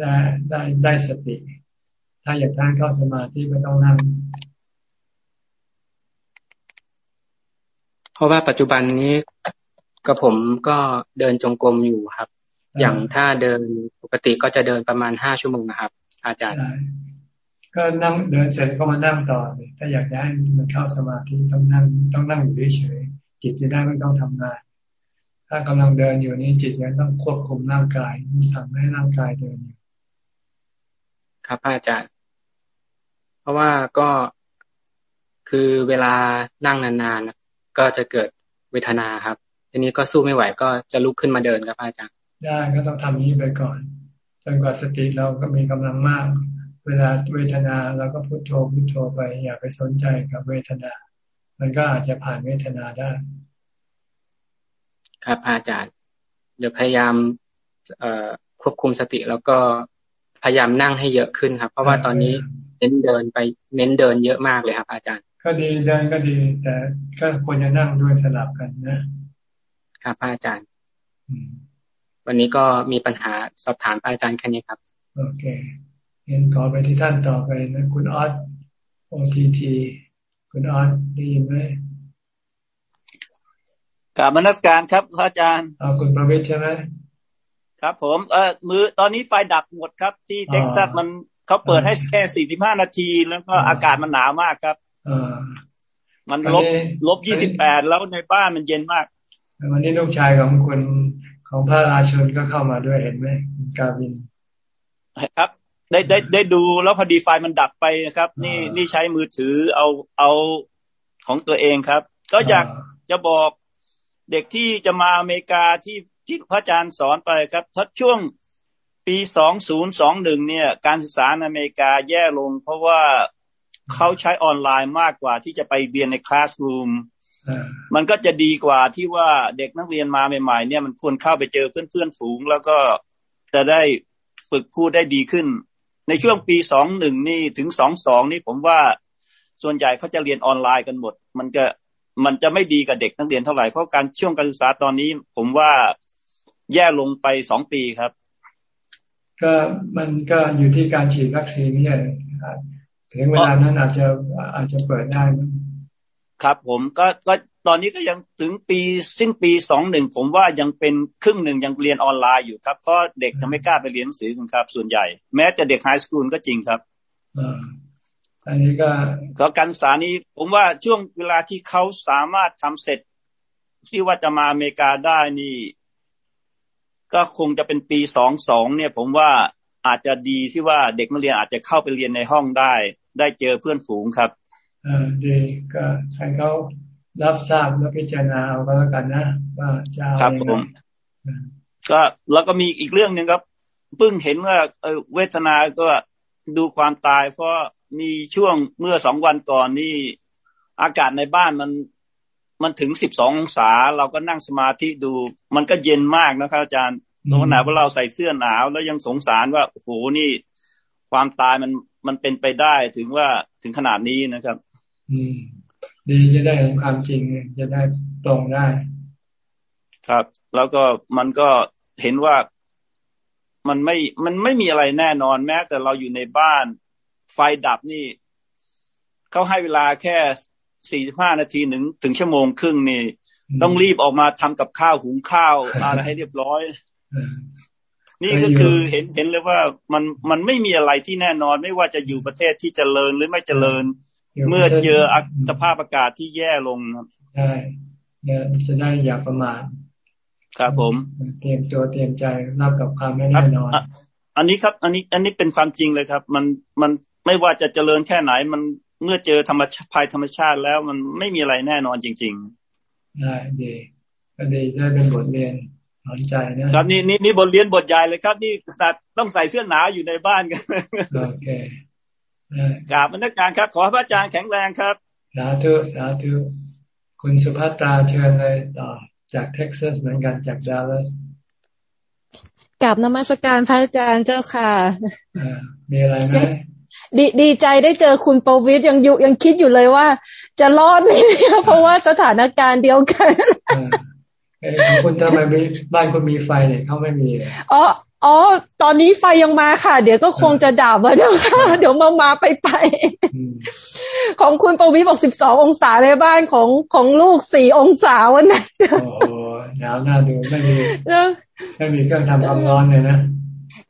ได้ได้ได้สติ ถ้าอยากท่านเข้าสมาธิก็ต้องนั่ง เพราะว่าปัจจุบันนี้กับผมก็เดินจงกรมอยู่ครับ อย่างถ้าเดินปกติก็จะเดินประมาณห้าชั่วโมงนะครับ อาจารย์ ก็นั่งเดินเสร็จก็มานั่งต่อถ้าอยากได้มันเข้าสมาธิต้องนั่งต้องนั่งอยู่เฉยจิตจะได้ไม่ต้องทำงาน ถ้ากำลังเดินอยู่นี่จิตยังต้องควบคุมร่างกายสั่งให้ร่างกายเดินอยู่ ครับอาจารย์ เพราะว่าก็คือเวลานั่งนานๆก็จะเกิดเวทนาครับ ทีนี้ก็สู้ไม่ไหวก็จะลุกขึ้นมาเดินครับอาจารย์ ได้ก็ต้องทำนี้ไปก่อน จนกว่าสติเราก็มีกำลังมาก เวลาเวทนาเราก็พุโทโธพุโทโธไป อย่าไปสนใจกับเวทนา มันก็อาจจะผ่านเวทนาได้ ครับอาจารย์ เดี๋ยวพยายามเอ่อควบคุมสติแล้วก็ พยายามนั่งให้เยอะขึ้นครับ เพราะว่าตอนนี้เน้นเดินไปเน้นเดินเยอะมากเลยครับ อาจารย์ ก็ดีเดินก็ดี แต่ก็ควรจะนั่งด้วยสลับกันนะ ครับอาจารย์วันนี้ก็มีปัญหาสอบถามอาจารย์แค่นี้ครับ โอเคเห็นขอไปที่ท่านต่อไปนะคุณออสโอทีทีคุณออนได้ยินไหมกาบมนัสการครับพระอาจารย์อาคุณประวิทย์ใช่ไหม ครับ ผมเออมือตอนนี้ไฟดับหมดครับ ที่เท็กซัสมันเขาเปิดให้แค่สี่สิบห้านาที แล้วก็อากาศมันหนาวมากครับมันลบลบยี่สิบแปดแล้วในบ้านมันเย็นมาก วันนี้ลูกชายของคุณของพระราชนก็เข้ามาด้วยเห็นไหมกาวินครับ ได้ได้ได้ดูแล้วพอดีไฟมันดับไปนะครับ นี่นี่ใช้มือถือเอาเอาของตัวเองครับ ก็อยากจะบอกเด็กที่จะมาอเมริกาที่ ที่พระอาจารย์สอนไปครับถ้าช่วงปีสองศูนย์สองหนึ่งเนี่ย การศึกษาในอเมริกาแย่ลง เพราะว่าเขาใช้ออนไลน์มากกว่าที่จะไปเรียนในคลาสรูมมันก็จะดีกว่าที่ว่าเด็กนักเรียนมาใหม่ ๆ เนี่ยมันควรเข้าไปเจอเพื่อนๆฝูง แล้วก็จะได้ฝึกพูดได้ดีขึ้น ในช่วงปีสองหนึ่งนี่ถึงสองสองนี่ผมว่าส่วนใหญ่เขาจะเรียนออนไลน์กันหมด มันจะมันจะไม่ดีกับเด็กนักเรียนเท่าไหร่เพราะการช่วงการศึกษาตอนนี้ ผมว่า แย่ลงไปสองปีครับ ก็มันก็อยู่ที่การฉีดวัคซีนนี่แหละถึงเวลานั้นอาจจะอาจจะเปิดได้ ครับผมก็ก็ตอนนี้ก็ยังถึงปีสิ้นปีสองหนึ่งผมว่ายังเป็นครึ่งหนึ่งยังเรียนออนไลน์อยู่ครับเพราะเด็กยังไม่กล้าไปเรียนหนังสือกันครับ ส่วนใหญ่ แม้แต่เด็กไฮสคูลก็จริงครับอันนี้ก็ก็การศึกษานี้ ผมว่าช่วงเวลาที่เขาสามารถทำเสร็จที่ว่าจะมาอเมริกาได้นี่ ก็คงจะเป็นปีสองสองเนี่ยผมว่าอาจจะดีที่ว่าเด็กนักเรียนอาจจะเข้าไปเรียนในห้องได้ ได้เจอเพื่อนฝูงครับอ่าดีก็ให้เขารับทราบแล้วพิจารณาเอาก็แล้วกันนะว่าจะเอาครับผมก็แล้วก็มีอีกเรื่องหนึ่งครับเพิ่งเห็นว่าเวทนาก็ดูความตาย เพราะมีช่วงเมื่อสองวันก่อนนี่อากาศในบ้านมัน มันถึงสิบสององศา เราก็นั่งสมาธิดู มันก็เย็นมากนะครับอาจารย์ตรงขนาดว่าเราใส่เสื้อหนาวแล้วยังสงสารว่าโอ้โหนี่ ความตายมันมันเป็นไปได้ถึงว่าถึงขนาดนี้นะครับ อืม ดีจะได้เห็นความจริงจะได้ตรงได้ ครับ แล้วก็มันก็เห็นว่ามันไม่มันไม่มีอะไรแน่นอนแม้แต่เราอยู่ในบ้าน ไฟดับนี่เขาให้เวลาแค่ สี่สิบห้านาทีหนึ่งถึงชั่วโมงครึ่งนี่ ต้องรีบออกมาทำกับข้าวหุงข้าวอะไรให้เรียบร้อย นี่ก็คือเห็นเห็นเลยว่ามันมันไม่มีอะไรที่แน่นอน ไม่ว่าจะอยู่ประเทศที่เจริญหรือไม่เจริญ เมื่อเจอสภาพอากาศที่แย่ลงครับใช่จะได้อย่าประมาทครับผม เตรียมตัวเตรียมใจรับกับความไม่แน่นอน อันนี้ครับ อันนี้ อันนี้เป็นความจริงเลยครับ มันมันไม่ว่าจะเจริญแค่ไหนมัน เมื่อเจอธรรมชาติภัยธรรมชาติแล้วมันไม่มีอะไรแน่นอนจริง ๆ ได้ดีก็ดีได้เป็นบทเรียนสอนใจนะครับนี่นี่นี่บทเรียนบทใหญ่เลยครับ นี่ขนาดต้องใส่เสื้อหนาวอยู่ในบ้านกันโอเคกราบนักการครับ ขอพระอาจารย์แข็งแรงครับ สาธุสาธุคุณสุภัตราเชิญเลยต่อจากเท็กซัสเหมือนกันจากดัลลัสกับนมัสการพระอาจารย์เจ้าค่ะมีอะไรไหม ดีดีใจได้เจอคุณปวิทยังอยู่ยังคิดอยู่เลยว่า จะรอดไหมเพราะว่าสถานการณ์เดียวกันคุณทำไมบ้านคุณมีไฟเนี่ยเขาไม่มีอ๋ออ๋อ ตอนนี้ไฟยังมาค่ะ เดี๋ยวก็คงจะดับอะเจ้าค่ะเดี๋ยวมามาไปไป ของคุณปวิบอกสิบสององศาในบ้านของของลูกสี่องศาวันนั้นโอ้หนาวน่าดูไม่มีไม่มีเครื่องทำความร้อนเลยนะ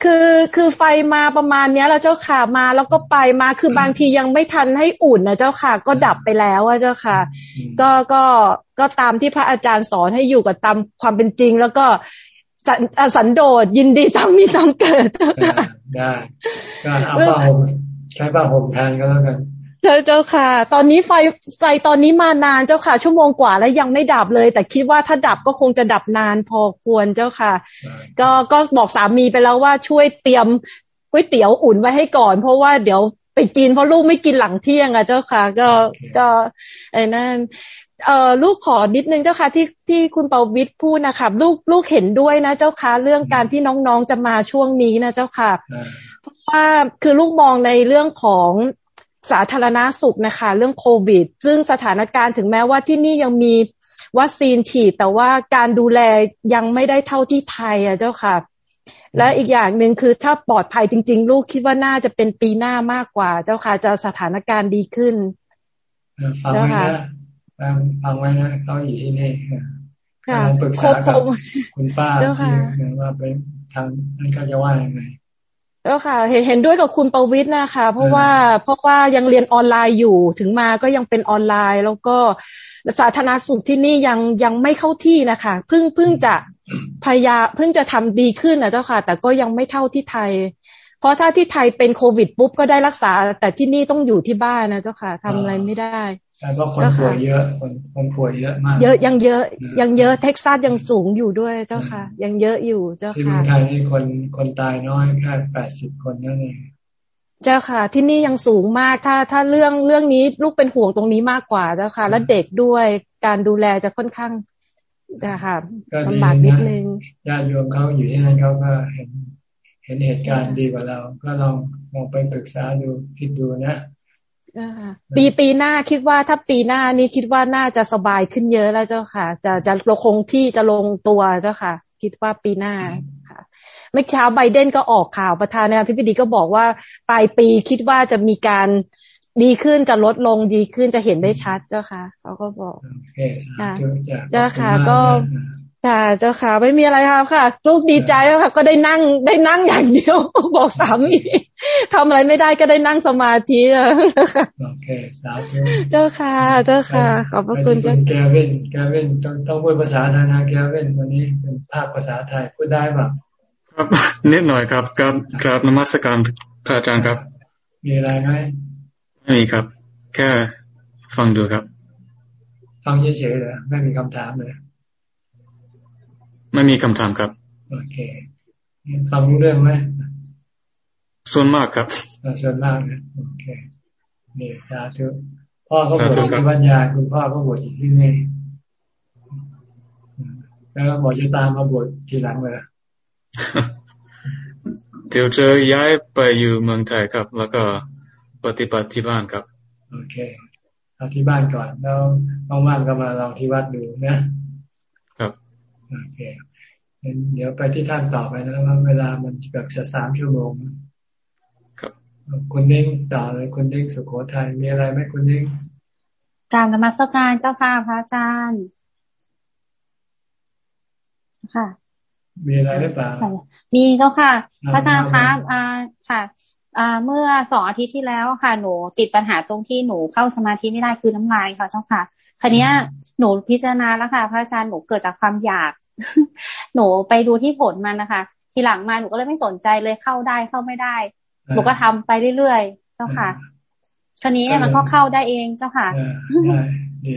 คือคือไฟมาประมาณเนี้ยแล้วเจ้าค่ะมาแล้วก็ไปมาคือบางทียังไม่ทันให้อุ่นนะเจ้าค่ะ ก็ดับไปแล้วอะเจ้าค่ะ ก็ก็ก็ตามที่พระอาจารย์สอนให้อยู่กับตามความเป็นจริง แล้วก็สันโดษยินดีตามมีตามเกิดได้ก็เอาผ้าห่มใช้ผ้าห่มแทนก็แล้วกัน เจ้าเจ้าค่ะ ตอนนี้ไฟไฟตอนนี้มานานเจ้าค่ะ ชั่วโมงกว่าแล้วยังไม่ดับเลย แต่คิดว่าถ้าดับก็คงจะดับนานพอควรเจ้าค่ะ ก็ก็บอกสามีไปแล้วว่าช่วยเตรียมก๋วยเตี๋ยวอุ่นไว้ให้ก่อน เพราะว่าเดี๋ยวไปกินเพราะลูกไม่กินหลังเที่ยงอะเจ้าค่ะ ก็ก็ไอ้นั่นเอ่อลูกขอนิดนึงเจ้าค่ะที่ที่คุณเปาวิทย์พูดนะคะลูกลูกเห็นด้วยนะเจ้าค่ะเรื่องการที่น้องๆจะมาช่วงนี้นะเจ้าค่ะ เพราะว่าคือลูกมองในเรื่องของ สาธารณาสุขนะคะ เรื่องโควิด ซึ่งสถานการณ์ถึงแม้ว่าที่นี่ยังมีวัคซีนฉีดแต่ว่าการดูแลยังไม่ได้เท่าที่ไทยอะเจ้าค่ะ และอีกอย่างหนึ่งคือถ้าปลอดภัยจริง ๆ ลูกคิดว่าน่าจะเป็นปีหน้ามากกว่า เจ้าค่ะ จะสถานการณ์ดีขึ้นเจ้าค่ะฟังฟังไว้นะเขาอยู่ที่นี่ค่ะปรึกษากับคุณป้าที่ว่าไปทางนั้นเขาจะว่ายังไง แล้วค่ะ เห็นเห็นด้วยกับคุณประวิทย์นะคะ เพราะว่าเพราะว่ายังเรียนออนไลน์อยู่ถึงมาก็ยังเป็นออนไลน์ แล้วก็สาธารณสุขที่นี่ยังยังไม่เข้าที่นะคะเพิ่งเพิ่งจะพยายามเพิ่งจะทำดีขึ้นนะเจ้าค่ะ แต่ก็ยังไม่เท่าที่ไทย เพราะถ้าที่ไทยเป็นโควิดปุ๊บก็ได้รักษา แต่ที่นี่ต้องอยู่ที่บ้านนะเจ้าค่ะทำอะไรไม่ได้ แล้วก็คนป่วยเยอะคนคนป่วยเยอะมาก เยอะยังเยอะ ยังเยอะเท็กซัสยังสูงอยู่ด้วยเจ้าค่ะ ยังเยอะอยู่เจ้าค่ะที่เมืองไทยนี่คนคนตายน้อยแค่แปดสิบคนนั่นเองเจ้าค่ะ ที่นี่ยังสูงมากถ้าถ้าเรื่องเรื่องนี้ลูกเป็นห่วงตรงนี้มากกว่าเจ้าค่ะ และเด็กด้วยการดูแลจะค่อนข้างจะค่ะลำบากนิดนึงญาติโยมเขาอยู่ที่นั่นเขาก็เห็น เห็นเหตุการณ์ดีกว่าเรา ก็ลองลองไปปรึกษาดูคิดดูนะ ปีปีหน้าคิดว่าถ้าปีหน้านี้คิดว่าน่าจะสบายขึ้นเยอะแล้วเจ้าค่ะ จะจะคงที่จะลงตัวเจ้าค่ะ คิดว่าปีหน้าค่ะเมื่อเช้าไบเดนก็ออกข่าวประธานาธิบดีก็บอกว่าปลายปีคิดว่าจะมีการดีขึ้นจะลดลงดีขึ้นจะเห็นได้ชัดเจ้าค่ะเขาก็บอกค่ะเจ้าค่ะ ก็ ค่ะเจ้าค่ะไม่มีอะไรครับค่ะ ลูกดีใจแล้วค่ะ ก็ได้นั่งได้นั่งอย่างเดียว บอกสามีทำอะไรไม่ได้ก็ได้นั่งสมาธิโอเคสาธุเจ้าค่ะ เจ้าค่ะ ขอบพระคุณเจ้าแกวินแกวินต้องต้องพูดภาษาไทยนะแกวินวันนี้เป็นภาคภาษาไทยพูดได้ป่ะคครับนิดหน่อยครับครับครับนมัสการพระอาจารย์ครับ มีอะไรไหมไม่มีครับ แค่ฟังดูครับ ฟังเฉยๆเลยไม่มีคำถามเลย ไม่มีคำถามครับ โอเคฟังรู้เรื่องไหมส่วนมากครับส่วนมากนะโอเคนี่สาธุพ่อก็บวชที่วัญญาคุณพ่อก็บวชอยู่ที่นี่แล้วบอกจะตามมาบวชทีหลังเลยเดี๋ยวจะย้ายไปอยู่เมืองไทยครับ แล้วก็ปฏิบัติที่บ้านครับ โอเคเอาที่บ้านก่อนแล้วว่างๆก็มาลองที่วัดดูนะครับ โอเคเดี๋ยวไปที่ท่านต่อไปนะว่าเวลามันเกือบจะสามชั่วโมงครับคุณเด้งต่อเลยคุณเด้งสุโขทัยมีอะไรไหมคุณเด้งการนมัสการเจ้าค่ะพระอาจารย์ค่ะ มีอะไรหรือเปล่ามีเจ้าค่ะ พระอาจารย์คะอ่าค่ะอ่าเมื่อสองอาทิตย์ที่แล้วค่ะ หนูติดปัญหาตรงที่หนูเข้าสมาธิไม่ได้คือน้ำลายค่ะเจ้าค่ะคันนี้หนูพิจารณาแล้วค่ะ พระอาจารย์หนูเกิดจากความอยาก หนูไปดูที่ผลมันนะคะ ทีหลังมาหนูก็เลยไม่สนใจเลยเข้าได้เข้าไม่ได้ หนูก็ทำไปเรื่อยๆเจ้าค่ะคันนี้มันก็เข้าได้เองเจ้าค่ะได้ดี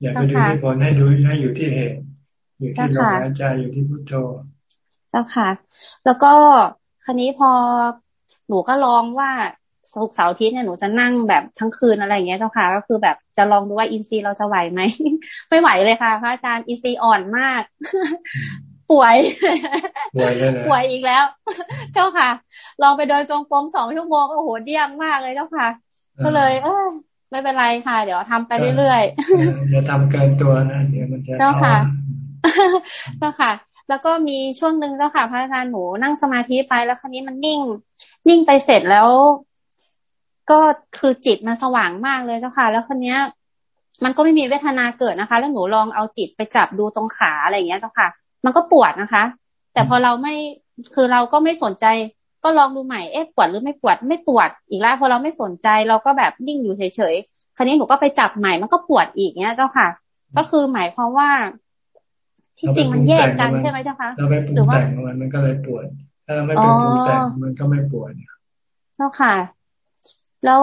อย่าไปดูที่ผลให้ดูให้อยู่ที่เหตุอยู่ที่ลมหายใจอยู่ที่พุทโธเจ้าค่ะ แล้วก็คันนี้พอหนูก็ลองว่า สุกเสาร์อาทิตย์เนี่ยหนูจะนั่งแบบทั้งคืนอะไรอย่างเงี้ยเจ้าค่ะ ก็คือแบบจะลองดูว่าอินซีเราจะไหวไหมไม่ไหวเลยค่ะพระอาจารย์อินซีอ่อนมาก ป่วย ป่วยอีกแล้ว เจ้าค่ะ ลองไปเดินจงกรมสองชั่วโมงโอ้โหเดี่ยงมากเลยเจ้าค่ะ ก็เลย เออไม่เป็นไรค่ะ เดี๋ยวทำไปเรื่อยๆอย่าทำเกินตัวนะเดี๋ยวมันจะเจ้าค่ะเจ้าค่ะแล้วก็มีช่วงหนึ่งเจ้าค่ะพระอาจารย์หนูนั่งสมาธิไปแล้วครั้นี้มันนิ่ง นิ่งไปเสร็จแล้ว ก็คือจิตมันสว่างมากเลยเจ้าค่ะ แล้วครั้นี้มันก็ไม่มีเวทนาเกิดนะคะ แล้วหนูลองเอาจิตไปจับดูตรงขาอะไรอย่างเงี้ยเจ้าค่ะ มันก็ปวดนะคะ แต่พอเราไม่คือเราก็ไม่สนใจ ก็ลองดูใหม่เอ๊ะปวดหรือไม่ปวดไม่ปวดอีกแล้วพอเราไม่สนใจเราก็แบบนิ่งอยู่เฉยๆครั้นี้หนูก็ไปจับใหม่มันก็ปวดอีกเนี้ยเจ้าค่ะ ก็คือหมายความว่า ที่จริงมันแยกกันใช่ไหมเจ้าคะเราไปปรุงแต่งมันมันก็เลยปวดถ้าเราไม่ไปปรุงแต่งมันก็ไม่ปวดเจ้าค่ะ แล้ว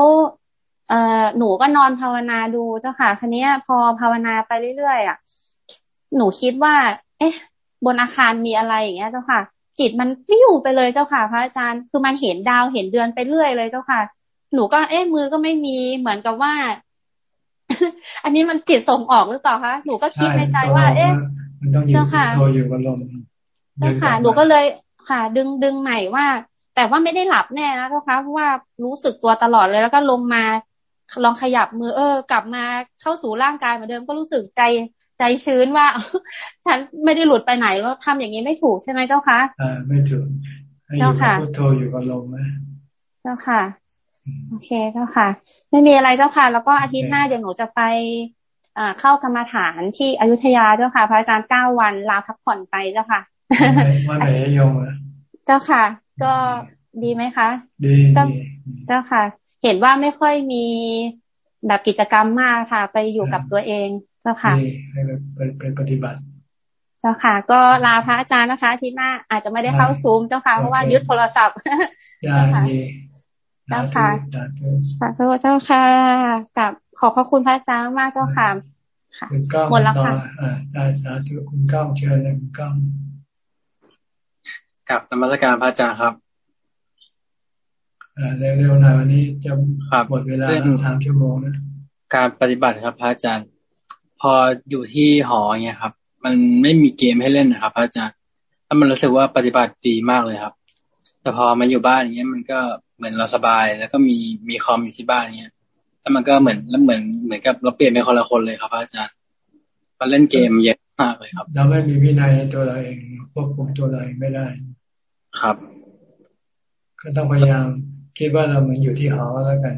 เอ่อหนูก็นอนภาวนาดูเจ้าค่ะคันนี้พอภาวนาไปเรื่อยๆอะ หนูคิดว่า เอ๊ะ บนอาคารมีอะไรอย่างเงี้ยเจ้าค่ะ จิตมันไม่อยู่ไปเลยเจ้าค่ะ พระอาจารย์คือมันเห็นดาวเห็นเดือนไปเรื่อยเลยเจ้าค่ะ หนูก็เอ๊ะมือก็ไม่มีเหมือนกับว่า อันนี้มันจิตส่งออกหรือเปล่าคะหนูก็คิดในใจว่า เอ๊ะมันต้องอยู่โทอยู่กับลมเจ้าค่ะ หนูก็เลยค่ะ ดึงดึงใหม่ว่า แต่ว่าไม่ได้หลับแน่นะเจ้าค่ะเพราะว่ารู้สึกตัวตลอดเลยแล้วก็ลงมาลองขยับมือเออ กลับมาเข้าสู่ร่างกายเหมือนเดิมก็รู้สึกใจใจชื้นว่า ฉันไม่ได้หลุดไปไหนแล้วทำอย่างนี้ไม่ถูกใช่ไหมเจ้าคะอ่าไม่ถูกเจ้าค่ะพุทโธอยู่กับลมไหมเจ้าค่ะ โอเคเจ้าค่ะ ไม่มีอะไรเจ้าค่ะ แล้วก็อาทิตย์หน้าเดี๋ยวหนูจะไปเข้ากรรมฐานที่อยุธยาเจ้าค่ะ พระอาจารย์เก้าวันลาพักผ่อนไปเจ้าค่ะวันไหนโยมเจ้าค่ะ ก็ดีไหมคะ ดีเจ้าค่ะ เห็นว่าไม่ค่อยมีแบบกิจกรรมมากค่ะ ไปอยู่กับตัวเองเจ้าค่ะให้ไปปฏิบัติ เจ้าค่ะ ก็ลาพระอาจารย์นะคะที่หน้าอาจจะไม่ได้เข้าซูมเจ้าค่ะ เพราะว่ายึดโทรศัพท์เจ้าค่ะเจ้าค่ะสาธุเจ้าค่ะกับขอบพระคุณพระอาจารย์มากเจ้าค่ะคุณก้องหมดแล้วค่ะได้สาธุคุณก้องเชิญเลยคุณก้อง กับธรรมสการพระอาจารย์ครับเร็วๆหน่อยวันนี้จะหมดเวลาสามชั่วโมงนะการปฏิบัติครับ พระอาจารย์ พออยู่ที่หอเนี่ยครับ มันไม่มีเกมให้เล่นนะครับ พระอาจารย์ถ้ามันรู้สึกว่าปฏิบัติดีมากเลยครับ แต่พอมาอยู่บ้านอย่างเงี้ย มันก็เหมือนเราสบาย แล้วก็มีมีคอมอยู่ที่บ้านเงี้ยแล้วมันก็เหมือนแล้วเหมือนเหมือนกับเราเปลี่ยนเป็นคนละคนเลยครับอาจารย์มาเล่นเกมเยอะมากเลยครับ เราไม่มีวินัยในตัวเราเองควบคุมตัวเราเองไม่ได้ ครับก็ต้องพยายามคิดว่าเราเหมือนอยู่ที่หอแล้วกัน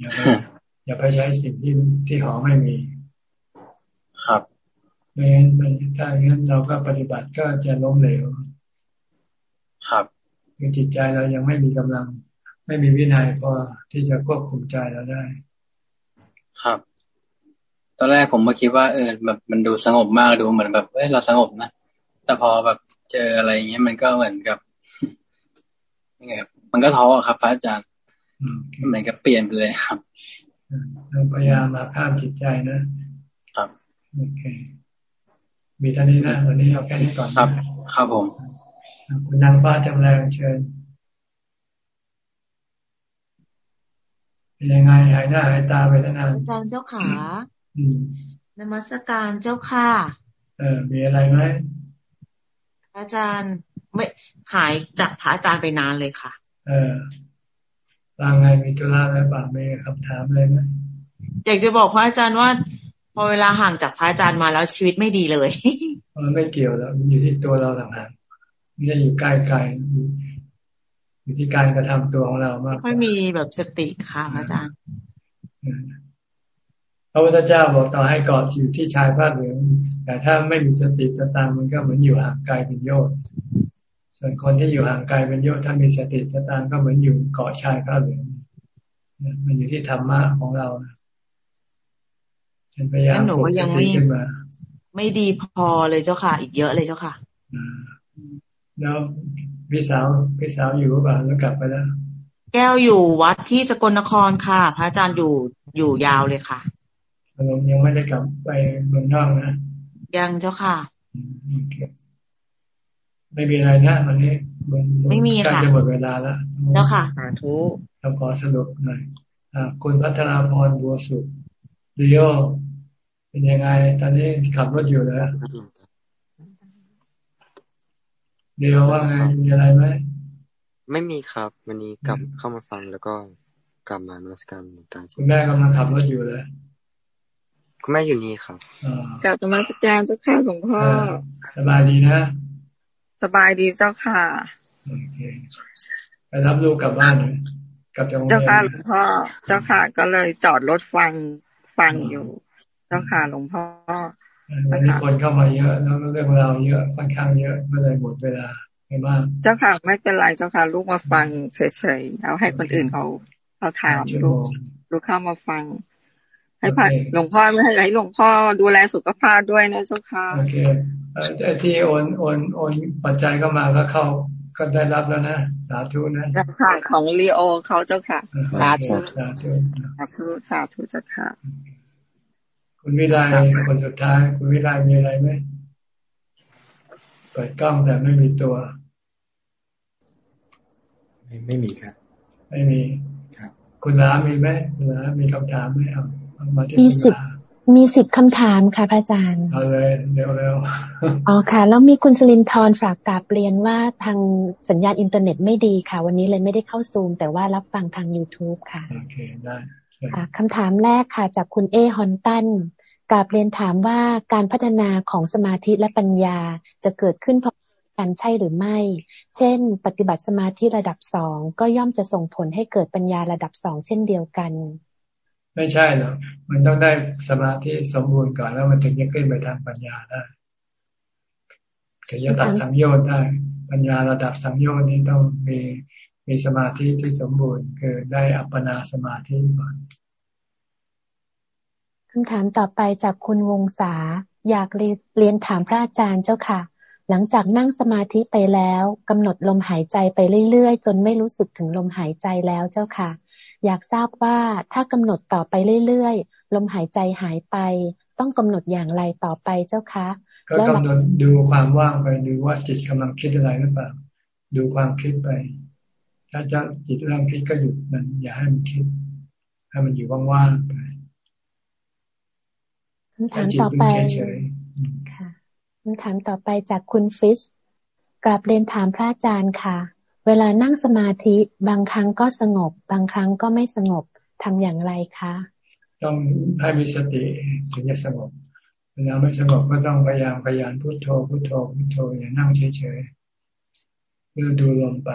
อย่าไปอย่าไปใช้สิ่งที่ที่หอไม่มี ครับไม่งั้นถ้าอย่างนั้นเราก็ปฏิบัติก็จะล้มเหลว ครับคือจิตใจเรายังไม่มีกำลัง ไม่มีวินัยพอที่จะควบคุมใจเราได้ ครับตอนแรกผมมาคิดว่าเออแบบมันดูสงบมากดูเหมือนแบบเออเราสงบนะแต่พอแบบ เจออะไรอย่างเงี้ยมันก็เหมือนกับยังไงครับมันก็ท้อครับพระอาจารย์เหมือนกับเปลี่ยนไปเลยครับเราพยายามมาข้ามจิตใจนะครับโอเค มีท่านี้นะวันนี้เอาแค่นี้ก่อนครับ ครับผม คุณนางฟ้าจำแรงเชิญเป็นยังไงหายหน้าหายตาไปตั้งนานอาจารย์เจ้าขานมัสการเจ้าค่ะ เออมีอะไรไหม อาจารย์ไม่หายจากพระอาจารย์ไปนานเลยค่ะ เออวางไงมีธุระอะไรบ้างมีคำถามอะไรไหมอยากจะบอกพระอาจารย์ว่า พอเวลาห่างจากพระอาจารย์มาแล้วชีวิตไม่ดีเลยมันไม่เกี่ยวแล้วมันอยู่ที่ตัวเราต่างหากไม่ได้อยู่ใกล้ไกลอยู่ที่การกระทำตัวของเรามาก ไม่มีแบบสติค่ะพระอาจารย์พ ระพุทธเจ้าบอกต่อให้กอดอยู่ที่ชายผ้าเหลืองแต่ถ้าไม่มีสติสตางมันก็เหมือนอยู่ห่างไกลเป็นโยชน์ส่วนคนที่อยู่ห่างไกลเป็นโยชน์ถ้ามีสติสตางก็เหมือนอยู่เกาะชายผ้าเหลืองมันอยู่ที่ธรรมะของเราฉันพยายามปลุกสติขึ้นมาไม่ดีพอเลยเจ้าค่ะ อีกเยอะเลยเจ้าค่ะแล้วพี่สาวพี่สาวอยู่หรือเปล่าแล้วกลับไปแล้ว แก้วอยู่วัดที่สกลนครค่ะ พระอาจารย์อยู่อยู่ยาวเลยค่ะ เรายังไม่ได้กลับไปเมืองนอกนะ ยังเจ้าค่ะ ไม่มีอะไรนะวันนี้ไม่มีค่ะจะหมดเวลาแล้วเจ้าค่ะสาธุเราขอสรุปหน่อยคุณพัฒนาพรบัวสุขดิโอเป็นยังไง ตอนนี้ขับรถอยู่แล้วเดียวว่าไงมีอะไรไหมไม่มีครับวันนี้กลับเข้ามาฟังแล้วก็กลับมานมัสการตาคุณแม่กำลังขับรถอยู่เลย คุณแม่อยู่นี่ครับกลับมาสการเจ้าค่ะหลวงพ่อ สบายดีนะ สบายดีเจ้าค่ะโอเคไปรับลูกกลับบ้านกลับจังหวัดเจ้าค่ะหลวงพ่อ เจ้าค่ะก็เลยจอดรถฟังฟังอยู่ เจ้าค่ะหลวงพ่อวันนี้คนเข้ามาเยอะแล้วเรื่องราวเยอะค่อนข้างเยอะก็เลยหมดเวลาไม่มากเจ้าค่ะไม่เป็นไรเจ้าค่ะลูกมาฟังเฉยๆแล้วให้คนอื่นเขาเขาถามลูกลูกเข้ามาฟัง ให้ผ่านหลวงพ่อไม่ให้ให้หลวงพ่อดูแลสุขภาพด้วยนะเจ้าค่ะโอเคที่โอนโอนโอนปัจจัยก็มาก็เข้าก็ได้รับแล้วนะสาธุนะค่ะของลีโอเขาเจ้าค่ะ สาธุสาธุสาธุสาธุเจ้าค่ะ คุณวิไลคนสุดท้าย คุณวิไลมีอะไรไหมเปิดกล้องแต่ไม่มีตัว ไม่ไม่มีครับ ไม่มีครับ คุณลามีไหมคุณลามีคำถามไหมเอา มาที่มีสิบมีสิบคำถามค่ะพระอาจารย์เอาเลยเร็วๆอ๋อค่ะ แล้วมีคุณสลินทร์ฝากกราบเรียนว่าทางสัญญาณอินเทอร์เน็ตไม่ดีค่ะ วันนี้เลยไม่ได้เข้าซูม แต่ว่ารับฟังทาง youtube ค่ะ โอเค ได้ค่ะคำถามแรกค่ะ จากคุณเอฮอนตันกาบเรียนถามว่าการพัฒนาของสมาธิและปัญญาจะเกิดขึ้นพร้อมกันใช่หรือไม่ เช่น ปฏิบัติสมาธิระดับสองก็ย่อมจะส่งผลให้เกิดปัญญาระดับสองเช่นเดียวกัน ไม่ใช่หรอกมันต้องได้สมาธิสมบูรณ์ก่อนแล้วมันถึงจะขึ้นไปทางปัญญาได้ถึงจะตัดสังโยชน์ได้ ปัญญาระดับสังโยชน์นี้ต้องมีมีสมาธิที่สมบูรณ์ คือได้อัปปนาสมาธิก่อนคำถามต่อไปจากคุณวงศาอยากเรียนถามพระอาจารย์เจ้าค่ะ หลังจากนั่งสมาธิไปแล้วกำหนดลมหายใจไปเรื่อยๆ จนไม่รู้สึกถึงลมหายใจแล้วเจ้าค่ะ อยากทราบว่าถ้ากำหนดต่อไปเรื่อยๆลมหายใจหายไป ต้องกำหนดอย่างไรต่อไปเจ้าคะก็กำหนดดูความว่างไปดูว่าจิตกำลังคิดอะไรหรือเปล่า ดูความคิดไป ถ้าจะจิตเริ่มคิดก็หยุดมันอย่าให้มันคิด ให้มันอยู่ว่างๆไปคำถามต่อไปค่ะคำถามต่อไปจากคุณฟิชกลับเรียนถามพระอาจารย์ค่ะ เวลานั่งสมาธิบางครั้งก็สงบ บางครั้งก็ไม่สงบทำอย่างไรคะ ต้องให้มีสติถึงจะสงบเวลาไม่สงบก็ต้องพยายามพยายามพุโทโธพุโทโธพุโทโธอย่านั่งเฉยๆเพื่อดูลมไป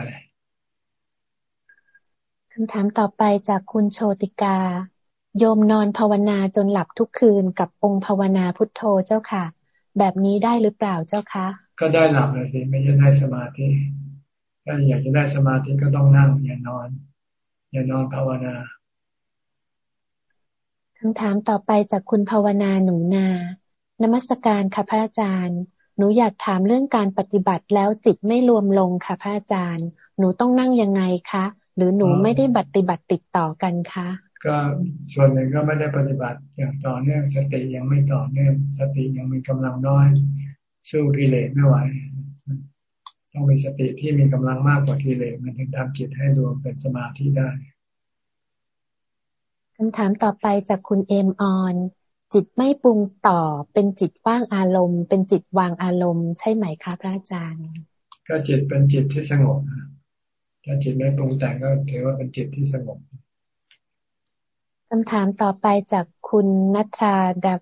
คำถามต่อไปจากคุณโชติกา โยมนอนภาวนาจนหลับทุกคืนกับองค์ภาวนาพุทโธเจ้าค่ะ แบบนี้ได้หรือเปล่าเจ้าคะ ก็ได้หลับเลยสิไม่ใช่ได้สมาธิ ถ้าอยากจะได้สมาธิก็ต้องนั่งอย่านอน อย่านอนภาวนาคำถามต่อไปจากคุณภาวนาหนูนานมัสการค่ะพระอาจารย์ หนูอยากถามเรื่องการปฏิบัติแล้วจิตไม่รวมลงค่ะพระอาจารย์ หนูต้องนั่งยังไงคะ หรือหนูไม่ได้ปฏิบัติติดต่อกันคะก็ส่วนหนึ่งก็ไม่ได้ปฏิบัติอย่างต่อเนื่องสติยังไม่ต่อเนื่องสติยังมีกำลังน้อยสู้กิเลสไม่ไหว ต้องมีสติที่มีกำลังมากกว่ากิเลสมันถึงทำจิตให้รวมเป็นสมาธิได้คำถามต่อไปจากคุณเอมออนจิตไม่ปรุงต่อเป็นจิตว่างอารมณ์ เป็นจิตวางอารมณ์ใช่ไหมคะพระอาจารย์ ก็จิตเป็นจิตที่สงบถ้าจิตไม่ปรุงแต่งก็ถือว่าเป็นจิตที่สงบคำถามต่อไปจากคุณนัทราดา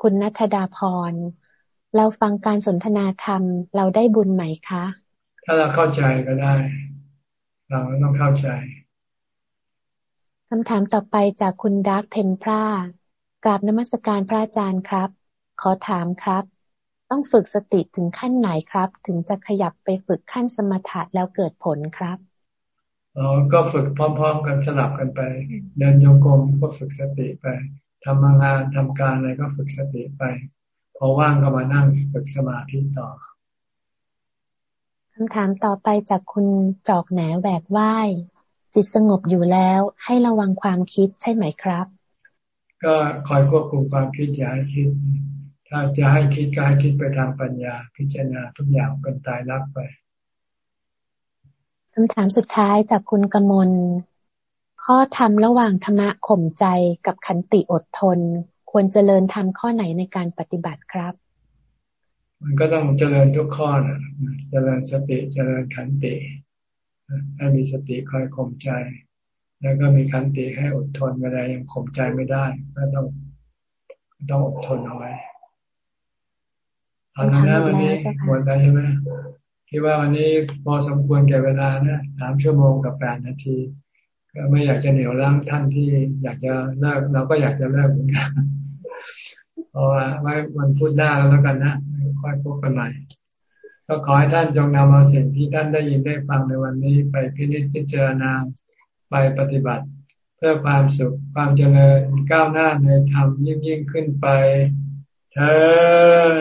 คุณนัทดาพรเราฟังการสนทนาธรรมเราได้บุญไหมคะ ถ้าเราเข้าใจก็ได้ เราต้องเข้าใจคำถามต่อไปจากคุณ Dark Templar กราบนมัสการพระอาจารย์ครับ ขอถามครับ ต้องฝึกสติถึงขั้นไหนครับ ถึงจะขยับไปฝึกขั้นสมถะแล้วเกิดผลครับอ๋อก็ฝึกพร้อม ๆ กันสลับกันไป เดินโยกมก็ฝึกสติไปทำงานทำการอะไรก็ฝึกสติไป พอว่างก็มานั่งฝึกสมาธิต่อ คำถามต่อไปจากคุณจอกแหนแหวกว่ายจิตสงบอยู่แล้วให้ระวังความคิดใช่ไหมครับ ก็คอยควบคุมความคิดอย่าให้คิด ถ้าจะให้คิดก็ให้คิดไปทางปัญญา พิจารณาทุกอย่างเป็นตายรักไปคำถามสุดท้ายจากคุณกมล ข้อธรรมระหว่างธรรมะข่มใจกับขันติอดทน ควรเจริญทำข้อไหนในการปฏิบัติครับ มันก็ต้องเจริญทุกข้อนะเจริญสติเจริญขันติให้มีสติคอยข่มใจ แล้วก็มีขันติให้อดทนเวลายังข่มใจไม่ได้ก็ต้องต้องอดทนเอาไว้เอาละนะวันนี้หมดแล้วใช่ไหมคิดว่าวันนี้พอสมควรแก่เวลานะสามชั่วโมงกับแปดนาที ก็ไม่อยากจะเหนียวรั้งท่านที่อยากจะเลิกเราก็อยากจะเลิกเหมือนกันเพราะว่าไว้มันพูดหน้าแล้วกันนะ ค่อยพบกันใหม่ก็ขอให้ท่านจงนำเอาสิ่งที่ท่านได้ยินได้ฟังในวันนี้ ไปพิจิตพิจารณาไปปฏิบัติ เพื่อความสุขความเจริญก้าวหน้าในธรรมยิ่งยิ่งขึ้นไปเธอ